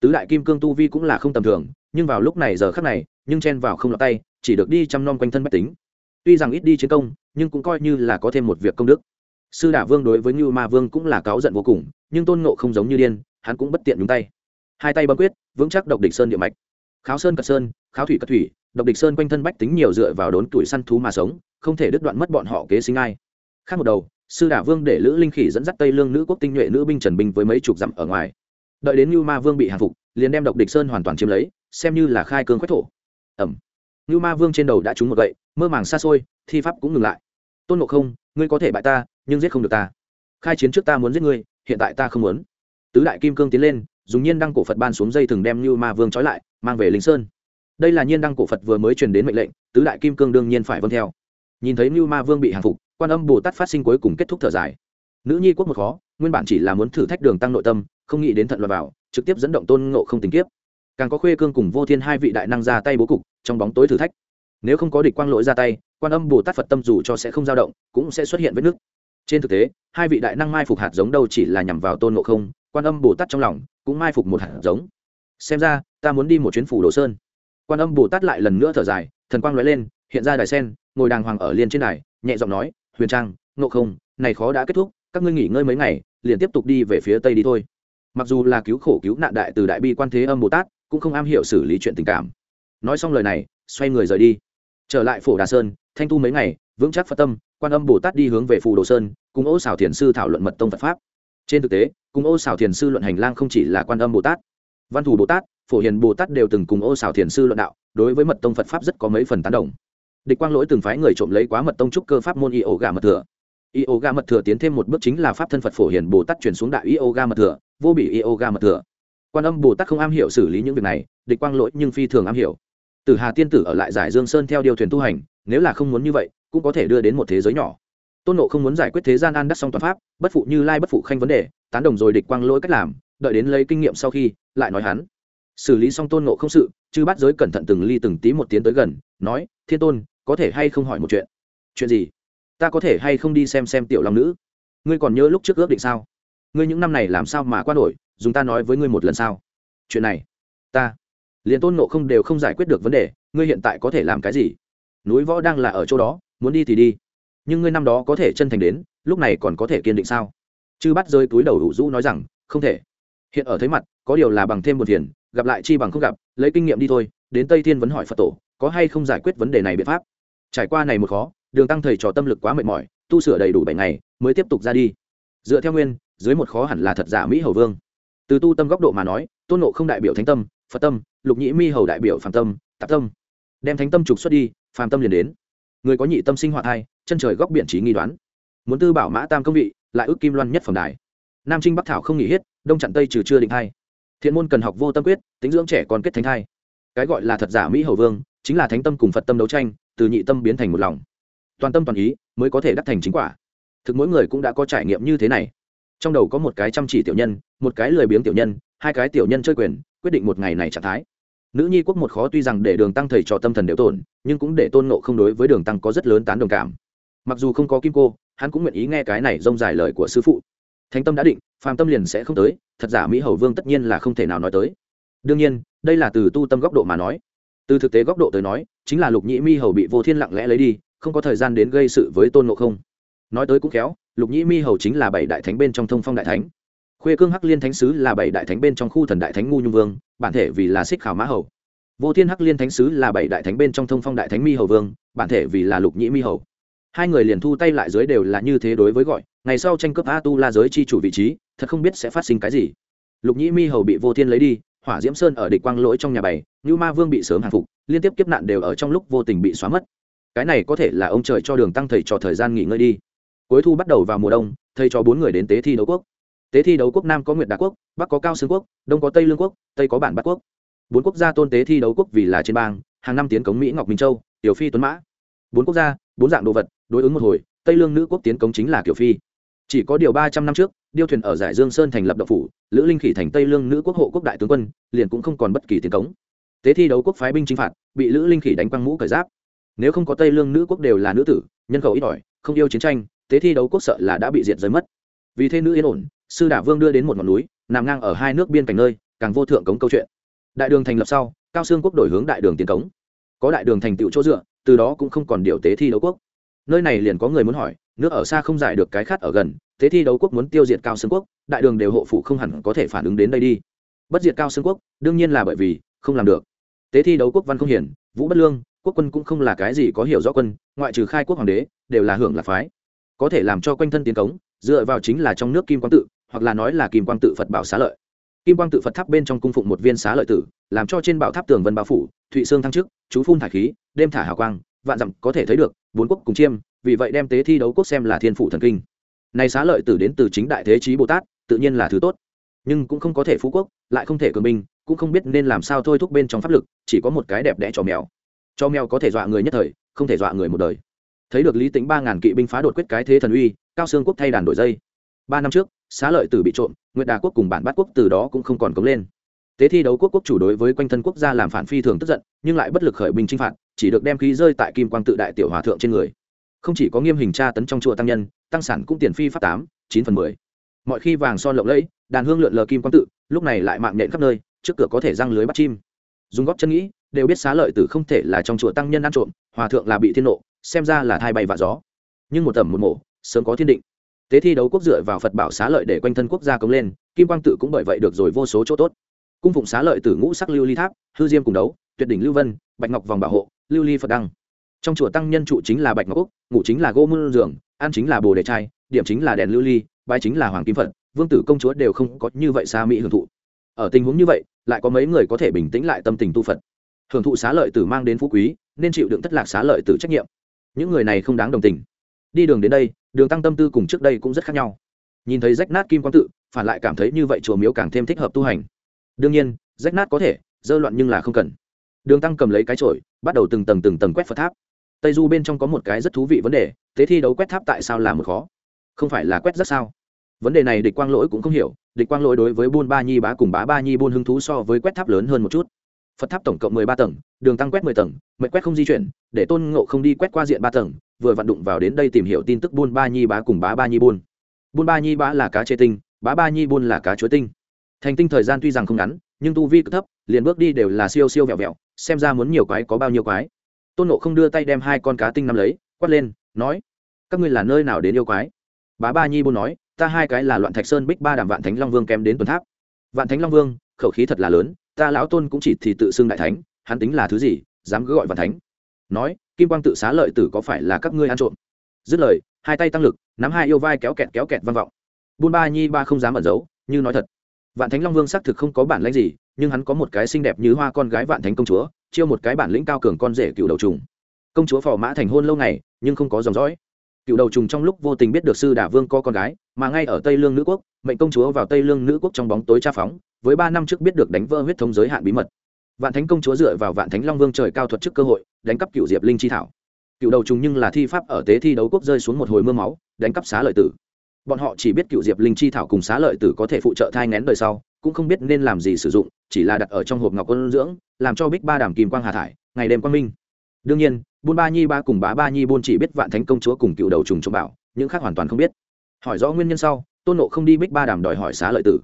Tứ đại kim cương tu vi cũng là không tầm thường, nhưng vào lúc này giờ khắc này, nhưng chen vào không lọt tay, chỉ được đi chăm nom quanh thân bách tính. Tuy rằng ít đi chiến công, nhưng cũng coi như là có thêm một việc công đức. Sư đả vương đối với như ma vương cũng là cáu giận vô cùng, nhưng tôn ngộ không giống như điên, hắn cũng bất tiện nhúng tay. Hai tay bấm quyết, vững chắc độc địch sơn địa mạch. Kháo sơn cật sơn kháo thủy cất thủy, độc địch sơn quanh thân bách tính nhiều dựa vào đốn tuổi săn thú mà sống, không thể đứt đoạn mất bọn họ kế sinh ai. Khác một đầu, sư đả vương để lữ linh khỉ dẫn dắt tây lương nữ quốc tinh nhuệ nữ binh trần binh với mấy chục dặm ở ngoài. Đợi đến như ma vương bị hàng phục, liền đem độc địch sơn hoàn toàn chiếm lấy, xem như là khai cương khoách thổ. Ẩm. Như ma vương trên đầu đã trúng một gậy, mơ màng xa xôi, thi pháp cũng ngừng lại. Tôn ngộ không, ngươi có thể bại ta, nhưng giết không được ta. Khai chiến trước ta muốn giết ngươi, hiện tại ta không muốn. Tứ đại kim cương tiến lên, dùng nhiên đăng cổ phật ban xuống dây thừng đem như ma vương trói lại, mang về linh sơn đây là nhiên đăng cổ phật vừa mới truyền đến mệnh lệnh, tứ đại kim cương đương nhiên phải vâng theo. Nhìn thấy như ma vương bị hàng phục, quan âm bồ tát phát sinh cuối cùng kết thúc thở dài. Nữ nhi quốc một khó, nguyên bản chỉ là muốn thử thách đường tăng nội tâm, không nghĩ đến thận luật vào, trực tiếp dẫn động tôn ngộ không tình kiếp. Càng có khuê cương cùng vô thiên hai vị đại năng ra tay bố cục, trong bóng tối thử thách. Nếu không có địch quang lỗi ra tay, quan âm bồ tát phật tâm dù cho sẽ không dao động, cũng sẽ xuất hiện vết nước trên thực tế, hai vị đại năng mai phục hạt giống đâu chỉ là nhằm vào tôn ngộ không, quan âm bồ tát trong lòng cũng mai phục một hạt giống. Xem ra, ta muốn đi một chuyến phủ đồ sơn quan âm bồ tát lại lần nữa thở dài, thần quang l ó e lên, hiện ra đài sen, ngồi đàng hoàng ở liên trên đài, nhẹ giọng nói, huyền trang, ngộ không, này khó đã kết thúc, các ngươi nghỉ ngơi mấy ngày, liền tiếp tục đi về phía tây đi thôi. Mặc dù là cứu khổ cứu nạn đại từ đại bi quan thế âm bồ tát, cũng không am hiểu xử lý chuyện tình cảm. Nói xong lời này, xoay người rời đi. Trở lại phổ đà sơn, thanh tu mấy ngày, vững chắc phật tâm, quan âm bồ tát đi hướng về phù đồ sơn, cùng ô xảo thiền sư thảo luận mật tông phật pháp. Trên thực tế, cùng ô xảo thiền sư luận hành lang không chỉ là quan âm bồ tát văn thủ bồ tát, phổ hiền bồ tát đều từng cùng ô xảo thiền sư luận đạo, đối với mật tông phật pháp rất có mấy phần tán đồng. Địch quang lỗi từng phái người trộm lấy quá mật tông trúc cơ pháp môn y ổ gà mật thừa. Y ổ gà mật thừa tiến thêm một bước chính là pháp thân phật phổ hiền bồ tát chuyển xuống đại y ổ gà mật thừa, vô bị y ổ gà mật thừa. Quan âm bồ tát không am hiểu xử lý những việc này, địch quang lỗi nhưng phi thường am hiểu. Từ hà tiên tử ở lại giải dương sơn theo điều thuyền tu hành, nếu là không muốn như vậy, cũng có thể đưa đến một thế giới nhỏ. Tôn nộ không muốn giải quyết thế gian an đắc song toàn pháp, bất phụ như lai bất phụ khanh vấn đề, tán đồng rồi địch quang lỗi cách làm đợi đến lấy kinh nghiệm sau khi, lại nói hắn. Xử lý xong tôn nộ không sự, chư bắt giới cẩn thận từng ly từng tí một tiến tới gần, nói, thiên tôn, có thể hay không hỏi một chuyện? Chuyện gì? Ta có thể hay không đi xem xem tiểu long nữ? Ngươi còn nhớ lúc trước ước định sao? Ngươi những năm này làm sao mà qua nổi, dùng ta nói với ngươi một lần sao? Chuyện này, ta, liền tôn nộ không đều không giải quyết được vấn đề, ngươi hiện tại có thể làm cái gì? Núi võ đang là ở chỗ đó, muốn đi thì đi, nhưng ngươi năm đó có thể chân thành đến, lúc này còn có thể kiên định sao? Chư bắt rơi túi đầu đủ rũ nói rằng, không thể hiện ở thấy mặt, có điều là bằng thêm một tiền gặp lại chi bằng không gặp, lấy kinh nghiệm đi thôi, đến tây thiên vấn hỏi phật tổ, có hay không giải quyết vấn đề này biện pháp? Trải qua này một khó, đường tăng thầy trò tâm lực quá mệt mỏi, tu sửa đầy đủ bảy ngày, mới tiếp tục ra đi. Dựa theo nguyên, dưới một khó hẳn là thật giả mỹ hầu vương. Từ tu tâm góc độ mà nói, tôn nộ không đại biểu thánh tâm, phật tâm, lục nhĩ mi hầu đại biểu phàm tâm, tạp tâm. Đem thánh tâm trục xuất đi, phàm tâm liền đến. Người có nhị tâm sinh hoạt hai, chân trời góc biển trí nghi đoán. Muốn tư bảo mã tam công vị, lại ước kim loan nhất phẩm đài. Nam trinh bắc thảo không nghỉ hết đông chặn tây trừ chưa định hai thiện môn cần học vô tâm quyết, tính dưỡng trẻ còn kết thánh thai. Cái gọi là thật giả mỹ hầu vương, chính là thánh tâm cùng phật tâm đấu tranh, từ nhị tâm biến thành một lòng. Toàn tâm toàn ý mới có thể đắc thành chính quả. Thực mỗi người cũng đã có trải nghiệm như thế này. Trong đầu có một cái chăm chỉ tiểu nhân, một cái lười biếng tiểu nhân, hai cái tiểu nhân chơi quyền, quyết định một ngày này trạng thái. Nữ nhi quốc một khó tuy rằng để đường tăng thầy cho tâm thần đều tổn, nhưng cũng để tôn nộ không đối với đường tăng có rất lớn tán đồng cảm. Mặc dù không có kim cô, hắn cũng nguyện ý nghe cái này rông dài lời của sư phụ. Thánh tâm đã định phàm tâm liền sẽ không tới, thật giả mỹ hầu vương tất nhiên là không thể nào nói tới. Đương nhiên, đây là từ tu tâm góc độ mà nói. Từ thực tế góc độ tới nói, chính là lục nhĩ mi hầu bị vô thiên lặng lẽ lấy đi, không có thời gian đến gây sự với tôn ngộ không. Nói tới cũng khéo, lục nhĩ mi hầu chính là bảy đại thánh bên trong thông phong đại thánh. Khuê cương hắc liên thánh sứ là bảy đại thánh bên trong khu thần đại thánh ngu nhung vương, bản thể vì là xích khảo mã hầu. Vô thiên hắc liên thánh sứ là bảy đại thánh bên trong thông phong đại thánh mi hầu vương, bản thể vì là lục nhĩ mi hầu. Hai người liền thu tay lại dưới đều là như thế đối với gọi ngày sau tranh cướp a tu la giới chi chủ vị trí, thật không biết sẽ phát sinh cái gì. Lục nhĩ mi hầu bị vô thiên lấy đi, hỏa diễm sơn ở địch quang lỗi trong nhà bày như ma vương bị sớm hàng phục, liên tiếp kiếp nạn đều ở trong lúc vô tình bị xóa mất. Cái này có thể là ông trời cho đường tăng thầy cho thời gian nghỉ ngơi đi. Cuối thu bắt đầu vào mùa đông, thầy cho bốn người đến tế thi đấu quốc. Tế thi đấu quốc nam có nguyệt đà quốc, bắc có cao xương quốc, đông có tây lương quốc, tây có bản bắc quốc. Bốn quốc gia tôn tế thi đấu quốc vì là trên bang, hàng năm tiến cống mỹ ngọc minh châu, tiểu phi tuấn mã. Bốn quốc gia, bốn dạng đồ vật, đối ứng một hồi, tây lương nữ quốc tiến cống chính là kiểu phi chỉ có điều ba trăm năm trước, điêu thuyền ở giải dương sơn thành lập độc phủ, lữ linh khỉ thành tây lương nữ quốc hộ quốc đại tướng quân, liền cũng không còn bất kỳ tiến cống. Tế thi đấu quốc phái binh chính phạt, bị lữ linh khỉ đánh quăng mũ cởi giáp. Nếu không có tây lương nữ quốc đều là nữ tử, nhân khẩu ít ỏi, không yêu chiến tranh, tế thi đấu quốc sợ là đã bị diệt giới mất. Vì thế nữ yên ổn, sư đả vương đưa đến một ngọn núi, nằm ngang ở hai nước biên cảnh nơi, càng vô thượng cống câu chuyện. Đại đường thành lập sau, cao xương quốc đổi hướng đại đường tiến cống. Có đại đường thành tựu chỗ dựa, từ đó cũng không còn điều tế thi đấu quốc. Nơi này liền có người muốn hỏi nước ở xa không giải được cái khát ở gần tế thi đấu quốc muốn tiêu diệt cao xương quốc, đại đường đều hộ phụ không hẳn có thể phản ứng đến đây đi. Bất diệt cao xương quốc, đương nhiên là bởi vì, không làm được. Tế thi đấu quốc văn không hiển, vũ bất lương, quốc quân cũng không là cái gì có hiểu rõ quân, ngoại trừ khai quốc hoàng đế, đều là hưởng là phái. Có thể làm cho quanh thân tiến cống, dựa vào chính là trong nước kim quang tự, hoặc là nói là kim quang tự phật bảo xá lợi. Kim quang tự phật tháp bên trong cung phụng một viên xá lợi tử, làm cho trên bảo tháp tường vân bao phủ, thụy Sương thăng trước chú phun thải khí, đêm thả hào quang, vạn dặm có thể thấy được, bốn quốc cùng chiêm vì vậy đem tế thi đấu quốc xem là thiên phụ thần kinh. Này xá lợi tử đến từ chính đại thế chí bồ tát, tự nhiên là thứ tốt. Nhưng cũng không có thể phú quốc, lại không thể cường binh, cũng không biết nên làm sao thôi thúc bên trong pháp lực, chỉ có một cái đẹp đẽ cho mèo. Cho mèo có thể dọa người nhất thời, không thể dọa người một đời. Thấy được lý tính ba ngàn kỵ binh phá đột quyết cái thế thần uy, cao xương quốc thay đàn đổi dây. Ba năm trước, xá lợi tử bị trộm, nguyệt đà quốc cùng bản bát quốc từ đó cũng không còn cống lên. Tế thi đấu quốc quốc chủ đối với quanh thân quốc gia làm phản phi thường tức giận, nhưng lại bất lực khởi binh chinh phạt, chỉ được đem khí rơi tại kim quang tự đại tiểu hòa thượng trên người không chỉ có nghiêm hình tra tấn trong chùa tăng nhân, tăng sản cũng tiền phi pháp tám, chín phần mười. Mọi khi vàng son lộng lẫy, đàn hương lượn lờ kim quang tự, lúc này lại mạng nhện khắp nơi, trước cửa có thể răng lưới bắt chim. Dùng góp chân nghĩ, đều biết xá lợi tử không thể là trong chùa tăng nhân ăn trộm, hòa thượng là bị thiên nộ, xem ra là thai bay và gió. Nhưng một tầm một mổ sớm có thiên định. Tế thi đấu quốc dựa vào phật bảo xá lợi để quanh thân quốc gia cống lên, kim quang tự cũng bởi vậy được rồi vô số chỗ tốt. Cung phụng xá lợi tử ngũ sắc lưu ly tháp, hư diêm cùng đấu, tuyệt đỉnh lưu vân, bạch ngọc vòng bảo hộ, lưu ly phật đăng trong chùa tăng nhân trụ chính là bạch ngọc úc ngủ chính là gỗ mương giường, ăn chính là bồ đề trai, điểm chính là đèn lưu ly, bái chính là hoàng kim phật, vương tử công chúa đều không có như vậy xa mỹ hưởng thụ. Ở tình huống như vậy, lại có mấy người có thể bình tĩnh lại tâm tình tu phật. Hưởng thụ xá lợi tử mang đến phú quý, nên chịu đựng thất lạc xá lợi tử trách nhiệm. Những người này không đáng đồng tình. Đi đường đến đây, đường tăng tâm tư cùng trước đây cũng rất khác nhau. Nhìn thấy rách nát kim quang tự, phản lại cảm thấy như vậy chùa miếu càng thêm thích hợp tu hành. Đương nhiên, rách nát có thể, dơ loạn nhưng là không cần. Đường tăng cầm lấy cái chổi, bắt đầu từng tầng từng tầng quét phật tháp tây du bên trong có một cái rất thú vị vấn đề, thế thi đấu quét tháp tại sao là một khó? Không phải là quét rất sao? Vấn đề này địch quang lỗi cũng không hiểu, địch quang lỗi đối với buôn ba nhi bá cùng bá ba nhi buôn hứng thú so với quét tháp lớn hơn một chút. Phật tháp tổng cộng mười ba tầng, đường tăng quét mười tầng, mệnh quét không di chuyển, để tôn ngộ không đi quét qua diện ba tầng, vừa vặn đụng vào đến đây tìm hiểu tin tức buôn ba nhi bá cùng bá ba nhi buôn. Buôn ba nhi bá là cá chê tinh, bá ba nhi buôn là cá chuối tinh. Thành tinh thời gian tuy rằng không ngắn, nhưng tu vi cực thấp, liền bước đi đều là siêu siêu vẹo vẹo, xem ra muốn nhiều quái có bao nhiêu quái tôn nộ không đưa tay đem hai con cá tinh nắm lấy, quát lên, nói, các ngươi là nơi nào đến yêu quái? Bá ba nhi buôn nói, ta hai cái là loạn thạch sơn bích ba đàm vạn thánh long vương kém đến tuần tháp. Vạn thánh long vương, khẩu khí thật là lớn, ta lão tôn cũng chỉ thì tự xưng đại thánh, hắn tính là thứ gì, dám cứ gọi vạn thánh? Nói, kim quang tự xá lợi tử có phải là các ngươi ăn trộm? Dứt lời, hai tay tăng lực, nắm hai yêu vai kéo kẹt kéo kẹt văn vọng. Buôn ba nhi ba không dám ẩn giấu, như nói thật. Vạn thánh long vương xác thực không có bản lãnh gì, nhưng hắn có một cái xinh đẹp như hoa con gái vạn thánh công chúa chiêu một cái bản lĩnh cao cường con rể cựu đầu trùng. Công chúa phò mã thành hôn lâu ngày, nhưng không có dòng dõi. Cựu đầu trùng trong lúc vô tình biết được sư đả vương có con gái, mà ngay ở tây lương nữ quốc, mệnh công chúa vào tây lương nữ quốc trong bóng tối tra phóng, với ba năm trước biết được đánh vỡ huyết thống giới hạn bí mật. Vạn thánh công chúa dựa vào vạn thánh long vương trời cao thuật trước cơ hội, đánh cắp cựu diệp linh chi thảo. Cựu đầu trùng nhưng là thi pháp ở tế thi đấu quốc rơi xuống một hồi mưa máu, đánh cắp xá lợi tử bọn họ chỉ biết cựu diệp linh chi thảo cùng xá lợi tử có thể phụ trợ thai ngén đời sau, cũng không biết nên làm gì sử dụng, chỉ là đặt ở trong hộp ngọc quân dưỡng, làm cho bích ba đàm kim quang hà thải, ngày đêm quang minh. Đương nhiên buôn ba nhi ba cùng bá ba nhi buôn chỉ biết vạn thánh công chúa cùng cựu đầu trùng trộm bảo, những khác hoàn toàn không biết. Hỏi rõ nguyên nhân sau, tôn nộ không đi bích ba đàm đòi hỏi xá lợi tử.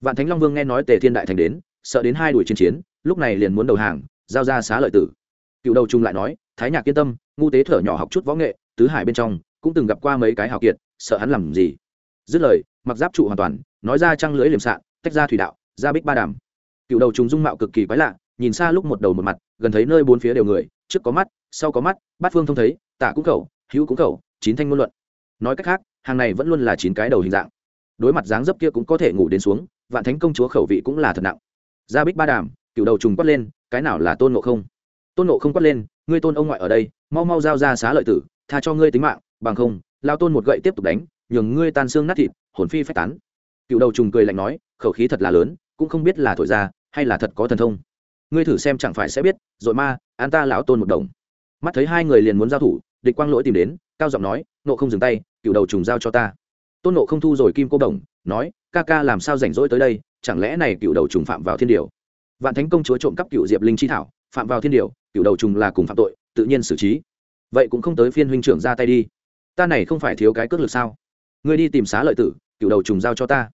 Vạn thánh long vương nghe nói tề thiên đại thành đến, sợ đến hai đuổi chiến chiến, lúc này liền muốn đầu hàng, giao ra xá lợi tử. Cựu đầu trùng lại nói, thái nhạc yên tâm, ngu tế thở nhỏ học chút võ nghệ, tứ hải bên trong, cũng từng gặp qua mấy cái hào kiệt, sợ hắn làm gì? Dứt lời, mặc giáp trụ hoàn toàn, nói ra trăng lưới liềm sạn tách ra thủy đạo, ra bích ba đàm. Cựu đầu trùng dung mạo cực kỳ quái lạ, nhìn xa lúc một đầu một mặt, gần thấy nơi bốn phía đều người, trước có mắt, sau có mắt, bát phương thông thấy, tả cũng khẩu, hữu cũng khẩu, chín thanh ngôn luận. Nói cách khác, hàng này vẫn luôn là chín cái đầu hình dạng. Đối mặt dáng dấp kia cũng có thể ngủ đến xuống, vạn thánh công chúa khẩu vị cũng là thật nặng. Ra bích ba đàm, cựu đầu trùng quát lên, cái nào là tôn ngộ không? Tôn ngộ không quát lên, ngươi tôn ông ngoại ở đây, mau mau giao ra xá lợi tử, tha cho ngươi tính mạng, bằng không, lao tôn một gậy tiếp tục đánh nhường ngươi tan xương nát thịt, hồn phi phách tán. Cựu đầu trùng cười lạnh nói, khẩu khí thật là lớn, cũng không biết là thổi ra, hay là thật có thần thông. Ngươi thử xem chẳng phải sẽ biết, rồi ma, an ta lão tôn một đồng. Mắt thấy hai người liền muốn giao thủ, địch quang lỗi tìm đến, cao giọng nói, nộ không dừng tay, cựu đầu trùng giao cho ta. Tôn nộ không thu rồi kim cô đồng, nói, ca ca làm sao rảnh rỗi tới đây, chẳng lẽ này cựu đầu trùng phạm vào thiên điều? Vạn thánh công chúa trộm cắp cựu diệp linh chi thảo, phạm vào thiên điều, cựu đầu trùng là cùng phạm tội, tự nhiên xử trí. Vậy cũng không tới phiên huynh trưởng ra tay đi. Ta này không phải thiếu cái cước lực sao? Ngươi đi tìm xá lợi tử, cựu đầu trùng giao cho ta.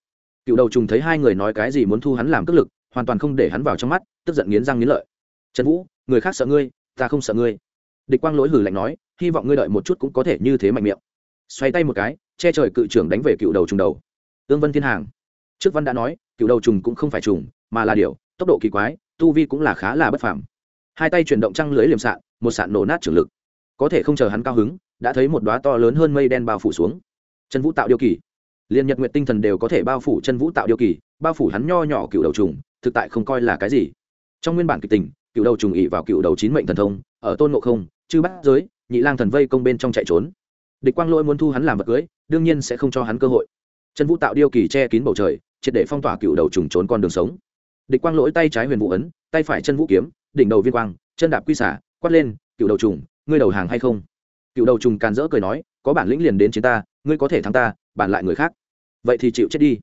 Cựu đầu trùng thấy hai người nói cái gì muốn thu hắn làm cất lực, hoàn toàn không để hắn vào trong mắt, tức giận nghiến răng nghiến lợi. Trần vũ, người khác sợ ngươi, ta không sợ ngươi. Địch quang lỗi hử lạnh nói, hy vọng ngươi đợi một chút cũng có thể như thế mạnh miệng. Xoay tay một cái, che trời cự trưởng đánh về cựu đầu trùng đầu. Ương vân thiên hàng. Trước văn đã nói, cựu đầu trùng cũng không phải trùng, mà là điều, tốc độ kỳ quái, tu vi cũng là khá là bất phàm. Hai tay chuyển động trăng lưới liềm sạn, một sạn nổ nát trưởng lực. Có thể không chờ hắn cao hứng, đã thấy một đoá to lớn hơn mây đen bao phủ xuống chân vũ tạo điều kỳ. Liên nhật nguyện tinh thần đều có thể bao phủ chân vũ tạo điều kỳ, bao phủ hắn nho nhỏ cựu đầu trùng, thực tại không coi là cái gì. Trong nguyên bản kịch tình, cựu đầu trùng ỉ vào cựu đầu chín mệnh thần thông, ở tôn ngộ không, chư bắt giới, nhị lang thần vây công bên trong chạy trốn. Địch quang lỗi muốn thu hắn làm vật cưới, đương nhiên sẽ không cho hắn cơ hội. Chân vũ tạo điêu kỳ che kín bầu trời, triệt để phong tỏa cựu đầu trùng trốn con đường sống. Địch quang lỗi tay trái huyền vũ ấn, tay phải chân vũ kiếm, đỉnh đầu viên quang, chân đạp quy xả, quát lên, cựu đầu trùng, ngươi đầu hàng hay không? Cựu đầu trùng càn rỡ cười nói, có bản lĩnh liền đến chiến ta ngươi có thể thắng ta bản lại người khác. Vậy thì chịu chết đi.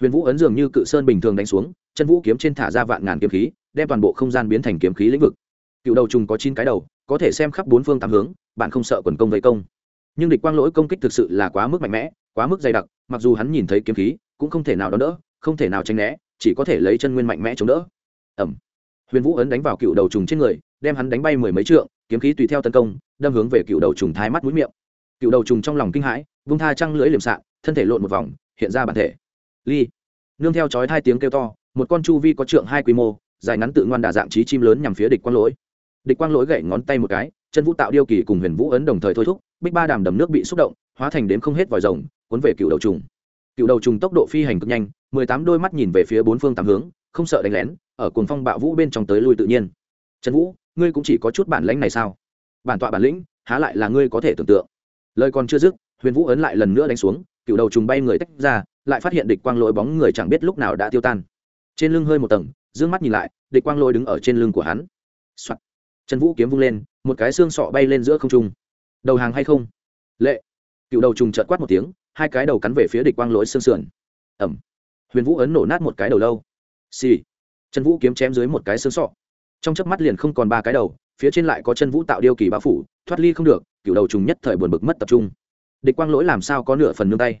Huyền vũ ấn dường như cự sơn bình thường đánh xuống, chân vũ kiếm trên thả ra vạn ngàn kiếm khí, đem toàn bộ không gian biến thành kiếm khí lĩnh vực. Cựu đầu trùng có chín cái đầu, có thể xem khắp bốn phương tám hướng, bạn không sợ quần công vây công. Nhưng địch quang lỗi công kích thực sự là quá mức mạnh mẽ, quá mức dày đặc, mặc dù hắn nhìn thấy kiếm khí, cũng không thể nào đón đỡ, không thể nào tránh né, chỉ có thể lấy chân nguyên mạnh mẽ chống đỡ. Ẩm. Huyền vũ ấn đánh vào cựu đầu trùng trên người, đem hắn đánh bay mười mấy trượng, kiếm khí tùy theo tấn công, đâm hướng về cựu đầu trùng thái mắt mũi miệng cựu đầu trùng trong lòng kinh hãi, vung tha trăng lưỡi liềm sạn thân thể lộn một vòng, hiện ra bản thể. Ly. Nương theo chói hai tiếng kêu to, một con chu vi có trượng hai quy mô, dài ngắn tự ngoan đà dạng trí chim lớn nhằm phía địch quang lỗi. Địch quang lỗi gậy ngón tay một cái, chân vũ tạo điêu kỳ cùng huyền vũ ấn đồng thời thôi thúc, bích ba đàm đầm nước bị xúc động, hóa thành đếm không hết vòi rồng, cuốn về cựu đầu trùng. Cựu đầu trùng tốc độ phi hành cực nhanh, mười tám đôi mắt nhìn về phía bốn phương tám hướng, không sợ đánh lén, ở cuồng phong bạo vũ bên trong tới lui tự nhiên. Trần vũ, ngươi cũng chỉ có chút bản lãnh này sao? Bản tọa bản lĩnh, há lại là ngươi có thể tưởng tượng? Lời còn chưa dứt, huyền vũ ấn lại lần nữa đánh xuống, cựu đầu trùng bay người tách ra, lại phát hiện địch quang lỗi bóng người chẳng biết lúc nào đã tiêu tan. Trên lưng hơi một tầng d ư ơ n g mắt nhìn lại, địch quang lỗi đứng ở trên lưng của hắn、Soạn. trần vũ kiếm vung lên, một cái xương sọ bay lên giữa không trung. Đầu hàng hay không? Lệ. Cựu đầu trùng trợt quát một tiếng, hai cái đầu cắn về phía địch quang lỗi xương sườn. Ẩm. Huyền vũ ấn nổ nát một cái đầu lâu. Xì. Trần vũ kiếm chém dưới một cái xương sọ. Trong chớp mắt liền không còn ba cái đầu, phía trên lại có chân vũ tạo điêu kỳ bao phủ, thoát ly không được cựu đầu trùng nhất thời buồn bực mất tập trung. Địch quang lỗi làm sao có nửa phần nương tay?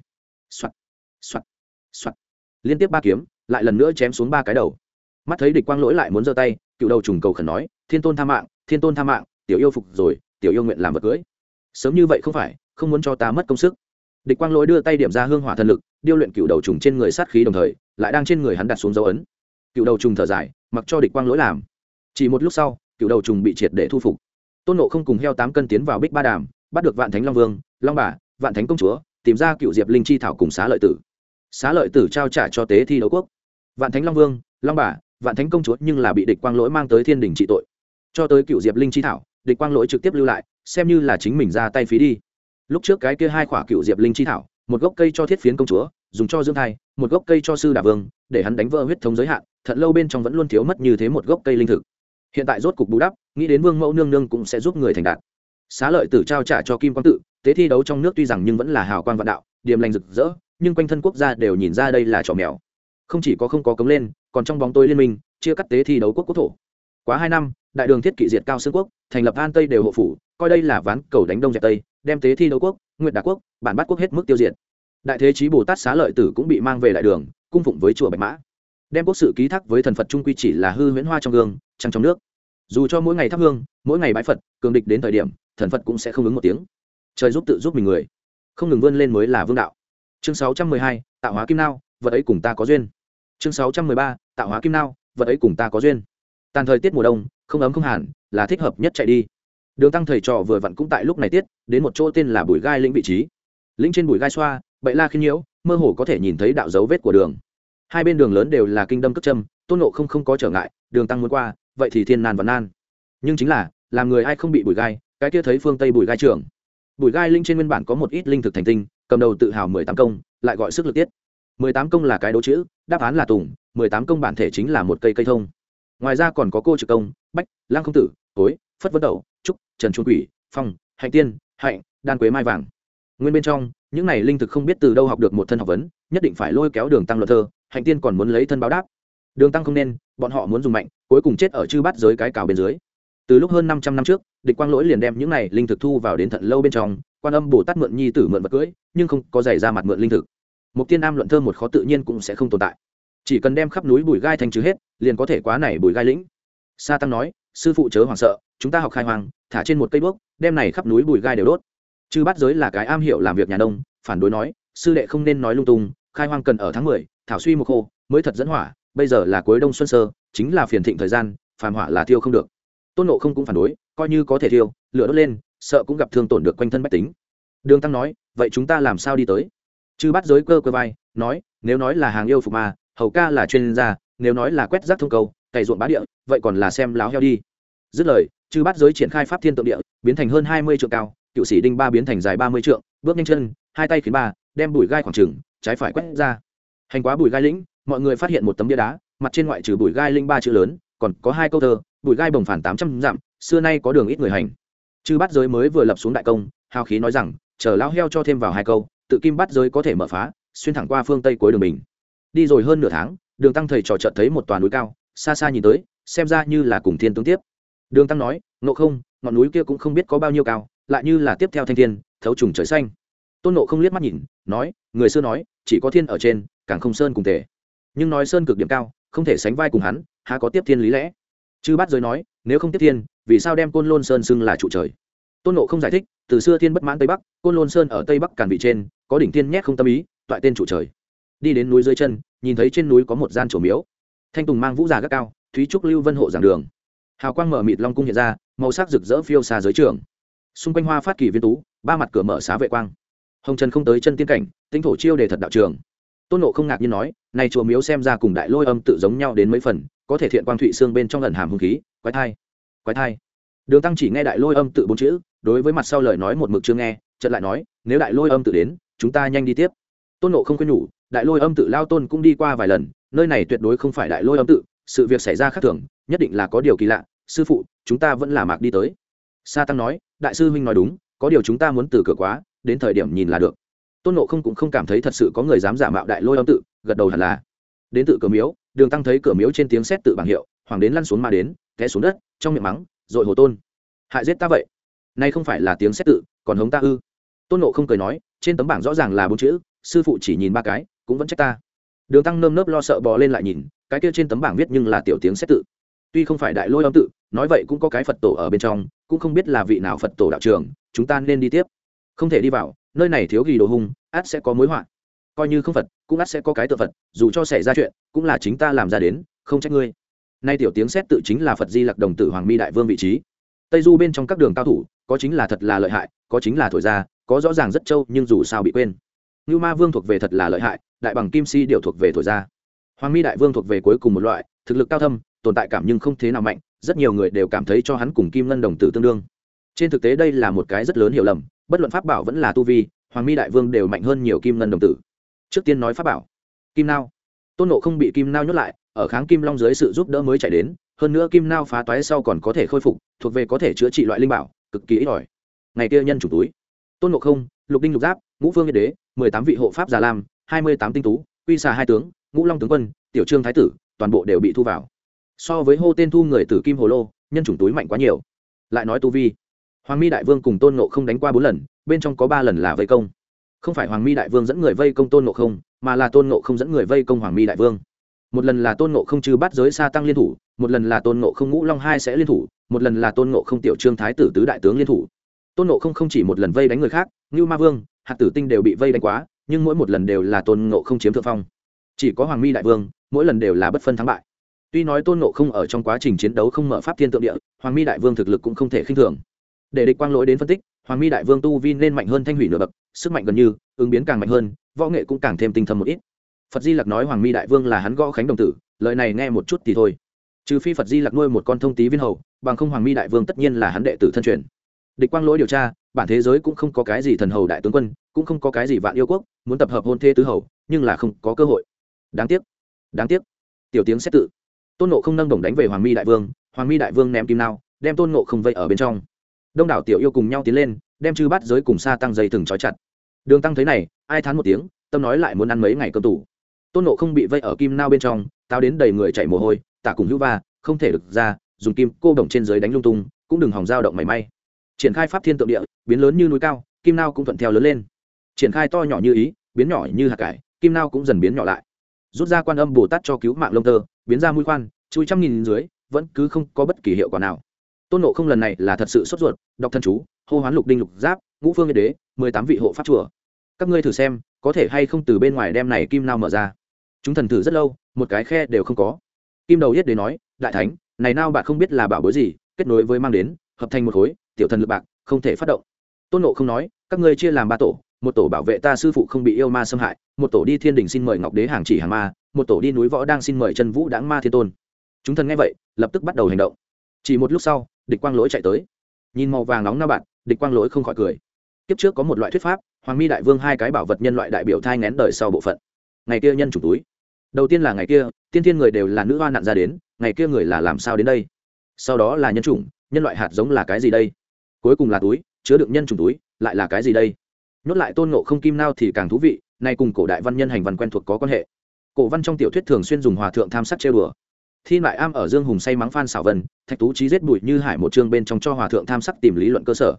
Soạt soạt soạt. Liên tiếp ba kiếm, lại lần nữa chém xuống ba cái đầu. Mắt thấy địch quang lỗi lại muốn giơ tay, cựu đầu trùng cầu khẩn nói, thiên tôn tha mạng, thiên tôn tha mạng, tiểu yêu phục rồi, tiểu yêu nguyện làm vật cưới. Sớm như vậy không phải, không muốn cho ta mất công sức. Địch quang lỗi đưa tay điểm ra hương hỏa thần lực, điêu luyện cựu đầu trùng trên người sát khí đồng thời, lại đang trên người hắn đặt xuống dấu ấn. Cựu đầu trùng thở dài, mặc cho địch quang lỗi làm. Chỉ một lúc sau, cựu đầu trùng bị triệt để thu phục tôn nộ không cùng heo tám cân tiến vào bích ba đàm, bắt được vạn thánh long vương, long bà, vạn thánh công chúa, tìm ra cựu diệp linh chi thảo cùng xá lợi tử. Xá lợi tử trao trả cho tế thi đấu quốc. Vạn thánh long vương, long bà, vạn thánh công chúa nhưng là bị địch quang lỗi mang tới thiên đình trị tội. Cho tới cựu diệp linh chi thảo, địch quang lỗi trực tiếp lưu lại, xem như là chính mình ra tay phí đi. Lúc trước cái kia hai khỏa cựu diệp linh chi thảo, một gốc cây cho thiết phiến công chúa, dùng cho dưỡng thai, một gốc cây cho sư đà vương, để hắn đánh vỡ huyết thống giới hạn, thật lâu bên trong vẫn luôn thiếu mất như thế một gốc cây linh thực hiện tại rốt cục bù đắp, nghĩ đến vương mẫu nương nương cũng sẽ giúp người thành đạt. Xá lợi tử trao trả cho kim quang tự, tế thi đấu trong nước tuy rằng nhưng vẫn là hào quang vạn đạo điểm lành rực rỡ, nhưng quanh thân quốc gia đều nhìn ra đây là trò mèo. Không chỉ có không có cống lên, còn trong bóng tôi liên minh, chia cắt tế thi đấu quốc quốc thổ. Quá hai năm, đại đường thiết kỵ diệt cao xương quốc, thành lập an tây đều hộ phủ, coi đây là ván cầu đánh đông dẹp tây, đem tế thi đấu quốc nguyện đà quốc, bản bát quốc hết mức tiêu diệt. Đại thế chí bồ tát xá lợi tử cũng bị mang về đại đường, cung phụng với chùa bạch mã đem quốc sự ký thác với thần phật trung quy chỉ là hư huyễn hoa trong gương, trăng trong nước. Dù cho mỗi ngày thắp hương, mỗi ngày bãi phật, cường địch đến thời điểm, thần phật cũng sẽ không ứng một tiếng. Trời giúp tự giúp mình người. Không ngừng vươn lên mới là vương đạo. Chương sáu trăm mười hai, tạo hóa kim nao, vật ấy cùng ta có duyên. Chương sáu trăm mười ba, tạo hóa kim nao, vật ấy cùng ta có duyên. Tàn thời tiết mùa đông, không ấm không hàn, là thích hợp nhất chạy đi. Đường tăng thầy trò vừa vặn cũng tại lúc này tiết, đến một chỗ tên là bùi gai lĩnh vị trí. Lĩnh trên bùi gai xoa, bậy la khi nhiễu, mơ hồ có thể nhìn thấy đạo dấu vết của đường hai bên đường lớn đều là kinh đâm cất châm, tôn nộ không không có trở ngại, đường tăng muốn qua, vậy thì thiên nan và nan. Nhưng chính là, làm người ai không bị bụi gai, cái kia thấy phương tây bụi gai trưởng. Bụi gai linh trên nguyên bản có một ít linh thực thành tinh, cầm đầu tự hào mười tám công, lại gọi sức lực tiết. Mười tám công là cái đố chữ, đáp án là tùng, mười tám công bản thể chính là một cây cây thông. Ngoài ra còn có cô trực công, bách lang không tử, tối, phất vân đầu trúc, trần trung quỷ, phong, hạnh tiên, hạnh, đan quế mai vàng. Nguyên bên trong những này linh thực không biết từ đâu học được một thân học vấn, nhất định phải lôi kéo đường tăng luật thơ, hạnh tiên còn muốn lấy thân báo đáp. Đường tăng không nên, bọn họ muốn dùng mạnh, cuối cùng chết ở chư bát giới cái cào bên dưới. Từ lúc hơn năm trăm năm trước, địch quang lỗi liền đem những này linh thực thu vào đến thận lâu bên trong, quan âm bồ tát mượn nhi tử mượn vật cưỡi nhưng không có giày ra mặt mượn linh thực. Một tiên nam luận thơ một khó tự nhiên cũng sẽ không tồn tại. Chỉ cần đem khắp núi bùi gai thành trừ hết, liền có thể quá này bùi gai lĩnh. Sa tăng nói, sư phụ chớ hoảng sợ, chúng ta học khai hoàng thả trên một cây bước đem này khắp núi bùi gai đều đốt chư bát giới là cái am hiểu làm việc nhà nông, phản đối nói, sư đệ không nên nói lung tung, khai hoang cần ở tháng mười, thảo suy một khô, mới thật dẫn hỏa, bây giờ là cuối đông xuân sơ, chính là phiền thịnh thời gian, phàm hỏa là thiêu không được. Tôn nộ không cũng phản đối, coi như có thể thiêu, lửa đốt lên, sợ cũng gặp thương tổn được quanh thân bách tính. Đường tăng nói, vậy chúng ta làm sao đi tới? Chư bắt giới cơ cơ vai, nói, nếu nói là hàng yêu phục ma, hầu ca là chuyên gia, nếu nói là quét rác thông cầu, cày ruộng bá địa, vậy còn là xem láo heo đi. Dứt lời, chư bắt giới triển khai pháp thiên tượng địa, biến thành hơn hai mươi trượng cao cựu sĩ đinh ba biến thành dài ba mươi trượng, bước nhanh chân, hai tay khiến ba, đem bụi gai khoảng trừng trái phải quét ra. Hành quá bụi gai lĩnh, mọi người phát hiện một tấm bia đá, mặt trên ngoại trừ bụi gai linh ba chữ lớn, còn có hai câu thơ, bụi gai bồng phản tám trăm dặm, xưa nay có đường ít người hành. Chư bắt giới mới vừa lập xuống đại công, hào khí nói rằng, chờ lão heo cho thêm vào hai câu, tự kim bắt giới có thể mở phá, xuyên thẳng qua phương tây cuối đường mình đi rồi hơn nửa tháng, đường tăng thầy trò trợt thấy một toàn núi cao, xa xa nhìn tới, xem ra như là cùng thiên tướng tiếp. Đường tăng nói nộ không, ngọn núi kia cũng không biết có bao nhiêu cao lại như là tiếp theo thanh thiên, thấu trùng trời xanh. Tôn nộ không liếc mắt nhìn, nói, người xưa nói, chỉ có thiên ở trên, càng không sơn cùng tề. Nhưng nói sơn cực điểm cao, không thể sánh vai cùng hắn, há có tiếp thiên lý lẽ? Chư bát giới nói, nếu không tiếp thiên, vì sao đem côn lôn sơn xưng là trụ trời? Tôn nộ không giải thích, từ xưa thiên bất mãn tây bắc, côn lôn sơn ở tây bắc càn vị trên, có đỉnh thiên nhét không tâm ý, toại tên trụ trời. Đi đến núi dưới chân, nhìn thấy trên núi có một gian trổ miếu. Thanh tùng mang vũ già gác cao, thúy trúc lưu vân hộ giảng đường. Hào quang mở mịt long cung hiện ra, màu sắc rực rỡ phiêu xa giới trường xung quanh hoa phát kỳ viên tú, ba mặt cửa mở xá vệ quang. Hồng trần không tới chân tiên cảnh, tinh thổ chiêu đề thật đạo trường. Tôn nộ không ngạc nhiên nói, này chùa miếu xem ra cùng đại lôi âm tự giống nhau đến mấy phần, có thể thiện quang thụy xương bên trong lần hàm hung khí, quái thai quái thai. Đường tăng chỉ nghe đại lôi âm tự bốn chữ, đối với mặt sau lời nói một mực chưa nghe, chợt lại nói, nếu đại lôi âm tự đến, chúng ta nhanh đi tiếp. Tôn nộ không khuyên nhủ, đại lôi âm tự lao tôn cũng đi qua vài lần, nơi này tuyệt đối không phải đại lôi âm tự, sự việc xảy ra khác thường, nhất định là có điều kỳ lạ, sư phụ, chúng ta vẫn là mạc đi tới sa tăng nói, đại sư huynh nói đúng, có điều chúng ta muốn từ cửa quá, đến thời điểm nhìn là được. Tôn nộ không cũng không cảm thấy thật sự có người dám giả mạo đại lôi âm tự, gật đầu hẳn là. Đến tự cửa miếu, đường tăng thấy cửa miếu trên tiếng xét tự bảng hiệu, hoàng đến lăn xuống mà đến, té xuống đất, trong miệng mắng, dội hồ tôn, hại giết ta vậy. Nay không phải là tiếng xét tự, còn hống ta ư? Tôn nộ không cười nói, trên tấm bảng rõ ràng là bốn chữ, sư phụ chỉ nhìn ba cái, cũng vẫn trách ta. Đường tăng nơm nớp lo sợ bò lên lại nhìn, cái kia trên tấm bảng viết nhưng là tiểu tiếng xét tự tuy không phải đại lôi âm tự, nói vậy cũng có cái phật tổ ở bên trong, cũng không biết là vị nào phật tổ đạo trường, chúng ta nên đi tiếp. Không thể đi vào, nơi này thiếu ghi đồ hung, át sẽ có mối họa. Coi như không phật, cũng át sẽ có cái tự phật, dù cho xảy ra chuyện, cũng là chính ta làm ra đến, không trách ngươi. Nay tiểu tiếng xét tự chính là phật di lặc đồng tử hoàng mi đại vương vị trí. Tây du bên trong các đường cao thủ, có chính là thật là lợi hại, có chính là thổi ra, có rõ ràng rất trâu, nhưng dù sao bị quên. Như ma vương thuộc về thật là lợi hại, đại bằng kim si đều thuộc về thổi ra. Hoàng mi đại vương thuộc về cuối cùng một loại, thực lực cao thâm tồn tại cảm nhưng không thế nào mạnh, rất nhiều người đều cảm thấy cho hắn cùng kim ngân đồng tử tương đương. Trên thực tế đây là một cái rất lớn hiểu lầm, bất luận pháp bảo vẫn là tu vi, hoàng mi đại vương đều mạnh hơn nhiều kim ngân đồng tử. Trước tiên nói pháp bảo. Kim nao. Tôn nộ không bị kim nao nhốt lại, ở kháng kim long dưới sự giúp đỡ mới chạy đến, hơn nữa kim nao phá toái sau còn có thể khôi phục, thuộc về có thể chữa trị loại linh bảo, cực kỳ ít ỏi. Ngày kia nhân chủ túi. Tôn nộ không, lục đinh lục giáp, ngũ phương yên đế, mười tám vị hộ pháp già lam, hai mươi tám tinh tú, quy xà hai tướng, ngũ long tướng quân, tiểu trương thái tử, toàn bộ đều bị thu vào so với hô tên thu người tử kim hồ lô, nhân chủng túi mạnh quá nhiều. Lại nói tu vi. Hoàng mi đại vương cùng tôn nộ không đánh qua bốn lần, bên trong có ba lần là vây công. Không phải hoàng mi đại vương dẫn người vây công tôn nộ không, mà là tôn nộ không dẫn người vây công hoàng mi đại vương. Một lần là tôn nộ không trừ bắt giới sa tăng liên thủ, một lần là tôn nộ không ngũ long hai sẽ liên thủ, một lần là tôn nộ không tiểu trương thái tử tứ đại tướng liên thủ. Tôn nộ không không chỉ một lần vây đánh người khác như ma vương, hạt tử tinh đều bị vây đánh quá, nhưng mỗi một lần đều là tôn nộ không chiếm thượng phong. Chỉ có hoàng mi đại vương, mỗi lần đều là bất phân thắng bại tuy nói tôn nộ không ở trong quá trình chiến đấu không mở pháp thiên tượng địa, hoàng mi đại vương thực lực cũng không thể khinh thường. Để địch quang lỗi đến phân tích, hoàng mi đại vương tu vi nên mạnh hơn thanh hủy nửa bậc, sức mạnh gần như, ứng biến càng mạnh hơn, võ nghệ cũng càng thêm tinh thâm một ít. Phật di lặc nói hoàng mi đại vương là hắn gõ khánh đồng tử, lời này nghe một chút thì thôi. Trừ phi phật di lặc nuôi một con thông tý viên hầu, bằng không hoàng mi đại vương tất nhiên là hắn đệ tử thân truyền. Địch quang lỗi điều tra, bản thế giới cũng không có cái gì thần hầu đại tướng quân, cũng không có cái gì vạn yêu quốc, muốn tập hợp hôn thê tứ hầu, nhưng là không có cơ hội. Đáng tiếc đáng tiếc. Tiểu tiếng xét tự tôn nộ không nâng đồng đánh về hoàng mi đại vương, hoàng mi đại vương ném kim nao, đem tôn nộ không vây ở bên trong. Đông đảo tiểu yêu cùng nhau tiến lên, đem chư bắt giới cùng xa tăng dây thừng trói chặt. Đường tăng thấy này, ai thán một tiếng, tâm nói lại muốn ăn mấy ngày cơm tủ. Tôn nộ không bị vây ở kim nao bên trong tao đến đầy người chạy mồ hôi, tả cùng hữu va, không thể được ra, dùng kim cô đồng trên dưới đánh lung tung, cũng đừng hòng dao động mảy may. Triển khai pháp thiên tượng địa, biến lớn như núi cao, kim nao cũng thuận theo lớn lên. Triển khai to nhỏ như ý, biến nhỏ như hạt cải, kim nao cũng dần biến nhỏ lại rút ra quan âm bồ tát cho cứu mạng lông tơ, biến ra mũi khoan, chui trăm nghìn dưới, vẫn cứ không có bất kỳ hiệu quả nào. Tôn nộ không lần này là thật sự sốt ruột, đọc thân chú, hô hoán lục đinh lục giáp, ngũ phương yên đế, mười tám vị hộ pháp chùa. Các ngươi thử xem, có thể hay không từ bên ngoài đem này kim nao mở ra. Chúng thần thử rất lâu, một cái khe đều không có. Kim đầu yết đế nói, đại thánh, này nao bạn không biết là bảo bối gì, kết nối với mang đến, hợp thành một khối, tiểu thần lực bạc, không thể phát động. Tôn nộ không nói, các ngươi chia làm ba tổ một tổ bảo vệ ta sư phụ không bị yêu ma xâm hại, một tổ đi thiên đình xin mời ngọc đế hàng chỉ hàng ma, một tổ đi núi võ đang xin mời chân vũ đáng ma thiên tôn. Chúng thần nghe vậy, lập tức bắt đầu hành động. Chỉ một lúc sau, địch quang lỗi chạy tới. Nhìn màu vàng nóng na bạn, địch quang lỗi không khỏi cười. Kiếp trước có một loại thuyết pháp, hoàng mi đại vương hai cái bảo vật nhân loại đại biểu thai ngén đời sau bộ phận. Ngày kia nhân chủ túi. Đầu tiên là ngày kia, tiên thiên người đều là nữ hoa nạn ra đến, ngày kia người là làm sao đến đây? Sau đó là nhân chủng, nhân loại hạt giống là cái gì đây? Cuối cùng là túi, chứa đựng nhân chủng túi, lại là cái gì đây? Nhốt lại tôn nộ không kim nao thì càng thú vị, nay cùng cổ đại văn nhân hành văn quen thuộc có quan hệ. Cổ văn trong tiểu thuyết thường xuyên dùng hòa thượng tham sắc trêu bừa thi lại am ở dương hùng say mắng phan xảo vân, thạch tú trí giết bụi như hải một chương bên trong cho hòa thượng tham sắc tìm lý luận cơ sở.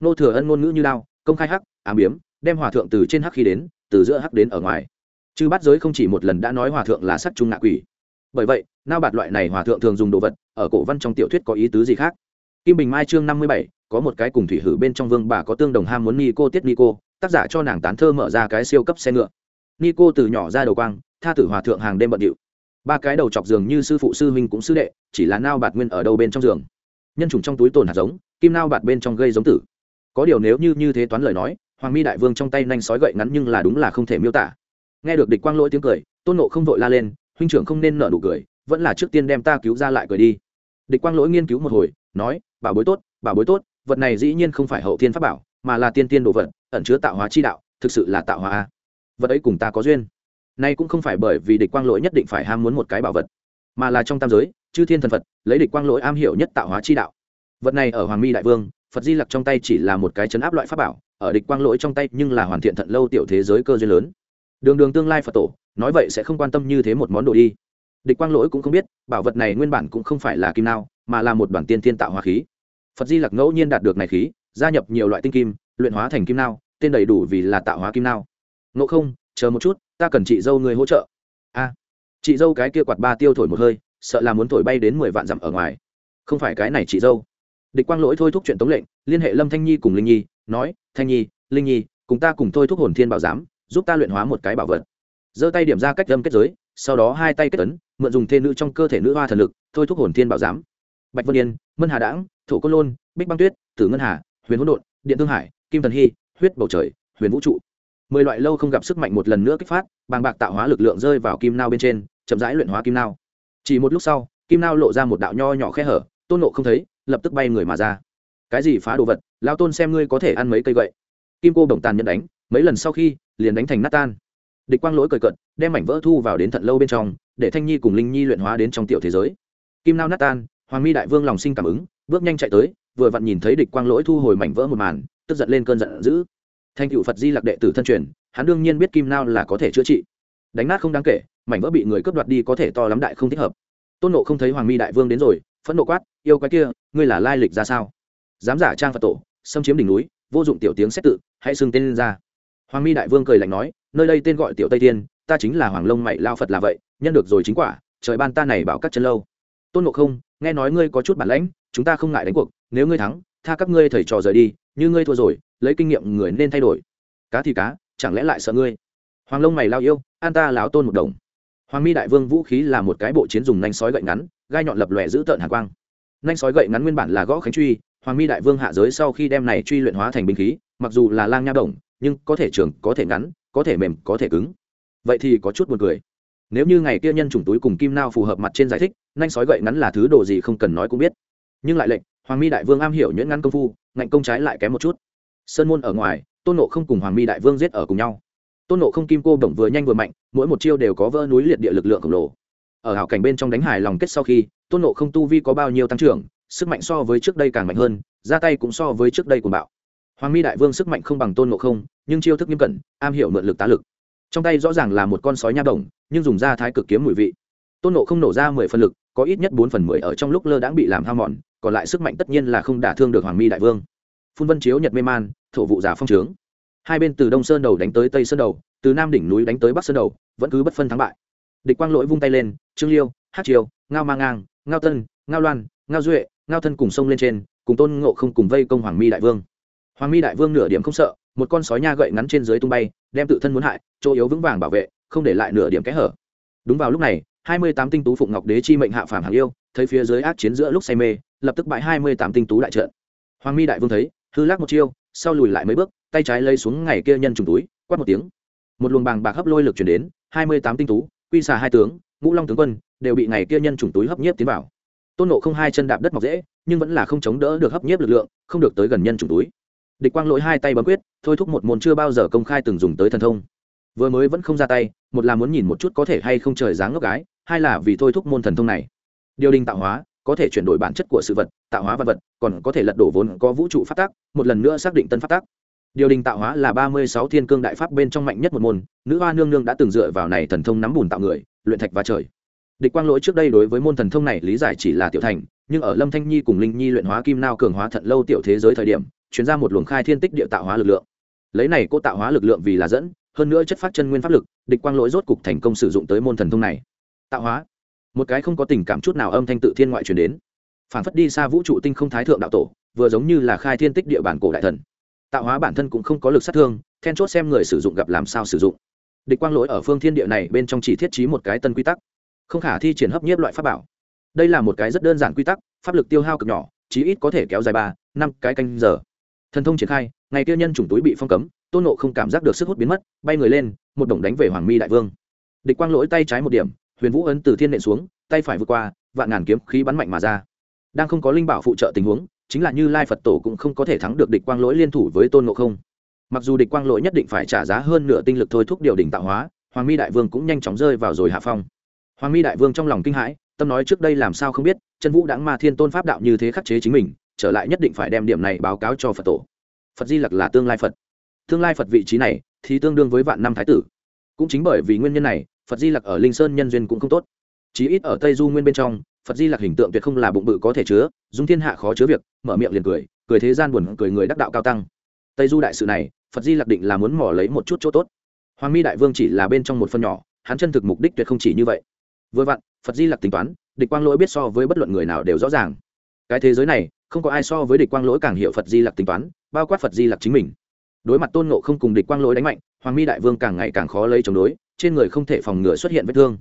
Nô thừa ân ngôn ngữ như đao, công khai hắc, ám biếm, đem hòa thượng từ trên hắc khi đến, từ giữa hắc đến ở ngoài. Chư bắt giới không chỉ một lần đã nói hòa thượng là sắc trung ngạ quỷ. Bởi vậy, nao bạt loại này hòa thượng thường dùng đồ vật, ở cổ văn trong tiểu thuyết có ý tứ gì khác? Kim bình mai chương năm mươi bảy, có một cái cùng thủy hử bên trong vương bà có tương đồng ham muốn ni cô tiết ni cô tác giả cho nàng tán thơ mở ra cái siêu cấp xe ngựa. Ni cô từ nhỏ ra đầu quang, tha tử hòa thượng hàng đêm bận điệu. Ba cái đầu chọc giường như sư phụ sư huynh cũng sư đệ, chỉ là nao bạt nguyên ở đâu bên trong giường. Nhân chủng trong túi tồn hạt giống, kim nao bạt bên trong gây giống tử. Có điều nếu như như thế toán lời nói, hoàng mi đại vương trong tay nanh sói gậy ngắn nhưng là đúng là không thể miêu tả. Nghe được địch quang lỗi tiếng cười, tôn nộ không vội la lên, huynh trưởng không nên nợ nụ cười, vẫn là trước tiên đem ta cứu ra lại cười đi. Địch quang lỗi nghiên cứu một hồi, nói, bảo bối tốt, bảo bối tốt, vật này dĩ nhiên không phải hậu thiên pháp bảo, mà là tiên tiên đồ vật ẩn chứa tạo hóa chi đạo, thực sự là tạo hóa vật ấy cùng ta có duyên. Nay cũng không phải bởi vì địch quang lỗi nhất định phải ham muốn một cái bảo vật, mà là trong tam giới, chư thiên thần phật, lấy địch quang lỗi am hiểu nhất tạo hóa chi đạo. Vật này ở hoàng mi đại vương, phật di lặc trong tay chỉ là một cái chấn áp loại pháp bảo, ở địch quang lỗi trong tay nhưng là hoàn thiện thận lâu tiểu thế giới cơ duyên lớn. Đường đường tương lai phật tổ, nói vậy sẽ không quan tâm như thế một món đồ đi. Địch quang lỗi cũng không biết, bảo vật này nguyên bản cũng không phải là kim nào mà là một đoàn tiên thiên tạo hóa khí. Phật di lặc ngẫu nhiên đạt được này khí, gia nhập nhiều loại tinh kim luyện hóa thành kim nao, tên đầy đủ vì là tạo hóa kim nao. Ngộ không, chờ một chút, ta cần chị dâu người hỗ trợ. A. Chị dâu cái kia quạt ba tiêu thổi một hơi, sợ là muốn thổi bay đến mười vạn dặm ở ngoài. Không phải cái này chị dâu. Địch quang lỗi thôi thúc chuyện tống lệnh, liên hệ lâm thanh nhi cùng linh nhi, nói, thanh nhi, linh nhi, cùng ta cùng thôi thúc hồn thiên bảo giám, giúp ta luyện hóa một cái bảo vật. Giơ tay điểm ra cách lâm kết giới, sau đó hai tay kết ấn, mượn dùng thê nữ trong cơ thể nữ hoa thần lực, thôi thúc hồn thiên bảo giám. Bạch vân yên, mân hà đãng, thổ côn lôn, bích băng tuyết, tử ngân hà, huyền hỗn độn, điện thương hải kim thần hy, huyết bầu trời, huyền vũ trụ. Mười loại lâu không gặp sức mạnh một lần nữa kích phát, bàng bạc tạo hóa lực lượng rơi vào kim nao bên trên, chậm rãi luyện hóa kim nao. Chỉ một lúc sau, kim nao lộ ra một đạo nho nhỏ khe hở, tôn nộ không thấy, lập tức bay người mà ra. Cái gì phá đồ vật, lao tôn xem ngươi có thể ăn mấy cây gậy. Kim cô đồng tàn nhận đánh, mấy lần sau khi, liền đánh thành nát tan. Địch quang lỗi cười cận đem mảnh vỡ thu vào đến thận lâu bên trong, để thanh nhi cùng linh nhi luyện hóa đến trong tiểu thế giới. Kim nao nát tan, hoàng mi đại vương lòng sinh cảm ứng, bước nhanh chạy tới, vừa vặn nhìn thấy địch quang lỗi thu hồi mảnh vỡ một màn tức giận lên cơn giận dữ. Thanh cựu phật di lặc đệ tử thân truyền, hắn đương nhiên biết kim nao là có thể chữa trị. Đánh nát không đáng kể, mảnh vỡ bị người cướp đoạt đi có thể to lắm đại không thích hợp. Tôn nộ không thấy hoàng mi đại vương đến rồi, phẫn nộ quát, yêu cái kia, ngươi là lai lịch ra sao? Dám giả trang phật tổ, xâm chiếm đỉnh núi, vô dụng tiểu tiếng xét tự, hãy xưng tên lên ra. Hoàng mi đại vương cười lạnh nói, nơi đây tên gọi tiểu tây tiên, ta chính là hoàng lông mày lao phật là vậy, nhân được rồi chính quả, trời ban ta này bảo các chân lâu. Tôn nộ không, nghe nói ngươi có chút bản lãnh, chúng ta không ngại đánh cuộc, nếu ngươi thắng, tha các ngươi thầy trò rời đi như ngươi thua rồi, lấy kinh nghiệm người nên thay đổi. Cá thì cá, chẳng lẽ lại sợ ngươi? Hoàng lông mày lao yêu, an ta láo tôn một đồng. Hoàng mi đại vương vũ khí là một cái bộ chiến dùng nanh sói gậy ngắn, gai nhọn lập lòe giữ tợn hàn quang. Nanh sói gậy ngắn nguyên bản là gõ khánh truy, hoàng mi đại vương hạ giới sau khi đem này truy luyện hóa thành binh khí, mặc dù là lang nha đồng, nhưng có thể trường có thể ngắn, có thể mềm, có thể cứng. Vậy thì có chút buồn cười. Nếu như ngày kia nhân chủng túi cùng kim nao phù hợp mặt trên giải thích, nanh sói gậy ngắn là thứ đồ gì không cần nói cũng biết. Nhưng lại lệnh, hoàng mi đại vương am hiểu nhuyễn ngắn công phu ngạnh công trái lại kém một chút. Sơn môn ở ngoài, tôn nộ không cùng hoàng mi đại vương giết ở cùng nhau. Tôn nộ không kim cô bổng vừa nhanh vừa mạnh, mỗi một chiêu đều có vỡ núi liệt địa lực lượng khổng lồ. Ở hảo cảnh bên trong đánh hài lòng kết sau khi, tôn nộ không tu vi có bao nhiêu tăng trưởng, sức mạnh so với trước đây càng mạnh hơn, ra tay cũng so với trước đây cùng bạo. Hoàng mi đại vương sức mạnh không bằng tôn nộ không, nhưng chiêu thức nghiêm cẩn, am hiểu mượn lực tá lực. Trong tay rõ ràng là một con sói nha đồng nhưng dùng ra thái cực kiếm mùi vị. Tôn nộ không nổ ra mười phần lực, có ít nhất bốn phần mười ở trong lúc lơ đãng bị làm hao mòn còn lại sức mạnh tất nhiên là không đả thương được hoàng mi đại vương. Phun vân chiếu nhật mê man, thổ vụ giả phong trướng. Hai bên từ đông sơn đầu đánh tới tây sơn đầu, từ nam đỉnh núi đánh tới bắc sơn đầu, vẫn cứ bất phân thắng bại. Địch quang lỗi vung tay lên, trương liêu hát triều, ngao ma ngang, ngao tân, ngao loan, ngao duệ, ngao thân cùng sông lên trên, cùng tôn ngộ không cùng vây công hoàng mi đại vương. Hoàng mi đại vương nửa điểm không sợ, một con sói nha gậy ngắn trên dưới tung bay, đem tự thân muốn hại, chỗ yếu vững vàng bảo vệ, không để lại nửa điểm kẽ hở. Đúng vào lúc này hai mươi tám tinh tú phụng ngọc đế chi mệnh hạ phàm hàng yêu, thấy phía dưới ác chiến giữa lúc say mê, lập tức bại hai mươi tám tinh tú đại trận. Hoàng mi đại vương thấy, hư lắc một chiêu, sau lùi lại mấy bước, tay trái lấy xuống ngày kia nhân trùng túi, quát một tiếng. Một luồng bàng bạc hấp lôi lực chuyển đến, hai mươi tám tinh tú, quy xà hai tướng, ngũ long tướng quân, đều bị ngày kia nhân trùng túi hấp nhiếp tiến vào. Tôn nộ không hai chân đạp đất mọc dễ, nhưng vẫn là không chống đỡ được hấp nhiếp lực lượng, không được tới gần nhân trùng túi. Địch quang lỗi hai tay bấm quyết, thôi thúc một môn chưa bao giờ công khai từng dùng tới thần thông. Vừa mới vẫn không ra tay, một là muốn nhìn một chút có thể hay không trời dáng ngốc gái hai là vì thôi thúc môn thần thông này. Điều đình tạo hóa, có thể chuyển đổi bản chất của sự vật, tạo hóa vật vật, còn có thể lật đổ vốn có vũ trụ phát tác một lần nữa xác định tân phát tác điều đình tạo hóa là ba mươi sáu thiên cương đại pháp bên trong mạnh nhất một môn, nữ hoa nương nương đã từng dựa vào này thần thông nắm bùn tạo người, luyện thạch và trời. Địch quang lỗi trước đây đối với môn thần thông này lý giải chỉ là tiểu thành, nhưng ở lâm thanh nhi cùng linh nhi luyện hóa kim nao cường hóa thận lâu tiểu thế giới thời điểm chuyển ra một luồng khai thiên tích địa tạo hóa lực lượng. Lấy này cô tạo hóa lực lượng vì là dẫn, hơn nữa chất phát chân nguyên pháp lực, địch quang lỗi rốt cục thành công sử dụng tới môn thần thông này tạo hóa. Một cái không có tình cảm chút nào âm thanh tự thiên ngoại truyền đến. Phản phất đi xa vũ trụ tinh không thái thượng đạo tổ, vừa giống như là khai thiên tích địa bản cổ đại thần. Tạo hóa bản thân cũng không có lực sát thương, then chốt xem người sử dụng gặp làm sao sử dụng. Địch quang lỗi ở phương thiên địa này bên trong chỉ thiết trí một cái tân quy tắc. Không khả thi triển hấp nhiếp loại pháp bảo. Đây là một cái rất đơn giản quy tắc, pháp lực tiêu hao cực nhỏ, chí ít có thể kéo dài ba, năm cái canh giờ. Thần thông triển khai, ngày kia nhân chủng túi bị phong cấm, tôn nộ không cảm giác được sức hút biến mất, bay người lên, một đồng đánh về hoàng mi đại vương. Địch quang lỗi tay trái một điểm huyền vũ ấn từ thiên nện xuống, tay phải vượt qua, vạn ngàn kiếm khí bắn mạnh mà ra. Đang không có linh bảo phụ trợ tình huống, chính là như lai phật tổ cũng không có thể thắng được địch quang lỗi liên thủ với tôn ngộ không. Mặc dù địch quang lỗi nhất định phải trả giá hơn nửa tinh lực thôi thúc điều đỉnh tạo hóa, hoàng mi đại vương cũng nhanh chóng rơi vào rồi hạ phong. Hoàng mi đại vương trong lòng kinh hãi, tâm nói trước đây làm sao không biết, chân vũ đáng ma thiên tôn pháp đạo như thế khắc chế chính mình, trở lại nhất định phải đem điểm này báo cáo cho phật tổ. Phật di lặc là tương lai phật. Tương lai phật vị trí này thì tương đương với vạn năm thái tử. Cũng chính bởi vì nguyên nhân này phật di lặc ở linh sơn nhân duyên cũng không tốt. Chí ít ở tây du nguyên bên trong, phật di lặc hình tượng tuyệt không là bụng bự có thể chứa, dung thiên hạ khó chứa việc, mở miệng liền cười cười thế gian buồn, cười người đắc đạo cao tăng. Tây du đại sự này, phật di lặc định là muốn mỏ lấy một chút chỗ tốt. Hoàng mi đại vương chỉ là bên trong một phần nhỏ, hắn chân thực mục đích tuyệt không chỉ như vậy. Vừa vặn, phật di lặc tính toán, địch quang lỗi biết so với bất luận người nào đều rõ ràng. Cái thế giới này, không có ai so với địch quang lỗi càng hiểu phật di lặc tính toán, bao quát phật di lặc chính mình. Đối mặt tôn nộ không cùng địch quang lỗi đánh mạnh, hoàng mi đại vương càng ngày càng khó lấy chống đối trên người không thể phòng ngừa xuất hiện vết thương.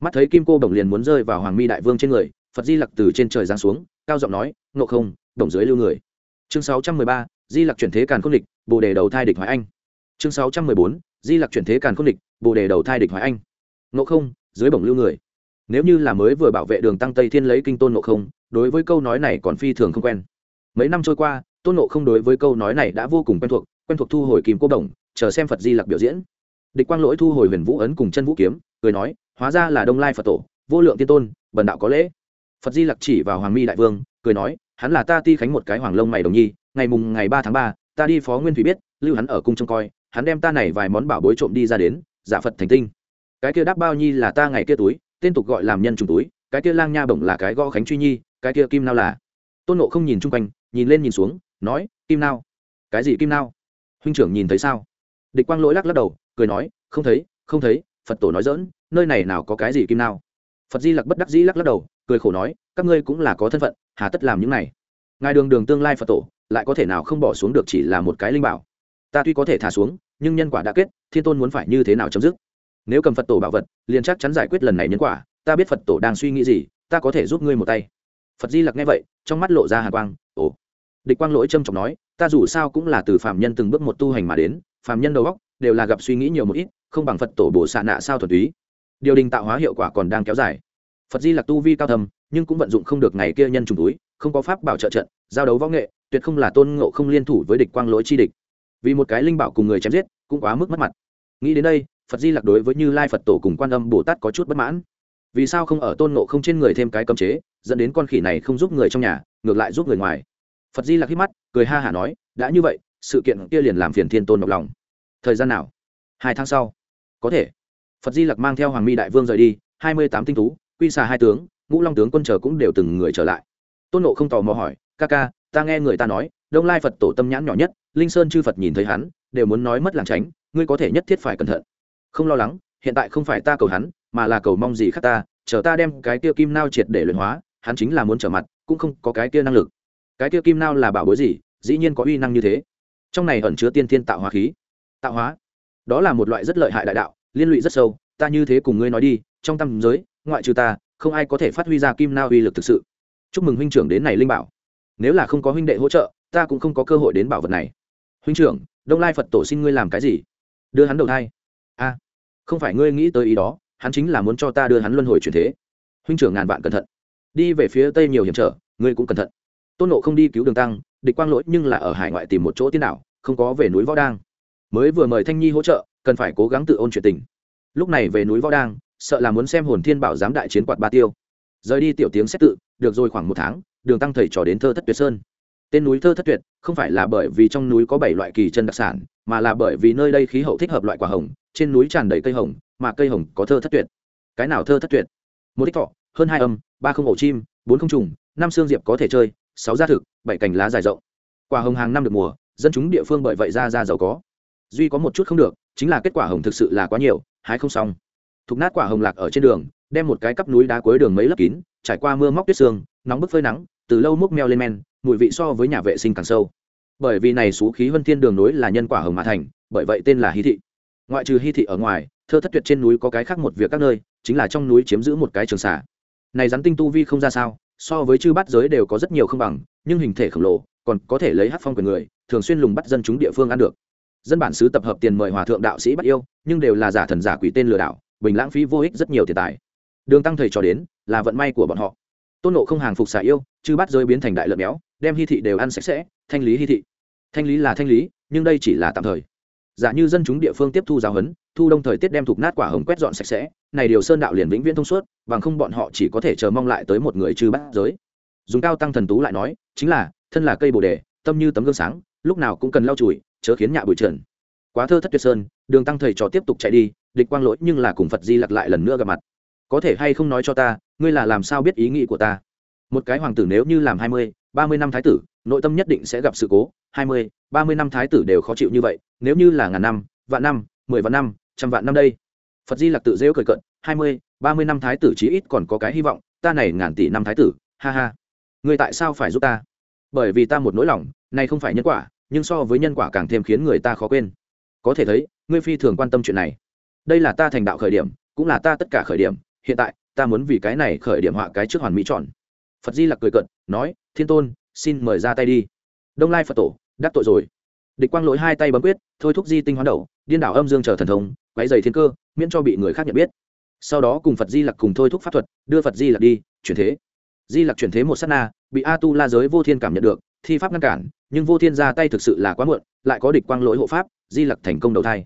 Mắt thấy kim cô bổng liền muốn rơi vào hoàng mi đại vương trên người, phật di lặc từ trên trời giáng xuống, cao giọng nói nộ không, bổng dưới lưu người. Chương sáu trăm mười ba, di lặc chuyển thế càn khôn địch bồ đề đầu thai địch hoài anh. Chương sáu trăm mười bốn, di lặc chuyển thế càn khôn địch bồ đề đầu thai địch hoài anh. Nộ không, dưới bổng lưu người. Nếu như là mới vừa bảo vệ đường tăng tây thiên lấy kinh tôn nộ không, đối với câu nói này còn phi thường không quen. Mấy năm trôi qua, tôn nộ không đối với câu nói này đã vô cùng quen thuộc quen thuộc thu hồi kim cô đồng chờ xem phật di lặc biểu diễn địch quang lỗi thu hồi huyền vũ ấn cùng chân vũ kiếm, cười nói, hóa ra là đông lai phật tổ, vô lượng tiên tôn, bần đạo có lễ. Phật di lặc chỉ vào hoàng mi đại vương, cười nói, hắn là ta ti khánh một cái hoàng lông mày đồng nhi, ngày mùng ngày ba tháng ba, ta đi phó nguyên thủy biết, lưu hắn ở cung trông coi, hắn đem ta này vài món bảo bối trộm đi ra đến, giả phật thành tinh. Cái kia đáp bao nhi là ta ngày kia túi, tên tục gọi làm nhân trùng túi, cái kia lang nha bổng là cái gõ khánh truy nhi, cái kia kim nao là. Tôn nộ không nhìn chung quanh, nhìn lên nhìn xuống, nói, kim nao. Cái gì kim nao? Huynh trưởng nhìn thấy sao? Địch quang lỗi lắc lắc đầu, cười nói, không thấy không thấy, phật tổ nói dỡn nơi này nào có cái gì kim nào. phật di lặc bất đắc dĩ lắc lắc đầu, cười khổ nói, các ngươi cũng là có thân phận, hà tất làm những này. Ngài đường đường tương lai phật tổ, lại có thể nào không bỏ xuống được chỉ là một cái linh bảo? Ta tuy có thể thả xuống, nhưng nhân quả đã kết, thiên tôn muốn phải như thế nào chấm dứt? Nếu cầm phật tổ bảo vật, liền chắc chắn giải quyết lần này nhân quả, ta biết phật tổ đang suy nghĩ gì, ta có thể giúp ngươi một tay. Phật di lặc nghe vậy, trong mắt lộ ra hà quang, ồ. Địch quang lỗi trâm trọng nói, ta dù sao cũng là từ phạm nhân từng bước một tu hành mà đến Phàm nhân đầu góc đều là gặp suy nghĩ nhiều một ít, không bằng phật tổ bổ xạ nạ sao thuần túy. Điều đình tạo hóa hiệu quả còn đang kéo dài. Phật di lặc tu vi cao thầm nhưng cũng vận dụng không được ngày kia nhân trùng túi, không có pháp bảo trợ trận, giao đấu võ nghệ, tuyệt không là tôn ngộ không liên thủ với địch quang lỗi chi địch. Vì một cái linh bảo cùng người chém giết, cũng quá mức mất mặt. Nghĩ đến đây, phật di lặc đối với như lai phật tổ cùng quan âm bồ tát có chút bất mãn. Vì sao không ở tôn ngộ không trên người thêm cái cấm chế, dẫn đến con khỉ này không giúp người trong nhà, ngược lại giúp người ngoài? Phật di lặc hít mắt, cười ha hả nói, đã như vậy sự kiện kia liền làm phiền thiên tôn nhọc lòng. Thời gian nào? Hai tháng sau. Có thể. Phật di lặc mang theo hoàng mi đại vương rời đi, hai mươi tám tinh tú, quy xà hai tướng, ngũ long tướng quân chờ cũng đều từng người trở lại. Tôn nộ không tò mò hỏi, ca ca, ta nghe người ta nói, đông lai phật tổ tâm nhãn nhỏ nhất, linh sơn chư phật nhìn thấy hắn, đều muốn nói mất làng tránh, ngươi có thể nhất thiết phải cẩn thận. Không lo lắng, hiện tại không phải ta cầu hắn, mà là cầu mong gì khác ta, chờ ta đem cái tia kim nao triệt để luyện hóa, hắn chính là muốn trở mặt, cũng không có cái tia năng lực. Cái tia kim nao là bảo bối gì, dĩ nhiên có uy năng như thế trong này ẩn chứa tiên thiên tạo hóa khí. Tạo hóa. Đó là một loại rất lợi hại đại đạo, liên lụy rất sâu, ta như thế cùng ngươi nói đi, trong tâm giới, ngoại trừ ta, không ai có thể phát huy ra kim nao uy lực thực sự. Chúc mừng huynh trưởng đến này linh bảo. Nếu là không có huynh đệ hỗ trợ, ta cũng không có cơ hội đến bảo vật này. Huynh trưởng, đông lai phật tổ xin ngươi làm cái gì? Đưa hắn đầu thai. A. Không phải ngươi nghĩ tới ý đó, hắn chính là muốn cho ta đưa hắn luân hồi chuyển thế. Huynh trưởng ngàn vạn cẩn thận. Đi về phía tây nhiều hiểm trở, ngươi cũng cẩn thận. Tôn nộ không đi cứu đường tăng địch quang lỗi nhưng là ở hải ngoại tìm một chỗ tiên đảo, không có về núi võ đang. Mới vừa mời thanh nhi hỗ trợ, cần phải cố gắng tự ôn chuyện tình. Lúc này về núi võ đang, sợ là muốn xem hồn thiên bảo giám đại chiến quạt ba tiêu. Rời đi tiểu tiếng xét tự, được rồi khoảng một tháng, đường tăng thầy trò đến thơ thất tuyệt sơn. Tên núi thơ thất tuyệt, không phải là bởi vì trong núi có bảy loại kỳ chân đặc sản, mà là bởi vì nơi đây khí hậu thích hợp loại quả hồng, trên núi tràn đầy cây hồng, mà cây hồng có thơ thất tuyệt. Cái nào thơ thất tuyệt? Một thích thọ, hơn hai âm, ba không ổ chim, bốn không trùng, năm xương diệp có thể chơi sáu gia thực, bảy cành lá dài rộng. Quả hồng hàng năm được mùa, dân chúng địa phương bởi vậy ra ra giàu có. Duy có một chút không được, chính là kết quả hồng thực sự là quá nhiều, hái không xong. Thục nát quả hồng lạc ở trên đường, đem một cái cắp núi đá cuối đường mấy lớp kín, trải qua mưa móc tuyết sương, nóng bức phơi nắng, từ lâu múc meo lên men, mùi vị so với nhà vệ sinh càng sâu. Bởi vì này xú khí vân thiên đường núi là nhân quả hồng mã thành, bởi vậy tên là hy thị. Ngoại trừ hy thị ở ngoài, thơ thất tuyệt trên núi có cái khác một việc các nơi, chính là trong núi chiếm giữ một cái trường xả này rắn tinh tu vi không ra sao so với chư bát giới đều có rất nhiều không bằng, nhưng hình thể khổng lồ, còn có thể lấy hát phong quyền người, thường xuyên lùng bắt dân chúng địa phương ăn được. Dân bản xứ tập hợp tiền mời hòa thượng đạo sĩ bắt yêu, nhưng đều là giả thần giả quỷ tên lừa đảo, bình lãng phí vô ích rất nhiều tiền tài. Đường tăng thầy trò đến, là vận may của bọn họ. Tôn nộ không hàng phục xả yêu, chư bắt rơi biến thành đại lợn béo, đem hy thị đều ăn sạch sẽ, thanh lý hy thị. Thanh lý là thanh lý, nhưng đây chỉ là tạm thời giả như dân chúng địa phương tiếp thu giáo huấn, thu đông thời tiết đem thục nát quả hồng quét dọn sạch sẽ, này điều sơn đạo liền vĩnh viễn thông suốt, bằng không bọn họ chỉ có thể chờ mong lại tới một người chư bát giới. Dùng cao tăng thần tú lại nói, chính là, thân là cây bồ đề, tâm như tấm gương sáng, lúc nào cũng cần lau chùi, chớ khiến nhạ bụi trần quá thơ thất tuyệt sơn, đường tăng thầy trò tiếp tục chạy đi, địch quang lỗi nhưng là cùng phật di lặc lại lần nữa gặp mặt. Có thể hay không nói cho ta, ngươi là làm sao biết ý nghĩ của ta? Một cái hoàng tử nếu như làm hai mươi, ba mươi năm thái tử nội tâm nhất định sẽ gặp sự cố. Hai mươi, ba mươi năm thái tử đều khó chịu như vậy, nếu như là ngàn năm, vạn năm, mười vạn năm, trăm vạn năm đây. Phật di lặc tự rêu cười cận hai mươi, ba mươi năm thái tử chí ít còn có cái hy vọng, ta này ngàn tỷ năm thái tử, ha ha. Ngươi tại sao phải giúp ta? Bởi vì ta một nỗi lòng, này không phải nhân quả, nhưng so với nhân quả càng thêm khiến người ta khó quên. Có thể thấy, ngươi phi thường quan tâm chuyện này. Đây là ta thành đạo khởi điểm, cũng là ta tất cả khởi điểm. Hiện tại, ta muốn vì cái này khởi điểm họa cái trước hoàn mỹ chọn phật di lặc cười cận nói, thiên tôn xin mời ra tay đi. Đông lai phật tổ, đắc tội rồi. Địch quang lỗi hai tay bấm quyết, thôi thúc di tinh hoán đầu, điên đảo âm dương chờ thần thông quáy dày thiên cơ, miễn cho bị người khác nhận biết. Sau đó cùng phật di lặc cùng thôi thúc pháp thuật, đưa phật di lặc đi, chuyển thế. Di lặc chuyển thế một s á t na, bị a tu la giới vô thiên cảm nhận được, thi pháp ngăn cản, nhưng vô thiên ra tay thực sự là quá muộn, lại có địch quang lỗi hộ pháp, di lặc thành công đầu thai.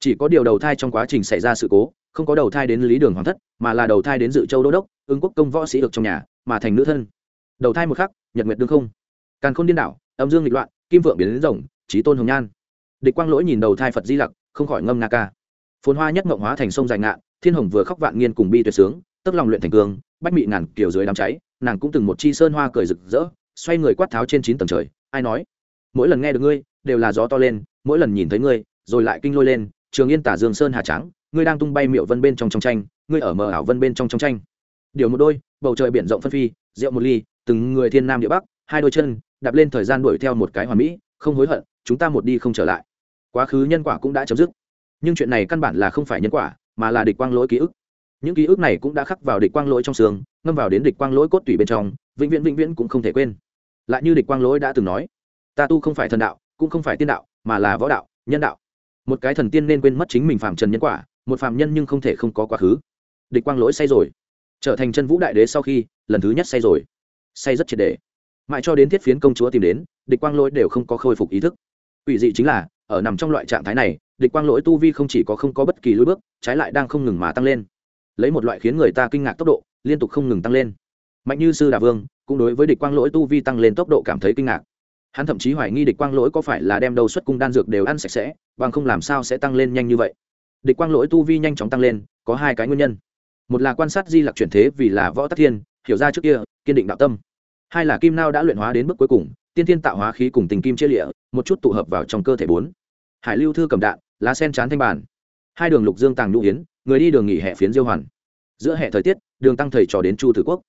Chỉ có điều đầu thai trong quá trình xảy ra sự cố, không có đầu thai đến lý đường hoàng thất, mà là đầu thai đến dự châu đô đốc, ứng quốc công võ sĩ được trong nhà, mà thành nữ thân. Đầu thai một khắc nhật nguyệt đương không. Càn khôn điên đảo, âm dương nghịch loạn, kim vượng biến đến rồng trí tôn hồng nhan. Địch quang lỗi nhìn đầu thai phật di lặc, không khỏi ngâm nga ca. Phồn hoa nhất mộng hóa thành sông dài ngạn, thiên hồng vừa khóc vạn nghiên cùng bi tuyệt sướng, tức lòng luyện thành cương bách mị ngàn kiểu dưới đám cháy, nàng cũng từng một chi sơn hoa cười rực rỡ, xoay người quát tháo trên chín tầng trời, ai nói? Mỗi lần nghe được ngươi, đều là gió to lên, mỗi lần nhìn thấy ngươi, rồi lại kinh lôi lên, trường yên tả dương sơn hà trắng ngươi đang tung bay miệu vân bên trong trong tranh, ngươi ở mờ ảo vân bên trong trong tranh. Điều một đôi, bầu trời biển rộng phân phi, rượu một ly từng người thiên nam địa bắc, hai đôi chân, đạp lên thời gian đuổi theo một cái hoàn mỹ, không hối hận, chúng ta một đi không trở lại. Quá khứ nhân quả cũng đã chấm dứt. Nhưng chuyện này căn bản là không phải nhân quả, mà là địch quang lỗi ký ức. Những ký ức này cũng đã khắc vào địch quang lỗi trong xương, ngâm vào đến địch quang lỗi cốt tủy bên trong, vĩnh viễn vĩnh viễn cũng không thể quên. Lại như địch quang lỗi đã từng nói, ta tu không phải thần đạo, cũng không phải tiên đạo, mà là võ đạo, nhân đạo. Một cái thần tiên nên quên mất chính mình phạm trần nhân quả, một phạm nhân nhưng không thể không có quá khứ. Địch quang lỗi say rồi. Trở thành chân vũ đại đế sau khi, lần thứ nhất say rồi say rất triệt đề. Mãi cho đến thiết phiến công chúa tìm đến, địch quang lỗi đều không có khôi phục ý thức. Ủy dị chính là, ở nằm trong loại trạng thái này, địch quang lỗi tu vi không chỉ có không có bất kỳ lối bước, trái lại đang không ngừng mà tăng lên. Lấy một loại khiến người ta kinh ngạc tốc độ, liên tục không ngừng tăng lên. Mạnh như sư đà vương, cũng đối với địch quang lỗi tu vi tăng lên tốc độ cảm thấy kinh ngạc. Hắn thậm chí hoài nghi địch quang lỗi có phải là đem đầu xuất cung đan dược đều ăn sạch sẽ, bằng không làm sao sẽ tăng lên nhanh như vậy. Địch quang lỗi tu vi nhanh chóng tăng lên, có hai cái nguyên nhân. Một là quan sát di lặc chuyển thế vì là võ tắc thiên hiểu ra trước kia kiên định đạo tâm. Hai là kim nao đã luyện hóa đến bước cuối cùng tiên thiên tạo hóa khí cùng tình kim chia lịa một chút tụ hợp vào trong cơ thể bốn. Hải lưu thư cầm đạn lá sen chán thanh bản hai đường lục dương tàng nhũ Yến, người đi đường nghỉ hè phiến diêu hoàn. Giữa hệ thời tiết đường tăng thầy trò đến chu tử quốc.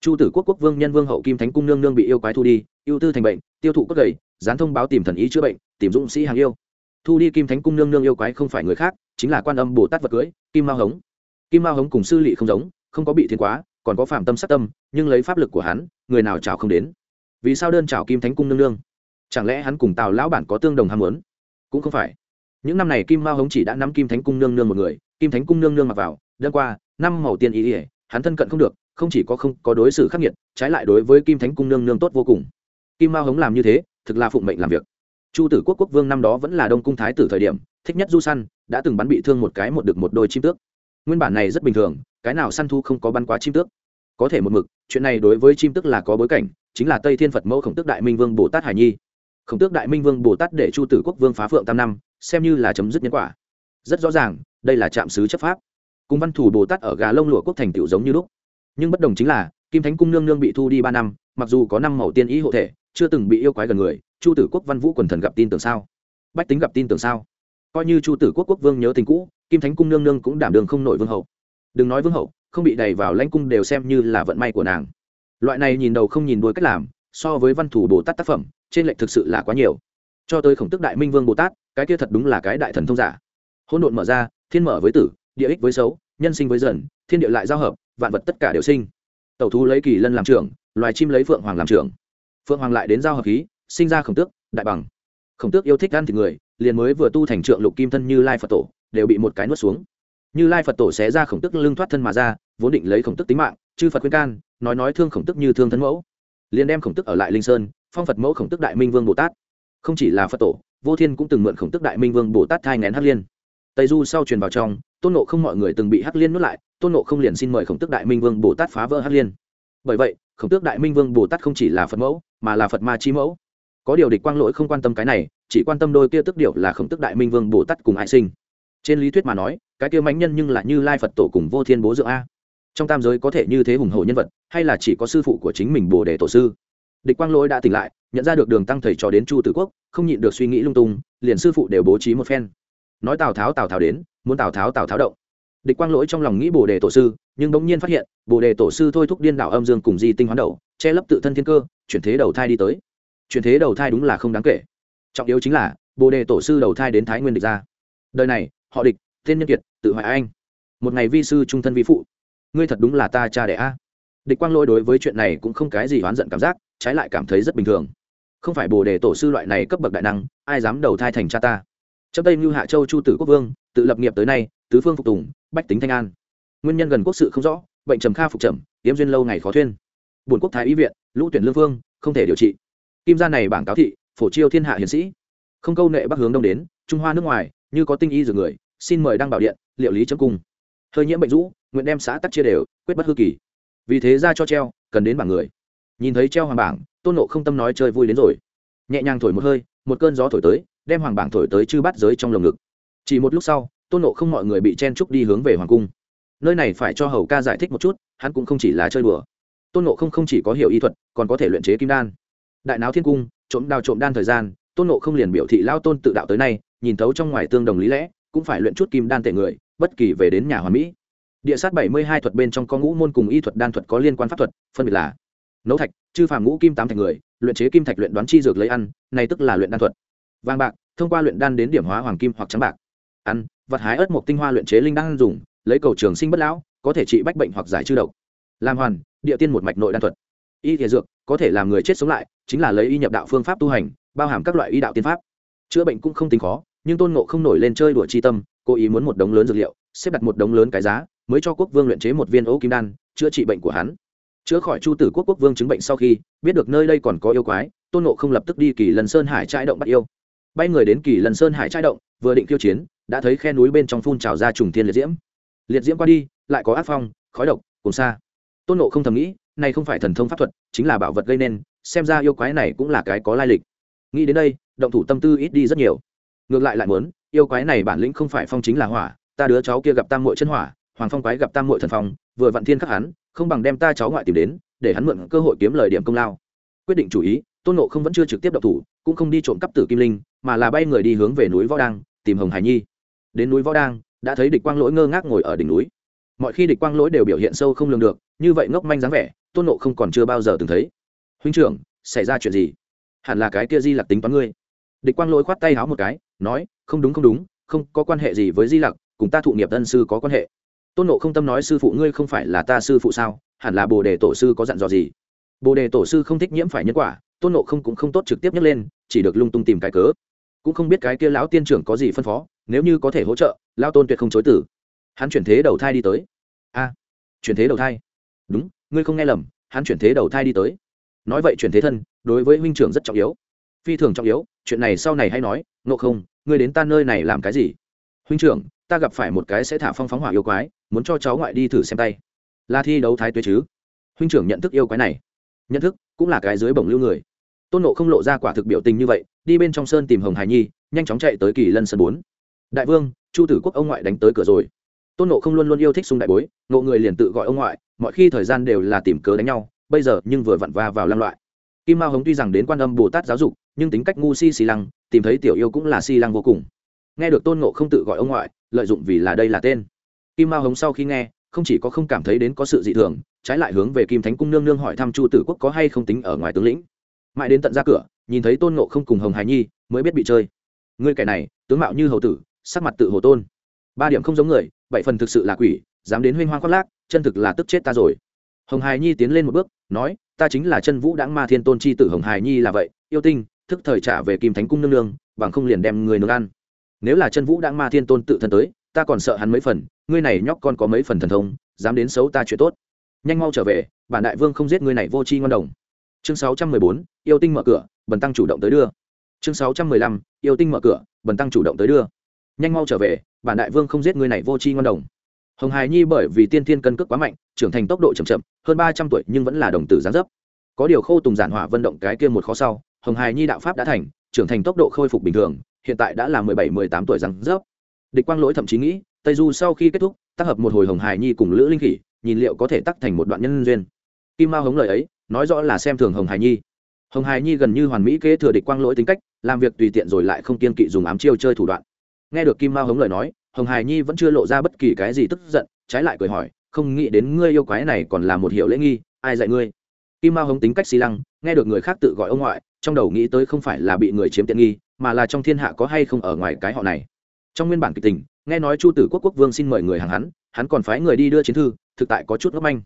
Chu tử quốc quốc vương nhân vương hậu kim thánh cung nương nương bị yêu quái thu đi ưu tư thành bệnh tiêu thụ cốt gầy dán thông báo tìm thần ý chữa bệnh tìm dũng sĩ hàng yêu. Thu đi kim thánh cung nương nương yêu quái không phải người khác chính là quan âm bồ tát vật cưới kim mao hống. Kim mao hống cùng sư lị không giống không có bị thiên quá còn có phạm tâm sát tâm, nhưng lấy pháp lực của hắn, người nào chào không đến. Vì sao đơn chào kim thánh cung nương nương? Chẳng lẽ hắn cùng tào lão bản có tương đồng ham muốn? Cũng không phải. Những năm này kim mao hống chỉ đã nắm kim thánh cung nương nương một người, kim thánh cung nương nương mặc vào đơn qua, năm màu tiên ý ỉa hắn thân cận không được, không chỉ có không có đối xử khắc nghiệt, trái lại đối với kim thánh cung nương nương tốt vô cùng. Kim mao hống làm như thế, thực là phụng mệnh làm việc. Chu tử quốc quốc vương năm đó vẫn là đông cung thái tử thời điểm, thích nhất du săn đã từng bắn bị thương một cái một được một đôi chim tước nguyên bản này rất bình thường, cái nào săn thu không có bắn quá chim tước? Có thể một mực, chuyện này đối với chim tước là có bối cảnh, chính là tây thiên phật mẫu khổng tước đại minh vương bồ tát hải nhi. Khổng tước đại minh vương bồ tát để chu tử quốc vương phá phượng tam năm, xem như là chấm dứt nhân quả. Rất rõ ràng, đây là trạm sứ chấp pháp. Cùng văn thủ bồ tát ở gà lông lụa quốc thành tựu giống như lúc. Nhưng bất đồng chính là, kim thánh cung nương nương bị thu đi ba năm, mặc dù có năm màu tiên ý hộ thể, chưa từng bị yêu quái gần người, chu tử quốc văn vũ quần thần gặp tin tưởng sao? Bách tính gặp tin tưởng sao? Coi như chu tử quốc quốc vương nhớ tình cũ kim thánh cung nương nương cũng đảm đường không nổi vương hậu. Đừng nói vương hậu, không bị đẩy vào lãnh cung đều xem như là vận may của nàng. Loại này nhìn đầu không nhìn đuôi cách làm, so với văn thủ bồ tát tác phẩm, trên lệnh thực sự là quá nhiều. Cho tới khổng tức đại minh vương bồ tát, cái kia thật đúng là cái đại thần thông giả. Hôn độn mở ra, thiên mở với tử, địa ích với xấu, nhân sinh với dần, thiên địa lại giao hợp, vạn vật tất cả đều sinh. Tẩu thú lấy kỳ lân làm trưởng, loài chim lấy phượng hoàng làm trưởng. Phượng hoàng lại đến giao hợp khí, sinh ra khổng tước, đại bằng. Khổng tước yêu thích ăn thịt người, liền mới vừa tu thành trượng lục kim thân như lai phật tổ đều bị một cái nuốt xuống. Như lai phật tổ xé ra khổng tức lưng thoát thân mà ra, vốn định lấy khổng tức tính mạng, chư phật khuyên can, nói nói thương khổng tức như thương thân mẫu. Liền đem khổng tức ở lại linh sơn, phong phật mẫu khổng tức đại minh vương bồ tát. Không chỉ là phật tổ, vô thiên cũng từng mượn khổng tức đại minh vương bồ tát thai ngén hắc liên. Tây du sau truyền vào trong, tôn nộ không mọi người từng bị hắc liên nuốt lại, tôn nộ không liền xin mời khổng tức đại minh vương bồ tát phá vỡ hắc liên. Bởi vậy, khổng tước đại minh vương bồ tát không chỉ là phật mẫu, mà là phật ma chi mẫu. Có điều địch quang lỗi không quan tâm cái này, chỉ quan tâm đôi kia tức điệu là khổng tức đại minh vương bồ tát cùng ai sinh trên lý thuyết mà nói, cái kia mánh nhân nhưng là như lai phật tổ cùng vô thiên bố dưỡng a. Trong tam giới có thể như thế hùng hồ nhân vật, hay là chỉ có sư phụ của chính mình bồ đề tổ sư? Địch quang lỗi đã tỉnh lại, nhận ra được đường tăng thầy trò đến chu tử quốc, không nhịn được suy nghĩ lung tung, liền sư phụ đều bố trí một phen. Nói tào tháo tào tháo đến, muốn tào tháo tào tháo động. Địch quang lỗi trong lòng nghĩ bồ đề tổ sư, nhưng bỗng nhiên phát hiện, bồ đề tổ sư thôi thúc điên đảo âm dương cùng di tinh hoán đầu, che lấp tự thân thiên cơ, chuyển thế đầu thai đi tới. Chuyển thế đầu thai đúng là không đáng kể. Trọng yếu chính là, bồ đề tổ sư đầu thai đến thái nguyên địch ra. Đời này họ địch, tên nhân kiệt, tự hoại anh. Một ngày vi sư trung thân vi phụ. Ngươi thật đúng là ta cha đẻ a. Địch quang lôi đối với chuyện này cũng không cái gì oán giận cảm giác, trái lại cảm thấy rất bình thường. Không phải bồ đề tổ sư loại này cấp bậc đại năng, ai dám đầu thai thành cha ta. Chấp tây như hạ châu chu tử quốc vương, tự lập nghiệp tới nay, tứ phương phục tùng, bách tính thanh an. Nguyên nhân gần quốc sự không rõ, bệnh trầm kha phục trầm, yếm duyên lâu ngày khó thuyên. Buồn quốc thái y viện, lũ tuyển lương phương không thể điều trị. Kim gia này bảng cáo thị, phổ chiêu thiên hạ hiến sĩ. Không câu nệ bắc hướng đông đến, trung hoa nước ngoài, như có tinh y dược người xin mời đăng bảo điện, liệu lý chấm cung. Hơi nhiễm bệnh rũ, nguyện đem xã tắc chia đều, quyết bất hư kỳ. Vì thế ra cho treo, cần đến bảng người. Nhìn thấy treo hoàng bảng, tôn nộ không tâm nói chơi vui đến rồi. Nhẹ nhàng thổi một hơi, một cơn gió thổi tới, đem hoàng bảng thổi tới chư bắt giới trong lồng ngực. Chỉ một lúc sau, tôn nộ không mọi người bị chen trúc đi hướng về hoàng cung. Nơi này phải cho hầu ca giải thích một chút, hắn cũng không chỉ là chơi đùa. Tôn nộ không không chỉ có hiểu y thuật, còn có thể luyện chế kim đan. Đại náo thiên cung, trộm đào trộm đan thời gian, tôn nộ không liền biểu thị lao tôn tự đạo tới nay, nhìn thấu trong ngoài tương đồng lý lẽ cũng phải luyện chút kim đan tệ người, bất kỳ về đến nhà hoàn mỹ. Địa sát bảy mươi hai thuật bên trong có ngũ môn cùng y thuật đan thuật có liên quan pháp thuật, phân biệt là nấu thạch, chư phàm ngũ kim tám thành người, luyện chế kim thạch luyện đoán chi dược lấy ăn, này tức là luyện đan thuật. Vàng bạc, thông qua luyện đan đến điểm hóa hoàng kim hoặc trắng bạc. Ăn, vật hái ớt một tinh hoa luyện chế linh đan dùng, lấy cầu trường sinh bất lão, có thể trị bách bệnh hoặc giải trừ độc. Làm hoàn, địa tiên một mạch nội đan thuật. Y thể dược, có thể làm người chết sống lại, chính là lấy y nhập đạo phương pháp tu hành, bao hàm các loại y đạo tiên pháp. Chữa bệnh cũng không tính khó nhưng tôn ngộ không nổi lên chơi đùa chi tâm, cố ý muốn một đống lớn dược liệu, xếp đặt một đống lớn cái giá, mới cho quốc vương luyện chế một viên ấu kim đan, chữa trị bệnh của hắn. Chữa khỏi chu tử quốc quốc vương chứng bệnh sau khi, biết được nơi đây còn có yêu quái, tôn ngộ không lập tức đi kỳ lần sơn hải trái động bắt yêu. Bay người đến kỳ lần sơn hải trái động, vừa định kiêu chiến, đã thấy khe núi bên trong phun trào ra trùng thiên liệt diễm. Liệt diễm qua đi, lại có áp phong, khói độc, cùng xa. Tôn nộ không thầm nghĩ, này không phải thần thông pháp thuật, chính là bảo vật gây nên, xem ra yêu quái này cũng là cái có lai lịch. Nghĩ đến đây, động thủ tâm tư ít đi rất nhiều ngược lại lại muốn, yêu quái này bản lĩnh không phải phong chính là hỏa, ta đứa cháu kia gặp tam muội chân hỏa, hoàng phong quái gặp tam muội thần phong, vừa vặn thiên khắc hắn, không bằng đem ta cháu ngoại tìm đến, để hắn mượn cơ hội kiếm lời điểm công lao. Quyết định chủ ý, tôn nộ không vẫn chưa trực tiếp động thủ, cũng không đi trộm cắp tử kim linh, mà là bay người đi hướng về núi võ đăng, tìm hồng hải nhi. Đến núi võ đăng, đã thấy địch quang lỗi ngơ ngác ngồi ở đỉnh núi. Mọi khi địch quang lỗi đều biểu hiện sâu không lường được, như vậy ngốc manh dáng vẻ, tôn nộ không còn chưa bao giờ từng thấy. Huynh trưởng, xảy ra chuyện gì? Hẳn là cái kia di lặc tính toán ngươi. Địch quang lỗi khoát tay háo một cái nói, không đúng không đúng, không có quan hệ gì với di lặc, cùng ta thụ nghiệp tân sư có quan hệ. Tôn nộ không tâm nói, sư phụ ngươi không phải là ta sư phụ sao? Hẳn là bồ đề tổ sư có dặn dò gì? Bồ đề tổ sư không thích nhiễm phải nhân quả, tôn nộ không cũng không tốt trực tiếp nhắc lên, chỉ được lung tung tìm cái cớ. Cũng không biết cái kia lão tiên trưởng có gì phân phó, nếu như có thể hỗ trợ lao tôn tuyệt không chối tử hắn chuyển thế đầu thai đi tới. A, chuyển thế đầu thai. Đúng, ngươi không nghe lầm, hắn chuyển thế đầu thai đi tới. Nói vậy chuyển thế thân, đối với huynh trưởng rất trọng yếu. Phi thường trọng yếu, chuyện này sau này hay nói nộ không, ngươi đến ta nơi này làm cái gì? Huynh trưởng, ta gặp phải một cái sẽ thả phong phóng hỏa yêu quái, muốn cho cháu ngoại đi thử xem tay. Là thi đấu thái tuế chứ? Huynh trưởng nhận thức yêu quái này. Nhận thức, cũng là cái dưới bổng lưu người. Tôn nộ không lộ ra quả thực biểu tình như vậy, đi bên trong sơn tìm hồng hải nhi, nhanh chóng chạy tới kỳ lân sân bốn. Đại vương, chu tử quốc ông ngoại đánh tới cửa rồi. Tôn nộ không luôn luôn yêu thích sung đại bối nộ người liền tự gọi ông ngoại, mọi khi thời gian đều là tìm cớ đánh nhau, bây giờ nhưng vừa vặn va vào lăng loại. Kim mao hống tuy rằng đến quan âm bồ tát giáo dục nhưng tính cách ngu si xì lăng, tìm thấy tiểu yêu cũng là si lăng vô cùng. Nghe được tôn ngộ không tự gọi ông ngoại, lợi dụng vì là đây là tên. Kim mao hống sau khi nghe, không chỉ có không cảm thấy đến có sự dị thường, trái lại hướng về kim thánh cung nương nương hỏi thăm chu tử quốc có hay không tính ở ngoài tướng lĩnh. Mãi đến tận ra cửa, nhìn thấy tôn ngộ không cùng hồng hải nhi, mới biết bị chơi. Ngươi kẻ này, tướng mạo như hầu tử, sắc mặt tự hồ tôn. Ba điểm không giống người, bảy phần thực sự là quỷ, dám đến huynh hoang khoác lác, chân thực là tức chết ta rồi. Hồng hải nhi tiến lên một bước, nói, ta chính là chân vũ đãng ma thiên tôn chi tử hồng hải nhi là vậy, yêu tinh thức thời trả về kim thánh cung nương nương, bằng không liền đem người nương ăn. Nếu là chân vũ đang ma thiên tôn tự thân tới, ta còn sợ hắn mấy phần, ngươi này nhóc con có mấy phần thần thông, dám đến xấu ta chuyện tốt. Nhanh mau trở về, bản đại vương không giết ngươi này vô tri ngon đồng. Chương sáu trăm mười bốn, yêu tinh mở cửa, bần tăng chủ động tới đưa. Chương sáu trăm mười lăm, yêu tinh mở cửa, bần tăng chủ động tới đưa. Nhanh mau trở về, bản đại vương không giết ngươi này vô tri ngon đồng. Hồng hài nhi bởi vì tiên thiên cân cước quá mạnh, trưởng thành tốc độ chậm chậm, hơn ba trăm tuổi nhưng vẫn là đồng tử gián dấp. Có điều khô tùng giản hỏa vận động cái kia một khó sau hồng hài nhi đạo pháp đã thành, trưởng thành tốc độ khôi phục bình thường, hiện tại đã là mười bảy, mười tám tuổi răng rớp. địch quang lỗi thậm chí nghĩ, tây du sau khi kết thúc, tác hợp một hồi hồng hài nhi cùng lữ linh khỉ, nhìn liệu có thể tắc thành một đoạn nhân duyên. Kim mao hống lời ấy, nói rõ là xem thường hồng hài nhi. Hồng hài nhi gần như hoàn mỹ kế thừa địch quang lỗi tính cách, làm việc tùy tiện rồi lại không kiên kỵ dùng ám chiêu chơi thủ đoạn. Nghe được kim mao hống lời nói, hồng hài nhi vẫn chưa lộ ra bất kỳ cái gì tức giận, trái lại cười hỏi, không nghĩ đến ngươi yêu quái này còn là một hiệu lễ nghi, ai dạy ngươi? Kim mao hống tính cách xi lăng, nghe được người khác tự gọi ông ngoại trong đầu nghĩ tới không phải là bị người chiếm tiện nghi, mà là trong thiên hạ có hay không ở ngoài cái họ này. Trong nguyên bản kịch tình, nghe nói chu tử quốc quốc vương xin mời người hàng hắn hắn còn phái người đi đưa chiến thư, thực tại có chút ngốc manh.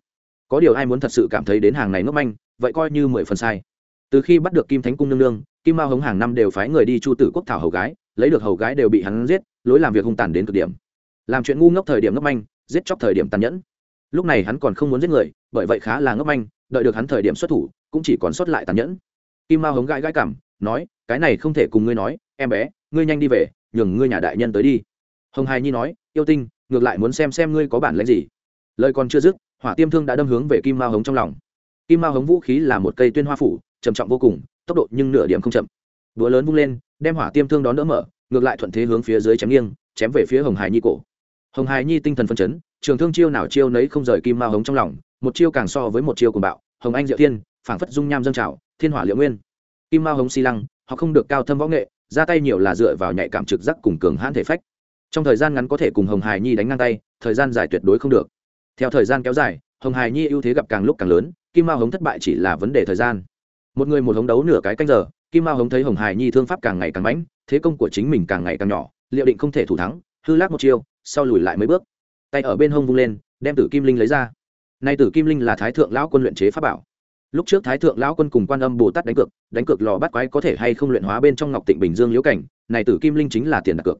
Có điều ai muốn thật sự cảm thấy đến hàng này ngốc manh, vậy coi như mười phần sai. Từ khi bắt được kim thánh cung nương nương, kim mao hống hàng năm đều phái người đi chu tử quốc thảo hầu gái, lấy được hầu gái đều bị hắn giết, lối làm việc hung tàn đến cực điểm. Làm chuyện ngu ngốc thời điểm ngốc manh, giết chóc thời điểm tàn nhẫn. Lúc này hắn còn không muốn giết người, bởi vậy khá là ngốc manh, đợi được hắn thời điểm xuất thủ, cũng chỉ còn sót lại tàn nhẫn kim mao hống gãi gãi cảm, nói, cái này không thể cùng ngươi nói, em bé, ngươi nhanh đi về, nhường ngươi nhà đại nhân tới đi. Hồng hài nhi nói, yêu tinh, ngược lại muốn xem xem ngươi có bản lãnh gì. Lời còn chưa dứt, hỏa tiêm thương đã đâm hướng về kim mao hống trong lòng. Kim mao hống vũ khí là một cây tuyên hoa phủ, trầm trọng vô cùng, tốc độ nhưng nửa điểm không chậm. Búa lớn vung lên, đem hỏa tiêm thương đón đỡ mở, ngược lại thuận thế hướng phía dưới chém nghiêng, chém về phía hồng hải nhi cổ. Hồng hải nhi tinh thần phân chấn, trường thương chiêu nào chiêu nấy không rời kim mao hống trong lòng, một chiêu càng so với một chiêu cùng bạo. Hồng anh diệu thiên phảng phất dung nham dâng trào, thiên hỏa liệu nguyên. Kim mao hống xi lăng, họ không được cao thâm võ nghệ, ra tay nhiều là dựa vào nhạy cảm trực giác cùng cường hãn thể phách. Trong thời gian ngắn có thể cùng hồng hải nhi đánh ngang tay, thời gian dài tuyệt đối không được. Theo thời gian kéo dài, hồng hải nhi ưu thế gặp càng lúc càng lớn, kim mao hống thất bại chỉ là vấn đề thời gian. Một người một hống đấu nửa cái canh giờ, kim mao hống thấy hồng hải nhi thương pháp càng ngày càng mãnh, thế công của chính mình càng ngày càng nhỏ, liệu định không thể thủ thắng, hư lác một chiêu, sau lùi lại mấy bước. Tay ở bên hông vung lên, đem tử kim linh lấy ra. Nay tử kim linh là thái thượng lão quân luyện chế pháp bảo lúc trước thái thượng lão quân cùng quan âm bồ tát đánh cược đánh cược lò bắt quái có thể hay không luyện hóa bên trong ngọc tịnh bình dương liễu cảnh, này tử kim linh chính là tiền đặt cược.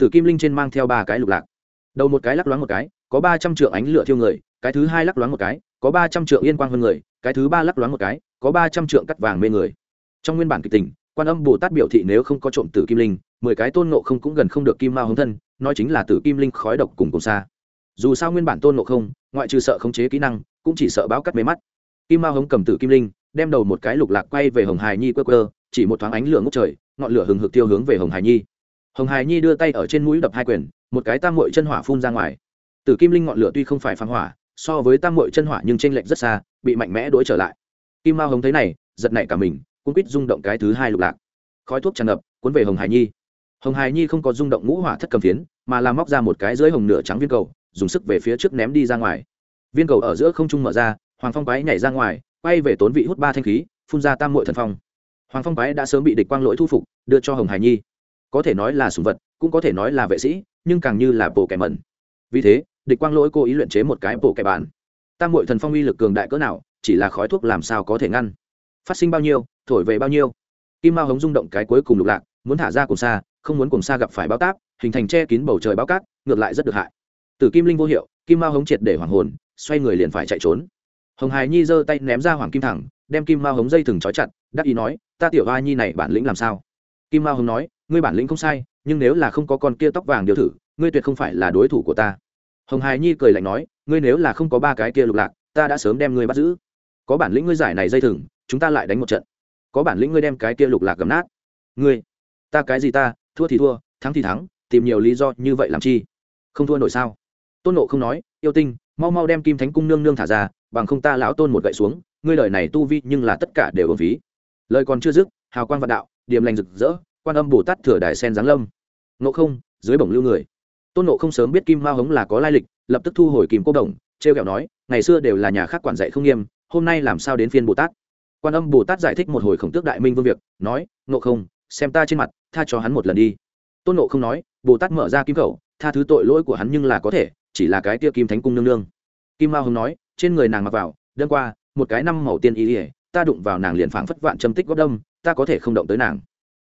Tử kim linh trên mang theo ba cái lục lạc. Đầu một cái lắc loáng một cái, có ba trăm trượng ánh lửa thiêu người, cái thứ hai lắc loáng một cái, có ba trăm trượng yên quang hơn người, cái thứ ba lắc loáng một cái, có ba trăm trượng cắt vàng mê người. Trong nguyên bản kịch tình, quan âm bồ tát biểu thị nếu không có trộm tử kim linh, mười cái tôn nộ không cũng gần không được kim mao hướng thân, nói chính là tử kim linh khói độc cùng cùng xa. Dù sao nguyên bản tôn nộ không, ngoại trừ sợ khống chế kỹ năng, cũng chỉ sợ báo cắt mê mắt kim mao hống cầm tử kim linh, đem đầu một cái lục lạc quay về hồng hài nhi quơ quơ, chỉ một thoáng ánh lửa ngốc trời, ngọn lửa hừng hực tiêu hướng về hồng hài nhi. Hồng hài nhi đưa tay ở trên mũi đập hai quyền, một cái tam mội chân hỏa phun ra ngoài. Tử kim linh ngọn lửa tuy không phải phán hỏa, so với tam mội chân hỏa nhưng tranh lệch rất xa, bị mạnh mẽ đuổi trở lại. Kim mao hống thấy này, giật nảy cả mình cũng quýt rung động cái thứ hai lục lạc. Khói thuốc tràn ngập, cuốn về hồng hải nhi. Hồng hải nhi không có rung động ngũ hỏa thất cầm phiến, mà làm móc ra một cái dưới hồng nửa trắng viên cầu, dùng sức về phía trước ném đi ra ngoài. Viên cầu ở giữa không trung mở ra hoàng phong quái nhảy ra ngoài, quay về tốn vị hút ba thanh khí, phun ra tam mội thần phong. Hoàng phong quái đã sớm bị địch quang lỗi thu phục, đưa cho hồng hải nhi. Có thể nói là sùng vật, cũng có thể nói là vệ sĩ, nhưng càng như là bộ kẻ mẩn. Vì thế, địch quang lỗi cố ý luyện chế một cái bộ kẻ bản. Tam mội thần phong uy lực cường đại cỡ nào, chỉ là khói thuốc làm sao có thể ngăn. Phát sinh bao nhiêu, thổi về bao nhiêu. Kim mao hống rung động cái cuối cùng lục lạc, muốn thả ra cùng xa không muốn cùng xa gặp phải bao táp, hình thành che kín bầu trời bao cát, ngược lại rất được hại. Từ kim linh vô hiệu, kim mao hống triệt để hoàng hồn, xoay người liền phải chạy trốn hồng hài nhi giơ tay ném ra hoàng kim thẳng, đem kim mao hống dây thừng trói chặt, đắc ý nói, ta tiểu hoa nhi này bản lĩnh làm sao? Kim mao hống nói, ngươi bản lĩnh không sai, nhưng nếu là không có con kia tóc vàng điều thử, ngươi tuyệt không phải là đối thủ của ta. Hồng hài nhi cười lạnh nói, ngươi nếu là không có ba cái kia lục lạc, ta đã sớm đem ngươi bắt giữ. Có bản lĩnh ngươi giải này dây thừng, chúng ta lại đánh một trận. Có bản lĩnh ngươi đem cái kia lục lạc gầm nát. Ngươi, ta cái gì ta, thua thì thua, thắng thì thắng, tìm nhiều lý do như vậy làm chi? Không thua nổi sao? Tôn nộ không nói, yêu tinh mau mau đem kim thánh cung nương nương thả ra, bằng không ta lão tôn một gậy xuống, ngươi lời này tu vi nhưng là tất cả đều ổn phí. Lời còn chưa dứt, hào quang vạn đạo, điềm lành rực rỡ, quan âm bồ tát thừa đài sen giáng lâm. Nộ không, dưới bổng lưu người. Tôn nộ không sớm biết kim mao hống là có lai lịch, lập tức thu hồi kim cô đồng t r e o kẹo nói, ngày xưa đều là nhà khác quản dạy không nghiêm, hôm nay làm sao đến phiên bồ tát? Quan âm bồ tát giải thích một hồi khổng tước đại minh vương việc, nói nộ không, xem ta trên mặt, tha cho hắn một lần đi. Tôn nộ không nói, bồ tát mở ra kim khẩu, tha thứ tội lỗi của hắn nhưng là có thể chỉ là cái tia kim thánh cung nương nương. Kim mao hưng nói, trên người nàng mặc vào, đơn qua, một cái năm màu tiên ý ỉa ta đụng vào nàng liền phảng phất vạn châm tích góp đâm, ta có thể không động tới nàng.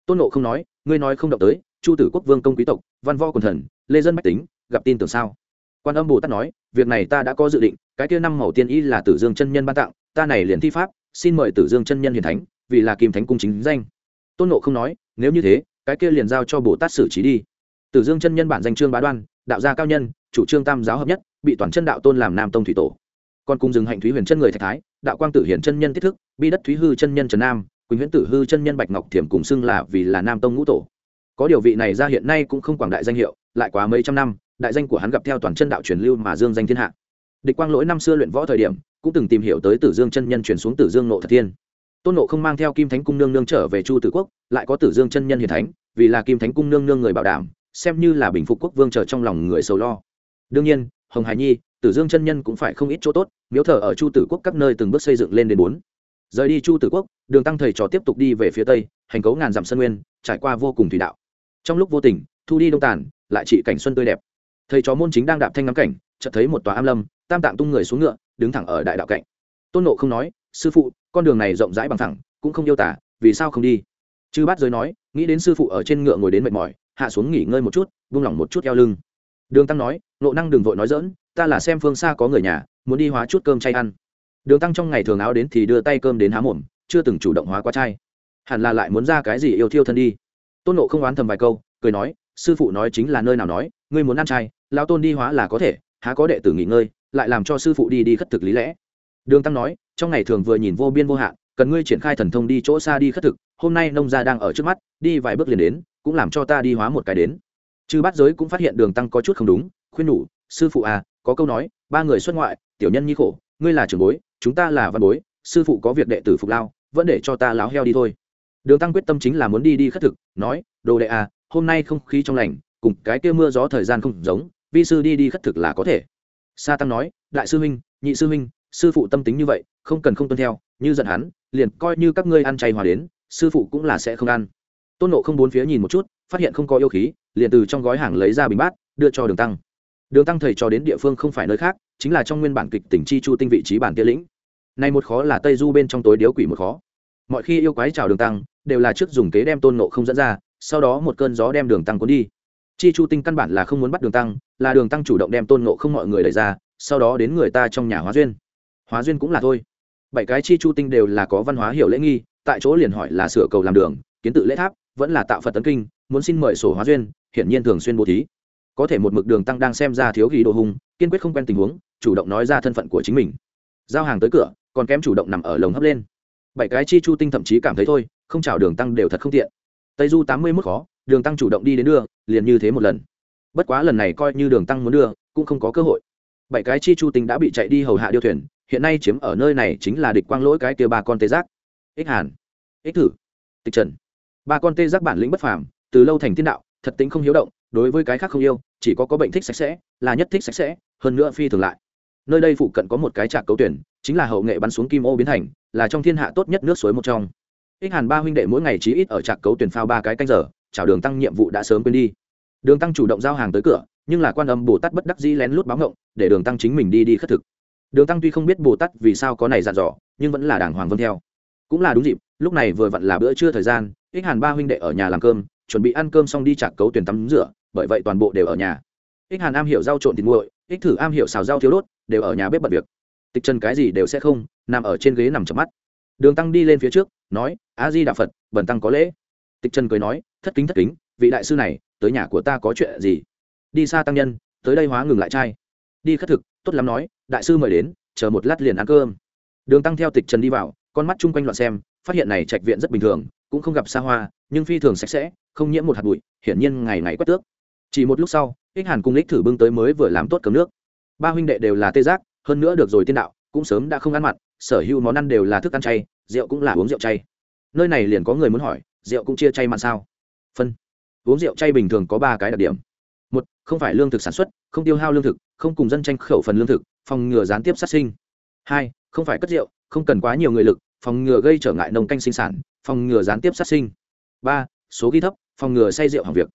Tôn nộ không nói, ngươi nói không động tới, chu tử quốc vương công quý tộc, văn võ quần thần, lê dân bách tính, gặp tin tưởng sao? Quan âm bồ tát nói, việc này ta đã có dự định, cái kia năm màu tiên y là tử dương chân nhân ban tặng, ta này liền thi pháp, xin mời tử dương chân nhân hiền thánh, vì là kim thánh cung chính danh. Tôn nộ không nói, nếu như thế, cái kia liền giao cho bồ tát xử trí đi. Tử dương chân nhân bản danh trương bá đoan, đạo gia cao nhân chủ trương tam giáo hợp nhất, bị toàn chân đạo tôn làm nam tông thủy tổ. Còn cùng dừng hạnh thúy huyền chân người thạch thái, đạo quang tử hiển chân nhân thiết thức, bi đất thúy hư chân nhân trần nam, quỳnh huyễn tử hư chân nhân bạch ngọc thiểm cùng xưng là vì là nam tông ngũ tổ. Có điều vị này ra hiện nay cũng không quảng đại danh hiệu, lại quá mấy trăm năm, đại danh của hắn gặp theo toàn chân đạo truyền lưu mà dương danh thiên hạ. Địch quang lỗi năm xưa luyện võ thời điểm, cũng từng tìm hiểu tới tử dương chân nhân truyền xuống tử dương nộ thật thiên. Tôn nộ không mang theo kim thánh cung nương nương trở về chu tử quốc, lại có tử dương chân nhân hiền thánh, vì là kim thánh cung nương nương người bảo đảm, xem như là bình phục quốc vương chờ trong lòng người sầu lo đương nhiên, hồng hải nhi, tử dương chân nhân cũng phải không ít chỗ tốt, miếu thờ ở chu tử quốc các nơi từng bước xây dựng lên đến bốn. Rời đi chu tử quốc, đường tăng thầy trò tiếp tục đi về phía tây, hành cấu ngàn dặm sân nguyên, trải qua vô cùng thủy đạo. Trong lúc vô tình, thu đi đông tàn, lại trị cảnh xuân tươi đẹp. Thầy trò môn chính đang đạp thanh ngắm cảnh, chợt thấy một tòa am lâm, tam tạng tung người xuống ngựa, đứng thẳng ở đại đạo cạnh. Tôn nộ không nói, sư phụ, con đường này rộng rãi bằng thẳng, cũng không yêu tả, vì sao không đi? Chư bát giới nói, nghĩ đến sư phụ ở trên ngựa ngồi đến mệt mỏi, hạ xuống nghỉ ngơi một chút vung lỏng một chút eo lưng đường tăng nói nộ năng đừng vội nói dỡn ta là xem phương xa có người nhà, muốn đi hóa chút cơm chay ăn. Đường tăng trong ngày thường áo đến thì đưa tay cơm đến há mồm, chưa từng chủ động hóa qua chay. hẳn là lại muốn ra cái gì yêu thiêu thân đi. Tôn nộ không oán thầm vài câu, cười nói, sư phụ nói chính là nơi nào nói, ngươi muốn ăn chay lao tôn đi hóa là có thể, há có đệ tử nghỉ ngơi, lại làm cho sư phụ đi đi khất thực lý lẽ. Đường tăng nói, trong ngày thường vừa nhìn vô biên vô hạn, cần ngươi triển khai thần thông đi chỗ xa đi khất thực, hôm nay nông gia đang ở trước mắt, đi vài bước liền đến, cũng làm cho ta đi hóa một cái đến chư bát giới cũng phát hiện đường tăng có chút không đúng, khuyên nhủ, sư phụ à có câu nói, ba người xuất ngoại, tiểu nhân nhi khổ, ngươi là trưởng bối, chúng ta là văn bối, sư phụ có việc đệ tử phục lao, vẫn để cho ta láo heo đi thôi. Đường tăng quyết tâm chính là muốn đi đi khất thực, nói, đồ đệ à hôm nay không khí trong lành, cùng cái kia mưa gió thời gian không giống, vi sư đi đi khất thực là có thể. Sa tăng nói, đại sư huynh, nhị sư huynh, sư phụ tâm tính như vậy, không cần không tuân theo, như giận hắn, liền coi như các ngươi ăn chay hòa đến, sư phụ cũng là sẽ không ăn tôn nộ không bốn phía nhìn một chút, phát hiện không có yêu khí, liền từ trong gói hàng lấy ra bình bát, đưa cho đường tăng. Đường tăng thầy cho đến địa phương không phải nơi khác, chính là trong nguyên bản kịch tỉnh chi chu tinh vị trí bản tia lĩnh. Này một khó là tây du bên trong tối điếu quỷ một khó. Mọi khi yêu quái chào đường tăng, đều là trước dùng kế đem tôn nộ không dẫn ra, sau đó một cơn gió đem đường tăng cuốn đi. Chi chu tinh căn bản là không muốn bắt đường tăng, là đường tăng chủ động đem tôn nộ không mọi người đẩy ra, sau đó đến người ta trong nhà hóa duyên. Hóa duyên cũng là thôi. Bảy cái chi chu tinh đều là có văn hóa hiểu lễ nghi, tại chỗ liền hỏi là sửa cầu làm đường, kiến tự lễ tháp vẫn là tạo phật tấn kinh, muốn xin mời sổ hóa duyên, hiển nhiên thường xuyên bố thí. Có thể một mực đường tăng đang xem ra thiếu ghi đồ hùng kiên quyết không quen tình huống, chủ động nói ra thân phận của chính mình. Giao hàng tới cửa, còn kém chủ động nằm ở lồng hấp lên. Bảy cái chi chu tinh thậm chí cảm thấy thôi, không chào đường tăng đều thật không tiện. Tây du tám mươi mức khó, đường tăng chủ động đi đến đưa, liền như thế một lần. Bất quá lần này coi như đường tăng muốn đưa, cũng không có cơ hội. Bảy cái chi chu tinh đã bị chạy đi hầu hạ điêu thuyền, hiện nay chiếm ở nơi này chính là địch quang lỗi cái kia ba con tê giác. Ích hàn. Ích thử. Tịch trần ba con tê giác bản lĩnh bất phàm, từ lâu thành thiên đạo, thật tính không hiếu động, đối với cái khác không yêu, chỉ có có bệnh thích sạch sẽ, là nhất thích sạch sẽ, hơn nữa phi thường lại. Nơi đây phụ cận có một cái trạc cấu tuyển, chính là hậu nghệ bắn xuống kim ô biến thành, là trong thiên hạ tốt nhất nước suối một trong. Ích hàn ba huynh đệ mỗi ngày chí ít ở trạc cấu tuyển phao ba cái canh giờ, chào đường tăng nhiệm vụ đã sớm quên đi. Đường tăng chủ động giao hàng tới cửa, nhưng là quan âm bồ tát bất đắc dĩ lén lút báo ngộng, để đường tăng chính mình đi đi khất thực. Đường tăng tuy không biết bồ tát vì sao có này dặn dò, nhưng vẫn là đàng hoàng vân theo cũng là đúng dịp, lúc này vừa vặn là bữa trưa thời gian, ích hàn ba huynh đệ ở nhà làm cơm, chuẩn bị ăn cơm xong đi chạc cấu tuyển tắm rửa, bởi vậy toàn bộ đều ở nhà. Ích hàn am hiểu rau trộn thịt nguội, ích thử am hiểu xào rau thiếu đốt, đều ở nhà bếp bật việc. Tịch trần cái gì đều sẽ không, nằm ở trên ghế nằm chậm mắt. Đường tăng đi lên phía trước, nói, a di đà phật, bần tăng có lễ. Tịch trần cười nói, thất kính thất kính, vị đại sư này, tới nhà của ta có chuyện gì? Đi xa tăng nhân, tới đây hóa ngừng lại trai đi khất thực, tốt lắm nói, đại sư mời đến, chờ một lát liền ăn cơm. Đường tăng theo tịch trần đi vào con mắt chung quanh loạn xem, phát hiện này trạch viện rất bình thường, cũng không gặp xa hoa, nhưng phi thường sạch sẽ, không nhiễm một hạt bụi, hiển nhiên ngày ngày quét tước. Chỉ một lúc sau, ích hàn cung lích thử bưng tới mới vừa làm tốt cấm nước. Ba huynh đệ đều là tê giác, hơn nữa được rồi tiên đạo, cũng sớm đã không ăn mặn, sở hữu món ăn đều là thức ăn chay, rượu cũng là uống rượu chay. Nơi này liền có người muốn hỏi, rượu cũng chia chay mặn sao? Phân. Uống rượu chay bình thường có ba cái đặc điểm. Một, không phải lương thực sản xuất, không tiêu hao lương thực, không cùng dân tranh khẩu phần lương thực, phòng ngừa gián tiếp sát sinh. Hai, không phải cất rượu, không cần quá nhiều người lực phòng ngừa gây trở ngại nông canh sinh sản, phòng ngừa gián tiếp sát sinh. Ba, số ghi thấp, phòng ngừa say rượu hàng việc.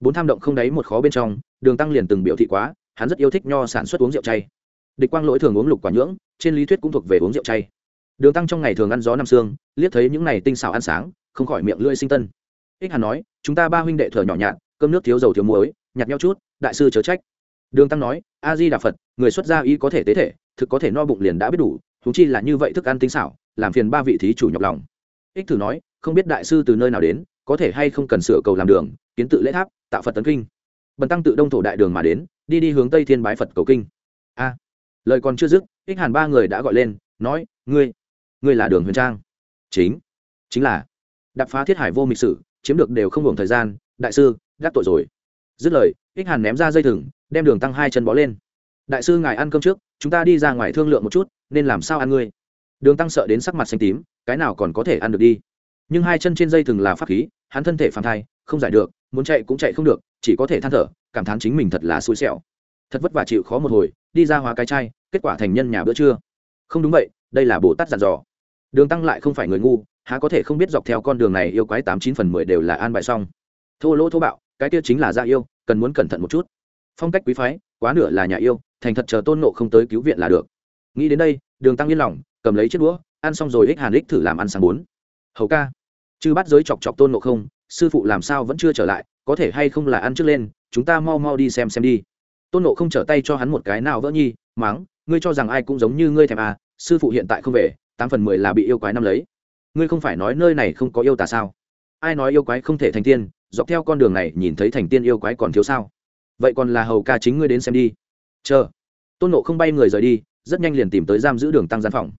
Bốn tham động không đáy một khó bên trong, đường tăng liền từng biểu thị quá, hắn rất yêu thích nho sản xuất uống rượu chay. Địch quang lỗi thường uống lục quả nhưỡng, trên lý thuyết cũng thuộc về uống rượu chay. Đường tăng trong ngày thường ăn gió năm xương liếc thấy những ngày tinh xảo ăn sáng, không khỏi miệng lưỡi sinh tân. Ích hàn nói, chúng ta ba huynh đệ thở nhỏ nhạt, cơm nước thiếu dầu thiếu muối nhặt nhau chút, đại sư chớ trách. Đường tăng nói, a di đà phật, người xuất gia y có thể tế thể, thực có thể no bụng liền đã biết đủ thú chi là như vậy thức ăn tinh xảo làm phiền ba vị thí chủ nhọc lòng. Ích thử nói, không biết đại sư từ nơi nào đến, có thể hay không cần sửa cầu làm đường, kiến tự lễ tháp, tạo phật tấn kinh. Bần tăng tự đông thổ đại đường mà đến, đi đi hướng tây thiên bái phật cầu kinh. A. Lời còn chưa dứt, ích hàn ba người đã gọi lên, nói, ngươi ngươi là đường huyền trang. Chính chính là. Đập phá thiết hải vô mịch sử, chiếm được đều không hưởng thời gian, đại sư gác tội rồi. Dứt lời, ích hàn ném ra dây thừng, đem đường tăng hai chân bó lên. Đại sư, ngài ăn cơm trước, chúng ta đi ra ngoài thương lượng một chút, nên làm sao ăn ngươi? Đường tăng sợ đến sắc mặt xanh tím, cái nào còn có thể ăn được đi. Nhưng hai chân trên dây thừng là pháp khí, hắn thân thể phản thai, không giải được, muốn chạy cũng chạy không được, chỉ có thể than thở, cảm thán chính mình thật là xui xẻo. Thật vất vả chịu khó một hồi, đi ra hóa cái chai, kết quả thành nhân nhà bữa trưa. Không đúng vậy, đây là bồ tát dặn dò. Đường tăng lại không phải người ngu, há có thể không biết dọc theo con đường này yêu quái tám chín phần mười đều là an bài xong. Thô lỗ thô bạo, cái kia chính là gia yêu, cần muốn cẩn thận một chút. Phong cách quý phái, quá nửa là nhà yêu, thành thật chờ tôn nộ không tới cứu viện là được. Nghĩ đến đây, đường tăng yên lòng cầm lấy chiếc đũa, ăn xong rồi ích hàn ích thử làm ăn sáng bốn. Hầu ca. Chư bắt giới chọc chọc tôn nộ không, sư phụ làm sao vẫn chưa trở lại, có thể hay không là ăn trước lên, chúng ta mau mau đi xem xem đi. Tôn nộ không trở tay cho hắn một cái nào vỡ nhi máng ngươi cho rằng ai cũng giống như ngươi thèm à sư phụ hiện tại không về, tám phần mười là bị yêu quái năm lấy. Ngươi không phải nói nơi này không có yêu tà sao? Ai nói yêu quái không thể thành tiên, dọc theo con đường này nhìn thấy thành tiên yêu quái còn thiếu sao? Vậy còn là hầu ca chính ngươi đến xem đi. Chờ. Tôn nộ không bay người rời đi, rất nhanh liền tìm tới giam giữ đường tăng gian phòng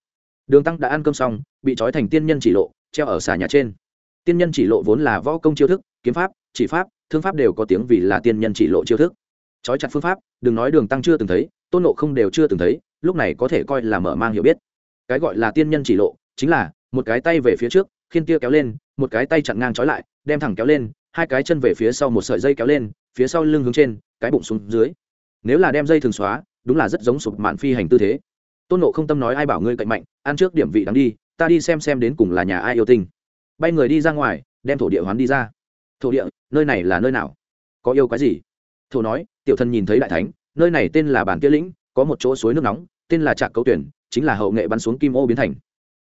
đường tăng đã ăn cơm xong, bị trói thành tiên nhân chỉ lộ, treo ở xà nhà trên. Tiên nhân chỉ lộ vốn là võ công chiêu thức, kiếm pháp, chỉ pháp, thương pháp đều có tiếng vì là tiên nhân chỉ lộ chiêu thức. Trói chặt phương pháp, đừng nói đường tăng chưa từng thấy, tôn nộ không đều chưa từng thấy, lúc này có thể coi là mở mang hiểu biết. Cái gọi là tiên nhân chỉ lộ, chính là một cái tay về phía trước, khiên tia kéo lên, một cái tay chặn ngang trói lại, đem thẳng kéo lên, hai cái chân về phía sau một sợi dây kéo lên, phía sau lưng hướng trên, cái bụng xuống dưới. Nếu là đem dây thường xóa, đúng là rất giống sụp mạn phi hành tư thế tôn nộ không tâm nói ai bảo ngươi cạnh mạnh, ăn trước điểm vị đáng đi, ta đi xem xem đến cùng là nhà ai yêu tinh. Bay người đi ra ngoài, đem thổ địa hoán đi ra. Thổ địa, nơi này là nơi nào? Có yêu cái gì? Thổ nói, tiểu thân nhìn thấy đại thánh, nơi này tên là bản kia lĩnh, có một chỗ suối nước nóng, tên là trạc câu tuyển, chính là hậu nghệ bắn xuống kim ô biến thành.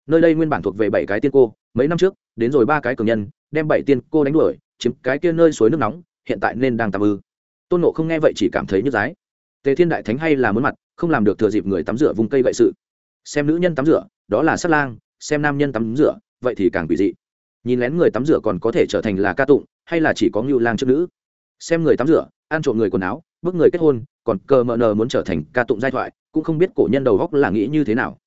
Nơi đây nguyên bản thuộc về bảy cái tiên cô, mấy năm trước, đến rồi ba cái cường nhân, đem bảy tiên cô đánh đuổi, chiếm cái kia nơi suối nước nóng, hiện tại nên đang tạm ư. Tôn nộ không nghe vậy chỉ cảm thấy nhức dái tề thiên đại thánh hay là muốn mặt, không làm được thừa dịp người tắm rửa vùng cây vậy sự. Xem nữ nhân tắm rửa, đó là sát lang, xem nam nhân tắm rửa, vậy thì càng quỷ dị. Nhìn lén người tắm rửa còn có thể trở thành là ca tụng, hay là chỉ có ngưu lang trước nữ. Xem người tắm rửa, ăn trộm người quần áo bức người kết hôn, còn cờ mờ nờ muốn trở thành ca tụng giai thoại, cũng không biết cổ nhân đầu góc là nghĩ như thế nào.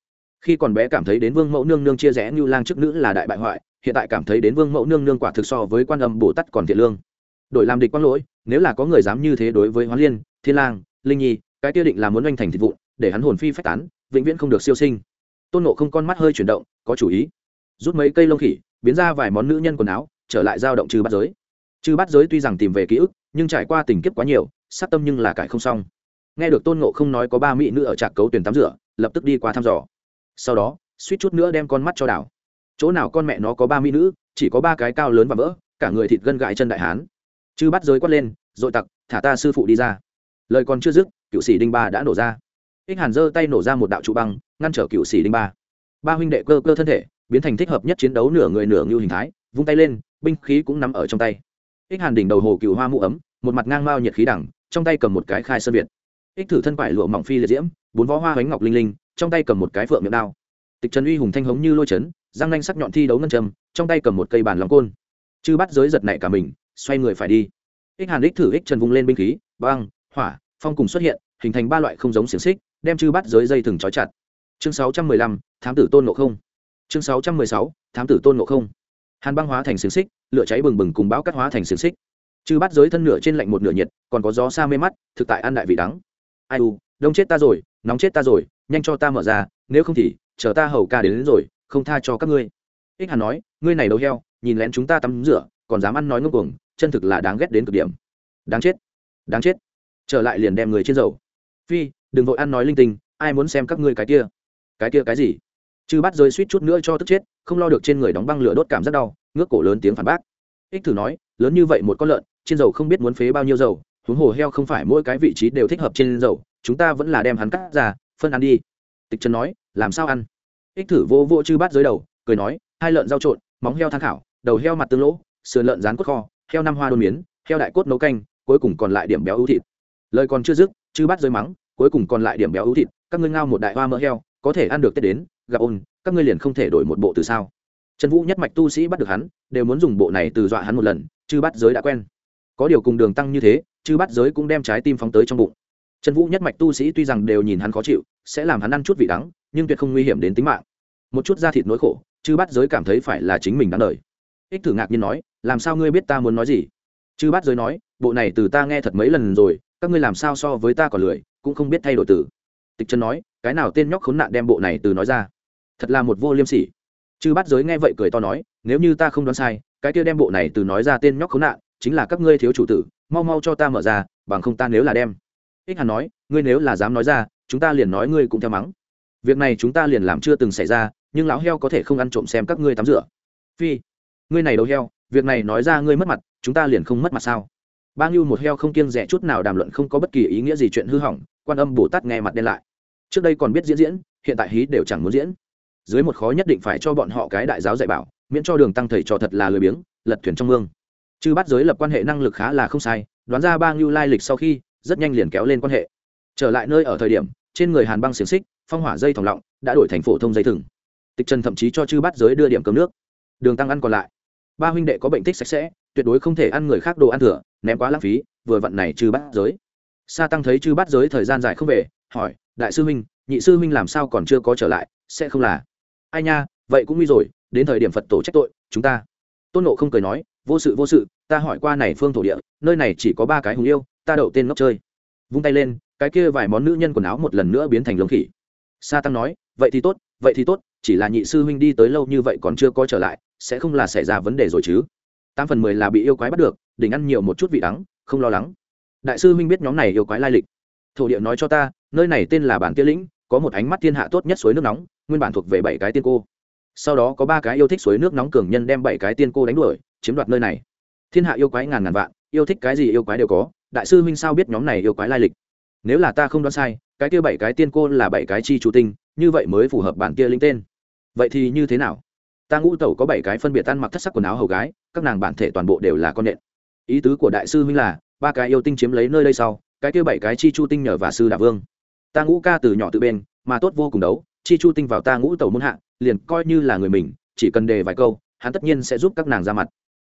Khi còn bé cảm thấy đến vương mẫu nương nương chia rẽ ngưu lang trước nữ là đại bại hoại, hiện tại cảm thấy đến vương mẫu nương nương quả thực so với quan âm bồ tát còn thiện lương. Đổi làm địch quang lỗi, nếu là có người dám như thế đối với hoán liên, thiên lang linh nhi, cái tiêu định là muốn oanh thành thịt vụn, để hắn hồn phi phách tán, vĩnh viễn không được siêu sinh. Tôn nộ không con mắt hơi chuyển động, có chủ ý. Rút mấy cây lông khỉ, biến ra vài món nữ nhân quần áo, trở lại giao động trừ bắt giới. Trừ bắt giới tuy rằng tìm về ký ức, nhưng trải qua tình kiếp quá nhiều, sát tâm nhưng là cải không xong. Nghe được tôn nộ không nói có ba mỹ nữ ở trạc cấu tuyển tắm rửa, lập tức đi qua thăm dò. Sau đó, suýt chút nữa đem con mắt cho đảo. Chỗ nào con mẹ nó có ba mỹ nữ, chỉ có ba cái cao lớn và vỡ, cả người thịt gân gại chân đại hán. Chư bắt giới quát lên dội tặc, thả ta sư phụ đi ra lời còn chưa dứt, cựu sĩ đinh ba đã nổ ra. Ích hàn giơ tay nổ ra một đạo trụ băng, ngăn trở cựu sĩ đinh ba. Ba huynh đệ cơ cơ thân thể, biến thành thích hợp nhất chiến đấu nửa người nửa ngưu hình thái, vung tay lên, binh khí cũng nằm ở trong tay. Ích hàn đỉnh đầu hồ cựu hoa mũ ấm, một mặt ngang mao nhiệt khí đẳng, trong tay cầm một cái khai sơn việt. Ích thử thân phải lụa mỏng phi liệt diễm, bốn vó hoa bánh ngọc linh linh, trong tay cầm một cái phượng miệng đao. Tịch trần uy hùng thanh hống như lôi chấn, răng nanh sắc nhọn thi đấu ngân trầm trong tay cầm một cây bàn lòng côn. Chư bắt giới giật nảy cả mình, xoay người phải đi. Ích hàn ích thử ích trần vung lên binh khí, băng, hỏa phong cùng xuất hiện hình thành ba loại không giống xiềng xích đem chư bắt giới dây thừng trói chặt. Chương sáu trăm mười lăm thám tử tôn ngộ không. Chương sáu trăm mười sáu thám tử tôn ngộ không. Hàn băng hóa thành xiềng xích lửa cháy bừng bừng cùng bão cắt hóa thành xiềng xích. Chư bắt giới thân nửa trên lạnh một nửa nhiệt còn có gió xa mê mắt thực tại ăn đại vị đắng. Ai u đông chết ta rồi nóng chết ta rồi nhanh cho ta mở ra nếu không thì chờ ta hầu ca đến, đến rồi không tha cho các ngươi. Ích hàn nói ngươi này đầu heo nhìn lén chúng ta tắm rửa còn dám ăn nói ngông cuồng chân thực là đáng ghét đến cực điểm. Đáng chết đáng chết trở lại liền đem người trên dầu. Phi, đừng vội ăn nói linh tinh, ai muốn xem các ngươi cái kia? Cái kia cái gì? Chư bắt rơi suýt chút nữa cho tức chết, không lo được trên người đóng băng lửa đốt cảm rất đau, ngước cổ lớn tiếng phản bác. Ích thử nói, lớn như vậy một con lợn, trên dầu không biết muốn phế bao nhiêu dầu, huống hồ heo không phải mỗi cái vị trí đều thích hợp trên dầu, chúng ta vẫn là đem hắn cắt ra, phân ăn đi. Tịch trần nói, làm sao ăn? Ích thử vô vô chư bát dưới đầu, cười nói, hai lợn rau trộn, móng heo tham khảo, đầu heo mặt tương lỗ, sườn lợn rán cốt kho, heo năm hoa đôn miến, heo đại cốt nấu canh, cuối cùng còn lại điểm béo ưu thịt lời còn chưa dứt, chư bát rơi mắng, cuối cùng còn lại điểm béo ưu thịt, các ngươi ngao một đại hoa mỡ heo, có thể ăn được tết đến, gặp ôn, các ngươi liền không thể đổi một bộ từ sao. Trần vũ nhất mạch tu sĩ bắt được hắn, đều muốn dùng bộ này từ dọa hắn một lần, chư bắt giới đã quen. Có điều cùng đường tăng như thế, chư bắt giới cũng đem trái tim phóng tới trong bụng. Trần vũ nhất mạch tu sĩ tuy rằng đều nhìn hắn khó chịu, sẽ làm hắn ăn chút vị đắng, nhưng tuyệt không nguy hiểm đến tính mạng. Một chút da thịt nỗi khổ, chư bắt giới cảm thấy phải là chính mình đáng đời. Ích thử ngạc nhiên nói, làm sao ngươi biết ta muốn nói gì? Chư bắt giới nói, bộ này từ ta nghe thật mấy lần rồi các ngươi làm sao so với ta còn lười, cũng không biết thay đổi từ. Tịch chân nói, cái nào tên nhóc khốn nạn đem bộ này từ nói ra? Thật là một vô liêm sỉ. Chư bắt giới nghe vậy cười to nói, nếu như ta không đoán sai, cái kia đem bộ này từ nói ra tên nhóc khốn nạn, chính là các ngươi thiếu chủ tử, mau mau cho ta mở ra, bằng không ta nếu là đem. Ích hàn nói, ngươi nếu là dám nói ra, chúng ta liền nói ngươi cũng theo mắng. Việc này chúng ta liền làm chưa từng xảy ra, nhưng lão heo có thể không ăn trộm xem các ngươi tắm rửa. Phi, ngươi này đầu heo, việc này nói ra ngươi mất mặt, chúng ta liền không mất mặt sao? Bao nhiêu một heo không kiêng rẻ chút nào đàm luận không có bất kỳ ý nghĩa gì chuyện hư hỏng, quan âm bồ tát nghe mặt đen lại. Trước đây còn biết diễn diễn, hiện tại hí đều chẳng muốn diễn. Dưới một khó nhất định phải cho bọn họ cái đại giáo dạy bảo, miễn cho đường tăng thầy trò thật là lười biếng, lật thuyền trong mương. Chư bắt giới lập quan hệ năng lực khá là không sai, đoán ra ba ngưu lai lịch sau khi, rất nhanh liền kéo lên quan hệ. Trở lại nơi ở thời điểm, trên người hàn băng xiềng xích, phong hỏa dây thòng lọng, đã đổi thành phổ thông dây thừng. Tịch trần thậm chí cho chư bắt giới đưa điểm cơm nước. Đường tăng ăn còn lại. Ba huynh đệ có bệnh tích sạch sẽ tuyệt đối không thể ăn người khác đồ ăn thừa, ném quá lãng phí, vừa vặn này chư bắt giới. Sa tăng thấy chư bắt giới thời gian dài không về, hỏi, đại sư huynh, nhị sư huynh làm sao còn chưa có trở lại, sẽ không là? Ai nha, vậy cũng nguy rồi, đến thời điểm phật tổ trách tội, chúng ta. Tôn nộ không cười nói, vô sự vô sự, ta hỏi qua này phương thổ địa, nơi này chỉ có ba cái hùng yêu, ta đậu tên ngốc chơi. Vung tay lên, cái kia vài món nữ nhân quần áo một lần nữa biến thành lông khỉ. Sa tăng nói, vậy thì tốt, vậy thì tốt, chỉ là nhị sư huynh đi tới lâu như vậy còn chưa có trở lại, sẽ không là xảy ra vấn đề rồi chứ tám phần mười là bị yêu quái bắt được, đỉnh ăn nhiều một chút vị đắng, không lo lắng. Đại sư huynh biết nhóm này yêu quái lai lịch. Thổ địa nói cho ta, nơi này tên là bản tiên lĩnh, có một ánh mắt thiên hạ tốt nhất suối nước nóng, nguyên bản thuộc về bảy cái tiên cô. Sau đó có ba cái yêu thích suối nước nóng cường nhân đem bảy cái tiên cô đánh đuổi, chiếm đoạt nơi này. Thiên hạ yêu quái ngàn ngàn vạn, yêu thích cái gì yêu quái đều có, đại sư huynh sao biết nhóm này yêu quái lai lịch? Nếu là ta không đoán sai, cái kia bảy cái tiên cô là bảy cái chi chủ tinh, như vậy mới phù hợp bản kia linh tên. Vậy thì như thế nào? Ta ngũ tẩu có bảy cái phân biệt ăn mặc thất sắc quần áo hầu gái, các nàng bản thể toàn bộ đều là con nện. Ý tứ của đại sư huynh là, ba cái yêu tinh chiếm lấy nơi đây sau, cái kia bảy cái chi chu tinh nhờ và sư đà vương. Ta ngũ ca từ nhỏ tự bên, mà tốt vô cùng đấu, chi chu tinh vào ta ngũ tẩu môn hạ, liền coi như là người mình, chỉ cần đề vài câu, hắn tất nhiên sẽ giúp các nàng ra mặt.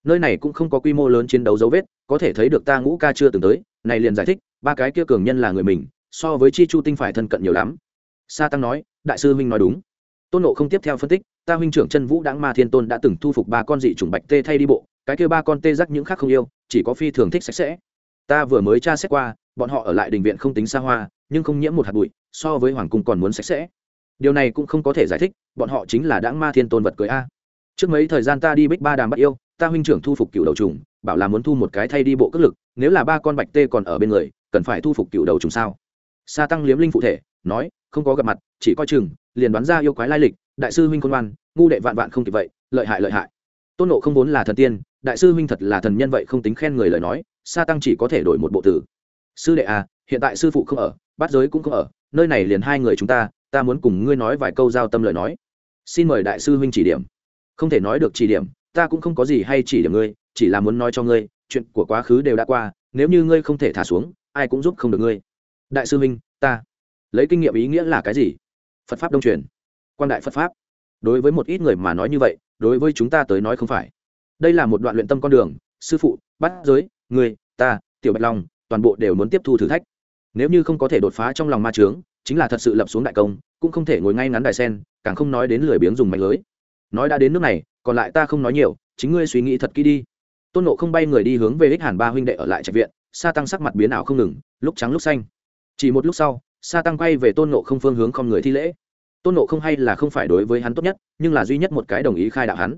Nơi này cũng không có quy mô lớn chiến đấu dấu vết, có thể thấy được ta ngũ ca chưa từng tới, này liền giải thích, ba cái kia cường nhân là người mình, so với chi chu tinh phải thân cận nhiều lắm. Sa tăng nói, đại sư huynh nói đúng. Tôn nộ không tiếp theo phân tích ta huynh trưởng chân vũ đáng ma thiên tôn đã từng thu phục ba con dị chủng bạch tê thay đi bộ, cái kia ba con tê giác những khác không yêu, chỉ có phi thường thích sạch sẽ. Ta vừa mới tra xét qua, bọn họ ở lại đình viện không tính xa hoa, nhưng không nhiễm một hạt bụi, so với hoàng cung còn muốn sạch sẽ. Điều này cũng không có thể giải thích, bọn họ chính là đáng ma thiên tôn vật cưới a. Trước mấy thời gian ta đi bích ba đàm bắt yêu, ta huynh trưởng thu phục cựu đầu trùng, bảo là muốn thu một cái thay đi bộ cất lực, nếu là ba con bạch tê còn ở bên người, cần phải thu phục cựu đầu trùng sao? Sa tăng liếm linh phụ thể, nói, không có gặp mặt, chỉ coi chừng liền đoán ra yêu quái lai lịch, đại sư huynh khôn ngoan, ngu đệ vạn vạn không kịp vậy, lợi hại lợi hại. Tôn nộ không vốn là thần tiên, đại sư huynh thật là thần nhân vậy không tính khen người lời nói, sa tăng chỉ có thể đổi một bộ tử. Sư đệ à hiện tại sư phụ không ở, bát giới cũng không ở, nơi này liền hai người chúng ta ta muốn cùng ngươi nói vài câu giao tâm lời nói. Xin mời đại sư huynh chỉ điểm. Không thể nói được chỉ điểm, ta cũng không có gì hay chỉ điểm ngươi, chỉ là muốn nói cho ngươi, chuyện của quá khứ đều đã qua, nếu như ngươi không thể thả xuống, ai cũng giúp không được ngươi. Đại sư huynh, ta lấy kinh nghiệm ý nghĩa là cái gì? Phật pháp đông truyền. Quan đại phật pháp. Đối với một ít người mà nói như vậy, đối với chúng ta tới nói không phải. Đây là một đoạn luyện tâm con đường, sư phụ bắt giới, người, ta, tiểu bạch long, toàn bộ đều muốn tiếp thu thử thách. Nếu như không có thể đột phá trong lòng ma trướng chính là thật sự lập xuống đại công, cũng không thể ngồi ngay ngắn đài sen, càng không nói đến lười biếng dùng mạnh lưới. Nói đã đến nước này, còn lại ta không nói nhiều, chính ngươi suy nghĩ thật kỹ đi. Tôn nộ không bay người đi hướng về ích hàn ba huynh đệ ở lại trạch viện, sa tăng sắc mặt biến ảo không ngừng, lúc trắng lúc xanh. Chỉ một lúc sau sa tăng quay về tôn nộ không phương hướng không người thi lễ. Tôn nộ không hay là không phải đối với hắn tốt nhất, nhưng là duy nhất một cái đồng ý khai đạo hắn.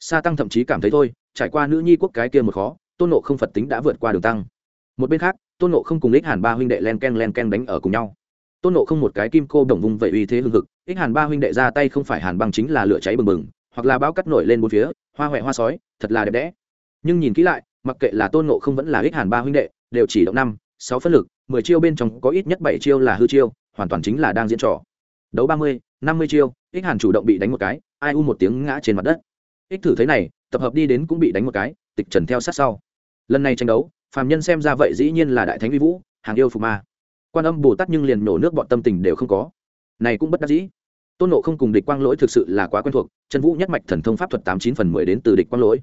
Sa tăng thậm chí cảm thấy thôi, trải qua nữ nhi quốc cái kia một khó, tôn nộ không phật tính đã vượt qua đường tăng. Một bên khác, tôn nộ không cùng ích hàn ba huynh đệ len k e n len k e n đánh ở cùng nhau. Tôn nộ không một cái kim cô đồng vùng vậy uy thế hưng thực ích hàn ba huynh đệ ra tay không phải hàn băng chính là lửa cháy bừng bừng, hoặc là bão cắt nổi lên bốn phía, hoa huệ hoa sói, thật là đẹp đẽ. Nhưng nhìn kỹ lại, mặc kệ là tôn nộ không vẫn là ích hàn ba huynh đệ, đều chỉ động năm, sáu phân lực mười chiêu bên trong có ít nhất bảy chiêu là hư chiêu, hoàn toàn chính là đang diễn trò. Đấu ba mươi, năm mươi chiêu, ích hàn chủ động bị đánh một cái, ai u một tiếng ngã trên mặt đất. Ích thử thế này, tập hợp đi đến cũng bị đánh một cái, tịch trần theo sát sau. Lần này tranh đấu, phàm nhân xem ra vậy dĩ nhiên là đại thánh vi vũ, hàng yêu phục ma. Quan âm bồ tát nhưng liền nổ nước bọn tâm tình đều không có. Này cũng bất đắc dĩ. Tôn nộ không cùng địch quang lỗi thực sự là quá quen thuộc chân vũ nhất mạch thần thông pháp thuật tám chín phần mười đến từ địch quang lỗi.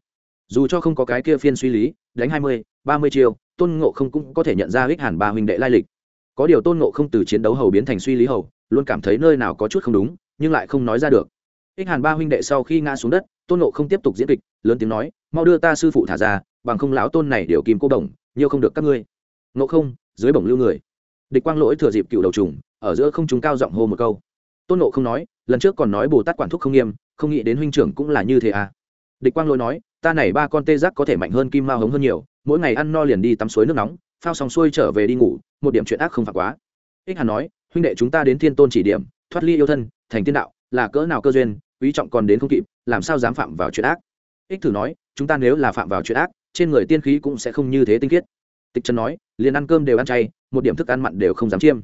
Dù cho không có cái kia phiên suy lý đánh hai mươi, ba mươi chiêu, tôn ngộ không cũng có thể nhận ra ích hàn ba huynh đệ lai lịch. Có điều tôn ngộ không từ chiến đấu hầu biến thành suy lý hầu, luôn cảm thấy nơi nào có chút không đúng, nhưng lại không nói ra được. Ích hàn ba huynh đệ sau khi ngã xuống đất, tôn ngộ không tiếp tục diễn kịch, lớn tiếng nói, mau đưa ta sư phụ thả ra, bằng không lão tôn này điều kim cô đồng nhiều không được các ngươi. Ngộ không, dưới bổng lưu người. Địch quang lỗi thừa dịp cựu đầu trùng, ở giữa không chúng cao giọng hô một câu. Tôn nộ không nói, lần trước còn nói bồ tát quản thúc không nghiêm, không nghĩ đến huynh trưởng cũng là như thế à. Địch quang lỗi nói ta này ba con tê giác có thể mạnh hơn kim mao hống hơn nhiều, mỗi ngày ăn no liền đi tắm suối nước nóng, phao xong xuôi trở về đi ngủ, một điểm chuyện ác không phạt quá. Ích hàn nói, huynh đệ chúng ta đến thiên tôn chỉ điểm, thoát ly yêu thân, thành tiên đạo, là cỡ nào cơ duyên, quý trọng còn đến không kịp, làm sao dám phạm vào chuyện ác? Ích thử nói, chúng ta nếu là phạm vào chuyện ác, trên người tiên khí cũng sẽ không như thế tinh khiết. Tịch trần nói, liền ăn cơm đều ăn chay, một điểm thức ăn mặn đều không dám chiêm.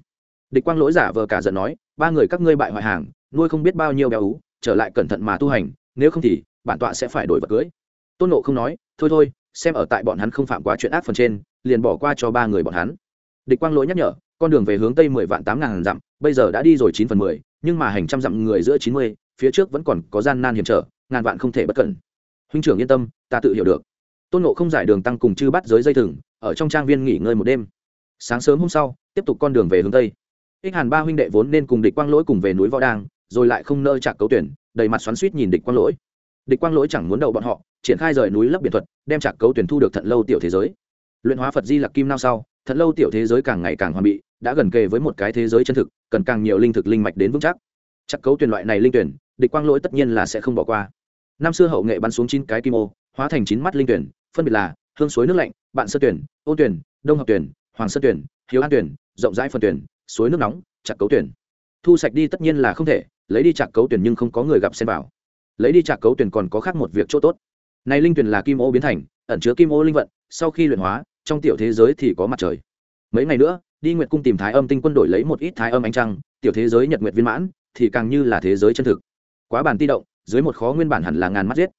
Địch quang lỗi giả vờ cả giận nói, ba người các ngươi bại hoại hàng, nuôi không biết bao nhiêu béo ú, trở lại cẩn thận mà tu hành, nếu không thì bản tọa sẽ phải đổi vật cưới tôn nộ không nói, thôi thôi, xem ở tại bọn hắn không phạm quá chuyện ác phần trên, liền bỏ qua cho ba người bọn hắn. Địch quang lỗi nhắc nhở, con đường về hướng tây mười vạn tám ngàn dặm, bây giờ đã đi rồi chín phần mười, nhưng mà hành trăm dặm người giữa chín mươi, phía trước vẫn còn có gian nan hiểm trở, ngàn vạn không thể bất cẩn. Huynh trưởng yên tâm, ta tự hiểu được. Tôn nộ không giải đường tăng cùng chư bắt giới dây thừng, ở trong trang viên nghỉ ngơi một đêm. Sáng sớm hôm sau, tiếp tục con đường về hướng tây. Ích hàn ba huynh đệ vốn nên cùng địch quang lỗi cùng về núi võ đang, rồi lại không nơ chạc cấu tuyển, đầy mặt xoắn suýt nhìn địch quang lỗi địch quang lỗi chẳng muốn đậu bọn họ, triển khai rời núi lấp biển thuật, đem trạc cấu tuyển thu được thận lâu tiểu thế giới. Luyện hóa phật di lặc kim nao sau, thận lâu tiểu thế giới càng ngày càng hoàn bị, đã gần kề với một cái thế giới chân thực, cần càng nhiều linh thực linh mạch đến vững chắc. Chắc cấu tuyển loại này linh tuyển, địch quang lỗi tất nhiên là sẽ không bỏ qua. Năm xưa hậu nghệ bắn xuống chín cái kim ô, hóa thành chín mắt linh tuyển, phân biệt là hương suối nước lạnh, bạn sơ tuyển, ô tuyển, đông học tuyển, hoàng sơ tuyển, hiếu an tuyển, rộng rãi phần tuyển, suối nước nóng chặt cấu tuyển. Thu sạch đi tất nhiên là không thể, lấy đi chặt cấu tuyển nhưng không có người gặp xem vào lấy đi trạc cấu tuyển còn có khác một việc chỗ tốt. Này linh tuyển là kim ô biến thành, ẩn chứa kim ô linh vận, sau khi luyện hóa, trong tiểu thế giới thì có mặt trời. Mấy ngày nữa, đi nguyệt cung tìm thái âm tinh quân đổi lấy một ít thái âm ánh trăng, tiểu thế giới nhật nguyệt viên mãn, thì càng như là thế giới chân thực. Quá bản ti động, dưới một khó nguyên bản hẳn là ngàn mắt giết.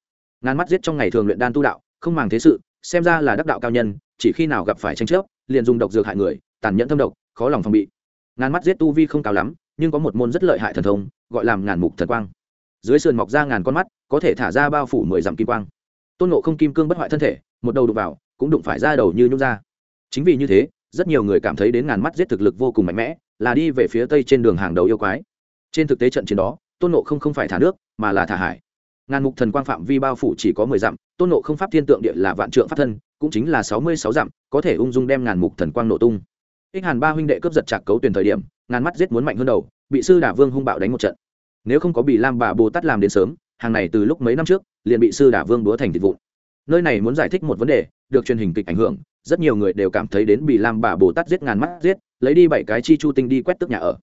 Ngàn mắt giết trong ngày thường luyện đan tu đạo, không màng thế sự, xem ra là đắc đạo cao nhân, chỉ khi nào gặp phải tranh chấp, liền dùng độc dược hại người, tàn nhẫn thâm độc, khó lòng phòng bị. Ngàn mắt giết tu vi không cao lắm, nhưng có một môn rất lợi hại thần thông, gọi làm ngàn mục thần quang dưới sườn mọc ra ngàn con mắt, có thể thả ra bao phủ mười dặm kim quang. Tôn nộ không kim cương bất hoại thân thể, một đầu đụng vào, cũng đụng phải ra đầu như nhúc ra. Chính vì như thế, rất nhiều người cảm thấy đến ngàn mắt giết thực lực vô cùng mạnh mẽ, là đi về phía tây trên đường hàng đầu yêu quái. Trên thực tế trận chiến đó, tôn nộ không không phải thả nước, mà là thả hải. Ngàn mục thần quang phạm vi bao phủ chỉ có mười dặm, tôn nộ không pháp thiên tượng địa là vạn trượng pháp thân, cũng chính là sáu mươi sáu dặm, có thể ung dung đem ngàn mục thần quang nổ tung. Ích hàn ba huynh đệ cướp giật trạc cấu tuyển thời điểm, ngàn mắt giết muốn mạnh hơn đầu, bị sư đả vương hung bạo đánh một trận nếu không có bị lam bà bồ tát làm đến sớm, hàng này từ lúc mấy năm trước, liền bị sư đả vương đúa thành thịt vụn. Nơi này muốn giải thích một vấn đề, được truyền hình kịch ảnh hưởng, rất nhiều người đều cảm thấy đến bị lam bà bồ tát giết ngàn mắt giết, lấy đi bảy cái chi chu tinh đi quét tức nhà ở.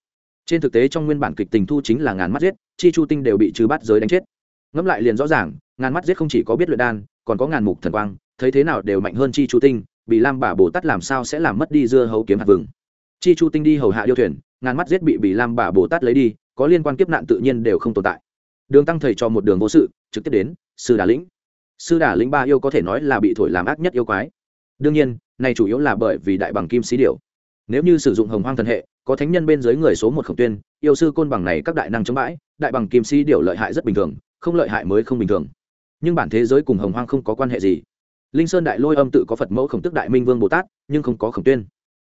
Trên thực tế trong nguyên bản kịch tình thu chính là ngàn mắt giết, chi chu tinh đều bị trừ bắt giới đánh chết. Ngẫm lại liền rõ ràng, ngàn mắt giết không chỉ có biết luyện đan, còn có ngàn mục thần quang, thấy thế nào đều mạnh hơn chi chu tinh bị lam bà bồ tát làm sao sẽ làm mất đi dưa hấu kiếm hạt vừng. Chi chu tinh đi hầu hạ điêu thuyền, ngàn mắt giết bị bị lam bà bồ tát lấy đi có liên quan kiếp nạn tự nhiên đều không tồn tại. Đường tăng thầy cho một đường vô sự, trực tiếp đến, sư đà lĩnh. Sư đà lĩnh ba yêu có thể nói là bị thổi làm ác nhất yêu quái. Đương nhiên này chủ yếu là bởi vì đại bằng kim xí điệu nếu như sử dụng hồng hoang thần hệ, có thánh nhân bên dưới người số một khổng tuyên, yêu sư côn bằng này các đại năng chống bãi, đại bằng kim xí điệu lợi hại rất bình thường, không lợi hại mới không bình thường. Nhưng bản thế giới cùng hồng hoang không có quan hệ gì. Linh sơn đại lôi âm tự có phật mẫu khổng tức đại minh vương bồ tát, nhưng không có khổng tuyên.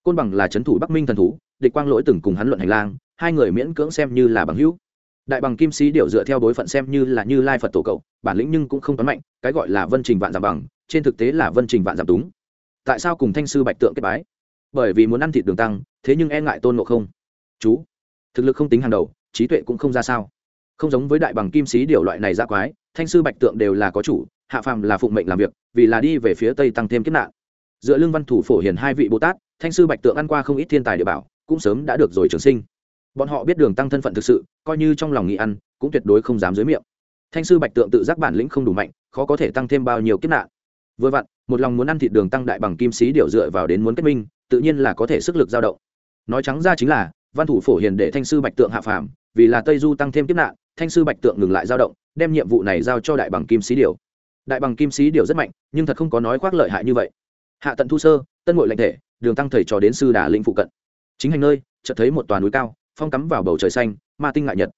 Côn bằng là c h ấ n thủ bắc minh thần thú, địch quang lỗi từng cùng hắn luận hành lang hai người miễn cưỡng xem như là bằng hữu. Đại bằng kim sĩ điệu dựa theo đối phận xem như là như lai phật tổ cậu, bản lĩnh nhưng cũng không toán mạnh, cái gọi là vân trình vạn giảm bằng, trên thực tế là vân trình vạn giảm túng. Tại sao cùng thanh sư bạch tượng kết bái? Bởi vì muốn ăn thịt đường tăng, thế nhưng e ngại tôn ngộ không. Chú, thực lực không tính hàng đầu, trí tuệ cũng không ra sao. Không giống với đại bằng kim sĩ điều loại này ra quái, thanh sư bạch tượng đều là có chủ, hạ phàm là phụng mệnh làm việc, vì là đi về phía tây tăng thêm kiếp nạn. Dựa lương văn thủ phổ hiền hai vị bồ tát, thanh sư bạch tượng ăn qua không ít thiên tài địa bảo, cũng sớm đã được rồi trường sinh bọn họ biết đường tăng thân phận thực sự, coi như trong lòng nghĩ ăn, cũng tuyệt đối không dám dưới miệng. Thanh sư bạch tượng tự giác bản lĩnh không đủ mạnh, khó có thể tăng thêm bao nhiêu kiếp nạn. Vừa vặn, một lòng muốn ăn thịt đường tăng đại bằng kim sĩ điều dựa vào đến muốn kết minh, tự nhiên là có thể sức lực dao động. Nói trắng ra chính là, văn thủ phổ hiền để thanh sư bạch tượng hạ phàm, vì là tây du tăng thêm kiếp nạn, thanh sư bạch tượng ngừng lại dao động, đem nhiệm vụ này giao cho đại bằng kim sĩ điều đại bằng kim sĩ điều rất mạnh, nhưng thật không có nói khoác lợi hại như vậy. Hạ tận thu sơ, tân ngội lệnh thể, đường tăng thầy trò đến sư đà linh phụ cận. Chính hành nơi, chợt thấy một tòa núi cao phong cắm vào bầu trời xanh, ma tinh ngại nhật.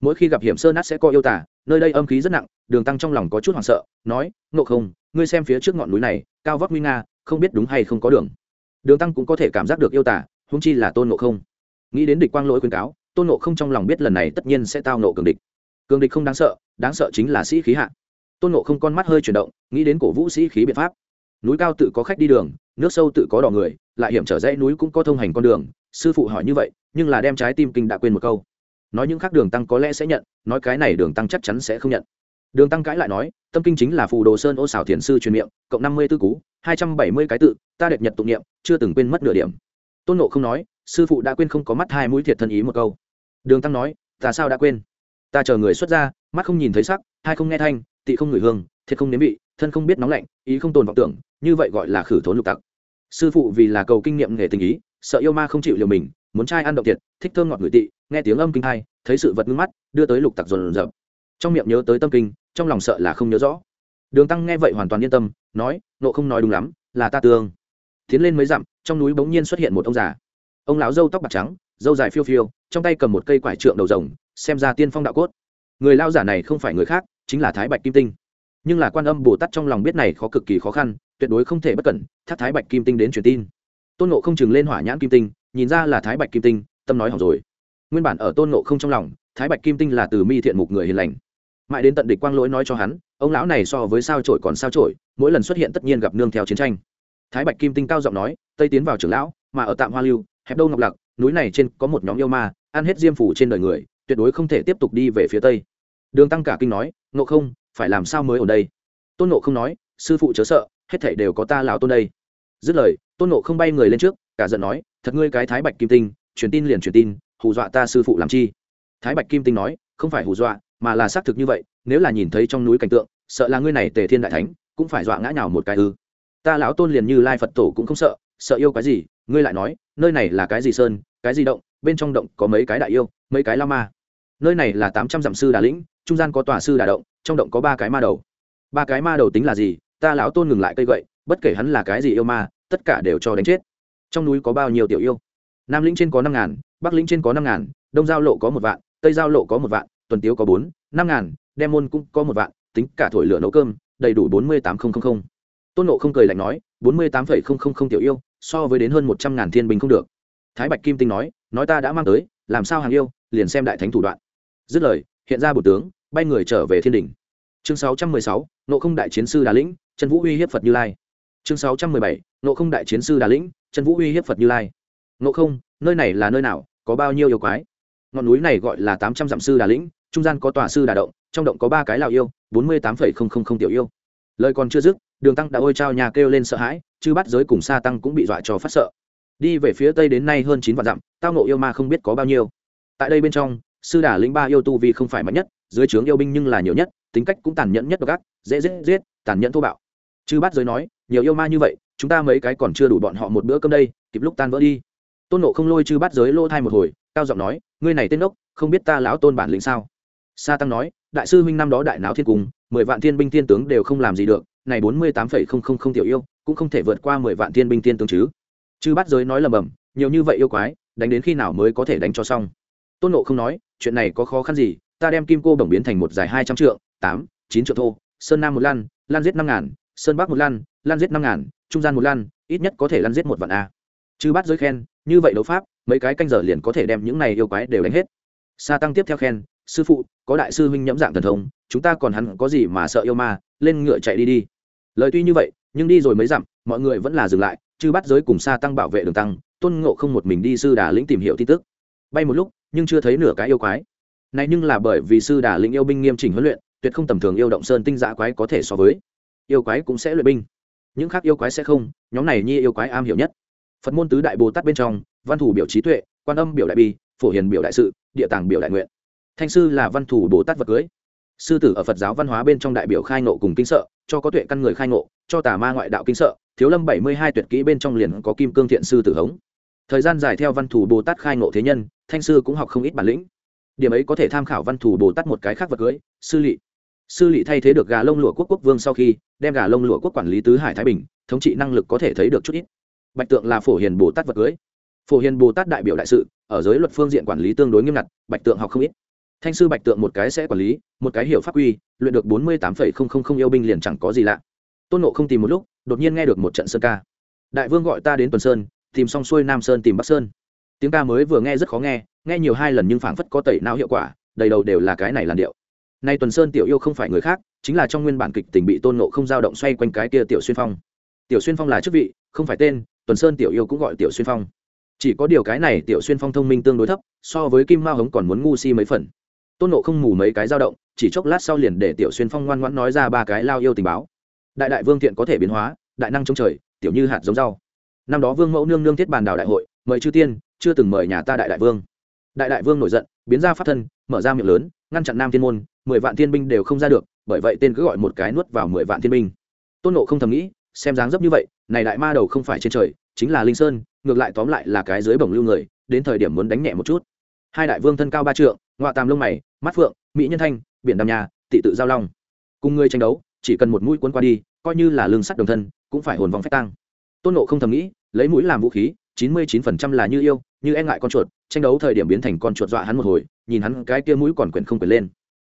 Mỗi khi gặp hiểm sơ nát sẽ có yêu tả nơi đây âm khí rất nặng, đường tăng trong lòng có chút hoảng sợ, nói, ngộ không, ngươi xem phía trước ngọn núi này, cao vóc nguy nga, không biết đúng hay không có đường. Đường tăng cũng có thể cảm giác được yêu tả húng chi là tôn ngộ không. Nghĩ đến địch quang lỗi khuyên cáo, tôn ngộ không trong lòng biết lần này tất nhiên sẽ tao nộ cường địch. Cường địch không đáng sợ đáng sợ chính là sĩ khí hạ. Tôn ngộ không con mắt hơi chuyển động, nghĩ đến cổ vũ sĩ khí biện pháp. Núi cao tự có khách đi đường, nước sâu tự có đỏ người, lại hiểm trở dãy núi cũng có thông hành con đường, sư phụ hỏi như vậy nhưng là đem trái tim kinh đã quên một câu. Nói những khác đường tăng có lẽ sẽ nhận, nói cái này đường tăng chắc chắn sẽ không nhận. Đường tăng cãi lại nói, tâm kinh chính là phù đồ sơn ô xảo thiền sư truyền miệng, cộng năm mươi tư cú, hai trăm bảy mươi cái tự, ta đẹp nhật tụng niệm, chưa từng quên mất nửa điểm. Tôn nộ không nói, sư phụ đã quên không có mắt hai mũi thiệt thân ý một câu. Đường tăng nói, ta sao đã quên? Ta chờ người xuất ra, mắt không nhìn thấy sắc, hai không nghe thanh, tị không ngửi hương, thiệt không nếm vị, thân không biết nóng lạnh, ý không tồn vọng tưởng, như vậy gọi là khử thốn lục tặc. Sư phụ vì là cầu kinh nghiệm nghề tình ý, sợ yêu ma không chịu liều mình muốn trai ăn động thiệt, thích thơm ngọt người tị, nghe tiếng âm kinh hai, thấy sự vật ngưng mắt, đưa tới lục tặc dồn dập trong miệng nhớ tới tâm kinh, trong lòng sợ là không nhớ rõ. Đường tăng nghe vậy hoàn toàn yên tâm, nói nộ không nói đúng lắm, là ta tương. Tiến lên mấy dặm, trong núi bỗng nhiên xuất hiện một ông già. Ông lão râu tóc bạc trắng, râu dài phiêu phiêu, trong tay cầm một cây quải trượng đầu rồng, xem ra tiên phong đạo cốt. Người lao giả này không phải người khác, chính là thái bạch kim tinh. Nhưng là quan âm bồ tát trong lòng biết này khó cực kỳ khó khăn, tuyệt đối không thể bất cẩn, thác thái bạch kim tinh đến truyền tin. Tôn nộ không chừng lên hỏa nhãn kim tinh nhìn ra là thái bạch kim tinh, tâm nói hỏng rồi. Nguyên bản ở tôn nộ không trong lòng, thái bạch kim tinh là từ mi thiện mục người hiền lành. Mãi đến tận địch quang lỗi nói cho hắn, ông lão này so với sao trổi còn sao trổi mỗi lần xuất hiện tất nhiên gặp nương theo chiến tranh. Thái bạch kim tinh cao giọng nói, tây tiến vào trưởng lão, mà ở tạm hoa lưu, hẹp đâu ngọc lạc, núi này trên có một nhóm yêu ma, ăn hết diêm phủ trên đời người, tuyệt đối không thể tiếp tục đi về phía tây. Đường tăng cả kinh nói nộ không, phải làm sao mới ở đây? Tôn nộ không nói, sư phụ chớ sợ, hết thảy đều có ta lão tôn đây dứt lời, tôn nộ không bay người lên trước, cả giận nói, thật ngươi cái thái bạch kim tinh, truyền tin liền truyền tin, hù dọa ta sư phụ làm chi? Thái bạch kim tinh nói, không phải hù dọa, mà là xác thực như vậy, nếu là nhìn thấy trong núi cảnh tượng, sợ là ngươi này tề thiên đại thánh, cũng phải dọa ngã nhào một cái ư. Ta lão tôn liền như lai phật tổ cũng không sợ sợ yêu cái gì, ngươi lại nói, nơi này là cái gì sơn, cái gì động, bên trong động có mấy cái đại yêu, mấy cái la ma? Nơi này là tám trăm dặm sư đà lĩnh, trung gian có tòa sư đà động, trong động có ba cái ma đầu. Ba cái ma đầu tính là gì? Ta lão tôn ngừng lại cây gậy bất kể hắn là cái gì yêu ma, tất cả đều cho đánh chết. Trong núi có bao nhiêu tiểu yêu? Nam lĩnh trên có năm ngàn, bắc lĩnh trên có năm ngàn, đông giao lộ có một vạn, tây giao lộ có một vạn, tuần tiếu có bốn, năm ngàn, đem môn cũng có một vạn, tính cả thổi lửa nấu cơm, đầy đủ bốn mươi tám nghìn tôn nộ không cười lạnh nói, bốn mươi tám tiểu yêu, so với đến hơn một trăm ngàn thiên binh không được. Thái bạch kim tinh nói nói ta đã mang tới, làm sao hàng yêu, liền xem đại thánh thủ đoạn. Dứt lời, hiện ra bộ tướng, bay người trở về thiên đình chương sáu trăm mười sáu nộ không đại chiến sư đà lĩnh trần vũ uy hiếp phật như lai chương sáu trăm mười bảy nộ không đại chiến sư đà lĩnh trần vũ uy hiếp phật như lai. Nộ không, nơi này là nơi nào? Có bao nhiêu yêu quái? Ngọn núi này gọi là tám trăm dặm sư đà lĩnh, trung gian có tòa sư đà động, trong động có ba cái lào yêu, bốn mươi tám phẩy không không không tiểu yêu. Lời còn chưa dứt, đường tăng đã ôi trao nhà kêu lên sợ hãi chứ bắt giới cùng sa tăng cũng bị dọa cho phát sợ. Đi về phía tây đến nay hơn chín vạn dặm, tao nộ yêu ma không biết có bao nhiêu. Tại đây bên trong, sư đà lĩnh ba yêu tu vì không phải mạnh nhất, dưới trướng yêu binh nhưng là nhiều nhất, tính cách cũng tàn nhẫn nhất độc ác, dễ giết giết, tàn nhẫn thô bạo chư bát giới nói, nhiều yêu ma như vậy, chúng ta mấy cái còn chưa đủ bọn họ một bữa cơm đây, kịp lúc tan vỡ đi. Tôn nộ không lôi chư bát giới lô thai một hồi, cao giọng nói, ngươi này tên ốc, không biết ta lão tôn bản lĩnh sao? Sa tăng nói, đại sư huynh năm đó đại náo thiên cung, mười vạn thiên binh thiên tướng đều không làm gì được, này bốn mươi tám phẩy không không không tiểu yêu, cũng không thể vượt qua mười vạn thiên binh thiên tướng chứ. Chư bát giới nói lầm bầm, nhiều như vậy yêu quái, đánh đến khi nào mới có thể đánh cho xong? Tôn nộ không nói, chuyện này có khó khăn gì, ta đem kim cô bổng biến thành một dài hai trăm trượng, tám, chín triệu thô, sơn nam một lan lan giết năm ngàn sơn bắc một lan lan giết năm ngàn, trung gian một lan, ít nhất có thể lan giết một vạn a. Chư Bát giới khen, như vậy đấu pháp, mấy cái canh giờ liền có thể đem những này yêu quái đều đánh hết. Sa tăng tiếp theo khen, sư phụ, có đại sư huynh nhẫm dạng thần thông, chúng ta còn hắn có gì mà sợ yêu ma, lên ngựa chạy đi đi. Lời tuy như vậy, nhưng đi rồi mới dặm, mọi người vẫn là dừng lại chứ bắt giới cùng sa tăng bảo vệ đường tăng, tôn ngộ không một mình đi sư đà lĩnh tìm hiểu tin tức. Bay một lúc, nhưng chưa thấy nửa cái yêu quái. Này nhưng là bởi vì sư đà lĩnh yêu binh nghiêm chỉnh huấn luyện, tuyệt không tầm thường yêu động sơn tinh dã quái có thể so với yêu quái cũng sẽ luyện binh. Những khác yêu quái sẽ không nhóm này nhi yêu quái am hiểu nhất. Phật môn tứ đại bồ tát bên trong văn thủ biểu trí tuệ quan âm biểu đại bi phổ hiền biểu đại sự địa tàng biểu đại nguyện. Thanh sư là văn thủ bồ tát vật cưới. Sư tử ở phật giáo văn hóa bên trong đại biểu khai ngộ cùng kinh sợ cho có tuệ căn người khai ngộ, cho tà ma ngoại đạo kinh sợ thiếu lâm bảy mươi hai tuyệt kỹ bên trong liền có kim cương thiện sư tử hống. Thời gian dài theo văn thủ bồ tát khai ngộ thế nhân thanh sư cũng học không ít bản lĩnh. Điểm ấy có thể tham khảo văn thủ bồ tát một cái khác vật cưới sư lỵ sư lỵ thay thế được gà lông lụa quốc quốc vương sau khi, đem gà lông lụa quốc quản lý tứ hải thái bình, thống trị năng lực có thể thấy được chút ít. Bạch tượng là phổ hiền bồ tát vật cưới. Phổ hiền bồ tát đại biểu đại sự, ở giới luật phương diện quản lý tương đối nghiêm ngặt, bạch tượng học không ít. Thanh sư bạch tượng một cái sẽ quản lý, một cái hiểu pháp quy, luyện được bốn mươi tám yêu binh liền chẳng có gì lạ. Tôn nộ không tìm một lúc, đột nhiên nghe được một trận sơn ca. Đại vương gọi ta đến tuần sơn, tìm xong xuôi nam sơn tìm bắc sơn. Tiếng ca mới vừa nghe rất khó nghe nghe nhiều hai lần nhưng phảng phất có tẩy não hiệu quả, đầy đầu đều là cái này làn điệu nay tuần sơn tiểu yêu không phải người khác, chính là trong nguyên bản kịch tình bị tôn nộ không dao động xoay quanh cái kia tiểu xuyên phong. Tiểu xuyên phong là chức vị, không phải tên, tuần sơn tiểu yêu cũng gọi tiểu xuyên phong. Chỉ có điều cái này tiểu xuyên phong thông minh tương đối thấp, so với kim ma hống còn muốn ngu si mấy phần. Tôn nộ không mù mấy cái dao động, chỉ chốc lát sau liền để tiểu xuyên phong ngoan ngoãn nói ra ba cái lao yêu tình báo. Đại đại vương thiện có thể biến hóa, đại năng trong trời, tiểu như hạt giống rau. Năm đó vương mẫu nương nương thiết bàn đào đại hội, mời chư tiên, chưa từng mời nhà ta đại đại vương. Đại đại vương nổi giận, biến ra pháp thân, mở ra miệng lớn ngăn chặn nam thiên môn, mười vạn thiên binh đều không ra được, bởi vậy tên cứ gọi một cái nuốt vào mười vạn thiên binh. Tôn nộ không thầm nghĩ, xem dáng dấp như vậy, này đại ma đầu không phải trên trời, chính là linh sơn, ngược lại tóm lại là cái dưới bổng lưu người, đến thời điểm muốn đánh nhẹ một chút. Hai đại vương thân cao ba trượng ngoại tàm lông mày, mắt phượng, mỹ nhân thanh, biển đàm nhà, tị tự giao long. Cùng ngươi tranh đấu, chỉ cần một mũi quân qua đi, coi như là lương sắt đồng thân, cũng phải hồn vong phách tăng tôn nộ không thầm nghĩ, lấy mũi làm vũ khí, chín mươi chín phần trăm là như yêu, như e ngại con chuột tranh đấu thời điểm biến thành con chuột dọa hắn một hồi, nhìn hắn cái kia mũi còn quyển không quyển lên.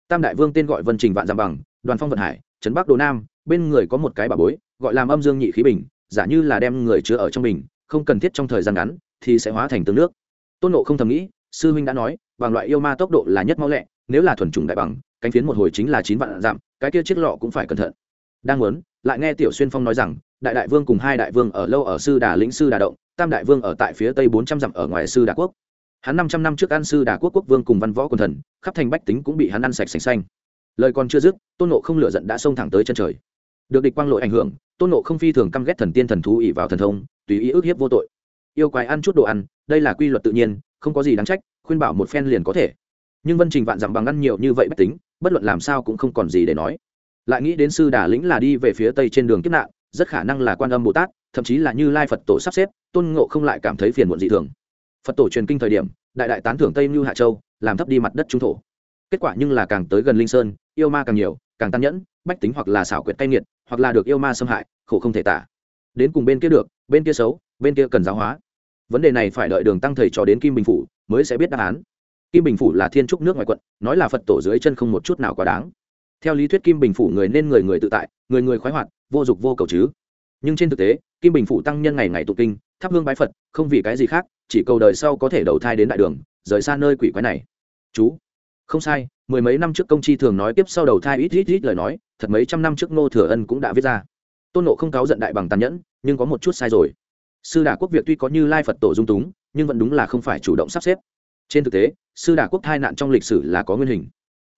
Tam đại vương tên gọi vân trình vạn giam bằng, đoàn phong vận hải, trấn bắc đồ nam, bên người có một cái bà bối, gọi làm âm dương nhị khí bình, giả như là đem người chứa ở trong bình, không cần thiết trong thời gian ngắn thì sẽ hóa thành tương nước. Tôn nộ không thầm nghĩ, sư huynh đã nói, bằng loại yêu ma tốc độ là nhất mau lẹ, nếu là thuần chủng đại bằng, cánh phiến một hồi chính là chín vạn dặm, cái kia chiếc lọ cũng phải cẩn thận. Đang muốn, lại nghe tiểu xuyên phong nói rằng, đại đại vương cùng hai đại vương ở lâu ở sư đà lĩnh sư đà động, tam đại vương ở tại phía tây bốn trăm dặm ở ngoài sư đà quốc hắn năm trăm năm trước An sư đà quốc quốc vương cùng văn võ quần thần, khắp thành bách tính cũng bị hắn ăn sạch sành xanh. Lời còn chưa dứt, tôn nộ không lửa giận đã xông thẳng tới chân trời. Được địch quang lội ảnh hưởng, tôn nộ không phi thường căm ghét thần tiên thần thú ỉ vào thần thông, tùy ý ức hiếp vô tội. Yêu quái ăn chút đồ ăn, đây là quy luật tự nhiên, không có gì đáng trách, khuyên bảo một phen liền có thể. Nhưng vân trình vạn dặm bằng ăn nhiều như vậy bách tính, bất luận làm sao cũng không còn gì để nói. Lại nghĩ đến sư đà lĩnh là đi về phía tây trên đường kiếp nạn, rất khả năng là quan âm bồ tát, thậm chí là như lai phật tổ sắp xếp, tôn ngộ không lại cảm thấy phiền muộn dị thường phật tổ truyền kinh thời điểm, đại đại tán thưởng tây mưu hạ châu, làm thấp đi mặt đất trung thổ. Kết quả nhưng là càng tới gần linh sơn, yêu ma càng nhiều, càng tàn nhẫn, bách tính hoặc là xảo quyệt cay nghiệt, hoặc là được yêu ma xâm hại, khổ không thể tả. Đến cùng bên kia được, bên kia xấu, bên kia cần giáo hóa. Vấn đề này phải đợi đường tăng thầy trò đến kim bình phủ mới sẽ biết đáp án. Kim bình phủ là thiên trúc nước ngoài quận, nói là phật tổ dưới chân không một chút nào quá đáng. Theo lý thuyết kim bình phủ người nên người người tự tại, người người khoái hoạt, vô dục vô cầu chứ. Nhưng trên thực tế, kim bình phủ tăng nhân ngày ngày tụ kinh thắp hương bái phật, không vì cái gì khác, chỉ cầu đời sau có thể đầu thai đến đại đường, rời xa nơi quỷ quái này. Chú. Không sai, mười mấy năm trước công chi thường nói tiếp sau đầu thai ít ít ít lời nói, thật mấy trăm năm trước ngô thừa ân cũng đã viết ra. Tôn nộ không cáo giận đại bằng tàn nhẫn, nhưng có một chút sai rồi. Sư đà quốc việc tuy có như lai phật tổ dung túng, nhưng vẫn đúng là không phải chủ động sắp xếp. Trên thực tế, sư đà quốc thai nạn trong lịch sử là có nguyên hình.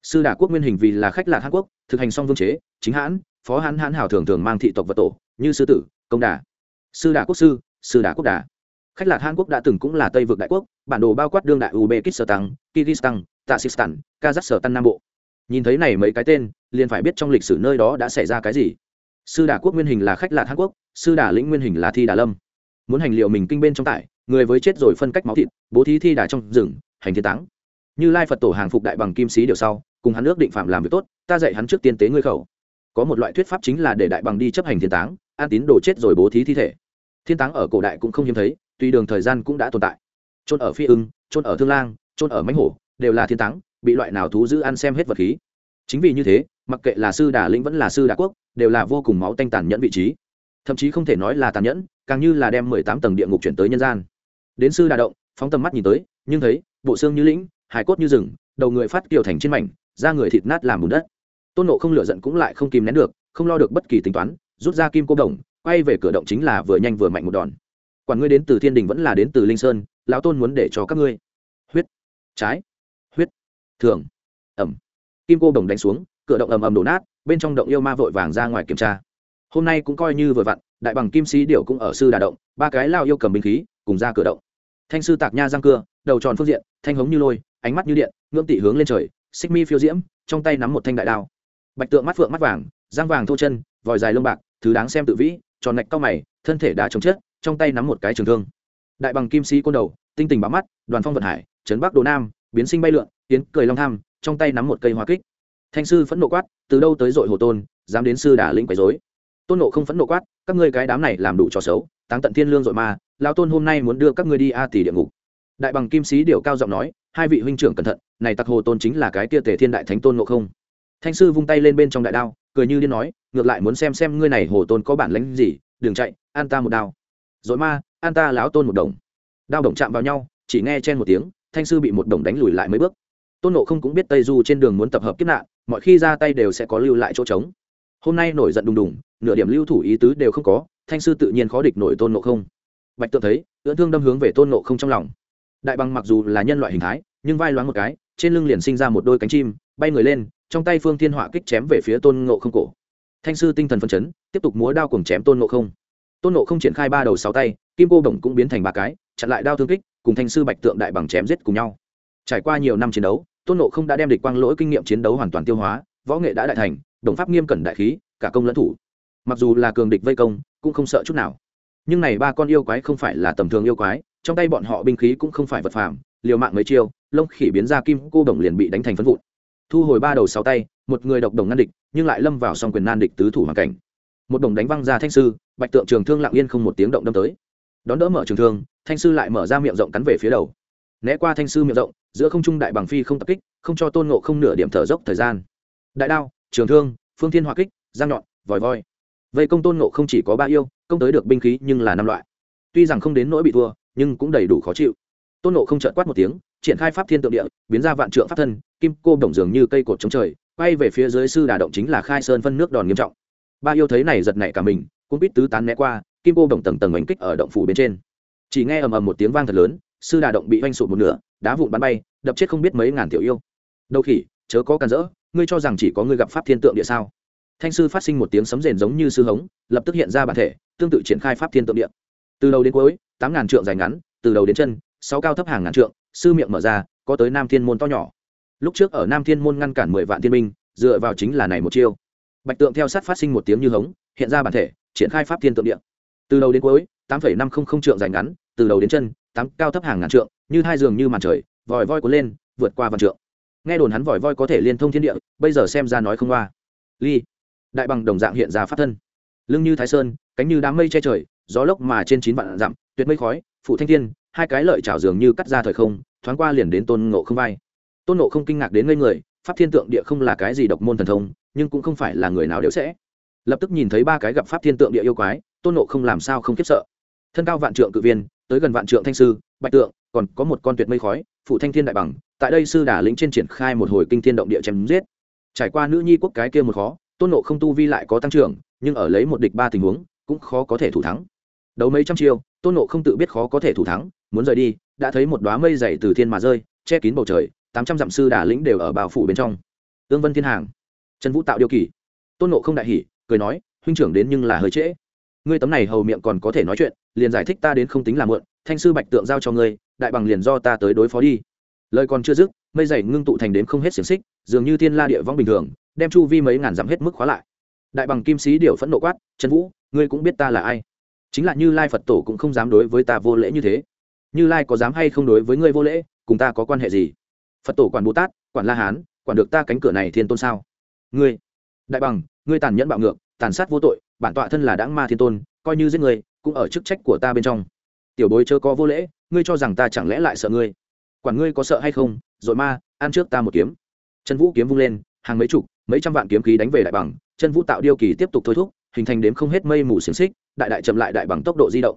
Sư đà quốc nguyên hình vì là khách lạc hàn quốc, thực hành song vương chế, chính hãn, phó hãn hãn hảo thường thường mang thị tộc vật tổ, như sư tử, công đà. Sư đà quốc sư sư đà quốc đà. Khách lạc hàn quốc đã từng cũng là tây vực đại quốc, bản đồ bao quát đương đại uzbekistan kyrgyzstan tajikistan kazakhstan, nam bộ. Nhìn thấy này mấy cái tên, liền phải biết trong lịch sử nơi đó đã xảy ra cái gì. Sư đà quốc nguyên hình là khách lạc hàn quốc, sư đà lĩnh nguyên hình là thi đà lâm. Muốn hành liệu mình kinh bên trong tải người với chết rồi phân cách máu thịt, bố thí thi đà trong rừng, hành thiên táng. Như lai phật tổ hàng phục đại bằng kim sĩ điều sau, cùng hắn ước định phạm làm việc tốt, ta dạy hắn trước tiên tế ngươi khẩu. Có một loại thuyết pháp chính là để đại bằng đi chấp hành thiên táng, an tín đồ chết rồi bố thí thi thể thiên táng ở cổ đại cũng không hiếm thấy tùy đường thời gian cũng đã tồn tại. Trôn ở phi ưng trôn ở thương lang trôn ở mánh hổ, đều là thiên táng, bị loại nào thú giữ ăn xem hết vật khí. Chính vì như thế, mặc kệ là sư đà lĩnh vẫn là sư đà quốc, đều là vô cùng máu tanh tàn nhẫn vị trí. Thậm chí không thể nói là tàn nhẫn, càng như là đem mười tám tầng địa ngục chuyển tới nhân gian. Đến sư đà động, phóng tầm mắt nhìn tới, nhưng thấy, bộ xương như lĩnh, hải cốt như rừng, đầu người phát kiều thành trên mảnh, da người thịt nát làm bùn đất. Tôn nộ không lựa giận cũng lại không kìm nén được, không lo được bất kỳ tính toán, rút ra kim cô đồng quay về cửa động chính là vừa nhanh vừa mạnh một đòn. Quản ngươi đến từ thiên đình vẫn là đến từ linh sơn, lão tôn muốn để cho các ngươi. Huyết. Trái. Huyết. Thường. Ẩm. Kim cô đồng đánh xuống, cửa động ầm ầm đổ nát, bên trong động yêu ma vội vàng ra ngoài kiểm tra. Hôm nay cũng coi như vừa vặn, đại bằng kim sĩ điệu cũng ở sư đà động, ba cái lao yêu cầm binh khí, cùng ra cửa động. Thanh sư tạc nha răng cưa, đầu tròn phương diện, thanh hống như lôi, ánh mắt như điện, ngưỡng tị hướng lên trời, xích mi phiêu diễm, trong tay nắm một thanh đại đao. Bạch tượng mắt phượng mắt vàng răng vàng thô chân, vòi dài lông bạc, thứ đáng xem tự vĩ tròn nạch cao mày, thân thể đã chống chết, trong tay nắm một cái trường thương. Đại bằng kim sĩ côn đầu, tinh tình bám mắt, đoàn phong vận hải, trấn bắc đồ nam, biến sinh bay lượn, tiến cười long tham, trong tay nắm một cây hoa kích. Thanh sư phẫn nộ quát, từ đâu tới dội hồ tôn, dám đến sư đả lĩnh quấy dối tôn nộ không phẫn nộ quát, các ngươi cái đám này làm đủ trò xấu, táng tận thiên lương dội ma lao tôn hôm nay muốn đưa các ngươi đi a tỷ địa ngục. Đại bằng kim sĩ điều cao giọng nói, hai vị huynh trưởng cẩn thận, này tặc hồ tôn chính là cái tia tề thiên đại thánh tôn nộ không. Thanh sư vung tay lên bên trong đại đao cười như điên nói, ngược lại muốn xem xem ngươi này hồ tôn có bản lĩnh gì, đừng chạy, an ta một đao. Dội ma, an ta láo tôn một đồng. Đao đồng chạm vào nhau, chỉ nghe chen một tiếng, thanh sư bị một đồng đánh lùi lại mấy bước. Tôn nộ không cũng biết tây du trên đường muốn tập hợp kiếp nạn, mọi khi ra tay đều sẽ có lưu lại chỗ trống. Hôm nay nổi giận đùng đùng, nửa điểm lưu thủ ý tứ đều không có, thanh sư tự nhiên khó địch nổi tôn nộ không. Bạch tượng thấy, ưỡn thương đâm hướng về tôn nộ không trong lòng. Đại bằng mặc dù là nhân loại hình thái, nhưng vai loáng một cái, trên lưng liền sinh ra một đôi cánh chim bay người lên, trong tay phương thiên họa kích chém về phía tôn ngộ không cổ. Thanh sư tinh thần phân chấn, tiếp tục múa đao cùng chém tôn ngộ không. Tôn ngộ không triển khai ba đầu sáu tay, kim cô bổng cũng biến thành ba cái, chặn lại đao thương kích, cùng thanh sư bạch tượng đại bằng chém giết cùng nhau. Trải qua nhiều năm chiến đấu, tôn ngộ không đã đem địch quang lỗi kinh nghiệm chiến đấu hoàn toàn tiêu hóa, võ nghệ đã đại thành, đồng pháp nghiêm cẩn đại khí, cả công lẫn thủ. Mặc dù là cường địch vây công, cũng không sợ chút nào. Nhưng này ba con yêu quái không phải là tầm thường yêu quái, trong tay bọn họ binh khí cũng không phải vật phàm, liều mạng mấy chiêu, lông khỉ biến ra kim cô đồng liền bị đánh thành phân vụn thu hồi ba đầu sáu tay, một người độc đồng ngăn địch, nhưng lại lâm vào song quyền nan địch tứ thủ hoàn cảnh. Một đồng đánh văng ra thanh sư, bạch tượng trường thương lặng yên không một tiếng động đâm tới. Đón đỡ mở trường thương, thanh sư lại mở ra miệng rộng cắn về phía đầu. Né qua thanh sư miệng rộng, giữa không trung đại bằng phi không tập kích, không cho tôn ngộ không nửa điểm thở dốc thời gian. Đại đao, trường thương, phương thiên hỏa kích, giang nhọn, vòi voi. Vây công tôn ngộ không chỉ có ba yêu, công tới được binh khí nhưng là năm loại. Tuy rằng không đến nỗi bị thua, nhưng cũng đầy đủ khó chịu. Tôn ngộ không chợt quát một tiếng, triển khai pháp thiên tượng địa, biến ra vạn trượng pháp thân kim cô đồng dường như cây cột chống trời, quay về phía dưới sư đà động chính là khai sơn phân nước đòn nghiêm trọng. Ba yêu thấy này giật nảy cả mình cũng biết tứ tán né qua, kim cô đồng tầng tầng đánh kích ở động phủ bên trên. Chỉ nghe ầm ầm một tiếng vang thật lớn, sư đà động bị oanh sụt một nửa, đá vụn bắn bay, đập chết không biết mấy ngàn tiểu yêu. Đâu khỉ, chớ có cản rỡ, ngươi cho rằng chỉ có ngươi gặp pháp thiên tượng địa sao? Thanh sư phát sinh một tiếng sấm rền giống như sư hống, lập tức hiện ra bản thể, tương tự triển khai pháp thiên tượng địa. Từ đầu đến cuối, tám ngàn trượng dài ngắn, từ đầu đến chân, sáu cao thấp hàng ngàn trượng, sư miệng mở ra, có tới nam thiên môn to nhỏ lúc trước ở nam thiên môn ngăn cản mười vạn thiên minh dựa vào chính là này một chiêu. Bạch tượng theo sát phát sinh một tiếng như hống, hiện ra bản thể, triển khai pháp thiên tượng địa. Từ đầu đến cuối, tám phẩy năm không không trượng dài ngắn, từ đầu đến chân, tám cao thấp hàng ngàn trượng, như hai giường như màn trời, vòi voi cuốn lên, vượt qua vạn trượng. Nghe đồn hắn vòi voi có thể liên thông thiên địa, bây giờ xem ra nói không qua. Ly, đại bằng đồng dạng hiện ra pháp thân. Lưng như thái sơn, cánh như đám mây che trời, gió lốc mà trên chín vạn dặm, tuyệt mây khói, phụ thanh thiên, hai cái lợi chảo dường như cắt ra thời không, thoáng qua liền đến tôn ngộ không vai tôn ngộ không kinh ngạc đến ngây người, pháp thiên tượng địa không là cái gì độc môn thần thông, nhưng cũng không phải là người nào đều sẽ. Lập tức nhìn thấy ba cái gặp pháp thiên tượng địa yêu quái, tôn ngộ không làm sao không khiếp sợ. Thân cao vạn trượng cự viên, tới gần vạn trượng thanh sư, bạch tượng, còn có một con tuyệt mây khói phụ thanh thiên đại bằng, tại đây sư đà lĩnh trên triển khai một hồi kinh thiên động địa chém giết. Trải qua nữ nhi quốc cái kia một khó, tôn nộ không tu vi lại có tăng trưởng, nhưng ở lấy một địch ba tình huống, cũng khó có thể thủ thắng. Đấu mấy trăm chiêu, tôn nộ không tự biết khó có thể thủ thắng, muốn rời đi, đã thấy một đoá mây dày từ thiên mà rơi, che kín bầu trời tám trăm dặm sư đà lĩnh đều ở bào phủ bên trong. Ương vân thiên hàng, trần vũ tạo điều kỳ, tôn nộ không đại hỉ, cười nói, huynh trưởng đến nhưng là hơi trễ. Ngươi tấm này hầu miệng còn có thể nói chuyện, liền giải thích ta đến không tính là mượn thanh sư bạch tượng giao cho ngươi, đại bằng liền do ta tới đối phó đi. Lời còn chưa dứt, mây dày ngưng tụ thành đến không hết xiềng xích, dường như thiên la địa vong bình thường, đem chu vi mấy ngàn dặm hết mức khóa lại. Đại bằng kim sĩ điều phẫn nộ quát, trần vũ, ngươi cũng biết ta là ai? Chính là như lai phật tổ cũng không dám đối với ta vô lễ như thế. Như lai có dám hay không đối với ngươi vô lễ, cùng ta có quan hệ gì? Phật tổ quản bồ tát, quản la hán, quản được ta cánh cửa này thiên tôn sao? Ngươi, đại bằng, ngươi tàn nhẫn bạo ngược, tàn sát vô tội, bản tọa thân là đãng ma thiên tôn, coi như giết người cũng ở chức trách của ta bên trong. Tiểu bối chớ có vô lễ, ngươi cho rằng ta chẳng lẽ lại sợ ngươi? Quản ngươi có sợ hay không rồi ma, ăn trước ta một kiếm. Chân vũ kiếm vung lên, hàng mấy chục, mấy trăm vạn kiếm khí đánh về đại bằng, chân vũ tạo điêu kỳ tiếp tục thôi thúc, hình thành đếm không hết mây mù xiềng xích, đại đại chậm lại đại bằng tốc độ di động.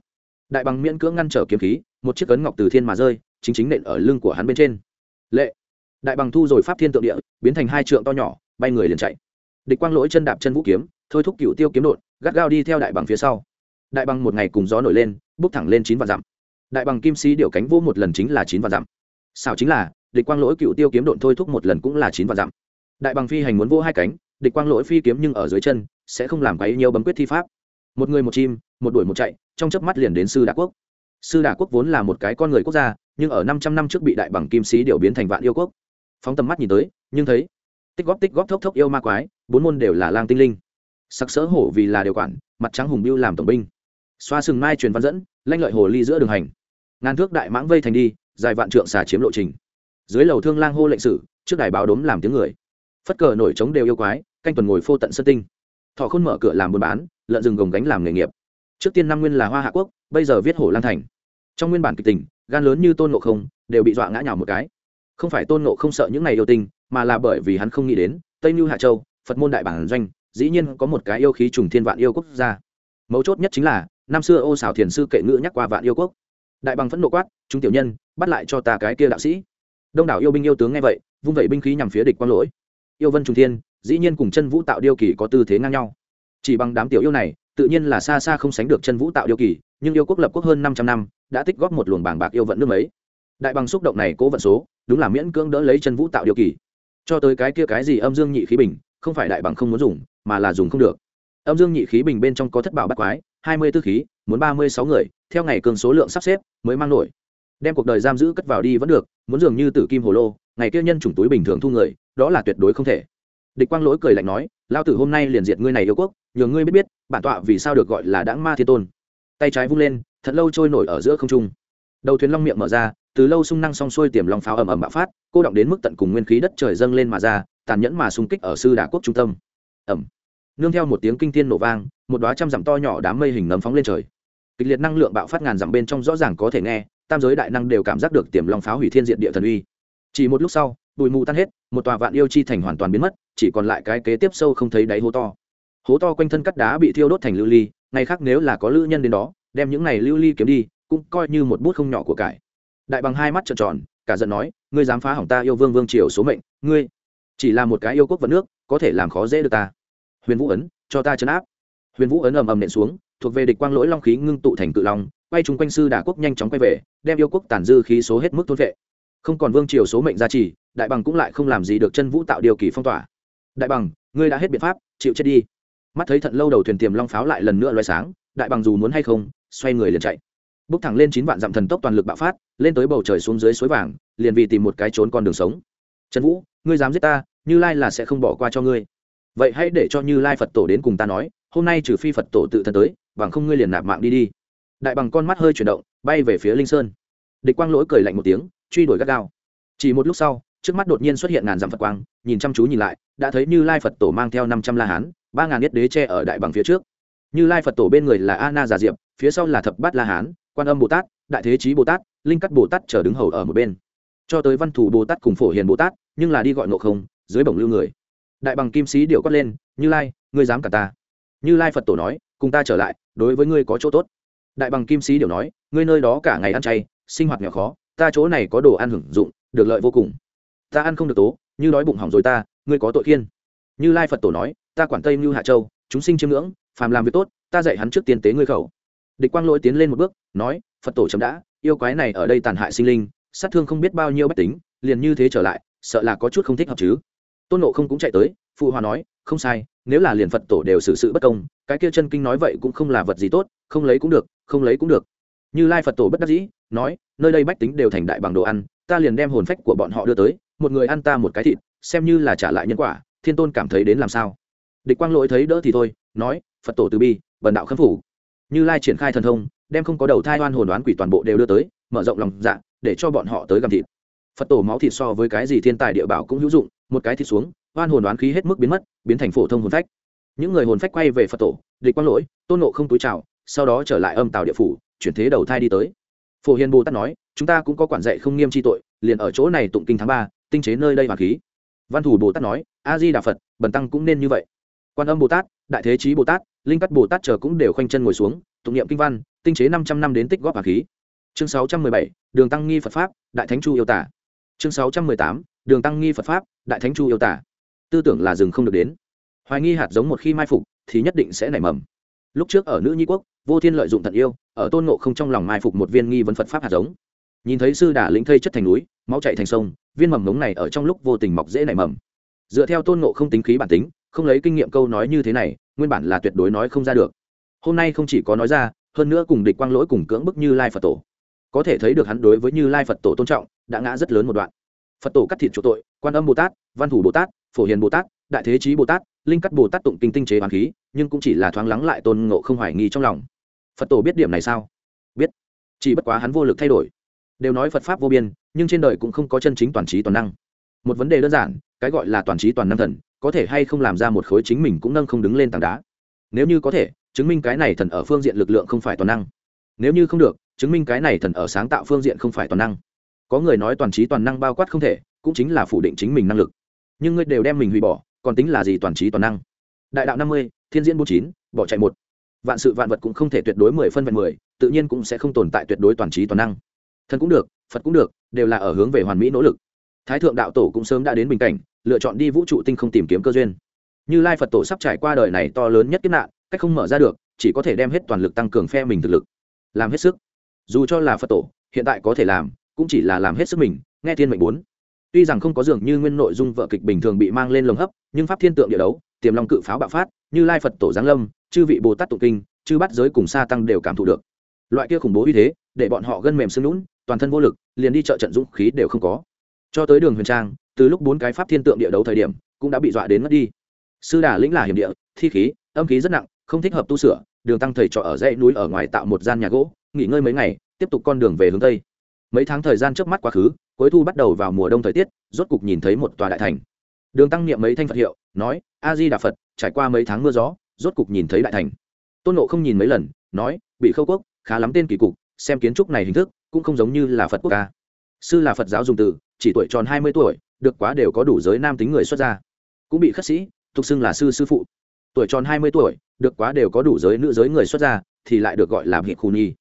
Đại bằng miễn cưỡng ngăn trở kiếm khí, một chiếc cấn ngọc từ thiên mà rơi, chính chính nện ở lưng của hắn bên trên lệ. Đại bằng thu rồi pháp thiên tượng địa, biến thành hai trượng to nhỏ, bay người liền chạy. Địch quang lỗi chân đạp chân vũ kiếm, thôi thúc cựu tiêu kiếm đột, gắt gao đi theo đại bằng phía sau. Đại bằng một ngày cùng gió nổi lên, bước thẳng lên chín vạn dặm. Đại bằng kim sĩ điệu cánh vô một lần chính là chín vạn dặm. Sao chính là, địch quang lỗi cựu tiêu kiếm đột thôi thúc một lần cũng là chín vạn dặm. Đại bằng phi hành muốn vô hai cánh, địch quang lỗi phi kiếm nhưng ở dưới chân, sẽ không làm quấy nhiều bấm quyết thi pháp. Một người một chim, một đuổi một chạy, trong chớp mắt liền đến sư đà quốc. Sư đà quốc vốn là một cái con người quốc gia nhưng ở năm trăm năm trước bị đại bằng kim sĩ điều biến thành vạn yêu quốc. Phóng tầm mắt nhìn tới, nhưng thấy, tích góp tích góp thốc thốc yêu ma quái, bốn môn đều là lang tinh linh. Sắc sỡ hổ vì là điều quản, mặt trắng hùng biêu làm tổng binh. Xoa sừng mai truyền văn dẫn, lanh lợi hồ ly giữa đường hành. Ngàn thước đại mãng vây thành đi, dài vạn trượng xà chiếm lộ trình. Dưới lầu thương lang hô lệnh sử, trước đài báo đốm làm tiếng người. Phất cờ nổi trống đều yêu quái, canh tuần ngồi phô tận sân tinh. Thọ khôn mở cửa làm buôn bán, lợn rừng gồng gánh làm nghề nghiệp. Trước tiên năm nguyên là hoa hạ quốc, bây giờ viết hổ lan thành. Trong nguyên bản kịch tình gan lớn như tôn ngộ không, đều bị dọa ngã nhào một cái. Không phải tôn ngộ không sợ những ngày yêu tinh, mà là bởi vì hắn không nghĩ đến, tây mưu hạ châu, phật môn đại bản doanh, dĩ nhiên có một cái yêu khí trùng thiên vạn yêu quốc gia. Mấu chốt nhất chính là, năm xưa ô xảo thiền sư kệ ngữ nhắc qua vạn yêu quốc. Đại bằng phẫn nộ quát, chúng tiểu nhân, bắt lại cho ta cái kia đạo sĩ. Đông đảo yêu binh yêu tướng nghe vậy, vung vẩy binh khí nhằm phía địch quang lỗi. Yêu vân trùng thiên, dĩ nhiên cùng chân vũ tạo điêu kỳ có tư thế ngang nhau. Chỉ bằng đám tiểu yêu này, tự nhiên là xa xa không sánh được chân vũ tạo điêu kỳ nhưng yêu quốc lập quốc hơn năm trăm năm, đã tích góp một luồng bảng bạc yêu vận nước mấy. Đại bằng xúc động này cố vận số, đúng là miễn cưỡng đỡ lấy chân vũ tạo điều kỳ. Cho tới cái kia cái gì âm dương nhị khí bình, không phải đại bằng không muốn dùng, mà là dùng không được. Âm dương nhị khí bình bên trong có thất bảo bát quái, hai mươi tư khí, muốn ba mươi sáu người, theo ngày cường số lượng sắp xếp, mới mang nổi. Đem cuộc đời giam giữ cất vào đi vẫn được, muốn dường như tử kim hồ lô, ngày kia nhân chủng túi bình thường thu người, đó là tuyệt đối không thể. Địch quang lỗi cười lạnh nói, lao tử hôm nay liền diệt ngươi này yêu quốc, nhờ ngươi biết biết, bản tọa vì sao được gọi là đãng ma thiên tôn tay trái vung lên, thật lâu trôi nổi ở giữa không trung. Đầu thuyền long miệng mở ra, từ lâu sung năng song xuôi tiềm long pháo ầm ầm bạo phát, cô động đến mức tận cùng nguyên khí đất trời dâng lên mà ra, tàn nhẫn mà xung kích ở sư đà quốc trung tâm. Ẩm nương theo một tiếng kinh thiên nổ vang, một đoá trăm dặm to nhỏ đám mây hình nấm phóng lên trời. Kịch liệt năng lượng bạo phát ngàn dặm bên trong rõ ràng có thể nghe, tam giới đại năng đều cảm giác được tiềm long pháo hủy thiên diện địa thần uy. Chỉ một lúc sau, bụi mù tan hết, một tòa vạn yêu chi thành hoàn toàn biến mất, chỉ còn lại cái kế tiếp sâu không thấy đáy hố to. Hố to quanh thân cắt đá bị thiêu đốt thành lưu ly ngày khác nếu là có lữ nhân đến đó, đem những này lưu ly kiếm đi, cũng coi như một bút không nhỏ của cải. Đại bằng hai mắt trợn tròn, cả giận nói, ngươi dám phá hỏng ta yêu vương vương triều số mệnh, ngươi chỉ là một cái yêu quốc vận nước, có thể làm khó dễ được ta. Huyền vũ ấn, cho ta chấn áp. Huyền vũ ấn ầm ầm nện xuống, thuộc về địch quang lỗi long khí ngưng tụ thành cự long, quay chung quanh sư đà quốc nhanh chóng quay về, đem yêu quốc tàn dư khí số hết mức thôn vệ. Không còn vương triều số mệnh gia trì, đại bằng cũng lại không làm gì được chân vũ tạo điều kỳ phong tỏa. Đại bằng, ngươi đã hết biện pháp, chịu chết đi mắt thấy thận lâu đầu thuyền tiềm long pháo lại lần nữa loay sáng, đại bằng dù muốn hay không, xoay người liền chạy. Bước thẳng lên chín vạn dặm thần tốc toàn lực bạo phát, lên tới bầu trời xuống dưới suối vàng, liền vì tìm một cái trốn con đường sống. Trần vũ, ngươi dám giết ta, như lai là sẽ không bỏ qua cho ngươi. Vậy hãy để cho như lai phật tổ đến cùng ta nói, hôm nay trừ phi phật tổ tự thân tới, bằng không ngươi liền nạp mạng đi đi. Đại bằng con mắt hơi chuyển động, bay về phía linh sơn. Địch quang lỗi cười lạnh một tiếng, truy đuổi gắt gao. Chỉ một lúc sau, trước mắt đột nhiên xuất hiện ngàn dặm phật quang, nhìn chăm chú nhìn lại, đã thấy như lai phật tổ mang theo năm trăm la hán ba ngàn nhất đế tre ở đại bằng phía trước. Như lai phật tổ bên người là a na già diệp, phía sau là thập bát la hán, quan âm bồ tát, đại thế chí bồ tát, linh cắt bồ tát chờ đứng hầu ở một bên. Cho tới văn thủ bồ tát cùng phổ hiền bồ tát, nhưng là đi gọi ngộ không, dưới bổng lưu người. Đại bằng kim sĩ điệu quát lên, như lai, ngươi dám cả ta? Như lai phật tổ nói, cùng ta trở lại, đối với ngươi có chỗ tốt. Đại bằng kim sĩ điệu nói, ngươi nơi đó cả ngày ăn chay, sinh hoạt nghèo khó, ta chỗ này có đồ ăn hưởng dụng, được lợi vô cùng. Ta ăn không được tố, như đói bụng hỏng rồi ta, ngươi có tội khiên. Như lai phật tổ nói ta quản tây như hạ châu, chúng sinh chiêm ngưỡng, phàm làm việc tốt, ta dạy hắn trước tiên tế ngươi khẩu. Địch quang lỗi tiến lên một bước, nói, phật tổ chấm đã, yêu quái này ở đây tàn hại sinh linh, sát thương không biết bao nhiêu bách tính, liền như thế trở lại, sợ là có chút không thích hợp chứ. Tôn nộ không cũng chạy tới, phụ hòa nói, không sai, nếu là liền phật tổ đều xử sự bất công, cái kia chân kinh nói vậy cũng không là vật gì tốt, không lấy cũng được, không lấy cũng được. Như lai phật tổ bất đắc dĩ, nói, nơi đây bách tính đều thành đại bằng đồ ăn, ta liền đem hồn phách của bọn họ đưa tới, một người ăn ta một cái thịt, xem như là trả lại nhân quả, thiên tôn cảm thấy đến làm sao? Địch quang lỗi thấy đỡ thì thôi, nói, phật tổ từ bi bần đạo khâm phủ. Như lai triển khai thần thông, đem không có đầu thai oan hồn đoán quỷ toàn bộ đều đưa tới, mở rộng lòng dạ để cho bọn họ tới gặm thịt. Phật tổ máu thịt so với cái gì thiên tài địa bảo cũng hữu dụng, một cái thịt xuống, oan hồn đoán khí hết mức biến mất, biến thành phổ thông hồn phách. Những người hồn phách quay về phật tổ, địch quang lỗi, tôn nộ không túi trào sau đó trở lại âm tàu địa phủ, chuyển thế đầu thai đi tới. Phổ hiền bồ tát nói, chúng ta cũng có quản dạy không nghiêm tri tội, liền ở chỗ này tụng kinh tháng ba, tinh chế nơi đây hoàng khí. Văn thủ bồ tát nói, a di đà phật, bần tăng cũng nên như vậy quan âm bồ tát đại thế chí bồ tát linh cắt bồ tát chờ cũng đều khoanh chân ngồi xuống, tụng niệm kinh văn, tinh chế năm trăm năm đến tích góp hà khí. Chương sáu trăm mười bảy, đường tăng nghi phật pháp, đại thánh chu yêu tả. Chương sáu trăm mười tám, đường tăng nghi phật pháp, đại thánh chu yêu tả. Tư tưởng là rừng không được đến. Hoài nghi hạt giống một khi mai phục, thì nhất định sẽ nảy mầm. Lúc trước ở nữ nhi quốc, vô thiên lợi dụng tận yêu, ở tôn nộ không trong lòng mai phục một viên nghi vấn phật pháp hạt giống. Nhìn thấy sư đà lĩnh thây chất thành núi, máu chạy thành sông, viên mầm ngống này ở trong lúc vô tình mọc dễ nảy mầm. Dựa theo tôn nộ không tính khí bản tính không lấy kinh nghiệm câu nói như thế này, nguyên bản là tuyệt đối nói không ra được. Hôm nay không chỉ có nói ra, hơn nữa cùng địch quang lỗi cùng cưỡng bức như lai phật tổ. Có thể thấy được hắn đối với như lai phật tổ tôn trọng, đã ngã rất lớn một đoạn. Phật tổ cắt thịt chỗ tội, quan âm bồ tát, văn thủ bồ tát, phổ hiền bồ tát, đại thế chí bồ tát, linh cắt bồ tát tụng kinh tinh chế hoàng khí, nhưng cũng chỉ là thoáng lắng lại tôn ngộ không hoài nghi trong lòng. Phật tổ biết điểm này sao? Biết. Chỉ bất quá hắn vô lực thay đổi. Đều nói phật pháp vô biên, nhưng trên đời cũng không có chân chính toàn trí toàn năng. Một vấn đề đơn giản, cái gọi là toàn trí toàn năng thần có thể hay không làm ra một khối chính mình cũng nâng không đứng lên tảng đá. Nếu như có thể, chứng minh cái này thần ở phương diện lực lượng không phải toàn năng. Nếu như không được, chứng minh cái này thần ở sáng tạo phương diện không phải toàn năng. Có người nói toàn trí toàn năng bao quát không thể, cũng chính là phủ định chính mình năng lực. Nhưng ngươi đều đem mình hủy bỏ, còn tính là gì toàn trí toàn năng? Đại đạo năm mươi, thiên diễn bốn chín, bỏ chạy một. Vạn sự vạn vật cũng không thể tuyệt đối mười phân vẹn mười, tự nhiên cũng sẽ không tồn tại tuyệt đối toàn trí toàn năng. Thần cũng được, phật cũng được, đều là ở hướng về hoàn mỹ nỗ lực thái thượng đạo tổ cũng sớm đã đến bình cảnh, lựa chọn đi vũ trụ tinh không tìm kiếm cơ duyên. Như lai phật tổ sắp trải qua đời này to lớn nhất kiếp nạn, cách không mở ra được, chỉ có thể đem hết toàn lực tăng cường phe mình thực lực. Làm hết sức. Dù cho là phật tổ, hiện tại có thể làm, cũng chỉ là làm hết sức mình, nghe thiên mệnh bốn. Tuy rằng không có dường như nguyên nội dung vợ kịch bình thường bị mang lên lồng hấp, nhưng pháp thiên tượng địa đấu, tiềm long cự pháo bạo phát, như lai phật tổ giáng lâm, chư vị bồ tát tụng kinh, chư bắt giới cùng sa tăng đều cảm thụ được. Loại kia khủng bố uy thế, để bọn họ gân mềm sưng lũn toàn thân vô lực, liền đi chợ trận dũng khí đều không có cho tới đường huyền trang, từ lúc bốn cái pháp thiên tượng địa đấu thời điểm, cũng đã bị dọa đến mất đi. Sư đà lĩnh là hiểm địa, thi khí, âm khí rất nặng, không thích hợp tu sửa, đường tăng thầy trọ ở dãy núi ở ngoài tạo một gian nhà gỗ, nghỉ ngơi mấy ngày, tiếp tục con đường về hướng tây. Mấy tháng thời gian trước mắt quá khứ, cuối thu bắt đầu vào mùa đông thời tiết, rốt cục nhìn thấy một tòa đại thành. Đường tăng niệm mấy thanh phật hiệu, nói, a di đà phật, trải qua mấy tháng mưa gió, rốt cục nhìn thấy đại thành. Tôn nộ không nhìn mấy lần, nói, bị khâu quốc, khá lắm tên kỳ cục, xem kiến trúc này hình thức, cũng không giống như là phật quốc ca. Sư là phật giáo dùng từ chỉ tuổi tròn hai mươi tuổi, được quá đều có đủ giới nam tính người xuất gia. Cũng bị khất sĩ, tục xưng là sư sư phụ. Tuổi tròn hai mươi tuổi, được quá đều có đủ giới nữ giới người xuất gia, thì lại được gọi là hiệp khu nhi.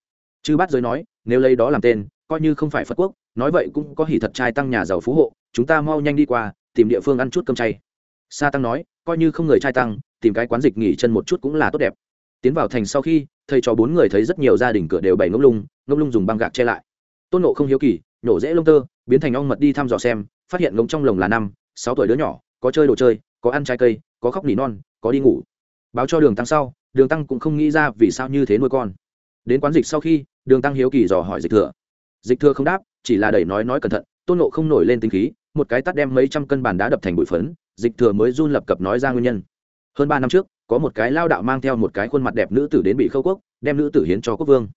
Chư bát giới nói, nếu lấy đó làm tên, coi như không phải phật quốc, nói vậy cũng có hỉ thật trai tăng nhà giàu phú hộ, chúng ta mau nhanh đi qua, tìm địa phương ăn chút cơm chay. Sa tăng nói, coi như không người trai tăng, tìm cái quán dịch nghỉ chân một chút cũng là tốt đẹp. Tiến vào thành sau khi, thầy cho bốn người thấy rất nhiều gia đình cửa đều bày ngông lung ngông lung dùng băng gạc che lại. Tôn nộ không hiếu kỳ, nổ dễ lông tơ biến thành ong mật đi thăm dò xem, phát hiện ngống trong lồng là năm, sáu tuổi đứa nhỏ, có chơi đồ chơi, có ăn trái cây, có khóc nỉ non, có đi ngủ. Báo cho đường tăng sau, đường tăng cũng không nghĩ ra vì sao như thế nuôi con. Đến quán dịch sau khi, đường tăng hiếu kỳ dò hỏi dịch thừa. Dịch thừa không đáp, chỉ là đẩy nói nói cẩn thận, tôn nộ không nổi lên tính khí, một cái tắt đem mấy trăm cân bàn đá đập thành bụi phấn, dịch thừa mới run lập cập nói ra nguyên nhân. Hơn ba năm trước, có một cái lao đạo mang theo một cái khuôn mặt đẹp nữ tử đến bị khâu quốc, đem nữ tử hiến cho quốc vương.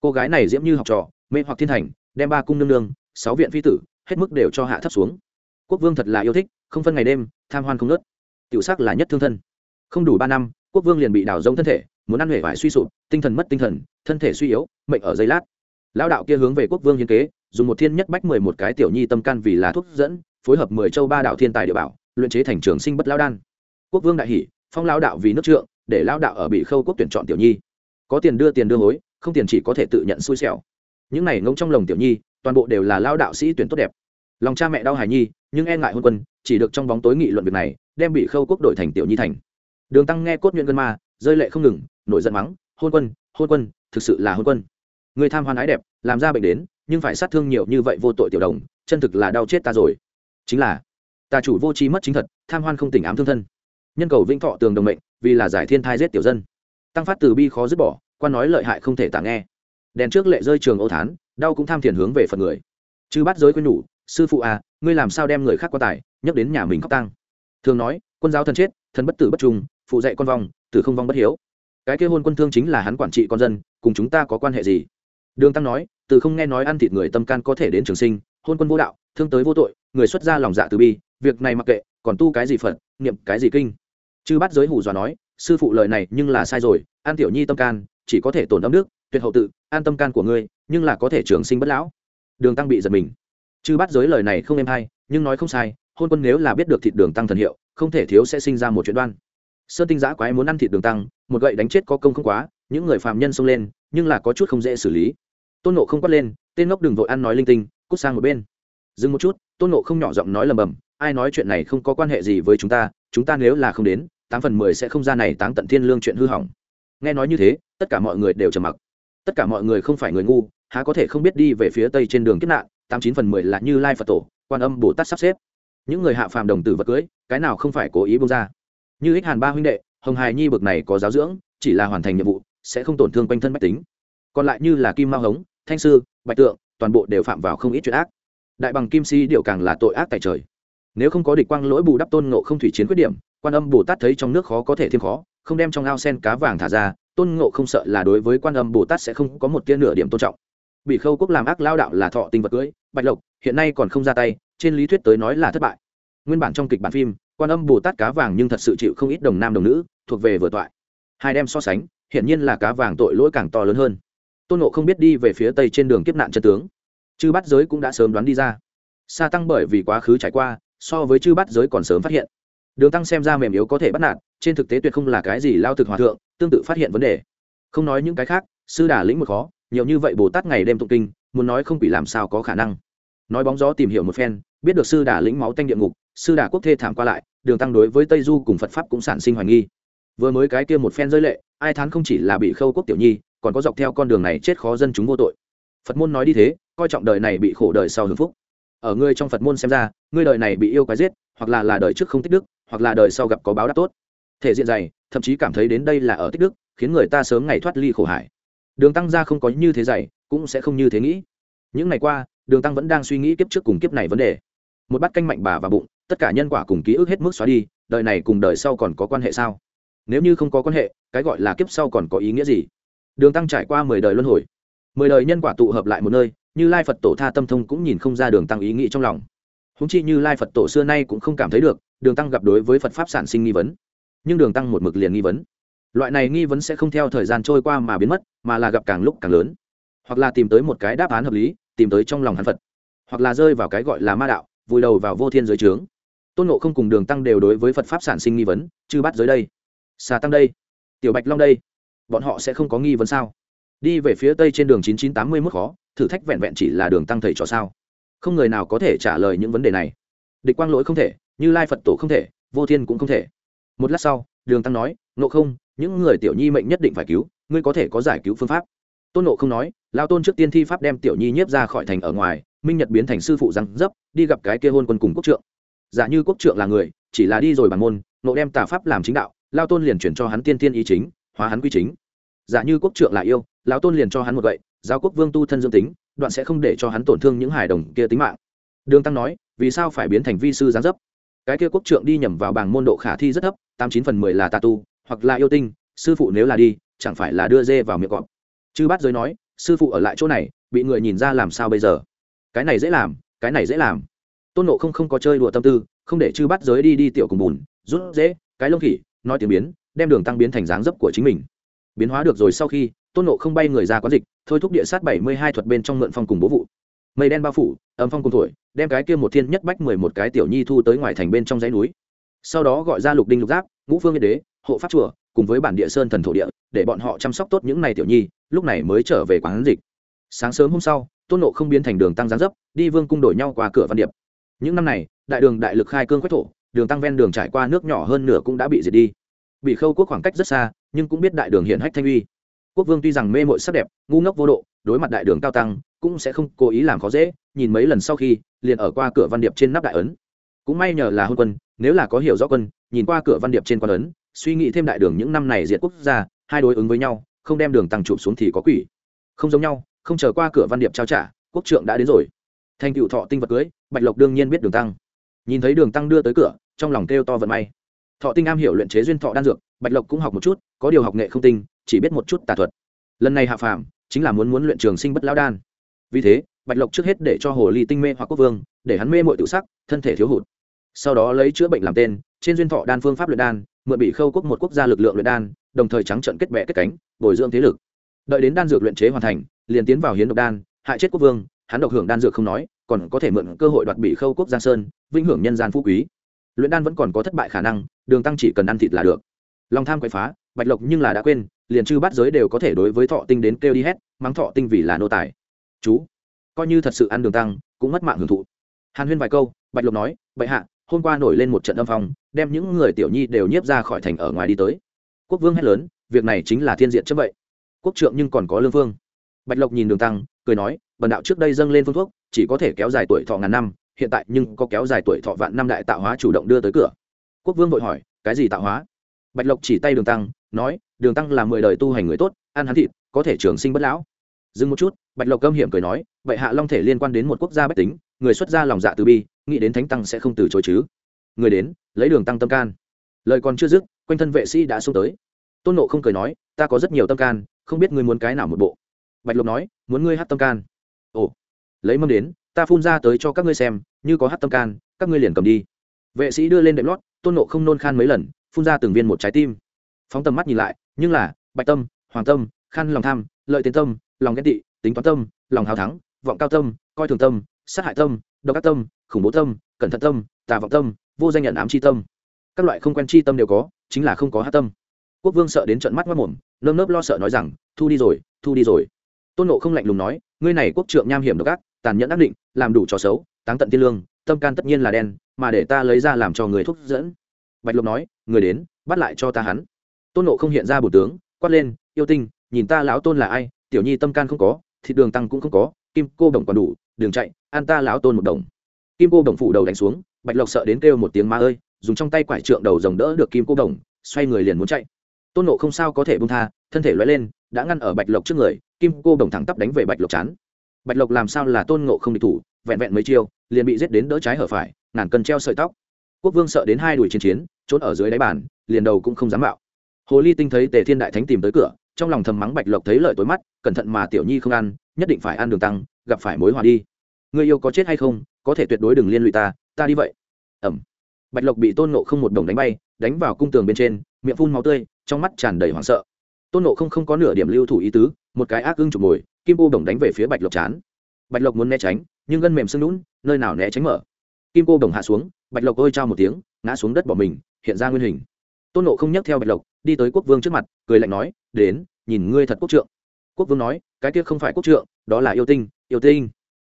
Cô gái này diễm như học trò, mê hoặc thiên thành đem ba cung nương nương sáu viện phi tử, hết mức đều cho hạ thấp xuống. Quốc vương thật là yêu thích, không phân ngày đêm, tham hoan không nớt tiểu sắc là nhất thương thân. Không đủ ba năm, quốc vương liền bị đào rông thân thể, muốn ăn huệ vải suy sụp, tinh thần mất tinh thần, thân thể suy yếu, mệnh ở giây lát. Lao đạo kia hướng về quốc vương hiến kế, dùng một thiên nhất bách mười một cái tiểu nhi tâm can vì là thuốc dẫn, phối hợp mười châu ba đạo thiên tài địa bảo, luyện chế thành trường sinh bất lao đan. Quốc vương đại hỷ phong lao đạo vì nước trượng, để lao đạo ở bị khâu quốc tuyển chọn tiểu nhi. Có tiền đưa tiền đưa hối, không tiền chỉ có thể tự nhận xui xẻo. Những này ngông trong lồng tiểu nhi toàn bộ đều là lao đạo sĩ tuyển tốt đẹp. Lòng cha mẹ đau hài nhi, nhưng e ngại hôn quân, chỉ được trong bóng tối nghị luận việc này, đem bị khâu quốc đổi thành tiểu nhi thành. Đường tăng nghe cốt nhuyễn gân ma, rơi lệ không ngừng, nổi giận mắng, hôn quân hôn quân, thực sự là hôn quân. Người tham hoan ái đẹp, làm ra bệnh đến, nhưng phải sát thương nhiều như vậy vô tội tiểu đồng, chân thực là đau chết ta rồi. Chính là, tà chủ vô trí mất chính thật, tham hoan không tỉnh ám thương thân. Nhân cầu vĩnh thọ tường đồng mệnh, vì là giải thiên thai giết tiểu dân. Tăng phát từ bi khó dứt bỏ, quan nói lợi hại không thể tả nghe đèn trước lệ rơi trường ô thán, đau cũng tham thiền hướng về phần người. Chứ bắt giới quên nhủ, sư phụ à ngươi làm sao đem người khác qua tài nhắc đến nhà mình khóc tăng thường nói, quân giáo thần chết, thần bất tử bất trung, phụ dạy con vong, tử không vong bất hiếu. Cái kia hôn quân thương chính là hắn quản trị con dân, cùng chúng ta có quan hệ gì? Đường tăng nói, từ không nghe nói ăn thịt người tâm can có thể đến trường sinh, hôn quân vô đạo, thương tới vô tội, người xuất gia lòng dạ từ bi, việc này mặc kệ, còn tu cái gì phật, niệm cái gì kinh? Chư bắt giới hù dọa nói, sư phụ lời này nhưng là sai rồi an tiểu nhi tâm can, chỉ có thể tổn âm đức tuyệt hậu tự an tâm can của ngươi, nhưng là có thể trường sinh bất lão. Đường tăng bị giật mình. Chư bắt giới lời này không êm hay, nhưng nói không sai, hôn quân nếu là biết được thịt đường tăng thần hiệu, không thể thiếu sẽ sinh ra một chuyện đoan. Sơn tinh giã quái muốn ăn thịt đường tăng, một gậy đánh chết có công không quá, những người phạm nhân xông lên, nhưng là có chút không dễ xử lý. Tôn nộ không quát lên, tên ngốc đừng vội ăn nói linh tinh, cút sang một bên. Dừng một chút, tôn nộ không nhỏ giọng nói lầm bầm, ai nói chuyện này không có quan hệ gì với chúng ta chúng ta nếu là không đến, tám phần mười sẽ không ra này táng tận thiên lương chuyện hư hỏng. Nghe nói như thế, tất cả mọi người đều trầm mặc tất cả mọi người không phải người ngu, há có thể không biết đi về phía tây trên đường kiếp nạn, tám chín phần mười là như lai phật tổ, quan âm bồ tát sắp xếp. Những người hạ phàm đồng tử vật cưới, cái nào không phải cố ý bông ra. Như ích hàn ba huynh đệ, hồng hài nhi bực này có giáo dưỡng, chỉ là hoàn thành nhiệm vụ, sẽ không tổn thương quanh thân bách tính. Còn lại như là kim mao hống, thanh sư, bạch tượng, toàn bộ đều phạm vào không ít chuyện ác. Đại bằng kim si điệu càng là tội ác tại trời. Nếu không có địch quang lỗi bù đắp tôn ngộ không thủy chiến khuyết điểm, quan âm bồ tát thấy trong nước khó có thể thêm khó, không đem trong ao sen cá vàng thả ra tôn ngộ không sợ là đối với quan âm bồ tát sẽ không có một tia nửa điểm tôn trọng. Bị khâu quốc làm ác lao đạo là thọ tinh vật cưới, bạch lộc, hiện nay còn không ra tay, trên lý thuyết tới nói là thất bại. Nguyên bản trong kịch bản phim, quan âm bồ tát cá vàng nhưng thật sự chịu không ít đồng nam đồng nữ, thuộc về vừa toại. Hai đem so sánh hiện nhiên là cá vàng tội lỗi càng to lớn hơn. Tôn Ngộ không biết đi về phía tây trên đường kiếp nạn chân tướng, chư bắt giới cũng đã sớm đoán đi ra. Sa tăng bởi vì quá khứ trải qua, so với chư bắt giới còn sớm phát hiện đường tăng xem ra mềm yếu có thể bắt nạt, trên thực tế tuyệt không là cái gì lao thực hòa thượng, tương tự phát hiện vấn đề. Không nói những cái khác, sư đà lĩnh một khó, nhiều như vậy bồ tát ngày đêm tụng kinh, muốn nói không quỷ làm sao có khả năng. Nói bóng gió tìm hiểu một phen, biết được sư đà lĩnh máu tanh địa ngục, sư đà quốc thê thảm qua lại, đường tăng đối với tây du cùng phật pháp cũng sản sinh hoài nghi. Vừa mới cái kia một phen rơi lệ, ai thán không chỉ là bị khâu quốc tiểu nhi, còn có dọc theo con đường này chết khó dân chúng vô tội. Phật môn nói đi thế, coi trọng đời này bị khổ đời sau hưởng phúc. Ở ngươi trong phật môn xem ra, ngươi đời này bị yêu quái giết, hoặc là là đời trước không tích đức hoặc là đời sau gặp có báo đáp tốt. Thể diện dày, thậm chí cảm thấy đến đây là ở tích đức, khiến người ta sớm ngày thoát ly khổ hải. Đường tăng ra không có như thế dày, cũng sẽ không như thế nghĩ. Những ngày qua, đường tăng vẫn đang suy nghĩ kiếp trước cùng kiếp này vấn đề. Một bát canh mạnh bà và bụng, tất cả nhân quả cùng ký ức hết mức xóa đi, đời này cùng đời sau còn có quan hệ sao? Nếu như không có quan hệ, cái gọi là kiếp sau còn có ý nghĩa gì? Đường tăng trải qua mười đời luân hồi. Mười đời nhân quả tụ hợp lại một nơi, như lai phật tổ tha tâm thông cũng nhìn không ra đường tăng ý nghĩ trong lòng húng chi như lai phật tổ xưa nay cũng không cảm thấy được, đường tăng gặp đối với phật pháp sản sinh nghi vấn. Nhưng đường tăng một mực liền nghi vấn. Loại này nghi vấn sẽ không theo thời gian trôi qua mà biến mất, mà là gặp càng lúc càng lớn. Hoặc là tìm tới một cái đáp án hợp lý, tìm tới trong lòng hắn phật. Hoặc là rơi vào cái gọi là ma đạo, vùi đầu vào vô thiên giới trướng tôn nộ không cùng đường tăng đều đối với phật pháp sản sinh nghi vấn, chư bắt giới đây, xà tăng đây, tiểu bạch long đây, bọn họ sẽ không có nghi vấn sao? Đi về phía tây trên đường chín chín tám mươi mức khó, thử thách vẹn vẹn chỉ là đường tăng thầy trò sao không người nào có thể trả lời những vấn đề này. Địch quang lỗi không thể, như lai phật tổ không thể, vô thiên cũng không thể. Một lát sau, đường tăng nói nộ không, những người tiểu nhi mệnh nhất định phải cứu, ngươi có thể có giải cứu phương pháp. Tôn nộ không nói, lao tôn trước tiên thi pháp đem tiểu nhi nhiếp ra khỏi thành ở ngoài, minh nhật biến thành sư phụ răng dấp, đi gặp cái kia hôn quân cùng quốc trượng. Giả như quốc trượng là người, chỉ là đi rồi bàn môn nộ đem tà pháp làm chính đạo, lao tôn liền chuyển cho hắn tiên tiên ý chính, hóa hắn quy chính. Giả như quốc trượng là yêu lão tôn liền cho hắn một gậy giáo quốc vương tu thân dương tính, đoạn sẽ không để cho hắn tổn thương những hài đồng kia tính mạng. Đường tăng nói, vì sao phải biến thành vi sư gián dấp? Cái kia quốc trượng đi nhầm vào bảng môn độ khả thi rất thấp, tám chín phần mười là tà tu, hoặc là yêu tinh, sư phụ nếu là đi, chẳng phải là đưa dê vào miệng cọp. Chư bát giới nói, sư phụ ở lại chỗ này, bị người nhìn ra làm sao bây giờ? Cái này dễ làm, cái này dễ làm. Tôn nộ không không có chơi đùa tâm tư, không để chư bát giới đi đi tiểu cùng bùn, rút dễ, cái lông khỉ, nói tiếng biến, đem đường tăng biến thành dáng dấp của chính mình. Biến hóa được rồi sau khi tôn nộ không bay người ra quán dịch, thôi thúc địa sát bảy mươi hai thuật bên trong mượn phong cùng bố vụ. Mây đen bao phủ, âm phong cùng thổi, đem cái kia một thiên nhất bách mười một cái tiểu nhi thu tới ngoài thành bên trong dãy núi. Sau đó gọi ra lục đinh lục giáp, ngũ phương yên đế, hộ pháp chùa, cùng với bản địa sơn thần thổ địa, để bọn họ chăm sóc tốt những này tiểu nhi, lúc này mới trở về quán dịch. Sáng sớm hôm sau, tôn nộ không biến thành đường tăng giáng dấp, đi vương cung đổi nhau qua cửa văn điệp. Những năm này, đại đường đại lực khai cương quách thổ, đường tăng ven đường trải qua nước nhỏ hơn nửa cũng đã bị diệt đi. Bị khâu quốc khoảng cách rất xa, nhưng cũng biết đại đường hiện hách thanh uy quốc vương tuy rằng mê mội sắc đẹp, ngu ngốc vô độ, đối mặt đại đường cao tăng, cũng sẽ không cố ý làm khó dễ, nhìn mấy lần sau khi, liền ở qua cửa văn điệp trên nắp đại ấn. Cũng may nhờ là hôn quân, nếu là có hiểu rõ quân, nhìn qua cửa văn điệp trên quan ấn, suy nghĩ thêm đại đường những năm này diệt quốc gia, hai đối ứng với nhau, không đem đường tăng chụp xuống thì có quỷ. Không giống nhau, không chờ qua cửa văn điệp trao trả, quốc trượng đã đến rồi. Thành cựu thọ tinh vật cưới, bạch lộc đương nhiên biết đường tăng. Nhìn thấy đường tăng đưa tới cửa, trong lòng kêu to vận may thọ tinh am hiểu luyện chế duyên thọ đan dược, bạch lộc cũng học một chút, có điều học nghệ không tinh, chỉ biết một chút tà thuật. Lần này hạ phàm, chính là muốn muốn luyện trường sinh bất lão đan. Vì thế, bạch lộc trước hết để cho hồ ly tinh mê hoặc quốc vương, để hắn mê mội tự sắc, thân thể thiếu hụt. Sau đó lấy chữa bệnh làm tên, trên duyên thọ đan phương pháp luyện đan, mượn bị khâu quốc một quốc gia lực lượng luyện đan, đồng thời trắng trận kết bệ kết cánh, bồi dưỡng thế lực. Đợi đến đan dược luyện chế hoàn thành, liền tiến vào hiến độc đan, hại chết quốc vương, hắn độc hưởng đan dược không nói, còn có thể mượn cơ hội đoạt bị khâu quốc giang sơn vinh hưởng nhân gian phú quý. Luyện đan vẫn còn có thất bại khả năng đường tăng chỉ cần ăn thịt là được. Lòng tham quậy phá, bạch lộc nhưng là đã quên, liền chư bắt giới đều có thể đối với thọ tinh đến kêu đi hét mắng thọ tinh vì là nô tài. Chú, coi như thật sự ăn đường tăng, cũng mất mạng hưởng thụ. Hàn huyên vài câu, bạch lộc nói, bệ hạ, hôm qua nổi lên một trận âm phong, đem những người tiểu nhi đều nhiếp ra khỏi thành ở ngoài đi tới. Quốc vương hét lớn, việc này chính là thiên diện chấp vậy. Quốc trượng nhưng còn có lương vương. Bạch lộc nhìn đường tăng, cười nói, bần đạo trước đây dâng lên phương thuốc, chỉ có thể kéo dài tuổi thọ ngàn năm, hiện tại nhưng có kéo dài tuổi thọ vạn năm đại tạo hóa chủ động đưa tới cửa quốc vương vội hỏi, cái gì tạo hóa? Bạch lộc chỉ tay đường tăng, nói, đường tăng là mười đời tu hành người tốt, ăn hắn thịt, có thể trường sinh bất lão. Dừng một chút, bạch lộc câm hiểm cười nói, vậy hạ long thể liên quan đến một quốc gia bách tính, người xuất gia lòng dạ từ bi, nghĩ đến thánh tăng sẽ không từ chối chứ. Người đến, lấy đường tăng tâm can. Lời còn chưa dứt, quanh thân vệ sĩ đã xông tới. Tôn nộ không cười nói, ta có rất nhiều tâm can, không biết ngươi muốn cái nào một bộ. Bạch lộc nói, muốn ngươi hát tâm can. Ồ. Lấy mâm đến, ta phun ra tới cho các ngươi xem, như có hát tâm can, các ngươi liền cầm đi. Vệ sĩ đưa lên đệm lót tôn nộ không nôn khan mấy lần, phun ra từng viên một trái tim. Phóng tầm mắt nhìn lại, nhưng là, bạch tâm, hoàng tâm khăn lòng tham, lợi tiến tâm, lòng ghen tị, tính toán tâm, lòng hào thắng, vọng cao tâm, coi thường tâm, sát hại tâm, độc ác tâm, khủng bố tâm, cẩn thận tâm, tà vọng tâm, vô danh nhận ám c h i tâm. Các loại không quen chi tâm đều có, chính là không có hát tâm. Quốc vương sợ đến trận mắt mất mồm lơm nớp lo sợ nói rằng, thu đi rồi, thu đi rồi. Tôn nộ không lạnh lùng nói, ngươi này quốc trượng nham hiểm độc ác tàn nhẫn ác định, làm đủ trò xấu, táng tận tiên lương, tâm can tất nhiên là đen, mà để ta lấy ra làm cho người thúc dẫn. Bạch lộc nói, người đến, bắt lại cho ta hắn. Tôn nộ không hiện ra bổ tướng, quát lên, yêu tinh, nhìn ta lão tôn là ai, tiểu nhi tâm can không có, thịt đường tăng cũng không có, kim cô đồng còn đủ, đường chạy an ta lão tôn một đồng. Kim cô đồng phủ đầu đánh xuống, bạch lộc sợ đến kêu một tiếng ma ơi, dùng trong tay quải trượng đầu rồng đỡ được kim cô đồng, xoay người liền muốn chạy. Tôn nộ không sao có thể bung tha, thân thể loay lên, đã ngăn ở bạch lộc trước người, kim cô đồng thẳng tắp đánh về bạch lộc chán bạch lộc làm sao là tôn ngộ không địch thủ, vẹn vẹn mấy chiêu, liền bị giết đến đỡ trái hở phải, ngàn cân treo sợi tóc. Quốc vương sợ đến hai đuổi chiến chiến, trốn ở dưới đáy bàn, liền đầu cũng không dám mạo. Hồ ly tinh thấy tề thiên đại thánh tìm tới cửa, trong lòng thầm mắng bạch lộc thấy lợi tối mắt, cẩn thận mà tiểu nhi không ăn, nhất định phải ăn đường tăng, gặp phải mối hòa đi. Người yêu có chết hay không, có thể tuyệt đối đừng liên lụy ta ta đi vậy. Ẩm. Bạch lộc bị tôn nộ không một đồng đánh bay, đánh vào cung tường bên trên, miệng phun máu tươi, trong mắt tràn đầy hoảng sợ. Tôn nộ không không có nửa điểm lưu thủ ý tứ, một cái ác ưng chụp mồi kim cô đồng đánh về phía bạch lộc chán. Bạch lộc muốn né tránh, nhưng gân mềm sưng lún, nơi nào né tránh mở. Kim cô đồng hạ xuống, bạch lộc ôi trao một tiếng, ngã xuống đất bỏ mình, hiện ra nguyên hình. Tôn nộ không nhắc theo bạch lộc, đi tới quốc vương trước mặt, cười lạnh nói, đến, nhìn ngươi thật quốc trượng. Quốc vương nói, cái kia không phải quốc trượng, đó là yêu tinh yêu tinh.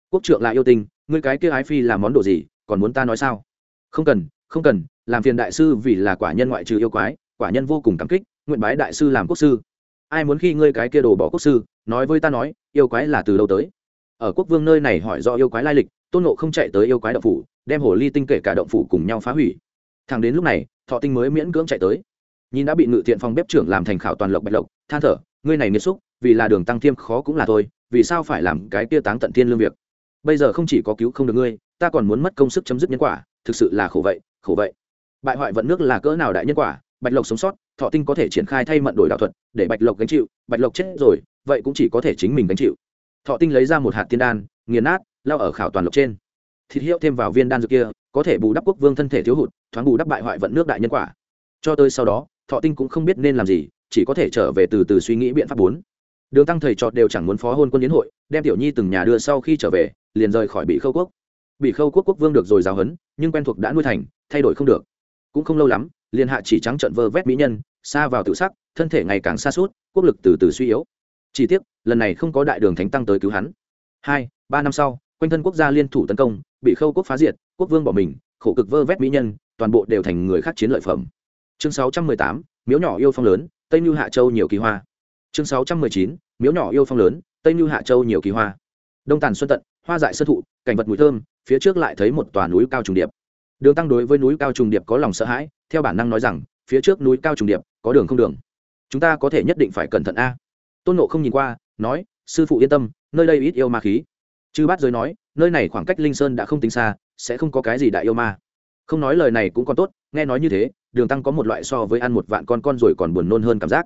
Quốc trượng là yêu tinh, ngươi cái kia ái phi là món đồ gì, còn muốn ta nói sao? Không cần không cần, làm phiền đại sư vì là quả nhân ngoại trừ yêu quái, quả nhân vô cùng cảm kích, nguyện bái đại sư làm quốc sư ai muốn khi ngươi cái kia đồ bỏ quốc sư, nói với ta nói, yêu quái là từ đâu tới? Ở quốc vương nơi này hỏi do yêu quái lai lịch, tôn nộ không chạy tới yêu quái động phủ, đem hồ ly tinh kể cả động phủ cùng nhau phá hủy. Thằng đến lúc này, thọ tinh mới miễn cưỡng chạy tới. Nhìn đã bị ngự thiện phòng bếp trưởng làm thành khảo toàn lộc bạch lộc, than thở, ngươi này nghiêm xúc, vì là đường tăng thiêm khó cũng là thôi, vì sao phải làm cái kia táng tận thiên lương việc? Bây giờ không chỉ có cứu không được ngươi, ta còn muốn mất công sức chấm dứt nhân quả, thực sự là khổ vậy khổ vậy. Bại hoại vận nước là cỡ nào đại nhân quả, bạch lộc sống sót thọ tinh có thể triển khai thay mận đổi đạo thuật, để bạch lộc gánh chịu, bạch lộc chết rồi, vậy cũng chỉ có thể chính mình gánh chịu. Thọ tinh lấy ra một hạt tiên đan, nghiền nát, lao ở khảo toàn lộc trên. Thịt hiệu thêm vào viên đan dược kia, có thể bù đắp quốc vương thân thể thiếu hụt, thoáng bù đắp bại hoại vận nước đại nhân quả. Cho tới sau đó, thọ tinh cũng không biết nên làm gì, chỉ có thể trở về từ từ suy nghĩ biện pháp bốn. Đường tăng thầy trọt đều chẳng muốn phó hôn quân yến hội, đem tiểu nhi từng nhà đưa sau khi trở về, liền rời khỏi bị khâu quốc. Bị khâu quốc quốc vương được rồi giáo hấn nhưng quen thuộc đã nuôi thành, thay đổi không được. Cũng không lâu lắm liền hạ chỉ trắng trận vơ vét mỹ nhân, xa vào tự sắc, thân thể ngày càng xa suốt, quốc lực từ từ suy yếu. Chỉ tiếc, lần này không có đại đường thánh tăng tới cứu hắn. Hai, ba năm sau, quanh thân quốc gia liên thủ tấn công, bị khâu quốc phá diệt, quốc vương bỏ mình, khổ cực vơ vét mỹ nhân, toàn bộ đều thành người khác chiến lợi phẩm. Chương sáu trăm mười tám, miếu nhỏ yêu phong lớn, tây mưu hạ châu nhiều kỳ hoa. Chương sáu trăm mười chín, miếu nhỏ yêu phong lớn, tây mưu hạ châu nhiều kỳ hoa. Đông tàn xuân tận, hoa dại sơ thụ, cảnh vật mùi thơm, phía trước lại thấy một tòa núi cao trùng điệp đường tăng đối với núi cao trùng điệp có lòng sợ hãi, theo bản năng nói rằng, phía trước núi cao trùng điệp, có đường không đường. Chúng ta có thể nhất định phải cẩn thận a. Tôn nộ không nhìn qua, nói, sư phụ yên tâm, nơi đây ít yêu ma khí. Chư bát giới nói, nơi này khoảng cách linh sơn đã không tính xa, sẽ không có cái gì đại yêu ma. Không nói lời này cũng còn tốt, nghe nói như thế, đường tăng có một loại so với ăn một vạn con con rồi còn buồn nôn hơn cảm giác.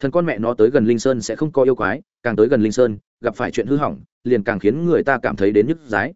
Thần con mẹ nó tới gần linh sơn sẽ không có yêu quái, càng tới gần linh sơn, gặp phải chuyện hư hỏng, liền càng khiến người ta cảm thấy đến nhức rái.